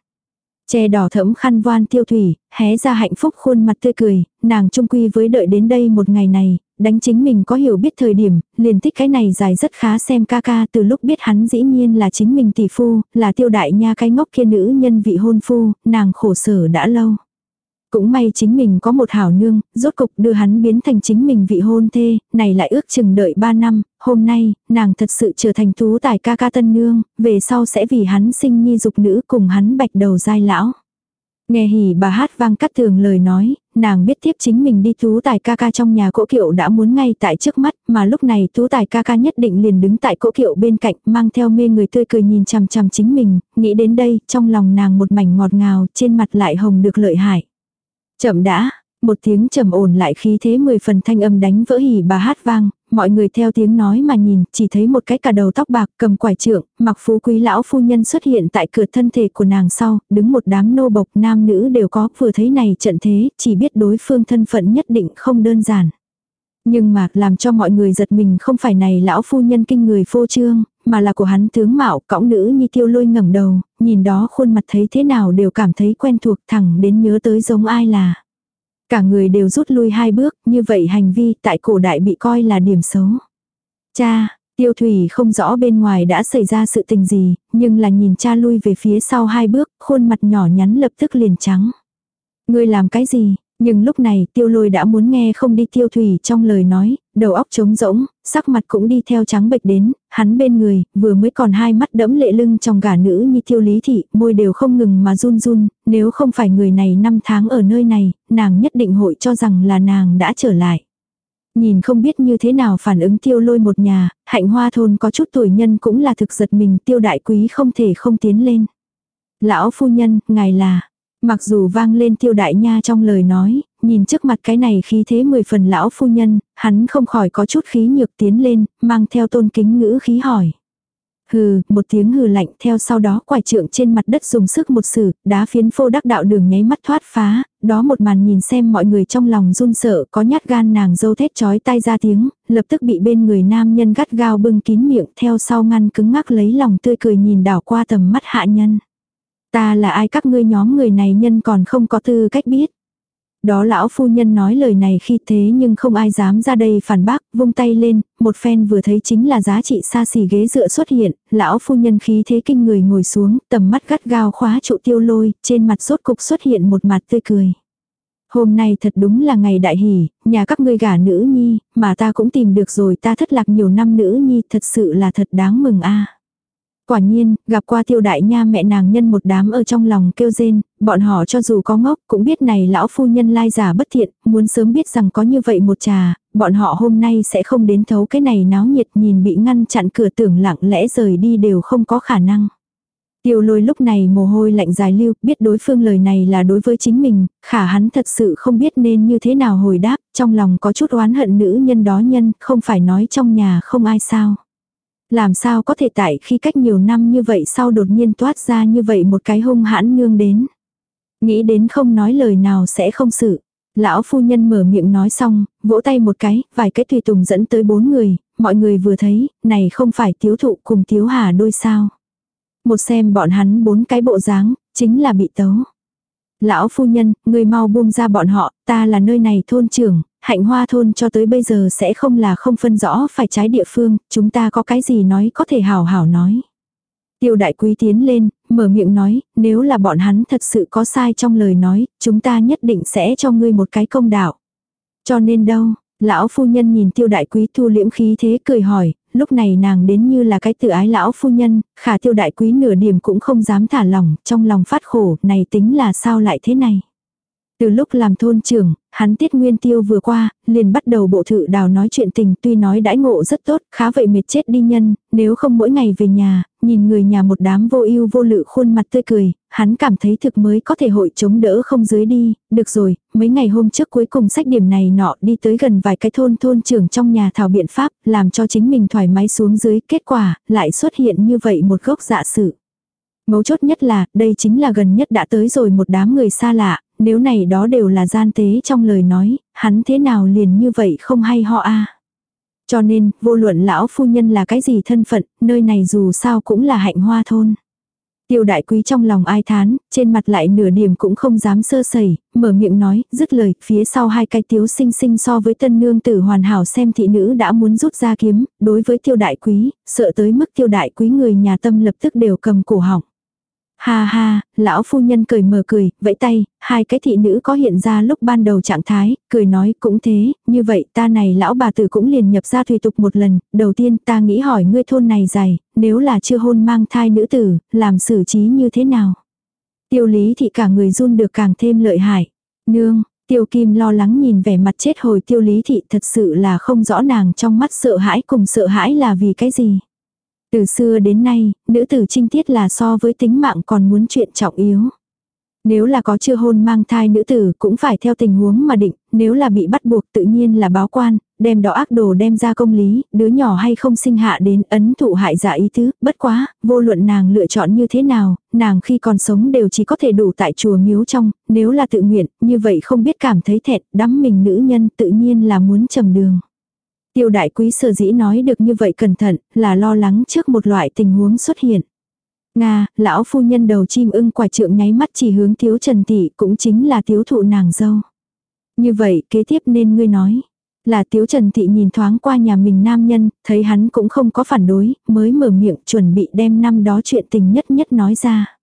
Che đỏ thẫm khăn voan tiêu thủy, hé ra hạnh phúc khuôn mặt tươi cười, nàng trung quy với đợi đến đây một ngày này, đánh chính mình có hiểu biết thời điểm, liền thích cái này dài rất khá xem ca ca từ lúc biết hắn dĩ nhiên là chính mình tỷ phu, là tiêu đại nha cái ngốc kia nữ nhân vị hôn phu, nàng khổ sở đã lâu. Cũng may chính mình có một hảo nương, rốt cục đưa hắn biến thành chính mình vị hôn thê, này lại ước chừng đợi ba năm, hôm nay, nàng thật sự trở thành tú tài ca ca tân nương, về sau sẽ vì hắn sinh nhi dục nữ cùng hắn bạch đầu dai lão. Nghe hỉ bà hát vang cắt thường lời nói, nàng biết tiếp chính mình đi tú tài ca ca trong nhà cỗ kiệu đã muốn ngay tại trước mắt, mà lúc này tú tài ca ca nhất định liền đứng tại cỗ kiệu bên cạnh, mang theo mê người tươi cười nhìn chằm chằm chính mình, nghĩ đến đây, trong lòng nàng một mảnh ngọt ngào, trên mặt lại hồng được lợi hại. Chậm đã, một tiếng trầm ổn lại khí thế mười phần thanh âm đánh vỡ hỉ bà hát vang, mọi người theo tiếng nói mà nhìn, chỉ thấy một cái cả đầu tóc bạc cầm quải trượng, mặc phú quý lão phu nhân xuất hiện tại cửa thân thể của nàng sau, đứng một đám nô bộc nam nữ đều có, vừa thấy này trận thế, chỉ biết đối phương thân phận nhất định không đơn giản. Nhưng mà làm cho mọi người giật mình không phải này lão phu nhân kinh người phô trương, mà là của hắn tướng mạo cõng nữ như tiêu lôi ngẩng đầu, nhìn đó khuôn mặt thấy thế nào đều cảm thấy quen thuộc thẳng đến nhớ tới giống ai là. Cả người đều rút lui hai bước, như vậy hành vi tại cổ đại bị coi là điểm xấu. Cha, tiêu thủy không rõ bên ngoài đã xảy ra sự tình gì, nhưng là nhìn cha lui về phía sau hai bước, khuôn mặt nhỏ nhắn lập tức liền trắng. Ngươi làm cái gì? Nhưng lúc này tiêu lôi đã muốn nghe không đi tiêu thủy trong lời nói, đầu óc trống rỗng, sắc mặt cũng đi theo trắng bệch đến, hắn bên người, vừa mới còn hai mắt đẫm lệ lưng trong gà nữ như tiêu lý thị, môi đều không ngừng mà run run, nếu không phải người này năm tháng ở nơi này, nàng nhất định hội cho rằng là nàng đã trở lại. Nhìn không biết như thế nào phản ứng tiêu lôi một nhà, hạnh hoa thôn có chút tuổi nhân cũng là thực giật mình tiêu đại quý không thể không tiến lên. Lão phu nhân, ngài là, Mặc dù vang lên tiêu đại nha trong lời nói, nhìn trước mặt cái này khí thế mười phần lão phu nhân, hắn không khỏi có chút khí nhược tiến lên, mang theo tôn kính ngữ khí hỏi. Hừ, một tiếng hừ lạnh theo sau đó quải trượng trên mặt đất dùng sức một sử, đá phiến phô đắc đạo đường nháy mắt thoát phá, đó một màn nhìn xem mọi người trong lòng run sợ có nhát gan nàng dâu thét chói tai ra tiếng, lập tức bị bên người nam nhân gắt gao bưng kín miệng theo sau ngăn cứng ngắc lấy lòng tươi cười nhìn đảo qua tầm mắt hạ nhân. Ta là ai các ngươi nhóm người này nhân còn không có tư cách biết. Đó lão phu nhân nói lời này khi thế nhưng không ai dám ra đây phản bác, vung tay lên, một phen vừa thấy chính là giá trị xa xỉ ghế dựa xuất hiện, lão phu nhân khí thế kinh người ngồi xuống, tầm mắt gắt gao khóa trụ tiêu lôi, trên mặt rốt cục xuất hiện một mặt tươi cười. Hôm nay thật đúng là ngày đại hỷ, nhà các ngươi gả nữ nhi, mà ta cũng tìm được rồi ta thất lạc nhiều năm nữ nhi, thật sự là thật đáng mừng a Quả nhiên, gặp qua tiêu đại nha mẹ nàng nhân một đám ở trong lòng kêu rên, bọn họ cho dù có ngốc cũng biết này lão phu nhân lai giả bất thiện, muốn sớm biết rằng có như vậy một trà, bọn họ hôm nay sẽ không đến thấu cái này náo nhiệt nhìn bị ngăn chặn cửa tưởng lặng lẽ rời đi đều không có khả năng. Tiêu lôi lúc này mồ hôi lạnh dài lưu, biết đối phương lời này là đối với chính mình, khả hắn thật sự không biết nên như thế nào hồi đáp, trong lòng có chút oán hận nữ nhân đó nhân, không phải nói trong nhà không ai sao. Làm sao có thể tại khi cách nhiều năm như vậy sau đột nhiên toát ra như vậy một cái hung hãn nương đến. Nghĩ đến không nói lời nào sẽ không xử. Lão phu nhân mở miệng nói xong, vỗ tay một cái, vài cái tùy tùng dẫn tới bốn người, mọi người vừa thấy, này không phải tiếu thụ cùng tiếu hà đôi sao. Một xem bọn hắn bốn cái bộ dáng, chính là bị tấu. Lão phu nhân, người mau buông ra bọn họ, ta là nơi này thôn trưởng, hạnh hoa thôn cho tới bây giờ sẽ không là không phân rõ phải trái địa phương, chúng ta có cái gì nói có thể hào hảo nói. Tiêu đại quý tiến lên, mở miệng nói, nếu là bọn hắn thật sự có sai trong lời nói, chúng ta nhất định sẽ cho ngươi một cái công đạo. Cho nên đâu, lão phu nhân nhìn tiêu đại quý thu liễm khí thế cười hỏi, lúc này nàng đến như là cái tự ái lão phu nhân, khả tiêu đại quý nửa điểm cũng không dám thả lòng, trong lòng phát khổ, này tính là sao lại thế này. Từ lúc làm thôn trưởng, hắn tiết nguyên tiêu vừa qua, liền bắt đầu bộ thự đào nói chuyện tình tuy nói đãi ngộ rất tốt, khá vậy mệt chết đi nhân, nếu không mỗi ngày về nhà, nhìn người nhà một đám vô ưu vô lự khuôn mặt tươi cười, hắn cảm thấy thực mới có thể hội chống đỡ không dưới đi, được rồi, mấy ngày hôm trước cuối cùng sách điểm này nọ đi tới gần vài cái thôn thôn trưởng trong nhà thảo biện pháp, làm cho chính mình thoải mái xuống dưới, kết quả, lại xuất hiện như vậy một gốc dạ sự. Mấu chốt nhất là, đây chính là gần nhất đã tới rồi một đám người xa lạ, nếu này đó đều là gian tế trong lời nói, hắn thế nào liền như vậy không hay họ a Cho nên, vô luận lão phu nhân là cái gì thân phận, nơi này dù sao cũng là hạnh hoa thôn. Tiêu đại quý trong lòng ai thán, trên mặt lại nửa điểm cũng không dám sơ sẩy, mở miệng nói, dứt lời, phía sau hai cái tiếu sinh sinh so với tân nương tử hoàn hảo xem thị nữ đã muốn rút ra kiếm, đối với tiêu đại quý, sợ tới mức tiêu đại quý người nhà tâm lập tức đều cầm cổ họng. Ha ha, lão phu nhân cười mờ cười, vẫy tay, hai cái thị nữ có hiện ra lúc ban đầu trạng thái, cười nói cũng thế, như vậy ta này lão bà tử cũng liền nhập ra thủy tục một lần, đầu tiên ta nghĩ hỏi ngươi thôn này dày, nếu là chưa hôn mang thai nữ tử, làm xử trí như thế nào? Tiêu lý thị cả người run được càng thêm lợi hại. Nương, tiêu kim lo lắng nhìn vẻ mặt chết hồi tiêu lý thị thật sự là không rõ nàng trong mắt sợ hãi cùng sợ hãi là vì cái gì. Từ xưa đến nay, nữ tử trinh tiết là so với tính mạng còn muốn chuyện trọng yếu. Nếu là có chưa hôn mang thai nữ tử cũng phải theo tình huống mà định, nếu là bị bắt buộc tự nhiên là báo quan, đem đó ác đồ đem ra công lý, đứa nhỏ hay không sinh hạ đến ấn thụ hại giả ý tứ, bất quá, vô luận nàng lựa chọn như thế nào, nàng khi còn sống đều chỉ có thể đủ tại chùa miếu trong, nếu là tự nguyện, như vậy không biết cảm thấy thẹn, đắm mình nữ nhân tự nhiên là muốn trầm đường. Tiêu đại quý sở dĩ nói được như vậy cẩn thận, là lo lắng trước một loại tình huống xuất hiện. Nga, lão phu nhân đầu chim ưng quả trượng nháy mắt chỉ hướng thiếu trần tỷ cũng chính là thiếu thụ nàng dâu. Như vậy kế tiếp nên ngươi nói. Là tiếu trần thị nhìn thoáng qua nhà mình nam nhân, thấy hắn cũng không có phản đối, mới mở miệng chuẩn bị đem năm đó chuyện tình nhất nhất nói ra.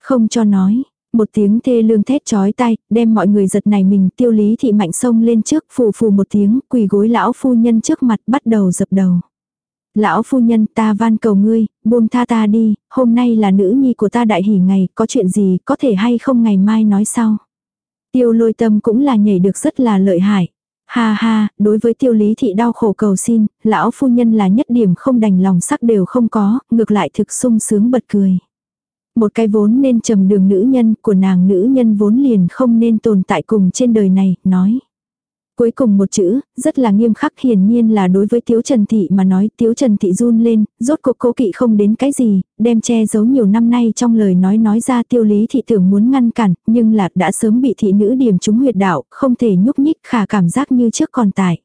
Không cho nói, một tiếng thê lương thét chói tay, đem mọi người giật này mình tiêu lý thị mạnh sông lên trước phù phù một tiếng quỳ gối lão phu nhân trước mặt bắt đầu dập đầu. Lão phu nhân ta van cầu ngươi, buông tha ta đi, hôm nay là nữ nhi của ta đại hỉ ngày, có chuyện gì có thể hay không ngày mai nói sau. Tiêu lôi tâm cũng là nhảy được rất là lợi hại. Ha ha, đối với tiêu lý thị đau khổ cầu xin, lão phu nhân là nhất điểm không đành lòng sắc đều không có, ngược lại thực sung sướng bật cười. Một cái vốn nên trầm đường nữ nhân của nàng nữ nhân vốn liền không nên tồn tại cùng trên đời này, nói. Cuối cùng một chữ, rất là nghiêm khắc hiển nhiên là đối với Tiếu Trần Thị mà nói Tiếu Trần Thị run lên, rốt cuộc cố kỵ không đến cái gì, đem che giấu nhiều năm nay trong lời nói nói ra tiêu lý thị tưởng muốn ngăn cản, nhưng là đã sớm bị thị nữ điểm trúng huyệt đạo, không thể nhúc nhích khả cảm giác như trước còn tại.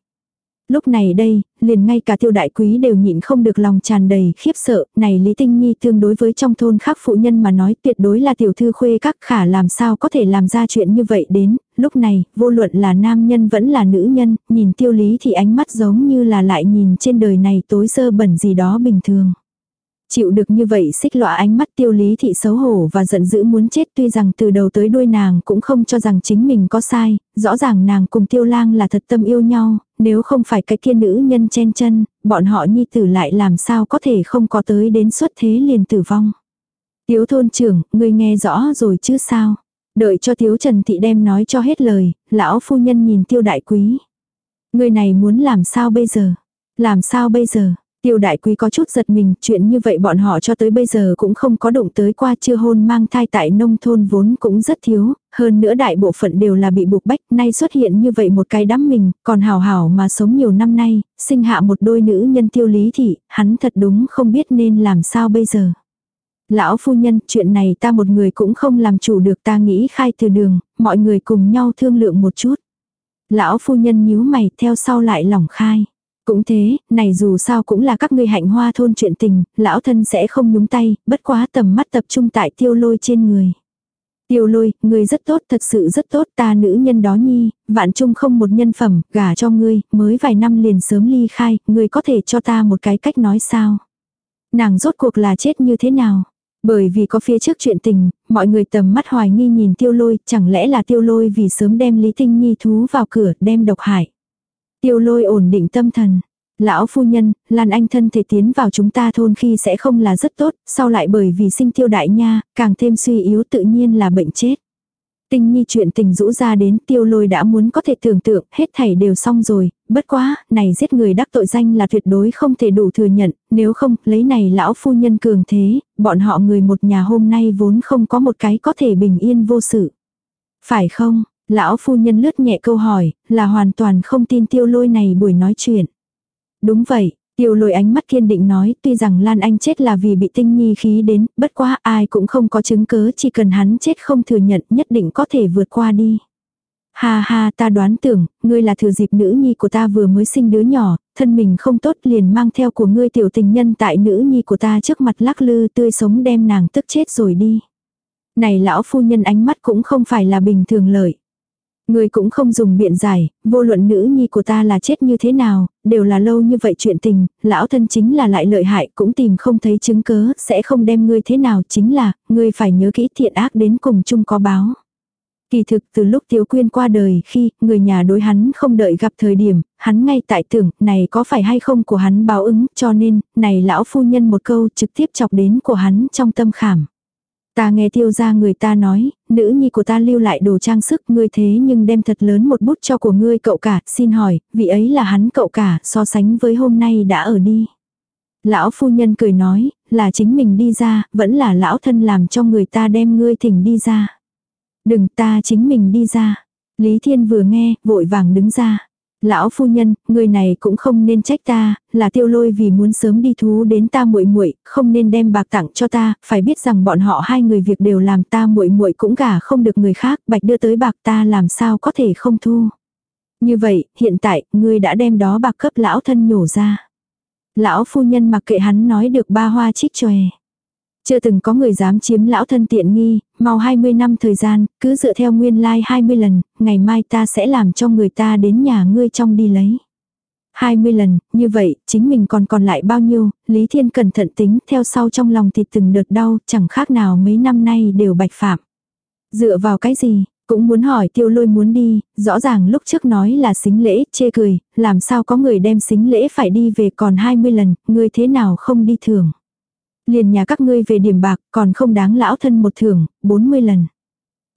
Lúc này đây, liền ngay cả tiêu đại quý đều nhịn không được lòng tràn đầy khiếp sợ, này Lý Tinh Nhi tương đối với trong thôn khác phụ nhân mà nói tuyệt đối là tiểu thư khuê các khả làm sao có thể làm ra chuyện như vậy đến, lúc này, vô luận là nam nhân vẫn là nữ nhân, nhìn tiêu lý thì ánh mắt giống như là lại nhìn trên đời này tối sơ bẩn gì đó bình thường. Chịu được như vậy xích lọa ánh mắt tiêu lý thị xấu hổ và giận dữ muốn chết tuy rằng từ đầu tới đuôi nàng cũng không cho rằng chính mình có sai, rõ ràng nàng cùng tiêu lang là thật tâm yêu nhau, nếu không phải cái kia nữ nhân chen chân, bọn họ nhi tử lại làm sao có thể không có tới đến xuất thế liền tử vong. Tiếu thôn trưởng, ngươi nghe rõ rồi chứ sao? Đợi cho Tiếu Trần Thị đem nói cho hết lời, lão phu nhân nhìn tiêu đại quý. Người này muốn làm sao bây giờ? Làm sao bây giờ? Tiêu đại quý có chút giật mình, chuyện như vậy bọn họ cho tới bây giờ cũng không có động tới qua chưa hôn mang thai tại nông thôn vốn cũng rất thiếu, hơn nữa đại bộ phận đều là bị buộc bách, nay xuất hiện như vậy một cái đắm mình, còn hào hảo mà sống nhiều năm nay, sinh hạ một đôi nữ nhân tiêu lý thị, hắn thật đúng không biết nên làm sao bây giờ. Lão phu nhân, chuyện này ta một người cũng không làm chủ được ta nghĩ khai từ đường, mọi người cùng nhau thương lượng một chút. Lão phu nhân nhíu mày theo sau lại lỏng khai. Cũng thế, này dù sao cũng là các ngươi hạnh hoa thôn chuyện tình, lão thân sẽ không nhúng tay, bất quá tầm mắt tập trung tại tiêu lôi trên người. Tiêu lôi, ngươi rất tốt, thật sự rất tốt, ta nữ nhân đó nhi, vạn trung không một nhân phẩm, gả cho ngươi, mới vài năm liền sớm ly khai, ngươi có thể cho ta một cái cách nói sao? Nàng rốt cuộc là chết như thế nào? Bởi vì có phía trước chuyện tình, mọi người tầm mắt hoài nghi nhìn tiêu lôi, chẳng lẽ là tiêu lôi vì sớm đem Lý Tinh Nhi thú vào cửa, đem độc hại. Tiêu lôi ổn định tâm thần. Lão phu nhân, Lan Anh thân thể tiến vào chúng ta thôn khi sẽ không là rất tốt, sau lại bởi vì sinh tiêu đại nha, càng thêm suy yếu tự nhiên là bệnh chết. Tinh nhi chuyện tình rũ ra đến tiêu lôi đã muốn có thể tưởng tượng, hết thảy đều xong rồi, bất quá, này giết người đắc tội danh là tuyệt đối không thể đủ thừa nhận, nếu không, lấy này lão phu nhân cường thế, bọn họ người một nhà hôm nay vốn không có một cái có thể bình yên vô sự. Phải không? Lão phu nhân lướt nhẹ câu hỏi, là hoàn toàn không tin tiêu lôi này buổi nói chuyện. Đúng vậy, tiêu lôi ánh mắt kiên định nói, tuy rằng Lan Anh chết là vì bị tinh nhi khí đến, bất quá ai cũng không có chứng cứ chỉ cần hắn chết không thừa nhận nhất định có thể vượt qua đi. Ha ha ta đoán tưởng, ngươi là thừa dịp nữ nhi của ta vừa mới sinh đứa nhỏ, thân mình không tốt liền mang theo của ngươi tiểu tình nhân tại nữ nhi của ta trước mặt lắc lư tươi sống đem nàng tức chết rồi đi. Này lão phu nhân ánh mắt cũng không phải là bình thường lợi. Người cũng không dùng biện giải, vô luận nữ nhi của ta là chết như thế nào, đều là lâu như vậy chuyện tình, lão thân chính là lại lợi hại cũng tìm không thấy chứng cớ, sẽ không đem ngươi thế nào chính là, ngươi phải nhớ kỹ thiện ác đến cùng chung có báo. Kỳ thực từ lúc Tiếu Quyên qua đời khi người nhà đối hắn không đợi gặp thời điểm, hắn ngay tại tưởng này có phải hay không của hắn báo ứng cho nên, này lão phu nhân một câu trực tiếp chọc đến của hắn trong tâm khảm. Ta nghe tiêu ra người ta nói, nữ nhi của ta lưu lại đồ trang sức ngươi thế nhưng đem thật lớn một bút cho của ngươi cậu cả, xin hỏi, vị ấy là hắn cậu cả, so sánh với hôm nay đã ở đi. Lão phu nhân cười nói, là chính mình đi ra, vẫn là lão thân làm cho người ta đem ngươi thỉnh đi ra. Đừng ta chính mình đi ra. Lý Thiên vừa nghe, vội vàng đứng ra. Lão phu nhân, người này cũng không nên trách ta, là tiêu lôi vì muốn sớm đi thú đến ta muội muội, không nên đem bạc tặng cho ta, phải biết rằng bọn họ hai người việc đều làm ta muội muội cũng gả không được người khác, bạch đưa tới bạc ta làm sao có thể không thu. Như vậy, hiện tại, ngươi đã đem đó bạc cấp lão thân nhổ ra. Lão phu nhân mặc kệ hắn nói được ba hoa trích chòe. Chưa từng có người dám chiếm lão thân tiện nghi, mau 20 năm thời gian, cứ dựa theo nguyên lai like 20 lần, ngày mai ta sẽ làm cho người ta đến nhà ngươi trong đi lấy. 20 lần, như vậy, chính mình còn còn lại bao nhiêu, Lý Thiên cẩn thận tính theo sau trong lòng thịt từng đợt đau, chẳng khác nào mấy năm nay đều bạch phạm. Dựa vào cái gì, cũng muốn hỏi tiêu lôi muốn đi, rõ ràng lúc trước nói là xính lễ, chê cười, làm sao có người đem xính lễ phải đi về còn 20 lần, người thế nào không đi thường. Liền nhà các ngươi về điểm bạc còn không đáng lão thân một thưởng, 40 lần.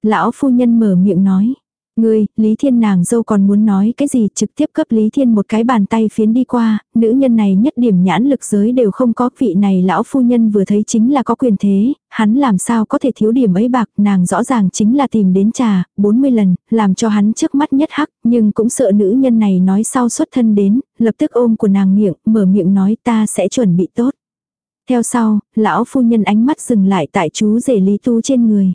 Lão phu nhân mở miệng nói. Ngươi, Lý Thiên nàng dâu còn muốn nói cái gì trực tiếp cấp Lý Thiên một cái bàn tay phiến đi qua, nữ nhân này nhất điểm nhãn lực giới đều không có vị này lão phu nhân vừa thấy chính là có quyền thế, hắn làm sao có thể thiếu điểm ấy bạc, nàng rõ ràng chính là tìm đến trà, 40 lần, làm cho hắn trước mắt nhất hắc, nhưng cũng sợ nữ nhân này nói sau xuất thân đến, lập tức ôm của nàng miệng, mở miệng nói ta sẽ chuẩn bị tốt. Theo sau, lão phu nhân ánh mắt dừng lại tại chú rể Lý Tu trên người.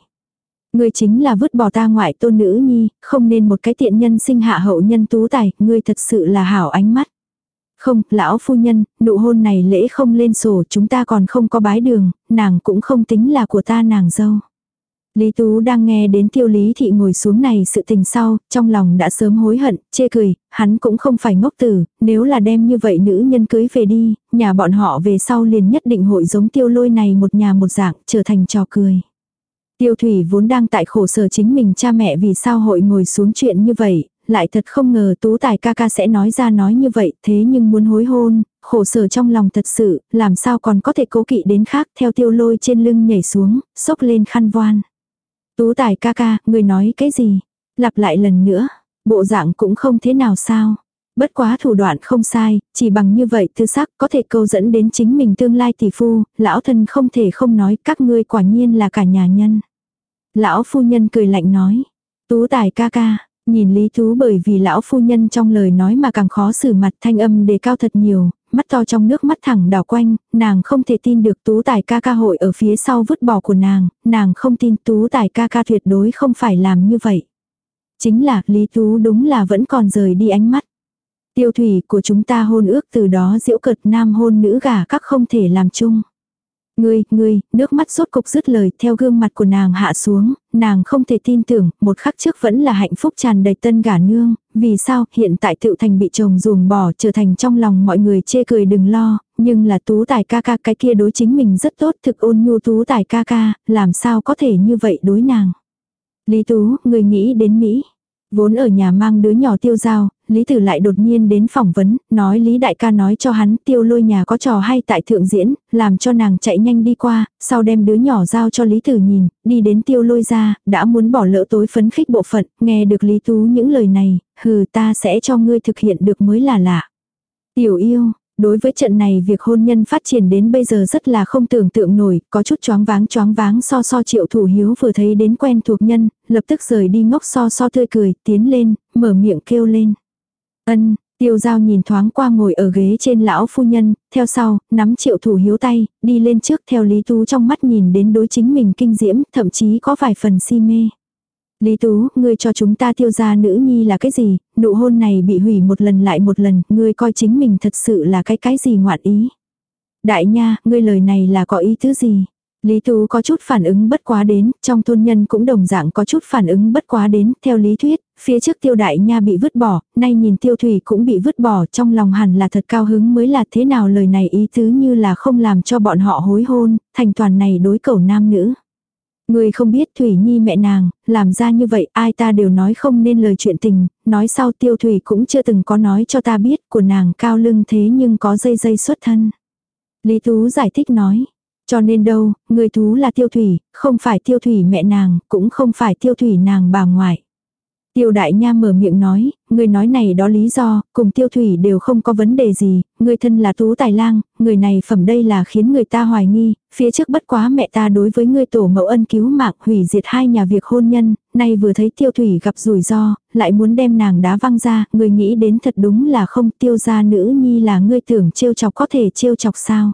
Ngươi chính là vứt bỏ ta ngoại tôn nữ nhi, không nên một cái tiện nhân sinh hạ hậu nhân tú tài, ngươi thật sự là hảo ánh mắt. Không, lão phu nhân, nụ hôn này lễ không lên sổ chúng ta còn không có bái đường, nàng cũng không tính là của ta nàng dâu. Lý Tú đang nghe đến tiêu lý thị ngồi xuống này sự tình sau, trong lòng đã sớm hối hận, chê cười, hắn cũng không phải ngốc tử, nếu là đem như vậy nữ nhân cưới về đi, nhà bọn họ về sau liền nhất định hội giống tiêu lôi này một nhà một dạng, trở thành trò cười. Tiêu thủy vốn đang tại khổ sở chính mình cha mẹ vì sao hội ngồi xuống chuyện như vậy, lại thật không ngờ tú tài ca ca sẽ nói ra nói như vậy, thế nhưng muốn hối hôn, khổ sở trong lòng thật sự, làm sao còn có thể cố kỵ đến khác theo tiêu lôi trên lưng nhảy xuống, sốc lên khăn voan. Tú tài ca ca, người nói cái gì? Lặp lại lần nữa, bộ dạng cũng không thế nào sao. Bất quá thủ đoạn không sai, chỉ bằng như vậy tư sắc có thể câu dẫn đến chính mình tương lai tỷ phu, lão thân không thể không nói các ngươi quả nhiên là cả nhà nhân. Lão phu nhân cười lạnh nói, tú tài ca ca, nhìn Lý Tú bởi vì lão phu nhân trong lời nói mà càng khó xử mặt thanh âm đề cao thật nhiều, mắt to trong nước mắt thẳng đảo quanh, nàng không thể tin được tú tài ca ca hội ở phía sau vứt bỏ của nàng, nàng không tin tú tài ca ca tuyệt đối không phải làm như vậy. Chính là Lý Tú đúng là vẫn còn rời đi ánh mắt. Tiêu thủy của chúng ta hôn ước từ đó diễu cợt nam hôn nữ gả các không thể làm chung. Ngươi, ngươi, nước mắt sốt cục dứt lời theo gương mặt của nàng hạ xuống, nàng không thể tin tưởng, một khắc trước vẫn là hạnh phúc tràn đầy tân gả nương, vì sao hiện tại tự thành bị chồng ruồng bỏ trở thành trong lòng mọi người chê cười đừng lo, nhưng là tú tài ca ca cái kia đối chính mình rất tốt thực ôn nhu tú tài ca ca, làm sao có thể như vậy đối nàng. Lý tú, người nghĩ đến Mỹ. Vốn ở nhà mang đứa nhỏ tiêu giao, Lý Tử lại đột nhiên đến phỏng vấn, nói Lý Đại ca nói cho hắn tiêu lôi nhà có trò hay tại thượng diễn, làm cho nàng chạy nhanh đi qua, sau đem đứa nhỏ giao cho Lý Tử nhìn, đi đến tiêu lôi ra, đã muốn bỏ lỡ tối phấn khích bộ phận, nghe được Lý Tú những lời này, hừ ta sẽ cho ngươi thực hiện được mới là lạ. Tiểu yêu, Đối với trận này việc hôn nhân phát triển đến bây giờ rất là không tưởng tượng nổi, có chút choáng váng choáng váng so so triệu thủ hiếu vừa thấy đến quen thuộc nhân, lập tức rời đi ngốc so so tươi cười, tiến lên, mở miệng kêu lên. Ân, tiêu giao nhìn thoáng qua ngồi ở ghế trên lão phu nhân, theo sau, nắm triệu thủ hiếu tay, đi lên trước theo lý tú trong mắt nhìn đến đối chính mình kinh diễm, thậm chí có vài phần si mê. Lý Tú, ngươi cho chúng ta tiêu gia nữ nhi là cái gì, nụ hôn này bị hủy một lần lại một lần, ngươi coi chính mình thật sự là cái cái gì ngoạn ý. Đại nha, ngươi lời này là có ý thứ gì? Lý Tú có chút phản ứng bất quá đến, trong thôn nhân cũng đồng dạng có chút phản ứng bất quá đến, theo lý thuyết, phía trước tiêu đại nha bị vứt bỏ, nay nhìn tiêu thủy cũng bị vứt bỏ, trong lòng hẳn là thật cao hứng mới là thế nào lời này ý tứ như là không làm cho bọn họ hối hôn, thành toàn này đối cầu nam nữ. Người không biết Thủy Nhi mẹ nàng, làm ra như vậy ai ta đều nói không nên lời chuyện tình, nói sau tiêu Thủy cũng chưa từng có nói cho ta biết của nàng cao lưng thế nhưng có dây dây xuất thân. Lý Tú giải thích nói, cho nên đâu, người thú là tiêu thủy, không phải tiêu thủy mẹ nàng, cũng không phải tiêu thủy nàng bà ngoại. Tiêu đại nha mở miệng nói, người nói này đó lý do, cùng tiêu thủy đều không có vấn đề gì, người thân là tú tài lang, người này phẩm đây là khiến người ta hoài nghi, phía trước bất quá mẹ ta đối với người tổ mẫu ân cứu mạng hủy diệt hai nhà việc hôn nhân, nay vừa thấy tiêu thủy gặp rủi ro, lại muốn đem nàng đá văng ra, người nghĩ đến thật đúng là không tiêu gia nữ nhi là ngươi tưởng trêu chọc có thể trêu chọc sao.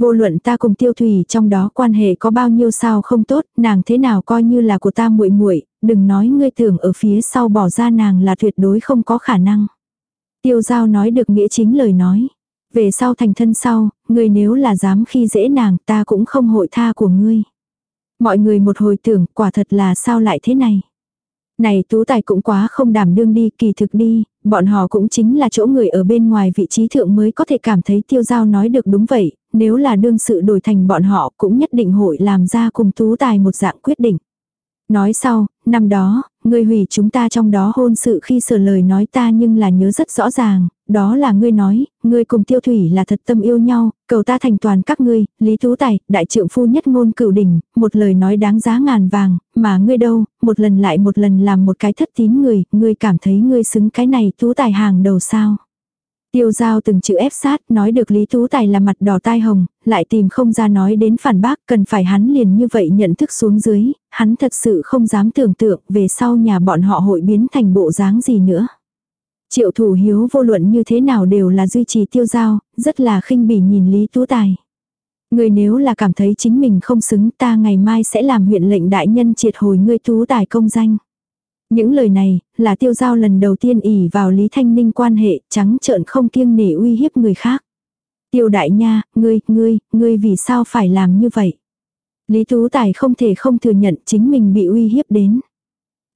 Vô luận ta cùng tiêu thủy trong đó quan hệ có bao nhiêu sao không tốt, nàng thế nào coi như là của ta muội muội đừng nói ngươi tưởng ở phía sau bỏ ra nàng là tuyệt đối không có khả năng. Tiêu giao nói được nghĩa chính lời nói. Về sau thành thân sau, ngươi nếu là dám khi dễ nàng ta cũng không hội tha của ngươi. Mọi người một hồi tưởng quả thật là sao lại thế này. Này tú tài cũng quá không đảm đương đi, kỳ thực đi, bọn họ cũng chính là chỗ người ở bên ngoài vị trí thượng mới có thể cảm thấy tiêu giao nói được đúng vậy, nếu là đương sự đổi thành bọn họ cũng nhất định hội làm ra cùng tú tài một dạng quyết định. Nói sau, năm đó, ngươi hủy chúng ta trong đó hôn sự khi sửa lời nói ta nhưng là nhớ rất rõ ràng, đó là ngươi nói, ngươi cùng tiêu thủy là thật tâm yêu nhau, cầu ta thành toàn các ngươi, lý tú tài, đại trượng phu nhất ngôn cửu đỉnh, một lời nói đáng giá ngàn vàng, mà ngươi đâu, một lần lại một lần làm một cái thất tín người, ngươi cảm thấy ngươi xứng cái này tú tài hàng đầu sao. Tiêu giao từng chữ ép sát, nói được Lý Tú Tài là mặt đỏ tai hồng, lại tìm không ra nói đến phản bác, cần phải hắn liền như vậy nhận thức xuống dưới, hắn thật sự không dám tưởng tượng về sau nhà bọn họ hội biến thành bộ dáng gì nữa. Triệu thủ hiếu vô luận như thế nào đều là duy trì tiêu giao, rất là khinh bỉ nhìn Lý Tú Tài. Người nếu là cảm thấy chính mình không xứng ta ngày mai sẽ làm huyện lệnh đại nhân triệt hồi ngươi Tú Tài công danh. Những lời này, là tiêu giao lần đầu tiên ỉ vào Lý Thanh Ninh quan hệ, trắng trợn không kiêng nể uy hiếp người khác. Tiêu đại nha, ngươi, ngươi, ngươi vì sao phải làm như vậy? Lý Tú Tài không thể không thừa nhận chính mình bị uy hiếp đến.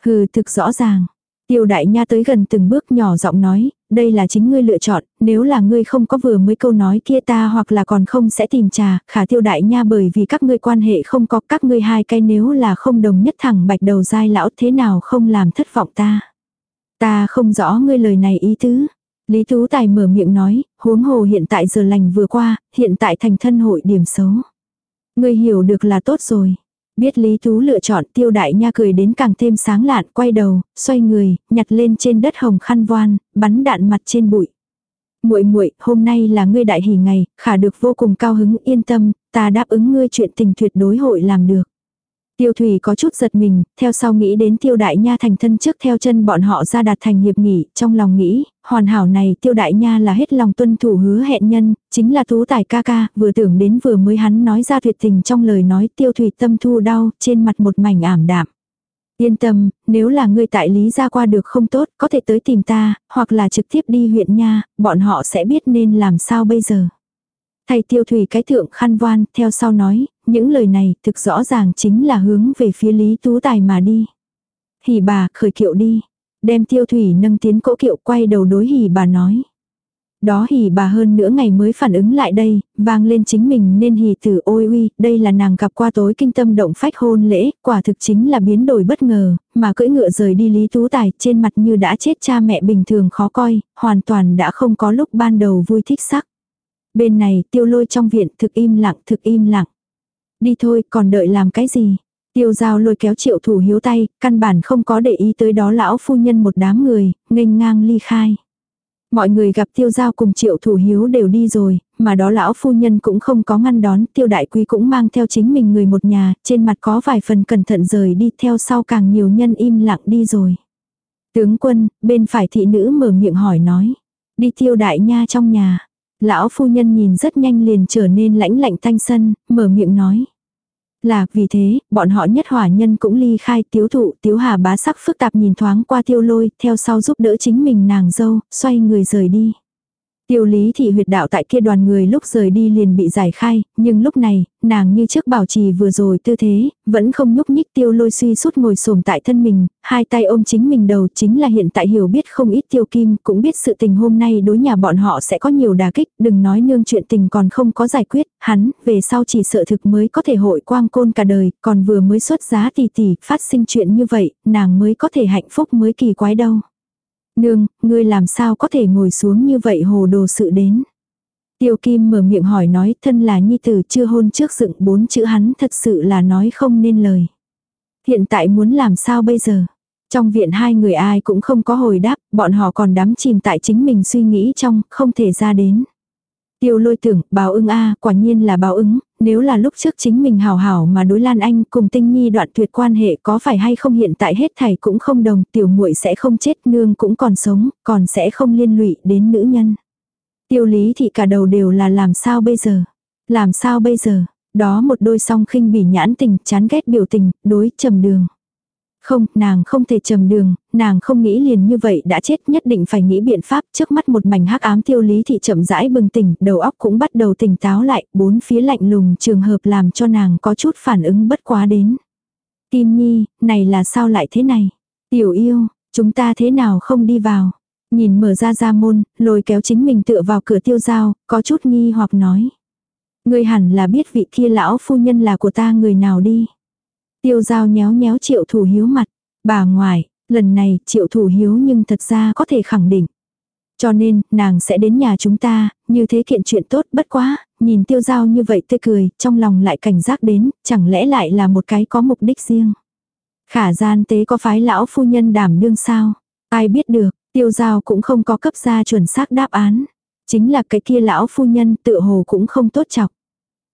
Hừ thực rõ ràng. Tiêu đại nha tới gần từng bước nhỏ giọng nói, đây là chính ngươi lựa chọn, nếu là ngươi không có vừa mới câu nói kia ta hoặc là còn không sẽ tìm trà, khả tiêu đại nha bởi vì các ngươi quan hệ không có các ngươi hai cái nếu là không đồng nhất thẳng bạch đầu dai lão thế nào không làm thất vọng ta. Ta không rõ ngươi lời này ý tứ. Lý Tú Tài mở miệng nói, huống hồ hiện tại giờ lành vừa qua, hiện tại thành thân hội điểm xấu. Ngươi hiểu được là tốt rồi. Biết Lý Tú lựa chọn tiêu đại nha cười đến càng thêm sáng lạn, quay đầu, xoay người, nhặt lên trên đất hồng khăn voan, bắn đạn mặt trên bụi. muội muội hôm nay là ngươi đại hỷ ngày, khả được vô cùng cao hứng yên tâm, ta đáp ứng ngươi chuyện tình tuyệt đối hội làm được. Tiêu Thủy có chút giật mình, theo sau nghĩ đến Tiêu Đại Nha thành thân trước theo chân bọn họ ra đạt thành hiệp nghỉ, trong lòng nghĩ, hoàn hảo này Tiêu Đại Nha là hết lòng tuân thủ hứa hẹn nhân, chính là tú tài ca ca, vừa tưởng đến vừa mới hắn nói ra tuyệt tình trong lời nói Tiêu Thủy tâm thu đau, trên mặt một mảnh ảm đạm. Yên tâm, nếu là ngươi tại Lý gia qua được không tốt, có thể tới tìm ta, hoặc là trực tiếp đi huyện nha, bọn họ sẽ biết nên làm sao bây giờ. Thầy tiêu thủy cái thượng khăn voan, theo sau nói, những lời này thực rõ ràng chính là hướng về phía Lý Tú Tài mà đi. Hỉ bà, khởi kiệu đi. Đem tiêu thủy nâng tiến cỗ kiệu quay đầu đối hỉ bà nói. Đó hỉ bà hơn nữa ngày mới phản ứng lại đây, vang lên chính mình nên hỉ tử ôi uy, đây là nàng gặp qua tối kinh tâm động phách hôn lễ, quả thực chính là biến đổi bất ngờ, mà cưỡi ngựa rời đi Lý Tú Tài trên mặt như đã chết cha mẹ bình thường khó coi, hoàn toàn đã không có lúc ban đầu vui thích sắc. Bên này tiêu lôi trong viện thực im lặng thực im lặng. Đi thôi còn đợi làm cái gì? Tiêu giao lôi kéo triệu thủ hiếu tay, căn bản không có để ý tới đó lão phu nhân một đám người, nghênh ngang ly khai. Mọi người gặp tiêu giao cùng triệu thủ hiếu đều đi rồi, mà đó lão phu nhân cũng không có ngăn đón, tiêu đại quý cũng mang theo chính mình người một nhà, trên mặt có vài phần cẩn thận rời đi theo sau càng nhiều nhân im lặng đi rồi. Tướng quân, bên phải thị nữ mở miệng hỏi nói, đi tiêu đại nha trong nhà. Lão phu nhân nhìn rất nhanh liền trở nên lãnh lạnh thanh sân, mở miệng nói. Là vì thế, bọn họ nhất hỏa nhân cũng ly khai tiếu thụ tiếu hà bá sắc phức tạp nhìn thoáng qua tiêu lôi, theo sau giúp đỡ chính mình nàng dâu, xoay người rời đi. Tiêu lý thị huyệt đạo tại kia đoàn người lúc rời đi liền bị giải khai, nhưng lúc này, nàng như trước bảo trì vừa rồi tư thế, vẫn không nhúc nhích tiêu lôi suy sút ngồi xổm tại thân mình, hai tay ôm chính mình đầu chính là hiện tại hiểu biết không ít tiêu kim, cũng biết sự tình hôm nay đối nhà bọn họ sẽ có nhiều đà kích, đừng nói nương chuyện tình còn không có giải quyết, hắn, về sau chỉ sợ thực mới có thể hội quang côn cả đời, còn vừa mới xuất giá tỷ tỷ, phát sinh chuyện như vậy, nàng mới có thể hạnh phúc mới kỳ quái đâu. Nương, ngươi làm sao có thể ngồi xuống như vậy hồ đồ sự đến. Tiêu Kim mở miệng hỏi nói thân là nhi tử chưa hôn trước dựng bốn chữ hắn thật sự là nói không nên lời. Hiện tại muốn làm sao bây giờ? Trong viện hai người ai cũng không có hồi đáp, bọn họ còn đắm chìm tại chính mình suy nghĩ trong, không thể ra đến. Tiêu lôi tưởng, báo ứng a quả nhiên là báo ứng, nếu là lúc trước chính mình hào hảo mà đối Lan Anh cùng tinh nhi đoạn tuyệt quan hệ có phải hay không hiện tại hết thảy cũng không đồng, tiểu muội sẽ không chết, nương cũng còn sống, còn sẽ không liên lụy đến nữ nhân. Tiêu lý thì cả đầu đều là làm sao bây giờ? Làm sao bây giờ? Đó một đôi song khinh bỉ nhãn tình, chán ghét biểu tình, đối trầm đường. Không, nàng không thể trầm đường, nàng không nghĩ liền như vậy đã chết nhất định phải nghĩ biện pháp trước mắt một mảnh hắc ám tiêu lý thị chậm rãi bừng tỉnh, đầu óc cũng bắt đầu tỉnh táo lại, bốn phía lạnh lùng trường hợp làm cho nàng có chút phản ứng bất quá đến. Kim Nhi, này là sao lại thế này? Tiểu yêu, chúng ta thế nào không đi vào? Nhìn mở ra ra môn, lôi kéo chính mình tựa vào cửa tiêu dao có chút nghi hoặc nói. Người hẳn là biết vị kia lão phu nhân là của ta người nào đi. Tiêu giao nhéo nhéo triệu thủ hiếu mặt. Bà ngoại, lần này triệu thủ hiếu nhưng thật ra có thể khẳng định. Cho nên, nàng sẽ đến nhà chúng ta, như thế kiện chuyện tốt bất quá, nhìn tiêu giao như vậy tươi cười, trong lòng lại cảnh giác đến, chẳng lẽ lại là một cái có mục đích riêng. Khả gian tế có phái lão phu nhân đảm đương sao? Ai biết được, tiêu giao cũng không có cấp ra chuẩn xác đáp án. Chính là cái kia lão phu nhân tự hồ cũng không tốt chọc.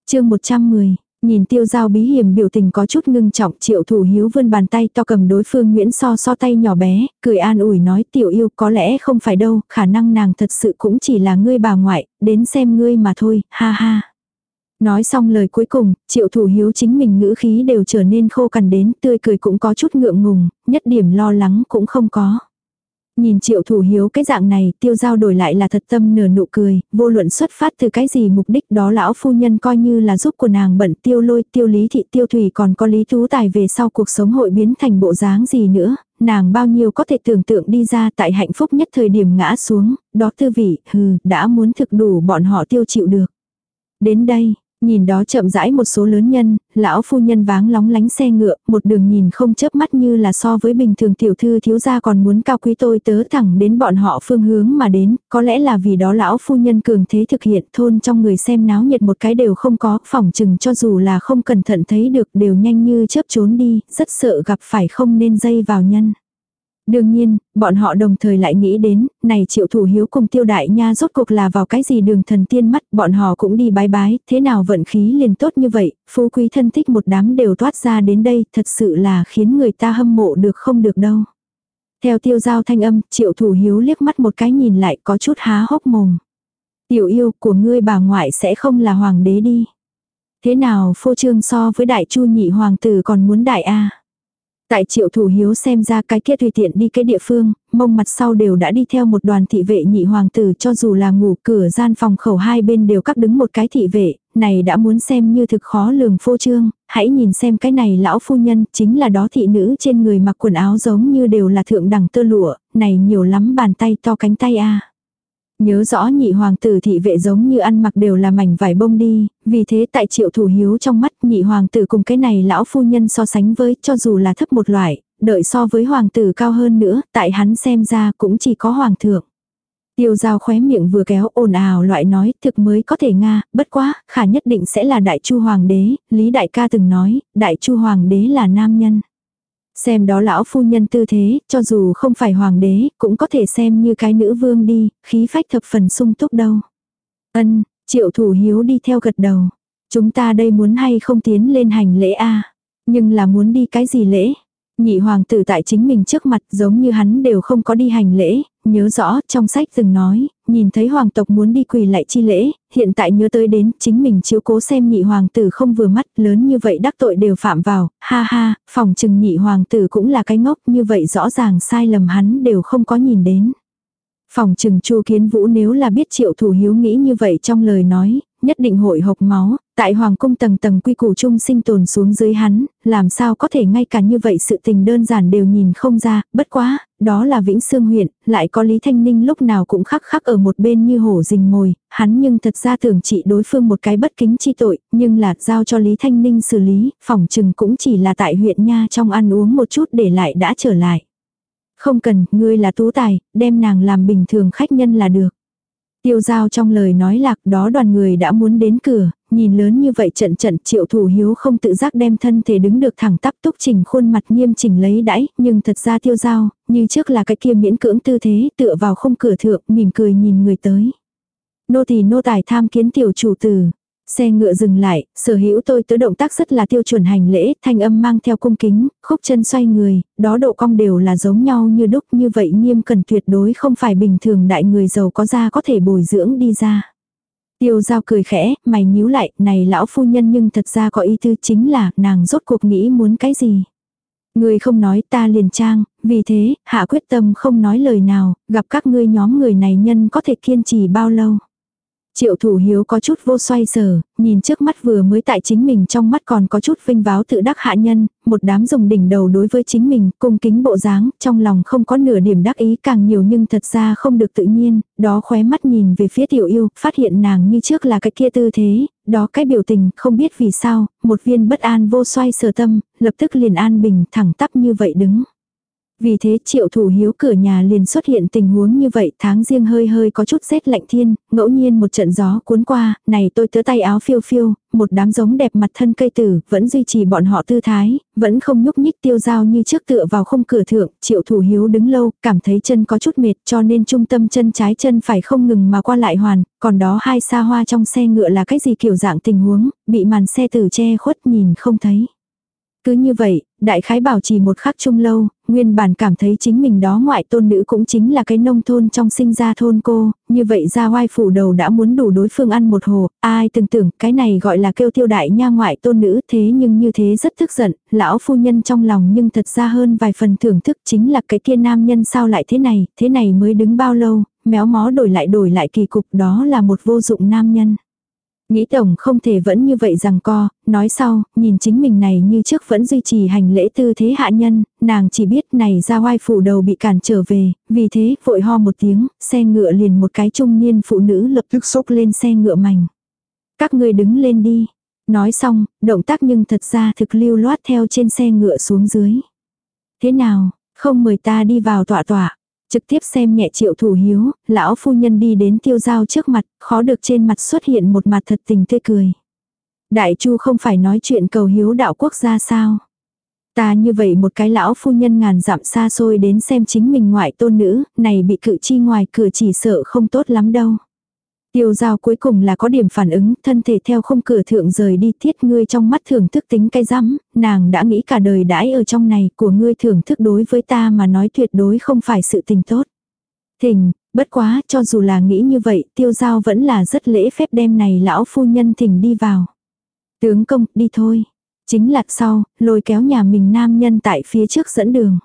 chương 110, Nhìn tiêu giao bí hiểm biểu tình có chút ngưng trọng triệu thủ hiếu vươn bàn tay to cầm đối phương Nguyễn so so tay nhỏ bé, cười an ủi nói tiểu yêu có lẽ không phải đâu, khả năng nàng thật sự cũng chỉ là ngươi bà ngoại, đến xem ngươi mà thôi, ha ha. Nói xong lời cuối cùng, triệu thủ hiếu chính mình ngữ khí đều trở nên khô cằn đến, tươi cười cũng có chút ngượng ngùng, nhất điểm lo lắng cũng không có. Nhìn triệu thủ hiếu cái dạng này, tiêu giao đổi lại là thật tâm nửa nụ cười, vô luận xuất phát từ cái gì mục đích đó lão phu nhân coi như là giúp của nàng bận tiêu lôi, tiêu lý thị tiêu thủy còn có lý thú tài về sau cuộc sống hội biến thành bộ dáng gì nữa, nàng bao nhiêu có thể tưởng tượng đi ra tại hạnh phúc nhất thời điểm ngã xuống, đó tư vị, hừ, đã muốn thực đủ bọn họ tiêu chịu được. Đến đây, Nhìn đó chậm rãi một số lớn nhân, lão phu nhân váng lóng lánh xe ngựa, một đường nhìn không chớp mắt như là so với bình thường tiểu thư thiếu gia còn muốn cao quý tôi tớ thẳng đến bọn họ phương hướng mà đến, có lẽ là vì đó lão phu nhân cường thế thực hiện thôn trong người xem náo nhiệt một cái đều không có, phỏng chừng cho dù là không cẩn thận thấy được đều nhanh như chớp trốn đi, rất sợ gặp phải không nên dây vào nhân. Đương nhiên, bọn họ đồng thời lại nghĩ đến, này triệu thủ hiếu cùng tiêu đại nha rốt cuộc là vào cái gì đường thần tiên mắt, bọn họ cũng đi bái bái, thế nào vận khí liền tốt như vậy, phú quý thân thích một đám đều toát ra đến đây, thật sự là khiến người ta hâm mộ được không được đâu. Theo tiêu giao thanh âm, triệu thủ hiếu liếc mắt một cái nhìn lại có chút há hốc mồm. Tiểu yêu của ngươi bà ngoại sẽ không là hoàng đế đi. Thế nào phô trương so với đại chu nhị hoàng tử còn muốn đại a Tại triệu thủ hiếu xem ra cái kia tùy tiện đi cái địa phương, mông mặt sau đều đã đi theo một đoàn thị vệ nhị hoàng tử cho dù là ngủ cửa gian phòng khẩu hai bên đều cắt đứng một cái thị vệ, này đã muốn xem như thực khó lường phô trương, hãy nhìn xem cái này lão phu nhân chính là đó thị nữ trên người mặc quần áo giống như đều là thượng đẳng tơ lụa, này nhiều lắm bàn tay to cánh tay a. Nhớ rõ nhị hoàng tử thị vệ giống như ăn mặc đều là mảnh vải bông đi, vì thế tại triệu thủ hiếu trong mắt nhị hoàng tử cùng cái này lão phu nhân so sánh với cho dù là thấp một loại, đợi so với hoàng tử cao hơn nữa, tại hắn xem ra cũng chỉ có hoàng thượng. Tiêu giao khóe miệng vừa kéo ồn ào loại nói thực mới có thể Nga, bất quá, khả nhất định sẽ là đại chu hoàng đế, Lý đại ca từng nói, đại chu hoàng đế là nam nhân. Xem đó lão phu nhân tư thế, cho dù không phải hoàng đế, cũng có thể xem như cái nữ vương đi, khí phách thập phần sung túc đâu. Ân, triệu thủ hiếu đi theo gật đầu. Chúng ta đây muốn hay không tiến lên hành lễ a Nhưng là muốn đi cái gì lễ? Nhị hoàng tử tại chính mình trước mặt giống như hắn đều không có đi hành lễ, nhớ rõ trong sách từng nói, nhìn thấy hoàng tộc muốn đi quỳ lại chi lễ, hiện tại nhớ tới đến chính mình chiếu cố xem nhị hoàng tử không vừa mắt lớn như vậy đắc tội đều phạm vào, ha ha, phòng chừng nhị hoàng tử cũng là cái ngốc như vậy rõ ràng sai lầm hắn đều không có nhìn đến. Phòng trừng Chu Kiến Vũ nếu là biết Triệu Thủ Hiếu nghĩ như vậy trong lời nói, nhất định hội hộc máu, tại hoàng cung tầng tầng quy củ chung sinh tồn xuống dưới hắn, làm sao có thể ngay cả như vậy sự tình đơn giản đều nhìn không ra, bất quá, đó là Vĩnh Sương huyện, lại có Lý Thanh Ninh lúc nào cũng khắc khắc ở một bên như hổ rình mồi, hắn nhưng thật ra tưởng trị đối phương một cái bất kính chi tội, nhưng là giao cho Lý Thanh Ninh xử lý, phòng trừng cũng chỉ là tại huyện nha trong ăn uống một chút để lại đã trở lại. Không cần, ngươi là tú tài, đem nàng làm bình thường khách nhân là được. Tiêu giao trong lời nói lạc đó đoàn người đã muốn đến cửa, nhìn lớn như vậy trận trận triệu thủ hiếu không tự giác đem thân thể đứng được thẳng tắp túc chỉnh khuôn mặt nghiêm chỉnh lấy đãi, nhưng thật ra tiêu giao, như trước là cái kia miễn cưỡng tư thế tựa vào không cửa thượng, mỉm cười nhìn người tới. Nô tỳ nô tài tham kiến tiểu chủ tử, Xe ngựa dừng lại, sở hữu tôi tớ động tác rất là tiêu chuẩn hành lễ, thanh âm mang theo cung kính, khúc chân xoay người, đó độ cong đều là giống nhau như đúc như vậy nghiêm cần tuyệt đối không phải bình thường đại người giàu có ra có thể bồi dưỡng đi ra. Tiêu giao cười khẽ, mày nhíu lại, này lão phu nhân nhưng thật ra có ý tư chính là nàng rốt cuộc nghĩ muốn cái gì. Người không nói ta liền trang, vì thế, hạ quyết tâm không nói lời nào, gặp các ngươi nhóm người này nhân có thể kiên trì bao lâu. Triệu thủ hiếu có chút vô xoay sở, nhìn trước mắt vừa mới tại chính mình trong mắt còn có chút vinh váo tự đắc hạ nhân, một đám dùng đỉnh đầu đối với chính mình, cung kính bộ dáng, trong lòng không có nửa điểm đắc ý càng nhiều nhưng thật ra không được tự nhiên, đó khóe mắt nhìn về phía tiểu yêu, phát hiện nàng như trước là cái kia tư thế, đó cái biểu tình, không biết vì sao, một viên bất an vô xoay sở tâm, lập tức liền an bình thẳng tắp như vậy đứng. Vì thế triệu thủ hiếu cửa nhà liền xuất hiện tình huống như vậy tháng riêng hơi hơi có chút rét lạnh thiên, ngẫu nhiên một trận gió cuốn qua, này tôi tớ tay áo phiêu phiêu, một đám giống đẹp mặt thân cây tử, vẫn duy trì bọn họ tư thái, vẫn không nhúc nhích tiêu dao như trước tựa vào không cửa thượng, triệu thủ hiếu đứng lâu, cảm thấy chân có chút mệt cho nên trung tâm chân trái chân phải không ngừng mà qua lại hoàn, còn đó hai xa hoa trong xe ngựa là cái gì kiểu dạng tình huống, bị màn xe tử che khuất nhìn không thấy. Cứ như vậy, đại khái bảo trì một khắc chung lâu, nguyên bản cảm thấy chính mình đó ngoại tôn nữ cũng chính là cái nông thôn trong sinh ra thôn cô, như vậy ra oai phủ đầu đã muốn đủ đối phương ăn một hồ, ai từng tưởng cái này gọi là kêu tiêu đại nha ngoại tôn nữ thế nhưng như thế rất tức giận, lão phu nhân trong lòng nhưng thật ra hơn vài phần thưởng thức chính là cái kia nam nhân sao lại thế này, thế này mới đứng bao lâu, méo mó đổi lại đổi lại kỳ cục đó là một vô dụng nam nhân. Nghĩ tổng không thể vẫn như vậy rằng co, nói sau, nhìn chính mình này như trước vẫn duy trì hành lễ tư thế hạ nhân, nàng chỉ biết này ra oai phủ đầu bị cản trở về, vì thế vội ho một tiếng, xe ngựa liền một cái trung niên phụ nữ lập tức xốc lên xe ngựa mảnh. Các người đứng lên đi. Nói xong, động tác nhưng thật ra thực lưu loát theo trên xe ngựa xuống dưới. Thế nào, không mời ta đi vào tọa tọa. Trực tiếp xem nhẹ triệu thủ hiếu, lão phu nhân đi đến tiêu giao trước mặt, khó được trên mặt xuất hiện một mặt thật tình tươi cười. Đại chu không phải nói chuyện cầu hiếu đạo quốc gia sao. Ta như vậy một cái lão phu nhân ngàn dặm xa xôi đến xem chính mình ngoại tôn nữ, này bị cự chi ngoài cửa chỉ sợ không tốt lắm đâu. Tiêu giao cuối cùng là có điểm phản ứng, thân thể theo không cửa thượng rời đi thiết ngươi trong mắt thưởng thức tính cái rắm, nàng đã nghĩ cả đời đãi ở trong này của ngươi thưởng thức đối với ta mà nói tuyệt đối không phải sự tình tốt. Thình, bất quá cho dù là nghĩ như vậy tiêu giao vẫn là rất lễ phép đem này lão phu nhân thỉnh đi vào. Tướng công, đi thôi. Chính là sau, lôi kéo nhà mình nam nhân tại phía trước dẫn đường.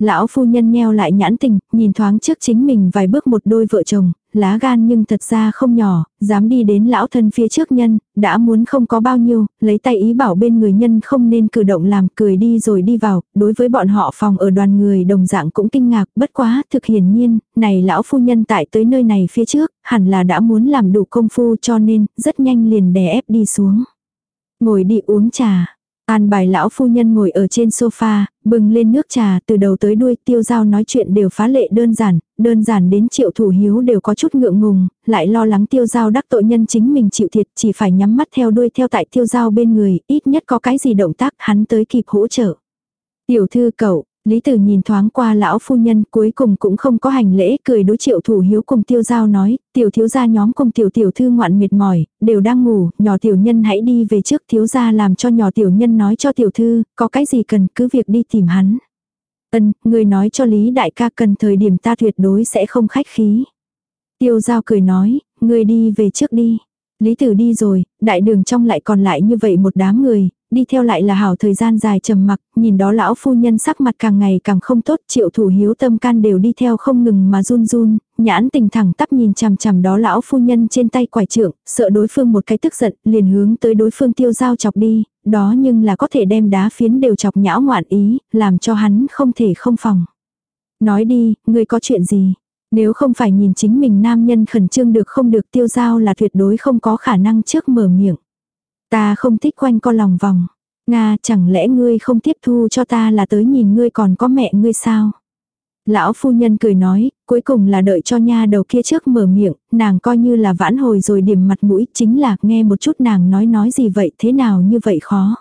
Lão phu nhân nheo lại nhãn tình, nhìn thoáng trước chính mình vài bước một đôi vợ chồng, lá gan nhưng thật ra không nhỏ, dám đi đến lão thân phía trước nhân, đã muốn không có bao nhiêu, lấy tay ý bảo bên người nhân không nên cử động làm cười đi rồi đi vào, đối với bọn họ phòng ở đoàn người đồng dạng cũng kinh ngạc, bất quá, thực hiển nhiên, này lão phu nhân tại tới nơi này phía trước, hẳn là đã muốn làm đủ công phu cho nên, rất nhanh liền đè ép đi xuống. Ngồi đi uống trà. An bài lão phu nhân ngồi ở trên sofa, bừng lên nước trà từ đầu tới đuôi tiêu giao nói chuyện đều phá lệ đơn giản, đơn giản đến triệu thủ hiếu đều có chút ngượng ngùng, lại lo lắng tiêu giao đắc tội nhân chính mình chịu thiệt chỉ phải nhắm mắt theo đuôi theo tại tiêu giao bên người, ít nhất có cái gì động tác hắn tới kịp hỗ trợ. Tiểu thư cậu, Lý Tử nhìn thoáng qua lão phu nhân cuối cùng cũng không có hành lễ cười đối triệu thủ hiếu cùng tiêu giao nói, tiểu thiếu gia nhóm cùng tiểu tiểu thư ngoạn mệt mỏi, đều đang ngủ, nhỏ tiểu nhân hãy đi về trước thiếu gia làm cho nhỏ tiểu nhân nói cho tiểu thư, có cái gì cần cứ việc đi tìm hắn. Ân, người nói cho Lý đại ca cần thời điểm ta tuyệt đối sẽ không khách khí. Tiêu giao cười nói, người đi về trước đi. Lý tử đi rồi, đại đường trong lại còn lại như vậy một đám người, đi theo lại là hảo thời gian dài trầm mặc, nhìn đó lão phu nhân sắc mặt càng ngày càng không tốt, triệu thủ hiếu tâm can đều đi theo không ngừng mà run run, nhãn tình thẳng tắp nhìn chằm chằm đó lão phu nhân trên tay quải trượng, sợ đối phương một cái tức giận, liền hướng tới đối phương tiêu dao chọc đi, đó nhưng là có thể đem đá phiến đều chọc nhão ngoạn ý, làm cho hắn không thể không phòng. Nói đi, ngươi có chuyện gì? Nếu không phải nhìn chính mình nam nhân khẩn trương được không được tiêu giao là tuyệt đối không có khả năng trước mở miệng. Ta không thích quanh co lòng vòng. Nga chẳng lẽ ngươi không tiếp thu cho ta là tới nhìn ngươi còn có mẹ ngươi sao? Lão phu nhân cười nói, cuối cùng là đợi cho nha đầu kia trước mở miệng, nàng coi như là vãn hồi rồi điểm mặt mũi, chính là nghe một chút nàng nói nói gì vậy thế nào như vậy khó.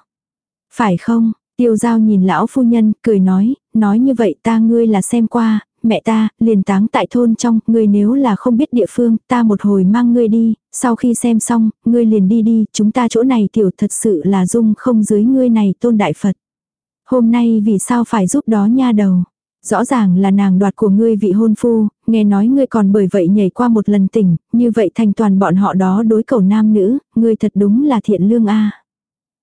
Phải không? Tiêu giao nhìn lão phu nhân, cười nói, nói như vậy ta ngươi là xem qua, mẹ ta, liền táng tại thôn trong, ngươi nếu là không biết địa phương, ta một hồi mang ngươi đi, sau khi xem xong, ngươi liền đi đi, chúng ta chỗ này tiểu thật sự là dung không dưới ngươi này tôn đại Phật. Hôm nay vì sao phải giúp đó nha đầu? Rõ ràng là nàng đoạt của ngươi vị hôn phu, nghe nói ngươi còn bởi vậy nhảy qua một lần tỉnh, như vậy thành toàn bọn họ đó đối cầu nam nữ, ngươi thật đúng là thiện lương a.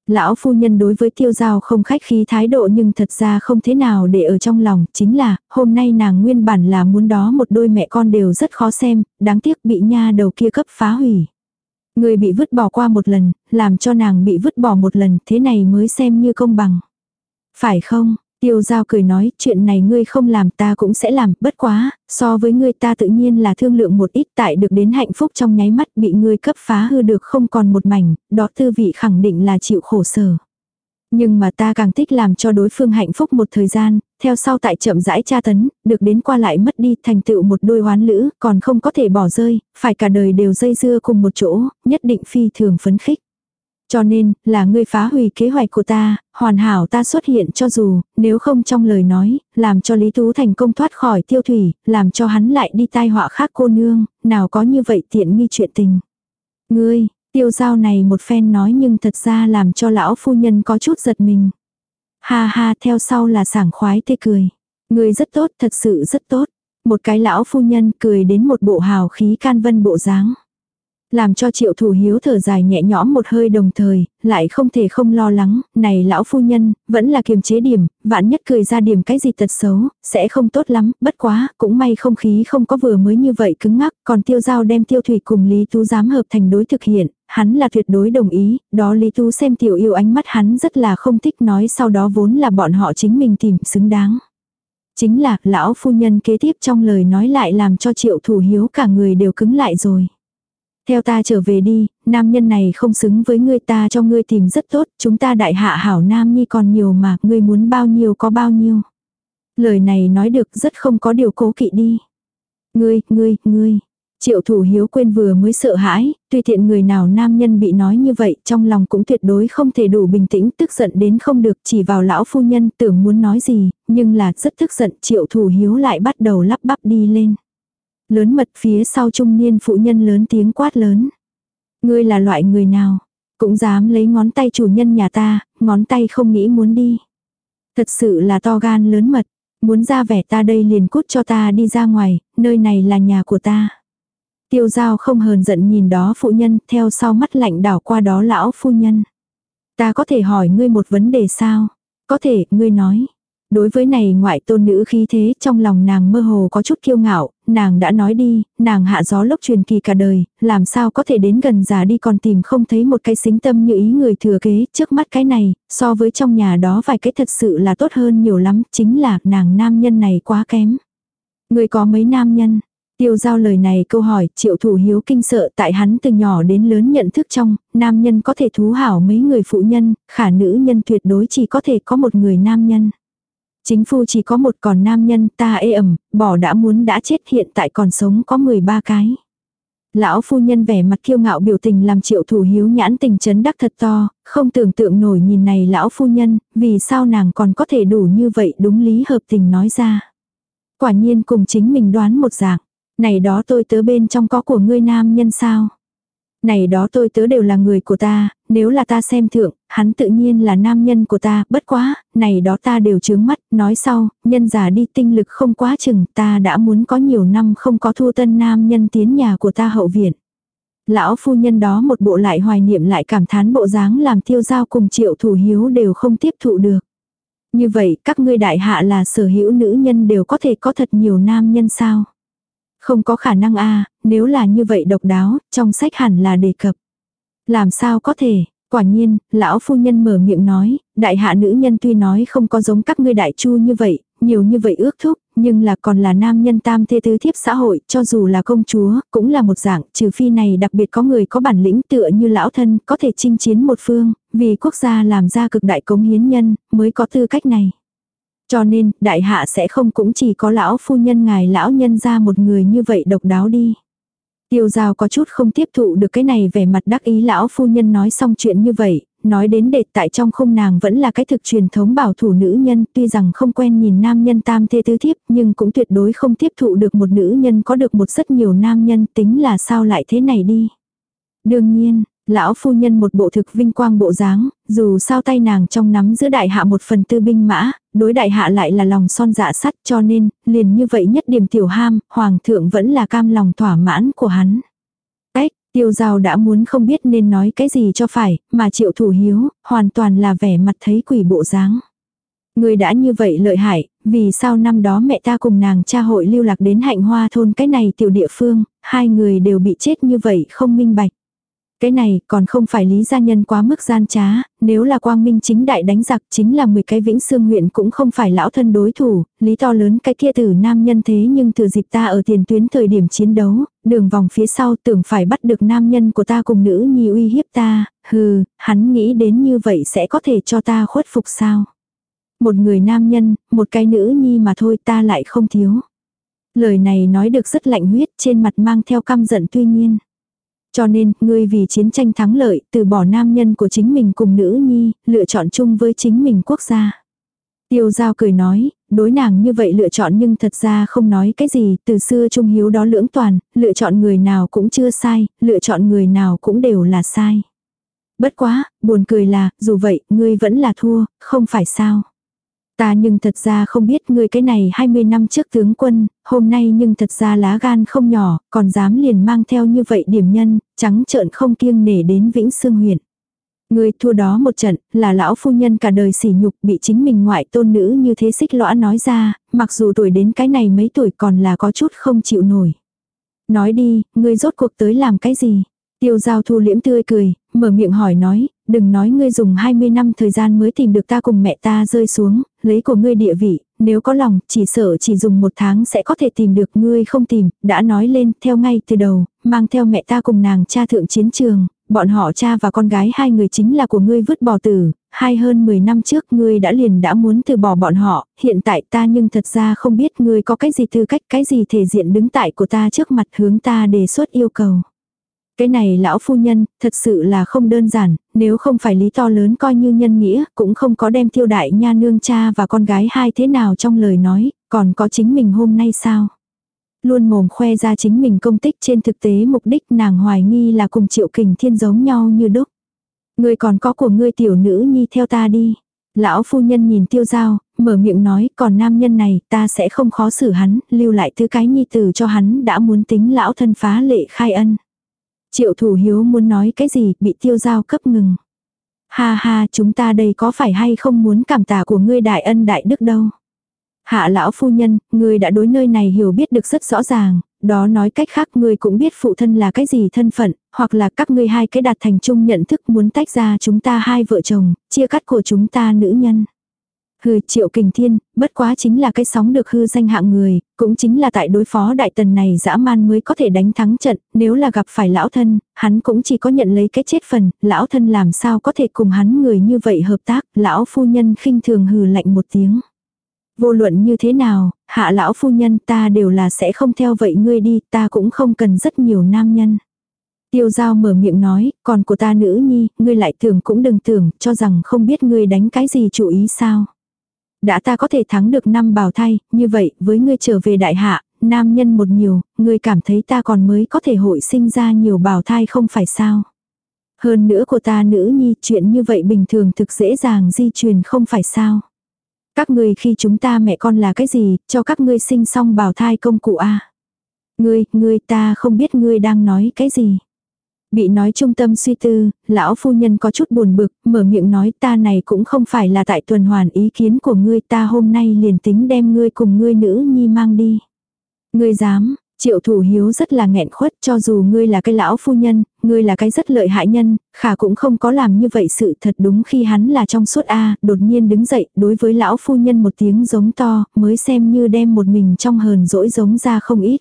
Lão phu nhân đối với tiêu giao không khách khí thái độ nhưng thật ra không thế nào để ở trong lòng, chính là, hôm nay nàng nguyên bản là muốn đó một đôi mẹ con đều rất khó xem, đáng tiếc bị nha đầu kia cấp phá hủy. Người bị vứt bỏ qua một lần, làm cho nàng bị vứt bỏ một lần, thế này mới xem như công bằng. Phải không, Tiêu giao cười nói, chuyện này ngươi không làm ta cũng sẽ làm, bất quá, so với ngươi ta tự nhiên là thương lượng một ít tại được đến hạnh phúc trong nháy mắt bị ngươi cấp phá hư được không còn một mảnh, đó tư vị khẳng định là chịu khổ sở. Nhưng mà ta càng thích làm cho đối phương hạnh phúc một thời gian, theo sau tại chậm rãi tra tấn, được đến qua lại mất đi thành tựu một đôi hoán lữ, còn không có thể bỏ rơi, phải cả đời đều dây dưa cùng một chỗ, nhất định phi thường phấn khích. Cho nên, là ngươi phá hủy kế hoạch của ta, hoàn hảo ta xuất hiện cho dù, nếu không trong lời nói, làm cho Lý Tú thành công thoát khỏi tiêu thủy, làm cho hắn lại đi tai họa khác cô nương, nào có như vậy tiện nghi chuyện tình. Ngươi, tiêu giao này một phen nói nhưng thật ra làm cho lão phu nhân có chút giật mình. Ha ha theo sau là sảng khoái tê cười. Ngươi rất tốt, thật sự rất tốt. Một cái lão phu nhân cười đến một bộ hào khí can vân bộ dáng làm cho triệu thủ hiếu thở dài nhẹ nhõm một hơi đồng thời, lại không thể không lo lắng, này lão phu nhân, vẫn là kiềm chế điểm, vạn nhất cười ra điểm cái gì tật xấu, sẽ không tốt lắm, bất quá, cũng may không khí không có vừa mới như vậy cứng ngắc, còn tiêu giao đem tiêu thủy cùng Lý Tú dám hợp thành đối thực hiện, hắn là tuyệt đối đồng ý, đó Lý Tú xem tiểu yêu ánh mắt hắn rất là không thích nói sau đó vốn là bọn họ chính mình tìm xứng đáng. Chính là, lão phu nhân kế tiếp trong lời nói lại làm cho triệu thủ hiếu cả người đều cứng lại rồi. Theo ta trở về đi, nam nhân này không xứng với ngươi ta cho ngươi tìm rất tốt, chúng ta đại hạ hảo nam nhi còn nhiều mà, ngươi muốn bao nhiêu có bao nhiêu. Lời này nói được rất không có điều cố kỵ đi. Ngươi, ngươi, ngươi. Triệu thủ hiếu quên vừa mới sợ hãi, tuy thiện người nào nam nhân bị nói như vậy trong lòng cũng tuyệt đối không thể đủ bình tĩnh tức giận đến không được chỉ vào lão phu nhân tưởng muốn nói gì, nhưng là rất tức giận triệu thủ hiếu lại bắt đầu lắp bắp đi lên. Lớn mật phía sau trung niên phụ nhân lớn tiếng quát lớn. Ngươi là loại người nào? Cũng dám lấy ngón tay chủ nhân nhà ta, ngón tay không nghĩ muốn đi. Thật sự là to gan lớn mật. Muốn ra vẻ ta đây liền cút cho ta đi ra ngoài, nơi này là nhà của ta. Tiêu giao không hờn giận nhìn đó phụ nhân, theo sau mắt lạnh đảo qua đó lão phu nhân. Ta có thể hỏi ngươi một vấn đề sao? Có thể, ngươi nói. Đối với này ngoại tôn nữ khí thế trong lòng nàng mơ hồ có chút kiêu ngạo, nàng đã nói đi, nàng hạ gió lốc truyền kỳ cả đời, làm sao có thể đến gần già đi còn tìm không thấy một cái xính tâm như ý người thừa kế, trước mắt cái này, so với trong nhà đó vài cái thật sự là tốt hơn nhiều lắm, chính là nàng nam nhân này quá kém. Người có mấy nam nhân, Tiêu giao lời này câu hỏi, triệu thủ hiếu kinh sợ tại hắn từ nhỏ đến lớn nhận thức trong, nam nhân có thể thú hảo mấy người phụ nhân, khả nữ nhân tuyệt đối chỉ có thể có một người nam nhân. Chính phu chỉ có một còn nam nhân ta ê ẩm, bỏ đã muốn đã chết hiện tại còn sống có 13 cái. Lão phu nhân vẻ mặt kiêu ngạo biểu tình làm triệu thủ hiếu nhãn tình chấn đắc thật to, không tưởng tượng nổi nhìn này lão phu nhân, vì sao nàng còn có thể đủ như vậy đúng lý hợp tình nói ra. Quả nhiên cùng chính mình đoán một dạng. Này đó tôi tớ bên trong có của ngươi nam nhân sao? Này đó tôi tớ đều là người của ta, nếu là ta xem thượng, hắn tự nhiên là nam nhân của ta, bất quá, này đó ta đều chướng mắt, nói sau, nhân giả đi tinh lực không quá chừng, ta đã muốn có nhiều năm không có thu tân nam nhân tiến nhà của ta hậu viện. Lão phu nhân đó một bộ lại hoài niệm lại cảm thán bộ dáng làm tiêu giao cùng triệu thủ hiếu đều không tiếp thụ được. Như vậy, các ngươi đại hạ là sở hữu nữ nhân đều có thể có thật nhiều nam nhân sao? Không có khả năng a nếu là như vậy độc đáo, trong sách hẳn là đề cập. Làm sao có thể, quả nhiên, lão phu nhân mở miệng nói, đại hạ nữ nhân tuy nói không có giống các ngươi đại chu như vậy, nhiều như vậy ước thúc, nhưng là còn là nam nhân tam thê tứ thiếp xã hội, cho dù là công chúa, cũng là một dạng, trừ phi này đặc biệt có người có bản lĩnh tựa như lão thân, có thể chinh chiến một phương, vì quốc gia làm ra cực đại cống hiến nhân, mới có tư cách này. Cho nên, đại hạ sẽ không cũng chỉ có lão phu nhân ngài lão nhân ra một người như vậy độc đáo đi. Tiêu giao có chút không tiếp thụ được cái này vẻ mặt đắc ý lão phu nhân nói xong chuyện như vậy, nói đến đệ tại trong không nàng vẫn là cái thực truyền thống bảo thủ nữ nhân tuy rằng không quen nhìn nam nhân tam thê tứ thiếp nhưng cũng tuyệt đối không tiếp thụ được một nữ nhân có được một rất nhiều nam nhân tính là sao lại thế này đi. Đương nhiên, Lão phu nhân một bộ thực vinh quang bộ dáng, dù sao tay nàng trong nắm giữa đại hạ một phần tư binh mã, đối đại hạ lại là lòng son dạ sắt cho nên, liền như vậy nhất điểm tiểu ham, hoàng thượng vẫn là cam lòng thỏa mãn của hắn. Ếch, tiêu giao đã muốn không biết nên nói cái gì cho phải, mà triệu thủ hiếu, hoàn toàn là vẻ mặt thấy quỷ bộ dáng. Người đã như vậy lợi hại, vì sao năm đó mẹ ta cùng nàng cha hội lưu lạc đến hạnh hoa thôn cái này tiểu địa phương, hai người đều bị chết như vậy không minh bạch. Cái này còn không phải lý gia nhân quá mức gian trá, nếu là quang minh chính đại đánh giặc chính là 10 cái vĩnh xương huyện cũng không phải lão thân đối thủ, lý to lớn cái kia tử nam nhân thế nhưng thừa dịp ta ở tiền tuyến thời điểm chiến đấu, đường vòng phía sau tưởng phải bắt được nam nhân của ta cùng nữ nhi uy hiếp ta, hừ, hắn nghĩ đến như vậy sẽ có thể cho ta khuất phục sao. Một người nam nhân, một cái nữ nhi mà thôi ta lại không thiếu. Lời này nói được rất lạnh huyết trên mặt mang theo căm giận tuy nhiên. Cho nên, ngươi vì chiến tranh thắng lợi, từ bỏ nam nhân của chính mình cùng nữ nhi, lựa chọn chung với chính mình quốc gia. Tiêu giao cười nói, đối nàng như vậy lựa chọn nhưng thật ra không nói cái gì, từ xưa trung hiếu đó lưỡng toàn, lựa chọn người nào cũng chưa sai, lựa chọn người nào cũng đều là sai. Bất quá, buồn cười là, dù vậy, ngươi vẫn là thua, không phải sao. Ta nhưng thật ra không biết người cái này 20 năm trước tướng quân, hôm nay nhưng thật ra lá gan không nhỏ, còn dám liền mang theo như vậy điểm nhân, trắng trợn không kiêng nể đến Vĩnh Sương huyện. Người thua đó một trận, là lão phu nhân cả đời sỉ nhục bị chính mình ngoại tôn nữ như thế xích lõa nói ra, mặc dù tuổi đến cái này mấy tuổi còn là có chút không chịu nổi. Nói đi, ngươi rốt cuộc tới làm cái gì? Tiêu giao thu liễm tươi cười, mở miệng hỏi nói, đừng nói ngươi dùng 20 năm thời gian mới tìm được ta cùng mẹ ta rơi xuống, lấy của ngươi địa vị, nếu có lòng, chỉ sợ chỉ dùng một tháng sẽ có thể tìm được ngươi không tìm, đã nói lên, theo ngay từ đầu, mang theo mẹ ta cùng nàng cha thượng chiến trường, bọn họ cha và con gái hai người chính là của ngươi vứt bỏ tử, hai hơn 10 năm trước ngươi đã liền đã muốn từ bỏ bọn họ, hiện tại ta nhưng thật ra không biết ngươi có cái gì tư cách cái gì thể diện đứng tại của ta trước mặt hướng ta đề xuất yêu cầu. Cái này lão phu nhân, thật sự là không đơn giản, nếu không phải lý to lớn coi như nhân nghĩa, cũng không có đem tiêu đại nha nương cha và con gái hai thế nào trong lời nói, còn có chính mình hôm nay sao. Luôn mồm khoe ra chính mình công tích trên thực tế mục đích nàng hoài nghi là cùng triệu kình thiên giống nhau như đúc. Ngươi còn có của ngươi tiểu nữ nhi theo ta đi. Lão phu nhân nhìn tiêu dao mở miệng nói còn nam nhân này ta sẽ không khó xử hắn, lưu lại thứ cái nhi tử cho hắn đã muốn tính lão thân phá lệ khai ân. Triệu thủ hiếu muốn nói cái gì, bị tiêu giao cấp ngừng. Ha ha, chúng ta đây có phải hay không muốn cảm tạ của ngươi đại ân đại đức đâu. Hạ lão phu nhân, ngươi đã đối nơi này hiểu biết được rất rõ ràng, đó nói cách khác ngươi cũng biết phụ thân là cái gì thân phận, hoặc là các ngươi hai cái đạt thành chung nhận thức muốn tách ra chúng ta hai vợ chồng, chia cắt của chúng ta nữ nhân. Hừ triệu kình thiên, bất quá chính là cái sóng được hư danh hạng người, cũng chính là tại đối phó đại tần này dã man mới có thể đánh thắng trận, nếu là gặp phải lão thân, hắn cũng chỉ có nhận lấy cái chết phần, lão thân làm sao có thể cùng hắn người như vậy hợp tác, lão phu nhân khinh thường hừ lạnh một tiếng. Vô luận như thế nào, hạ lão phu nhân ta đều là sẽ không theo vậy ngươi đi, ta cũng không cần rất nhiều nam nhân. Tiêu giao mở miệng nói, còn của ta nữ nhi, ngươi lại tưởng cũng đừng tưởng, cho rằng không biết ngươi đánh cái gì chủ ý sao. Đã ta có thể thắng được năm bào thai, như vậy, với ngươi trở về đại hạ, nam nhân một nhiều, ngươi cảm thấy ta còn mới có thể hội sinh ra nhiều bào thai không phải sao. Hơn nữa của ta nữ nhi, chuyện như vậy bình thường thực dễ dàng di truyền không phải sao. Các ngươi khi chúng ta mẹ con là cái gì, cho các ngươi sinh xong bào thai công cụ a Ngươi, ngươi ta không biết ngươi đang nói cái gì. Bị nói trung tâm suy tư, lão phu nhân có chút buồn bực, mở miệng nói ta này cũng không phải là tại tuần hoàn ý kiến của ngươi ta hôm nay liền tính đem ngươi cùng ngươi nữ nhi mang đi. Ngươi dám, Triệu thủ hiếu rất là nghẹn khuất cho dù ngươi là cái lão phu nhân, ngươi là cái rất lợi hại nhân, khả cũng không có làm như vậy sự thật đúng khi hắn là trong suốt A, đột nhiên đứng dậy đối với lão phu nhân một tiếng giống to, mới xem như đem một mình trong hờn dỗi giống ra không ít.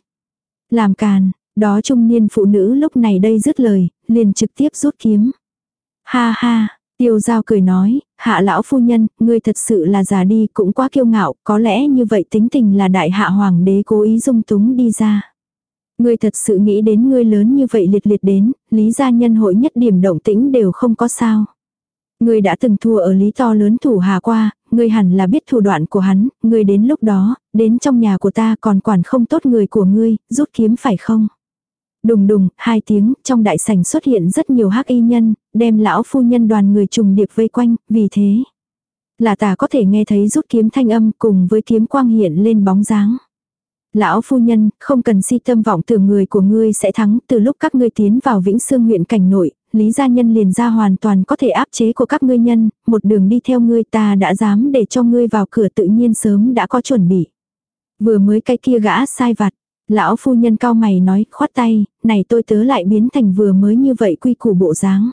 Làm càn, đó trung niên phụ nữ lúc này đây dứt lời, liền trực tiếp rút kiếm. Ha ha, tiêu giao cười nói, hạ lão phu nhân, ngươi thật sự là già đi cũng quá kiêu ngạo, có lẽ như vậy tính tình là đại hạ hoàng đế cố ý dung túng đi ra. Ngươi thật sự nghĩ đến ngươi lớn như vậy liệt liệt đến, lý gia nhân hội nhất điểm động tĩnh đều không có sao. Ngươi đã từng thua ở lý to lớn thủ hà qua, ngươi hẳn là biết thủ đoạn của hắn, ngươi đến lúc đó, đến trong nhà của ta còn quản không tốt người của ngươi, rút kiếm phải không? Đùng đùng, hai tiếng, trong đại sảnh xuất hiện rất nhiều hắc y nhân, đem lão phu nhân đoàn người trùng điệp vây quanh, vì thế. Là ta có thể nghe thấy rút kiếm thanh âm cùng với kiếm quang hiện lên bóng dáng. Lão phu nhân, không cần si tâm vọng tưởng người của ngươi sẽ thắng, từ lúc các ngươi tiến vào Vĩnh Sương huyện cảnh nội, Lý gia nhân liền ra hoàn toàn có thể áp chế của các ngươi nhân, một đường đi theo ngươi ta đã dám để cho ngươi vào cửa tự nhiên sớm đã có chuẩn bị. Vừa mới cái kia gã sai vặt, lão phu nhân cao mày nói, khoát tay, này tôi tớ lại biến thành vừa mới như vậy quy củ bộ dáng.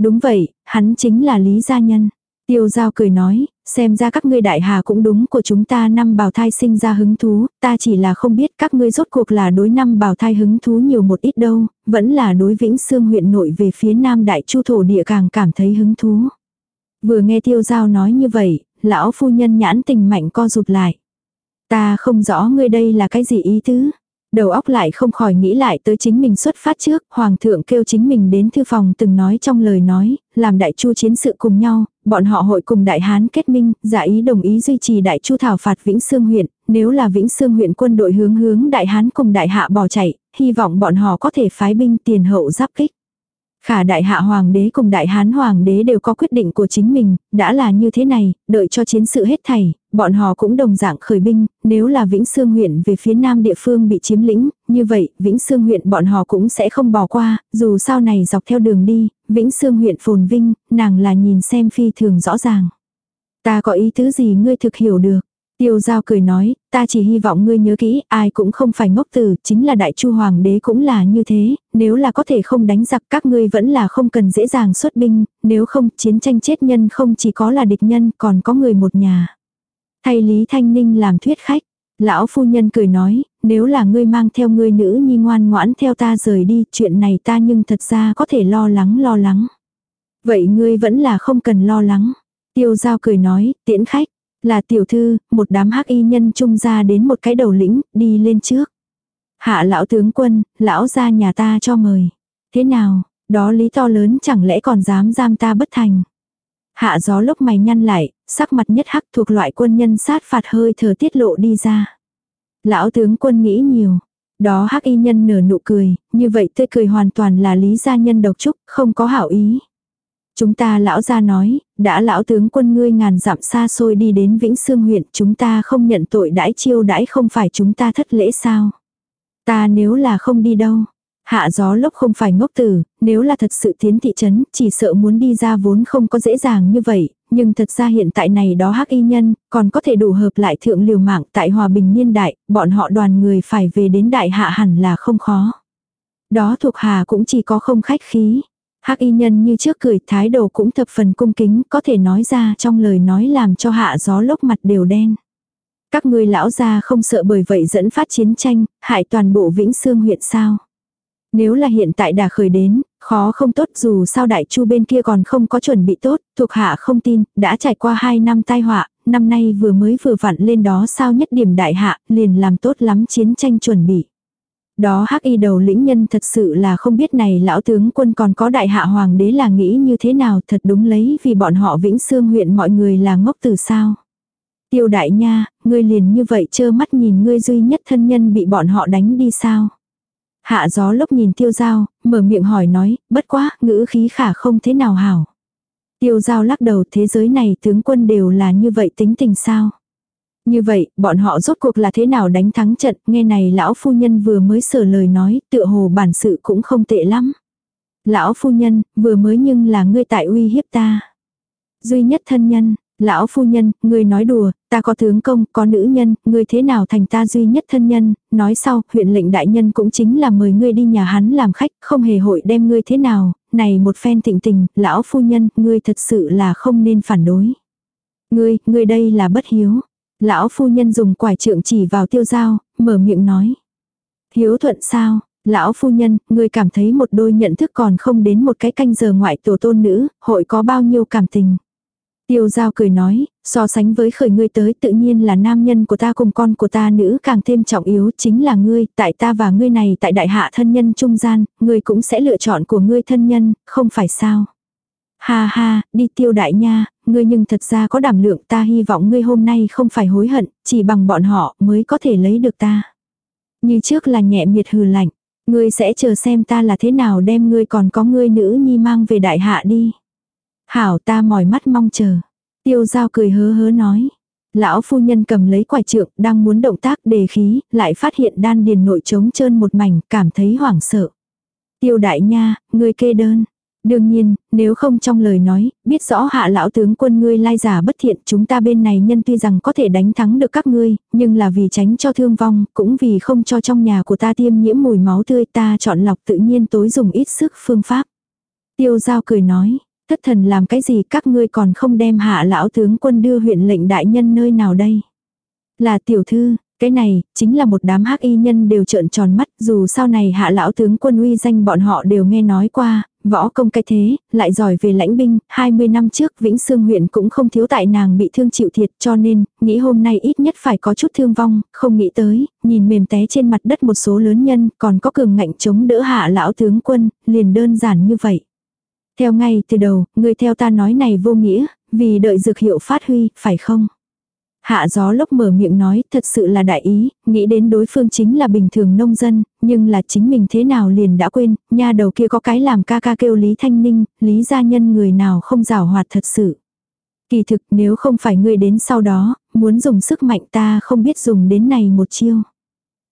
Đúng vậy, hắn chính là Lý gia nhân. Tiêu giao cười nói, xem ra các ngươi đại hà cũng đúng của chúng ta năm bào thai sinh ra hứng thú, ta chỉ là không biết các ngươi rốt cuộc là đối năm bào thai hứng thú nhiều một ít đâu, vẫn là đối vĩnh xương huyện nội về phía nam đại chu thổ địa càng cảm thấy hứng thú. Vừa nghe tiêu giao nói như vậy, lão phu nhân nhãn tình mạnh co rụt lại. Ta không rõ ngươi đây là cái gì ý tứ. Đầu óc lại không khỏi nghĩ lại tới chính mình xuất phát trước, hoàng thượng kêu chính mình đến thư phòng từng nói trong lời nói, làm đại chu chiến sự cùng nhau, bọn họ hội cùng đại hán kết minh, giả ý đồng ý duy trì đại chu thảo phạt Vĩnh Sương huyện, nếu là Vĩnh Sương huyện quân đội hướng hướng đại hán cùng đại hạ bỏ chạy, hy vọng bọn họ có thể phái binh tiền hậu giáp kích. Khả đại hạ hoàng đế cùng đại hán hoàng đế đều có quyết định của chính mình, đã là như thế này, đợi cho chiến sự hết thảy, bọn họ cũng đồng dạng khởi binh, nếu là Vĩnh Sương huyện về phía nam địa phương bị chiếm lĩnh, như vậy, Vĩnh Sương huyện bọn họ cũng sẽ không bỏ qua, dù sau này dọc theo đường đi, Vĩnh Sương huyện phồn vinh, nàng là nhìn xem phi thường rõ ràng. Ta có ý tứ gì ngươi thực hiểu được. Tiêu giao cười nói, ta chỉ hy vọng ngươi nhớ kỹ, ai cũng không phải ngốc tử, chính là đại chu hoàng đế cũng là như thế, nếu là có thể không đánh giặc các ngươi vẫn là không cần dễ dàng xuất binh, nếu không chiến tranh chết nhân không chỉ có là địch nhân còn có người một nhà. Thay Lý Thanh Ninh làm thuyết khách, lão phu nhân cười nói, nếu là ngươi mang theo ngươi nữ nhi ngoan ngoãn theo ta rời đi, chuyện này ta nhưng thật ra có thể lo lắng lo lắng. Vậy ngươi vẫn là không cần lo lắng. Tiêu giao cười nói, tiễn khách. Là tiểu thư, một đám hắc y nhân trung ra đến một cái đầu lĩnh, đi lên trước. Hạ lão tướng quân, lão ra nhà ta cho mời. Thế nào, đó lý to lớn chẳng lẽ còn dám giam ta bất thành. Hạ gió lốc mày nhăn lại, sắc mặt nhất hắc thuộc loại quân nhân sát phạt hơi thở tiết lộ đi ra. Lão tướng quân nghĩ nhiều. Đó hắc y nhân nở nụ cười, như vậy tươi cười hoàn toàn là lý gia nhân độc trúc, không có hảo ý. Chúng ta lão gia nói, đã lão tướng quân ngươi ngàn dặm xa xôi đi đến Vĩnh Sương huyện, chúng ta không nhận tội đãi chiêu đãi không phải chúng ta thất lễ sao. Ta nếu là không đi đâu. Hạ gió lốc không phải ngốc tử, nếu là thật sự tiến thị trấn, chỉ sợ muốn đi ra vốn không có dễ dàng như vậy, nhưng thật ra hiện tại này đó hắc y nhân, còn có thể đủ hợp lại thượng liều mạng tại hòa bình niên đại, bọn họ đoàn người phải về đến đại hạ hẳn là không khó. Đó thuộc hà cũng chỉ có không khách khí. Hắc y nhân như trước cười thái độ cũng thập phần cung kính, có thể nói ra trong lời nói làm cho hạ gió lốc mặt đều đen. Các ngươi lão gia không sợ bởi vậy dẫn phát chiến tranh, hại toàn bộ Vĩnh Sương huyện sao. Nếu là hiện tại đã khởi đến, khó không tốt dù sao đại chu bên kia còn không có chuẩn bị tốt, thuộc hạ không tin, đã trải qua 2 năm tai họa, năm nay vừa mới vừa vặn lên đó sao nhất điểm đại hạ, liền làm tốt lắm chiến tranh chuẩn bị. Đó hắc y đầu lĩnh nhân thật sự là không biết này lão tướng quân còn có đại hạ hoàng đế là nghĩ như thế nào thật đúng lấy vì bọn họ vĩnh xương huyện mọi người là ngốc từ sao. Tiêu đại nha, ngươi liền như vậy trơ mắt nhìn ngươi duy nhất thân nhân bị bọn họ đánh đi sao. Hạ gió lốc nhìn tiêu giao, mở miệng hỏi nói, bất quá, ngữ khí khả không thế nào hảo. Tiêu giao lắc đầu thế giới này tướng quân đều là như vậy tính tình sao. Như vậy, bọn họ rốt cuộc là thế nào đánh thắng trận, nghe này lão phu nhân vừa mới sửa lời nói, tựa hồ bản sự cũng không tệ lắm. Lão phu nhân, vừa mới nhưng là ngươi tại uy hiếp ta. Duy nhất thân nhân, lão phu nhân, ngươi nói đùa, ta có tướng công, có nữ nhân, ngươi thế nào thành ta duy nhất thân nhân, nói sau, huyện lệnh đại nhân cũng chính là mời ngươi đi nhà hắn làm khách, không hề hội đem ngươi thế nào, này một phen thịnh tình, lão phu nhân, ngươi thật sự là không nên phản đối. Ngươi, ngươi đây là bất hiếu. Lão phu nhân dùng quải trượng chỉ vào tiêu giao, mở miệng nói. Hiếu thuận sao, lão phu nhân, ngươi cảm thấy một đôi nhận thức còn không đến một cái canh giờ ngoại tổ tôn nữ, hội có bao nhiêu cảm tình. Tiêu giao cười nói, so sánh với khởi ngươi tới tự nhiên là nam nhân của ta cùng con của ta nữ càng thêm trọng yếu chính là ngươi, tại ta và ngươi này tại đại hạ thân nhân trung gian, ngươi cũng sẽ lựa chọn của ngươi thân nhân, không phải sao. Ha ha, đi tiêu đại nha, ngươi nhưng thật ra có đảm lượng ta hy vọng ngươi hôm nay không phải hối hận, chỉ bằng bọn họ mới có thể lấy được ta. Như trước là nhẹ miệt hừ lạnh, ngươi sẽ chờ xem ta là thế nào đem ngươi còn có ngươi nữ nhi mang về đại hạ đi. Hảo ta mỏi mắt mong chờ. Tiêu giao cười hớ hớ nói. Lão phu nhân cầm lấy quải trượng đang muốn động tác đề khí, lại phát hiện đan điền nội trống trơn một mảnh, cảm thấy hoảng sợ. Tiêu đại nha, ngươi kê đơn. Đương nhiên, nếu không trong lời nói, biết rõ hạ lão tướng quân ngươi lai giả bất thiện, chúng ta bên này nhân tuy rằng có thể đánh thắng được các ngươi, nhưng là vì tránh cho thương vong, cũng vì không cho trong nhà của ta tiêm nhiễm mùi máu tươi ta chọn lọc tự nhiên tối dùng ít sức phương pháp. Tiêu giao cười nói, thất thần làm cái gì các ngươi còn không đem hạ lão tướng quân đưa huyện lệnh đại nhân nơi nào đây. Là tiểu thư, cái này, chính là một đám hắc y nhân đều trợn tròn mắt, dù sau này hạ lão tướng quân uy danh bọn họ đều nghe nói qua, võ công cái thế, lại giỏi về lãnh binh, 20 năm trước Vĩnh Sương huyện cũng không thiếu tại nàng bị thương chịu thiệt cho nên, nghĩ hôm nay ít nhất phải có chút thương vong, không nghĩ tới, nhìn mềm té trên mặt đất một số lớn nhân, còn có cường ngạnh chống đỡ hạ lão tướng quân, liền đơn giản như vậy. Theo ngay từ đầu, người theo ta nói này vô nghĩa, vì đợi dược hiệu phát huy, phải không? Hạ gió lốc mở miệng nói thật sự là đại ý, nghĩ đến đối phương chính là bình thường nông dân, nhưng là chính mình thế nào liền đã quên, nha đầu kia có cái làm ca ca kêu Lý Thanh Ninh, Lý gia nhân người nào không rào hoạt thật sự. Kỳ thực nếu không phải ngươi đến sau đó, muốn dùng sức mạnh ta không biết dùng đến này một chiêu.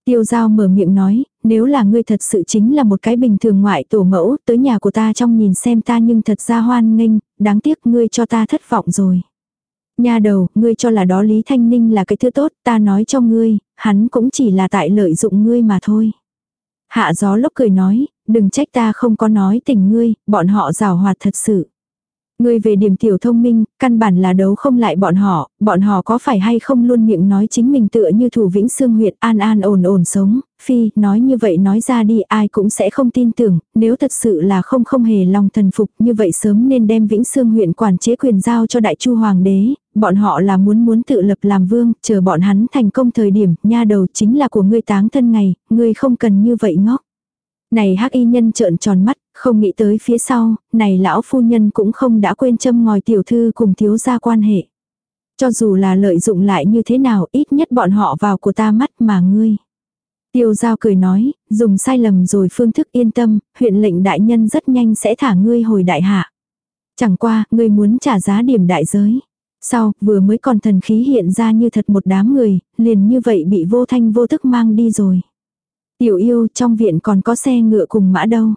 Tiêu giao mở miệng nói, nếu là ngươi thật sự chính là một cái bình thường ngoại tổ mẫu, tới nhà của ta trong nhìn xem ta nhưng thật ra hoan nghênh, đáng tiếc ngươi cho ta thất vọng rồi. Nha đầu, ngươi cho là đó Lý Thanh Ninh là cái thứ tốt, ta nói cho ngươi, hắn cũng chỉ là tại lợi dụng ngươi mà thôi. Hạ gió lốc cười nói, đừng trách ta không có nói tình ngươi, bọn họ rào hoạt thật sự. Ngươi về điểm tiểu thông minh, căn bản là đấu không lại bọn họ, bọn họ có phải hay không luôn miệng nói chính mình tựa như thủ vĩnh xương huyệt an an ổn ổn sống, phi, nói như vậy nói ra đi ai cũng sẽ không tin tưởng, nếu thật sự là không không hề lòng thần phục như vậy sớm nên đem vĩnh xương huyện quản chế quyền giao cho đại chu hoàng đế, bọn họ là muốn muốn tự lập làm vương, chờ bọn hắn thành công thời điểm, nha đầu chính là của ngươi táng thân ngày, ngươi không cần như vậy ngốc. Này hắc y nhân trợn tròn mắt, không nghĩ tới phía sau, này lão phu nhân cũng không đã quên châm ngòi tiểu thư cùng thiếu gia quan hệ. Cho dù là lợi dụng lại như thế nào ít nhất bọn họ vào của ta mắt mà ngươi. Tiêu giao cười nói, dùng sai lầm rồi phương thức yên tâm, huyện lệnh đại nhân rất nhanh sẽ thả ngươi hồi đại hạ. Chẳng qua, ngươi muốn trả giá điểm đại giới. Sau, vừa mới còn thần khí hiện ra như thật một đám người, liền như vậy bị vô thanh vô tức mang đi rồi. Tiểu yêu trong viện còn có xe ngựa cùng mã đâu.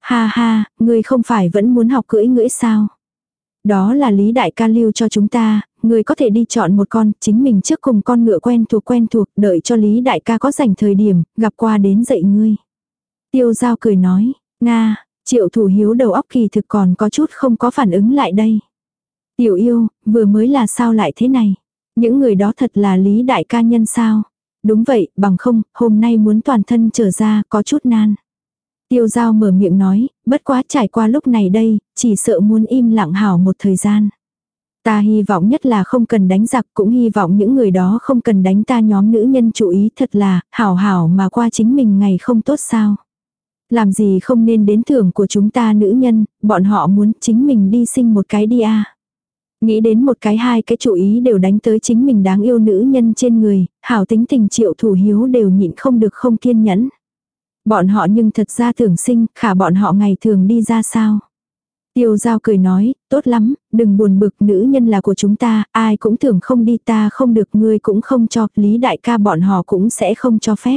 Ha ha, ngươi không phải vẫn muốn học cưỡi ngưỡi sao? Đó là lý đại ca lưu cho chúng ta, ngươi có thể đi chọn một con, chính mình trước cùng con ngựa quen thuộc quen thuộc, đợi cho lý đại ca có dành thời điểm, gặp qua đến dạy ngươi. Tiêu giao cười nói, Nga, triệu thủ hiếu đầu óc kỳ thực còn có chút không có phản ứng lại đây. Tiểu yêu, vừa mới là sao lại thế này? Những người đó thật là lý đại ca nhân sao? Đúng vậy, bằng không, hôm nay muốn toàn thân trở ra có chút nan. Tiêu giao mở miệng nói, bất quá trải qua lúc này đây, chỉ sợ muốn im lặng hảo một thời gian. Ta hy vọng nhất là không cần đánh giặc, cũng hy vọng những người đó không cần đánh ta nhóm nữ nhân chú ý thật là, hảo hảo mà qua chính mình ngày không tốt sao. Làm gì không nên đến thưởng của chúng ta nữ nhân, bọn họ muốn chính mình đi sinh một cái đi a Nghĩ đến một cái hai cái chủ ý đều đánh tới chính mình đáng yêu nữ nhân trên người, hảo tính tình triệu thủ hiếu đều nhịn không được không kiên nhẫn. Bọn họ nhưng thật ra thường sinh, khả bọn họ ngày thường đi ra sao. Tiêu giao cười nói, tốt lắm, đừng buồn bực nữ nhân là của chúng ta, ai cũng tưởng không đi ta không được ngươi cũng không cho, lý đại ca bọn họ cũng sẽ không cho phép.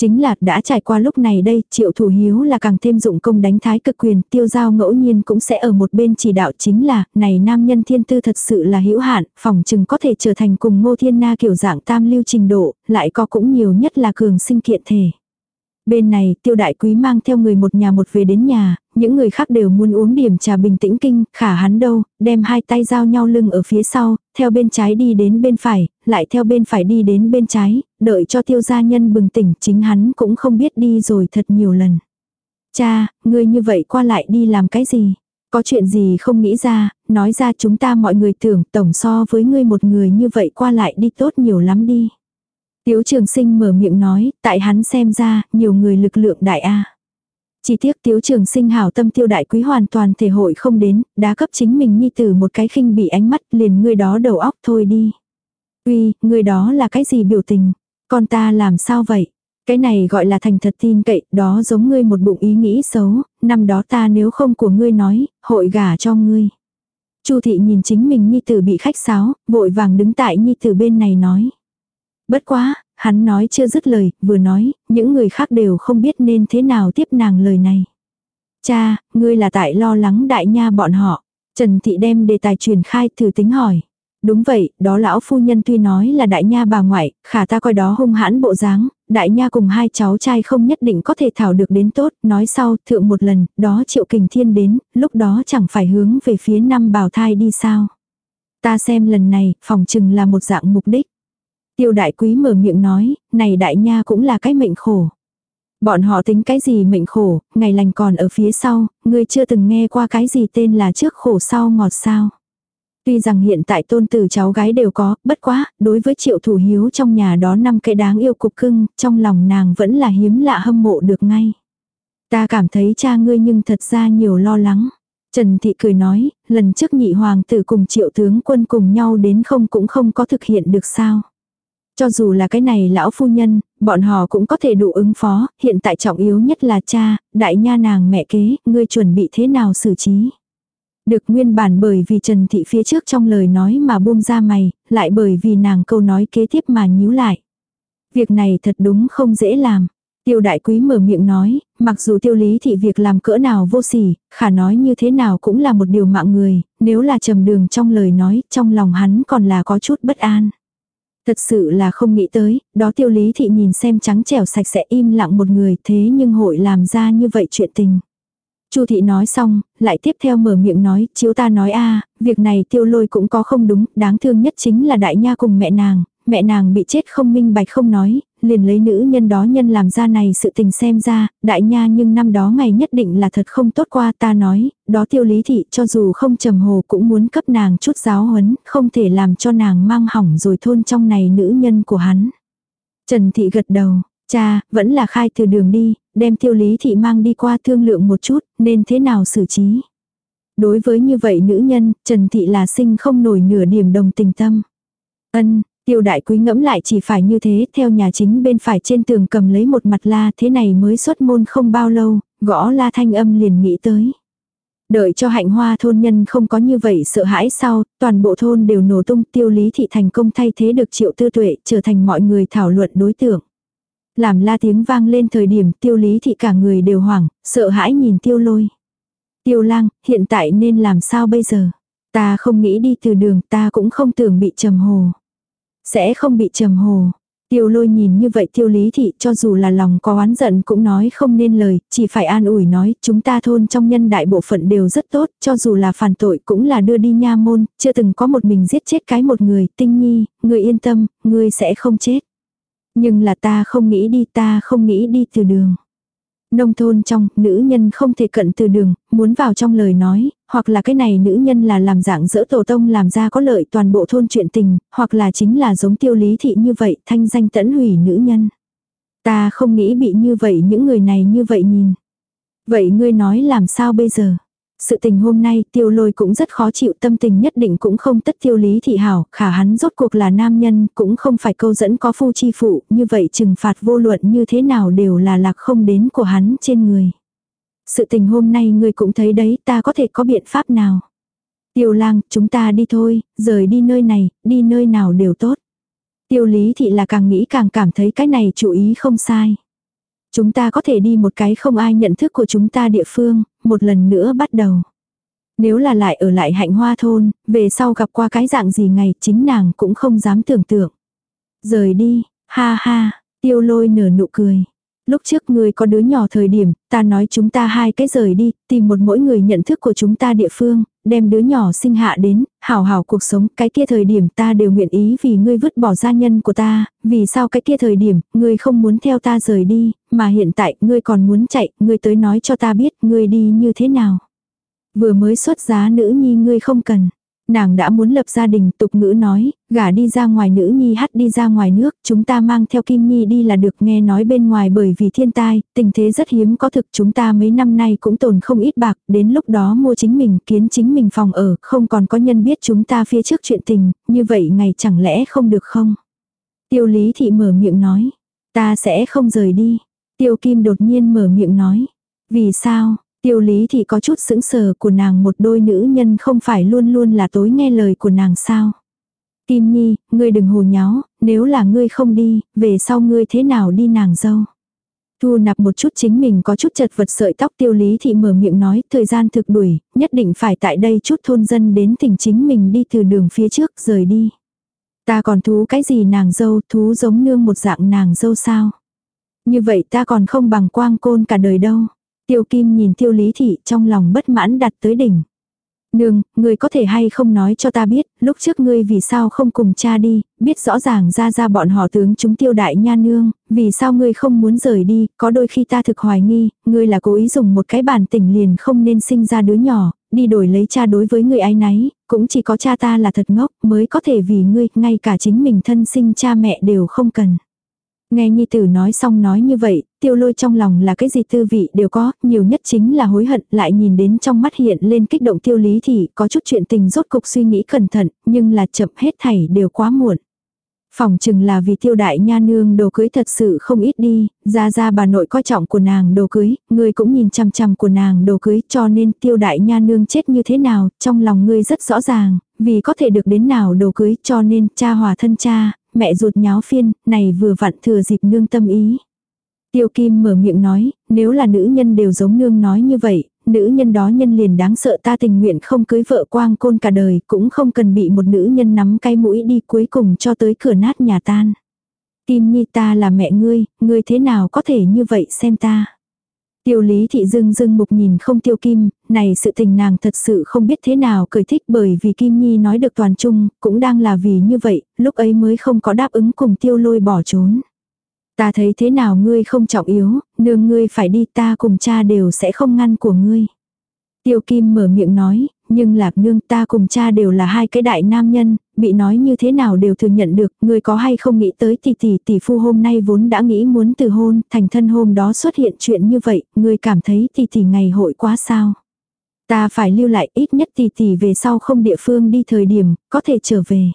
Chính là đã trải qua lúc này đây, triệu thủ hiếu là càng thêm dụng công đánh thái cực quyền, tiêu giao ngẫu nhiên cũng sẽ ở một bên chỉ đạo chính là, này nam nhân thiên tư thật sự là hữu hạn, phòng chừng có thể trở thành cùng ngô thiên na kiểu dạng tam lưu trình độ, lại có cũng nhiều nhất là cường sinh kiện thể. Bên này, tiêu đại quý mang theo người một nhà một về đến nhà, những người khác đều muốn uống điểm trà bình tĩnh kinh, khả hắn đâu, đem hai tay giao nhau lưng ở phía sau, theo bên trái đi đến bên phải, lại theo bên phải đi đến bên trái, đợi cho tiêu gia nhân bừng tỉnh, chính hắn cũng không biết đi rồi thật nhiều lần. Cha, ngươi như vậy qua lại đi làm cái gì? Có chuyện gì không nghĩ ra, nói ra chúng ta mọi người tưởng tổng so với ngươi một người như vậy qua lại đi tốt nhiều lắm đi. Tiếu trường sinh mở miệng nói, tại hắn xem ra, nhiều người lực lượng đại A. Chỉ tiếc tiếu trường sinh hảo tâm tiêu đại quý hoàn toàn thể hội không đến, đã cấp chính mình nhi tử một cái khinh bị ánh mắt liền người đó đầu óc thôi đi. Uy, người đó là cái gì biểu tình? Con ta làm sao vậy? Cái này gọi là thành thật tin cậy, đó giống ngươi một bụng ý nghĩ xấu, năm đó ta nếu không của ngươi nói, hội gả cho ngươi. Chu thị nhìn chính mình nhi tử bị khách sáo, vội vàng đứng tại nhi tử bên này nói. Bất quá, hắn nói chưa dứt lời, vừa nói, những người khác đều không biết nên thế nào tiếp nàng lời này. Cha, ngươi là tại lo lắng đại nha bọn họ. Trần Thị đem đề tài truyền khai thử tính hỏi. Đúng vậy, đó lão phu nhân tuy nói là đại nha bà ngoại, khả ta coi đó hung hãn bộ dáng, đại nha cùng hai cháu trai không nhất định có thể thảo được đến tốt, nói sau, thượng một lần, đó triệu kình thiên đến, lúc đó chẳng phải hướng về phía năm bào thai đi sao. Ta xem lần này, phòng chừng là một dạng mục đích. Tiêu đại quý mở miệng nói, này đại nha cũng là cái mệnh khổ. Bọn họ tính cái gì mệnh khổ, ngày lành còn ở phía sau, ngươi chưa từng nghe qua cái gì tên là trước khổ sau ngọt sao. Tuy rằng hiện tại tôn tử cháu gái đều có, bất quá, đối với triệu thủ hiếu trong nhà đó năm cái đáng yêu cục cưng, trong lòng nàng vẫn là hiếm lạ hâm mộ được ngay. Ta cảm thấy cha ngươi nhưng thật ra nhiều lo lắng. Trần Thị cười nói, lần trước nhị hoàng tử cùng triệu tướng quân cùng nhau đến không cũng không có thực hiện được sao. Cho dù là cái này lão phu nhân, bọn họ cũng có thể đủ ứng phó, hiện tại trọng yếu nhất là cha, đại nha nàng mẹ kế, ngươi chuẩn bị thế nào xử trí. Được nguyên bản bởi vì Trần Thị phía trước trong lời nói mà buông ra mày, lại bởi vì nàng câu nói kế tiếp mà nhíu lại. Việc này thật đúng không dễ làm. Tiêu đại quý mở miệng nói, mặc dù tiêu lý thị việc làm cỡ nào vô sỉ, khả nói như thế nào cũng là một điều mạng người, nếu là trầm đường trong lời nói, trong lòng hắn còn là có chút bất an. Thật sự là không nghĩ tới, đó tiêu lý thị nhìn xem trắng trẻo sạch sẽ im lặng một người thế nhưng hội làm ra như vậy chuyện tình. Chu thị nói xong, lại tiếp theo mở miệng nói, chiếu ta nói a việc này tiêu lôi cũng có không đúng, đáng thương nhất chính là đại nha cùng mẹ nàng, mẹ nàng bị chết không minh bạch không nói, liền lấy nữ nhân đó nhân làm ra này sự tình xem ra, đại nha nhưng năm đó ngày nhất định là thật không tốt qua ta nói, đó tiêu lý thị cho dù không trầm hồ cũng muốn cấp nàng chút giáo huấn, không thể làm cho nàng mang hỏng rồi thôn trong này nữ nhân của hắn. Trần thị gật đầu, cha, vẫn là khai từ đường đi, đem tiêu lý thị mang đi qua thương lượng một chút, nên thế nào xử trí. Đối với như vậy nữ nhân, Trần thị là sinh không nổi nửa điểm đồng tình tâm. Ân, Tiêu đại quý ngẫm lại chỉ phải như thế, theo nhà chính bên phải trên tường cầm lấy một mặt la thế này mới xuất môn không bao lâu, gõ la thanh âm liền nghĩ tới. Đợi cho hạnh hoa thôn nhân không có như vậy sợ hãi sau, toàn bộ thôn đều nổ tung tiêu lý thị thành công thay thế được triệu tư tuệ trở thành mọi người thảo luận đối tượng. Làm la tiếng vang lên thời điểm tiêu lý thị cả người đều hoảng, sợ hãi nhìn tiêu lôi. Tiêu lang, hiện tại nên làm sao bây giờ? Ta không nghĩ đi từ đường, ta cũng không tưởng bị trầm hồ. Sẽ không bị trầm hồ. Tiêu lôi nhìn như vậy tiêu lý thị cho dù là lòng có oán giận cũng nói không nên lời, chỉ phải an ủi nói chúng ta thôn trong nhân đại bộ phận đều rất tốt, cho dù là phản tội cũng là đưa đi nha môn, chưa từng có một mình giết chết cái một người, tinh nhi, người yên tâm, người sẽ không chết. Nhưng là ta không nghĩ đi ta không nghĩ đi từ đường. Nông thôn trong, nữ nhân không thể cận từ đường, muốn vào trong lời nói, hoặc là cái này nữ nhân là làm dạng dỡ tổ tông làm ra có lợi toàn bộ thôn chuyện tình, hoặc là chính là giống tiêu lý thị như vậy, thanh danh tẫn hủy nữ nhân. Ta không nghĩ bị như vậy những người này như vậy nhìn. Vậy ngươi nói làm sao bây giờ? Sự tình hôm nay tiêu lôi cũng rất khó chịu tâm tình nhất định cũng không tất tiêu lý thị hảo, khả hắn rốt cuộc là nam nhân cũng không phải câu dẫn có phu chi phụ, như vậy trừng phạt vô luận như thế nào đều là lạc không đến của hắn trên người. Sự tình hôm nay người cũng thấy đấy ta có thể có biện pháp nào. Tiêu lang, chúng ta đi thôi, rời đi nơi này, đi nơi nào đều tốt. Tiêu lý thị là càng nghĩ càng cảm thấy cái này chủ ý không sai. Chúng ta có thể đi một cái không ai nhận thức của chúng ta địa phương, một lần nữa bắt đầu. Nếu là lại ở lại hạnh hoa thôn, về sau gặp qua cái dạng gì ngày chính nàng cũng không dám tưởng tượng. Rời đi, ha ha, tiêu lôi nở nụ cười. Lúc trước ngươi có đứa nhỏ thời điểm, ta nói chúng ta hai cái rời đi, tìm một mỗi người nhận thức của chúng ta địa phương, đem đứa nhỏ sinh hạ đến, hảo hảo cuộc sống, cái kia thời điểm ta đều nguyện ý vì ngươi vứt bỏ gia nhân của ta, vì sao cái kia thời điểm, ngươi không muốn theo ta rời đi, mà hiện tại ngươi còn muốn chạy, ngươi tới nói cho ta biết ngươi đi như thế nào. Vừa mới xuất giá nữ nhi ngươi không cần. Nàng đã muốn lập gia đình tục ngữ nói, gả đi ra ngoài nữ nhi hắt đi ra ngoài nước, chúng ta mang theo kim nhi đi là được nghe nói bên ngoài bởi vì thiên tai, tình thế rất hiếm có thực chúng ta mấy năm nay cũng tồn không ít bạc, đến lúc đó mua chính mình, kiến chính mình phòng ở, không còn có nhân biết chúng ta phía trước chuyện tình, như vậy ngày chẳng lẽ không được không? Tiêu lý thị mở miệng nói, ta sẽ không rời đi. Tiêu kim đột nhiên mở miệng nói, vì sao? Tiêu lý thì có chút sững sờ của nàng một đôi nữ nhân không phải luôn luôn là tối nghe lời của nàng sao. Kim Nhi, ngươi đừng hồ nháo, nếu là ngươi không đi, về sau ngươi thế nào đi nàng dâu. Thu nạp một chút chính mình có chút chật vật sợi tóc tiêu lý thì mở miệng nói thời gian thực đuổi, nhất định phải tại đây chút thôn dân đến tỉnh chính mình đi từ đường phía trước rời đi. Ta còn thú cái gì nàng dâu, thú giống nương một dạng nàng dâu sao. Như vậy ta còn không bằng quang côn cả đời đâu. Tiêu Kim nhìn Tiêu Lý Thị trong lòng bất mãn đặt tới đỉnh. Nương, người có thể hay không nói cho ta biết, lúc trước ngươi vì sao không cùng cha đi, biết rõ ràng ra ra bọn họ tướng chúng tiêu đại nha nương, vì sao ngươi không muốn rời đi, có đôi khi ta thực hoài nghi, ngươi là cố ý dùng một cái bản tình liền không nên sinh ra đứa nhỏ, đi đổi lấy cha đối với ngươi ái nấy, cũng chỉ có cha ta là thật ngốc mới có thể vì ngươi, ngay cả chính mình thân sinh cha mẹ đều không cần. Nghe Nhi Tử nói xong nói như vậy, tiêu lôi trong lòng là cái gì tư vị đều có, nhiều nhất chính là hối hận, lại nhìn đến trong mắt hiện lên kích động tiêu lý thì có chút chuyện tình rốt cục suy nghĩ cẩn thận, nhưng là chậm hết thảy đều quá muộn. Phòng chừng là vì tiêu đại nha nương đồ cưới thật sự không ít đi, ra ra bà nội coi trọng của nàng đồ cưới, người cũng nhìn chăm chăm của nàng đồ cưới cho nên tiêu đại nha nương chết như thế nào, trong lòng ngươi rất rõ ràng, vì có thể được đến nào đồ cưới cho nên cha hòa thân cha, mẹ ruột nháo phiên, này vừa vặn thừa dịp nương tâm ý. Tiêu Kim mở miệng nói, nếu là nữ nhân đều giống nương nói như vậy, nữ nhân đó nhân liền đáng sợ ta tình nguyện không cưới vợ quang côn cả đời, cũng không cần bị một nữ nhân nắm cái mũi đi cuối cùng cho tới cửa nát nhà tan. Kim Nhi ta là mẹ ngươi, ngươi thế nào có thể như vậy xem ta. Tiêu lý thị dưng dưng mục nhìn không tiêu kim, này sự tình nàng thật sự không biết thế nào cười thích bởi vì Kim Nhi nói được toàn chung, cũng đang là vì như vậy, lúc ấy mới không có đáp ứng cùng tiêu lôi bỏ trốn. Ta thấy thế nào ngươi không trọng yếu, nương ngươi phải đi ta cùng cha đều sẽ không ngăn của ngươi. Tiêu Kim mở miệng nói, nhưng lạc nương ta cùng cha đều là hai cái đại nam nhân, bị nói như thế nào đều thừa nhận được, người có hay không nghĩ tới tỷ tỷ tỷ phu hôm nay vốn đã nghĩ muốn từ hôn, thành thân hôm đó xuất hiện chuyện như vậy, người cảm thấy tỷ tỷ ngày hội quá sao. Ta phải lưu lại ít nhất tỷ tỷ về sau không địa phương đi thời điểm, có thể trở về.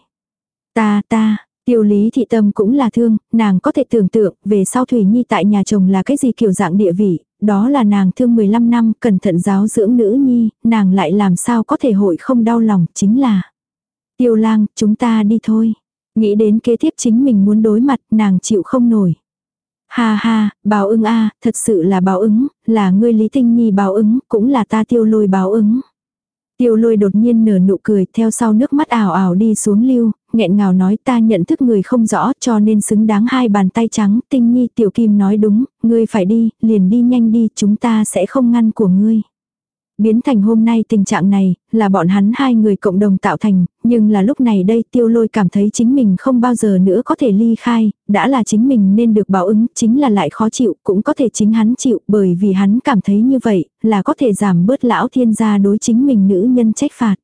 Ta, ta, Tiêu lý thị tâm cũng là thương, nàng có thể tưởng tượng về sau Thủy Nhi tại nhà chồng là cái gì kiểu dạng địa vị, đó là nàng thương 15 năm cẩn thận giáo dưỡng nữ nhi, nàng lại làm sao có thể hội không đau lòng chính là. Tiêu lang, chúng ta đi thôi. Nghĩ đến kế tiếp chính mình muốn đối mặt, nàng chịu không nổi. Ha ha, báo ứng a thật sự là báo ứng, là ngươi Lý Tinh Nhi báo ứng, cũng là ta tiêu lôi báo ứng. Tiêu lôi đột nhiên nở nụ cười theo sau nước mắt ảo ảo đi xuống lưu, nghẹn ngào nói ta nhận thức người không rõ cho nên xứng đáng hai bàn tay trắng. Tinh nhi tiểu kim nói đúng, ngươi phải đi, liền đi nhanh đi, chúng ta sẽ không ngăn của ngươi. Biến thành hôm nay tình trạng này, là bọn hắn hai người cộng đồng tạo thành, nhưng là lúc này đây tiêu lôi cảm thấy chính mình không bao giờ nữa có thể ly khai, đã là chính mình nên được báo ứng, chính là lại khó chịu, cũng có thể chính hắn chịu, bởi vì hắn cảm thấy như vậy, là có thể giảm bớt lão thiên gia đối chính mình nữ nhân trách phạt.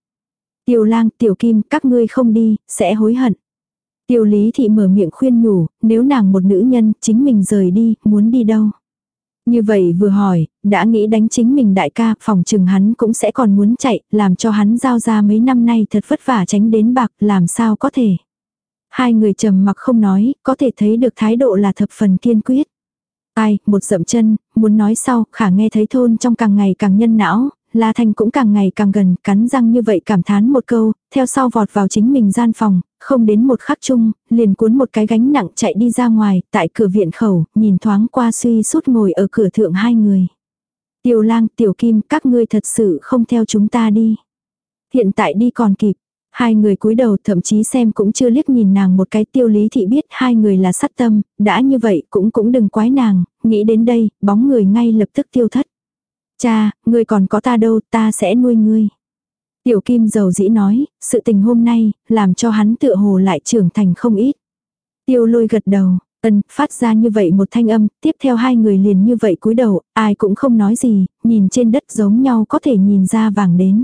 Tiêu lang, tiểu kim, các ngươi không đi, sẽ hối hận. Tiêu lý thị mở miệng khuyên nhủ, nếu nàng một nữ nhân, chính mình rời đi, muốn đi đâu. Như vậy vừa hỏi, đã nghĩ đánh chính mình đại ca, phòng trừng hắn cũng sẽ còn muốn chạy, làm cho hắn giao ra mấy năm nay thật vất vả tránh đến bạc, làm sao có thể. Hai người trầm mặc không nói, có thể thấy được thái độ là thập phần kiên quyết. Ai, một dậm chân, muốn nói sau, khả nghe thấy thôn trong càng ngày càng nhân não, La Thanh cũng càng ngày càng gần, cắn răng như vậy cảm thán một câu, theo sau vọt vào chính mình gian phòng, không đến một khắc chung, liền cuốn một cái gánh nặng chạy đi ra ngoài, tại cửa viện khẩu, nhìn thoáng qua suy sút ngồi ở cửa thượng hai người. Tiểu lang, tiểu kim, các ngươi thật sự không theo chúng ta đi. Hiện tại đi còn kịp. Hai người cúi đầu thậm chí xem cũng chưa liếc nhìn nàng một cái tiêu lý thị biết hai người là sát tâm, đã như vậy cũng cũng đừng quái nàng, nghĩ đến đây, bóng người ngay lập tức tiêu thất. Cha, ngươi còn có ta đâu, ta sẽ nuôi ngươi. Tiểu Kim dầu dĩ nói, sự tình hôm nay, làm cho hắn tựa hồ lại trưởng thành không ít. Tiêu lôi gật đầu, ân, phát ra như vậy một thanh âm, tiếp theo hai người liền như vậy cúi đầu, ai cũng không nói gì, nhìn trên đất giống nhau có thể nhìn ra vàng đến.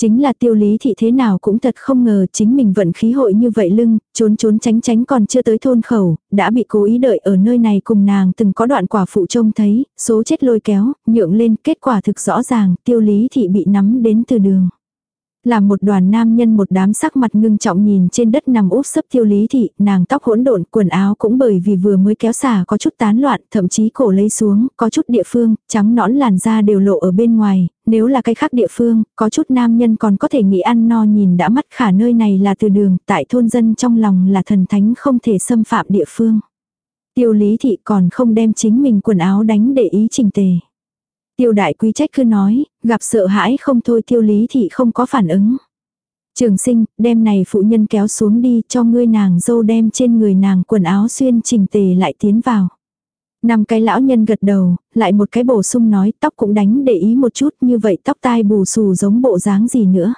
Chính là tiêu lý thị thế nào cũng thật không ngờ chính mình vận khí hội như vậy lưng, trốn trốn tránh tránh còn chưa tới thôn khẩu, đã bị cố ý đợi ở nơi này cùng nàng từng có đoạn quả phụ trông thấy, số chết lôi kéo, nhượng lên kết quả thực rõ ràng, tiêu lý thị bị nắm đến từ đường. Là một đoàn nam nhân một đám sắc mặt ngưng trọng nhìn trên đất nằm úp sấp tiêu lý thị, nàng tóc hỗn độn, quần áo cũng bởi vì vừa mới kéo xả có chút tán loạn, thậm chí cổ lấy xuống, có chút địa phương, trắng nõn làn da đều lộ ở bên ngoài, nếu là cái khác địa phương, có chút nam nhân còn có thể nghĩ ăn no nhìn đã mắt khả nơi này là từ đường, tại thôn dân trong lòng là thần thánh không thể xâm phạm địa phương. Tiêu lý thị còn không đem chính mình quần áo đánh để ý trình tề. Tiêu đại quý trách cứ nói, gặp sợ hãi không thôi tiêu lý thị không có phản ứng. Trường sinh, đem này phụ nhân kéo xuống đi cho ngươi nàng dâu đem trên người nàng quần áo xuyên trình tề lại tiến vào. Năm cái lão nhân gật đầu, lại một cái bổ sung nói tóc cũng đánh để ý một chút như vậy tóc tai bù xù giống bộ dáng gì nữa.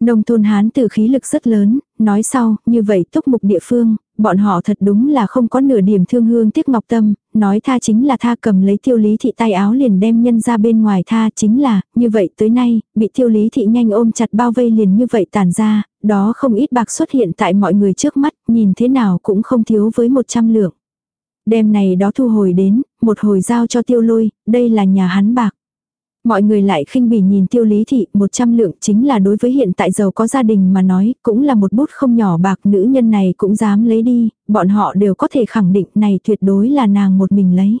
Nông thôn hán từ khí lực rất lớn, nói sau, như vậy túc mục địa phương, bọn họ thật đúng là không có nửa điểm thương hương tiếc ngọc tâm, nói tha chính là tha cầm lấy tiêu lý thị tay áo liền đem nhân ra bên ngoài tha chính là, như vậy tới nay, bị tiêu lý thị nhanh ôm chặt bao vây liền như vậy tàn ra, đó không ít bạc xuất hiện tại mọi người trước mắt, nhìn thế nào cũng không thiếu với một trăm lượng. Đêm này đó thu hồi đến, một hồi giao cho tiêu lôi, đây là nhà hắn bạc. Mọi người lại khinh bỉ nhìn tiêu lý thị, 100 lượng chính là đối với hiện tại giàu có gia đình mà nói, cũng là một bút không nhỏ bạc nữ nhân này cũng dám lấy đi, bọn họ đều có thể khẳng định này tuyệt đối là nàng một mình lấy.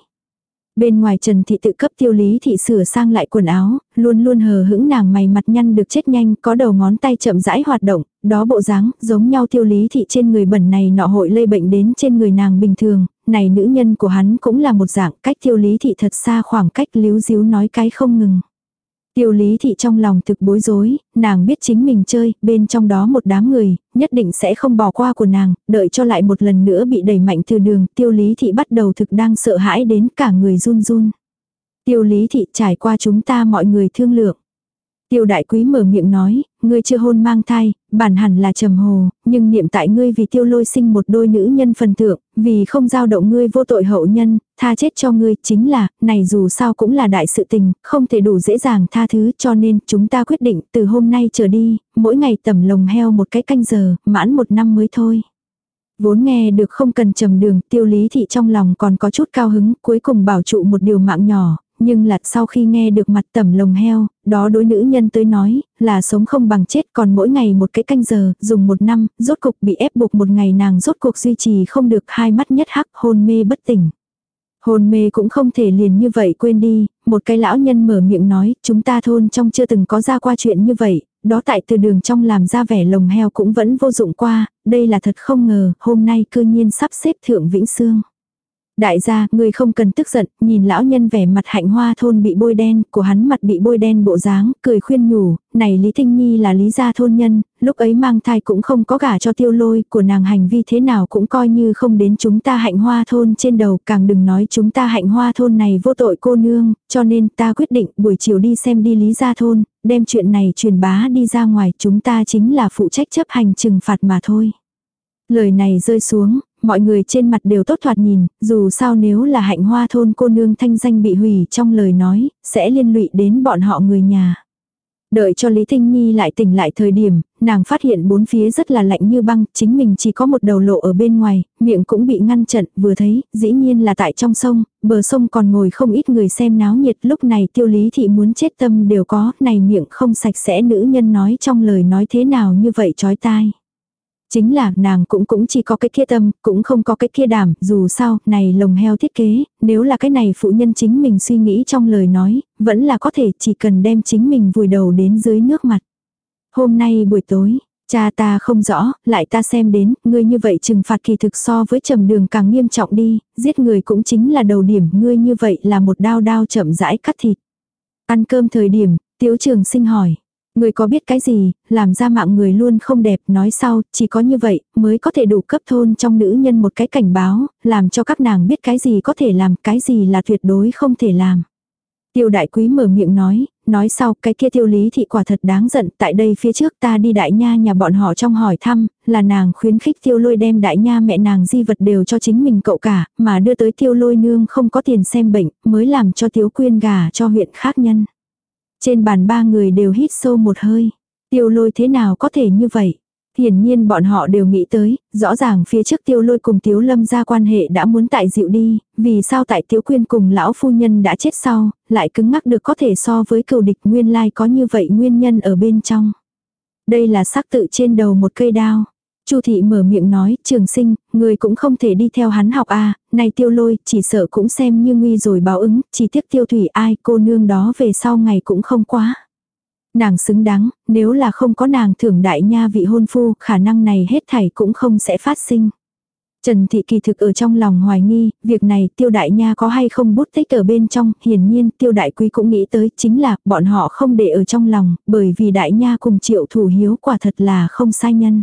Bên ngoài Trần Thị tự cấp tiêu lý thị sửa sang lại quần áo, luôn luôn hờ hững nàng mày mặt nhăn được chết nhanh, có đầu ngón tay chậm rãi hoạt động, đó bộ dáng, giống nhau tiêu lý thị trên người bẩn này nọ hội lây bệnh đến trên người nàng bình thường, này nữ nhân của hắn cũng là một dạng cách tiêu lý thị thật xa khoảng cách líu díu nói cái không ngừng. Tiêu lý thị trong lòng thực bối rối, nàng biết chính mình chơi, bên trong đó một đám người, nhất định sẽ không bỏ qua của nàng, đợi cho lại một lần nữa bị đẩy mạnh từ đường, tiêu lý thị bắt đầu thực đang sợ hãi đến cả người run run. Tiêu lý thị trải qua chúng ta mọi người thương lượng. Tiêu đại quý mở miệng nói, ngươi chưa hôn mang thai, bản hẳn là trầm hồ, nhưng niệm tại ngươi vì tiêu lôi sinh một đôi nữ nhân phần thượng, vì không giao động ngươi vô tội hậu nhân, tha chết cho ngươi, chính là, này dù sao cũng là đại sự tình, không thể đủ dễ dàng tha thứ cho nên chúng ta quyết định từ hôm nay trở đi, mỗi ngày tầm lồng heo một cái canh giờ, mãn một năm mới thôi. Vốn nghe được không cần trầm đường, tiêu lý thị trong lòng còn có chút cao hứng, cuối cùng bảo trụ một điều mạng nhỏ, nhưng là sau khi nghe được mặt tẩm lồng heo, đó đối nữ nhân tới nói, là sống không bằng chết còn mỗi ngày một cái canh giờ, dùng một năm, rốt cục bị ép buộc một ngày nàng rốt cuộc duy trì không được hai mắt nhất hắc hôn mê bất tỉnh. Hôn mê cũng không thể liền như vậy quên đi, một cái lão nhân mở miệng nói, chúng ta thôn trong chưa từng có ra qua chuyện như vậy, đó tại từ đường trong làm ra vẻ lồng heo cũng vẫn vô dụng qua, đây là thật không ngờ, hôm nay cư nhiên sắp xếp thượng vĩnh xương. Đại gia, người không cần tức giận, nhìn lão nhân vẻ mặt hạnh hoa thôn bị bôi đen, của hắn mặt bị bôi đen bộ dáng, cười khuyên nhủ, này Lý Thinh Nhi là lý gia thôn nhân, lúc ấy mang thai cũng không có gả cho tiêu lôi, của nàng hành vi thế nào cũng coi như không đến chúng ta hạnh hoa thôn trên đầu, càng đừng nói chúng ta hạnh hoa thôn này vô tội cô nương, cho nên ta quyết định buổi chiều đi xem đi lý gia thôn, đem chuyện này truyền bá đi ra ngoài, chúng ta chính là phụ trách chấp hành trừng phạt mà thôi. Lời này rơi xuống, mọi người trên mặt đều tốt thoạt nhìn, dù sao nếu là hạnh hoa thôn cô nương thanh danh bị hủy trong lời nói, sẽ liên lụy đến bọn họ người nhà. Đợi cho Lý Tinh Nhi lại tỉnh lại thời điểm, nàng phát hiện bốn phía rất là lạnh như băng, chính mình chỉ có một đầu lộ ở bên ngoài, miệng cũng bị ngăn chặn, vừa thấy, dĩ nhiên là tại trong sông, bờ sông còn ngồi không ít người xem náo nhiệt, lúc này tiêu lý thị muốn chết tâm đều có, này miệng không sạch sẽ nữ nhân nói trong lời nói thế nào như vậy chói tai. Chính là nàng cũng cũng chỉ có cái kia tâm, cũng không có cái kia đảm, dù sao, này lồng heo thiết kế, nếu là cái này phụ nhân chính mình suy nghĩ trong lời nói, vẫn là có thể chỉ cần đem chính mình vùi đầu đến dưới nước mặt. Hôm nay buổi tối, cha ta không rõ, lại ta xem đến, ngươi như vậy trừng phạt kỳ thực so với trầm đường càng nghiêm trọng đi, giết người cũng chính là đầu điểm, ngươi như vậy là một đao đao chậm rãi cắt thịt. Ăn cơm thời điểm, tiếu trường sinh hỏi. Người có biết cái gì, làm ra mạng người luôn không đẹp, nói sau, chỉ có như vậy, mới có thể đủ cấp thôn trong nữ nhân một cái cảnh báo, làm cho các nàng biết cái gì có thể làm, cái gì là tuyệt đối không thể làm. Tiêu đại quý mở miệng nói, nói sau cái kia tiêu lý thị quả thật đáng giận, tại đây phía trước ta đi đại nha nhà bọn họ trong hỏi thăm, là nàng khuyến khích tiêu lôi đem đại nha mẹ nàng di vật đều cho chính mình cậu cả, mà đưa tới tiêu lôi nương không có tiền xem bệnh, mới làm cho Tiếu quyên gà cho huyện khác nhân. Trên bàn ba người đều hít sâu một hơi. Tiêu lôi thế nào có thể như vậy? Hiển nhiên bọn họ đều nghĩ tới, rõ ràng phía trước tiêu lôi cùng tiếu lâm ra quan hệ đã muốn tại dịu đi, vì sao tại tiếu quyên cùng lão phu nhân đã chết sau, lại cứng ngắc được có thể so với cựu địch nguyên lai có như vậy nguyên nhân ở bên trong. Đây là sắc tự trên đầu một cây đao. Chu thị mở miệng nói, trường sinh, người cũng không thể đi theo hắn học a à, này tiêu lôi, chỉ sợ cũng xem như nguy rồi báo ứng, chỉ tiếc tiêu thủy ai, cô nương đó về sau ngày cũng không quá. Nàng xứng đáng, nếu là không có nàng thưởng đại nha vị hôn phu, khả năng này hết thảy cũng không sẽ phát sinh. Trần Thị kỳ thực ở trong lòng hoài nghi, việc này tiêu đại nha có hay không bút tích ở bên trong, hiển nhiên tiêu đại quý cũng nghĩ tới chính là bọn họ không để ở trong lòng, bởi vì đại nha cùng triệu thủ hiếu quả thật là không sai nhân.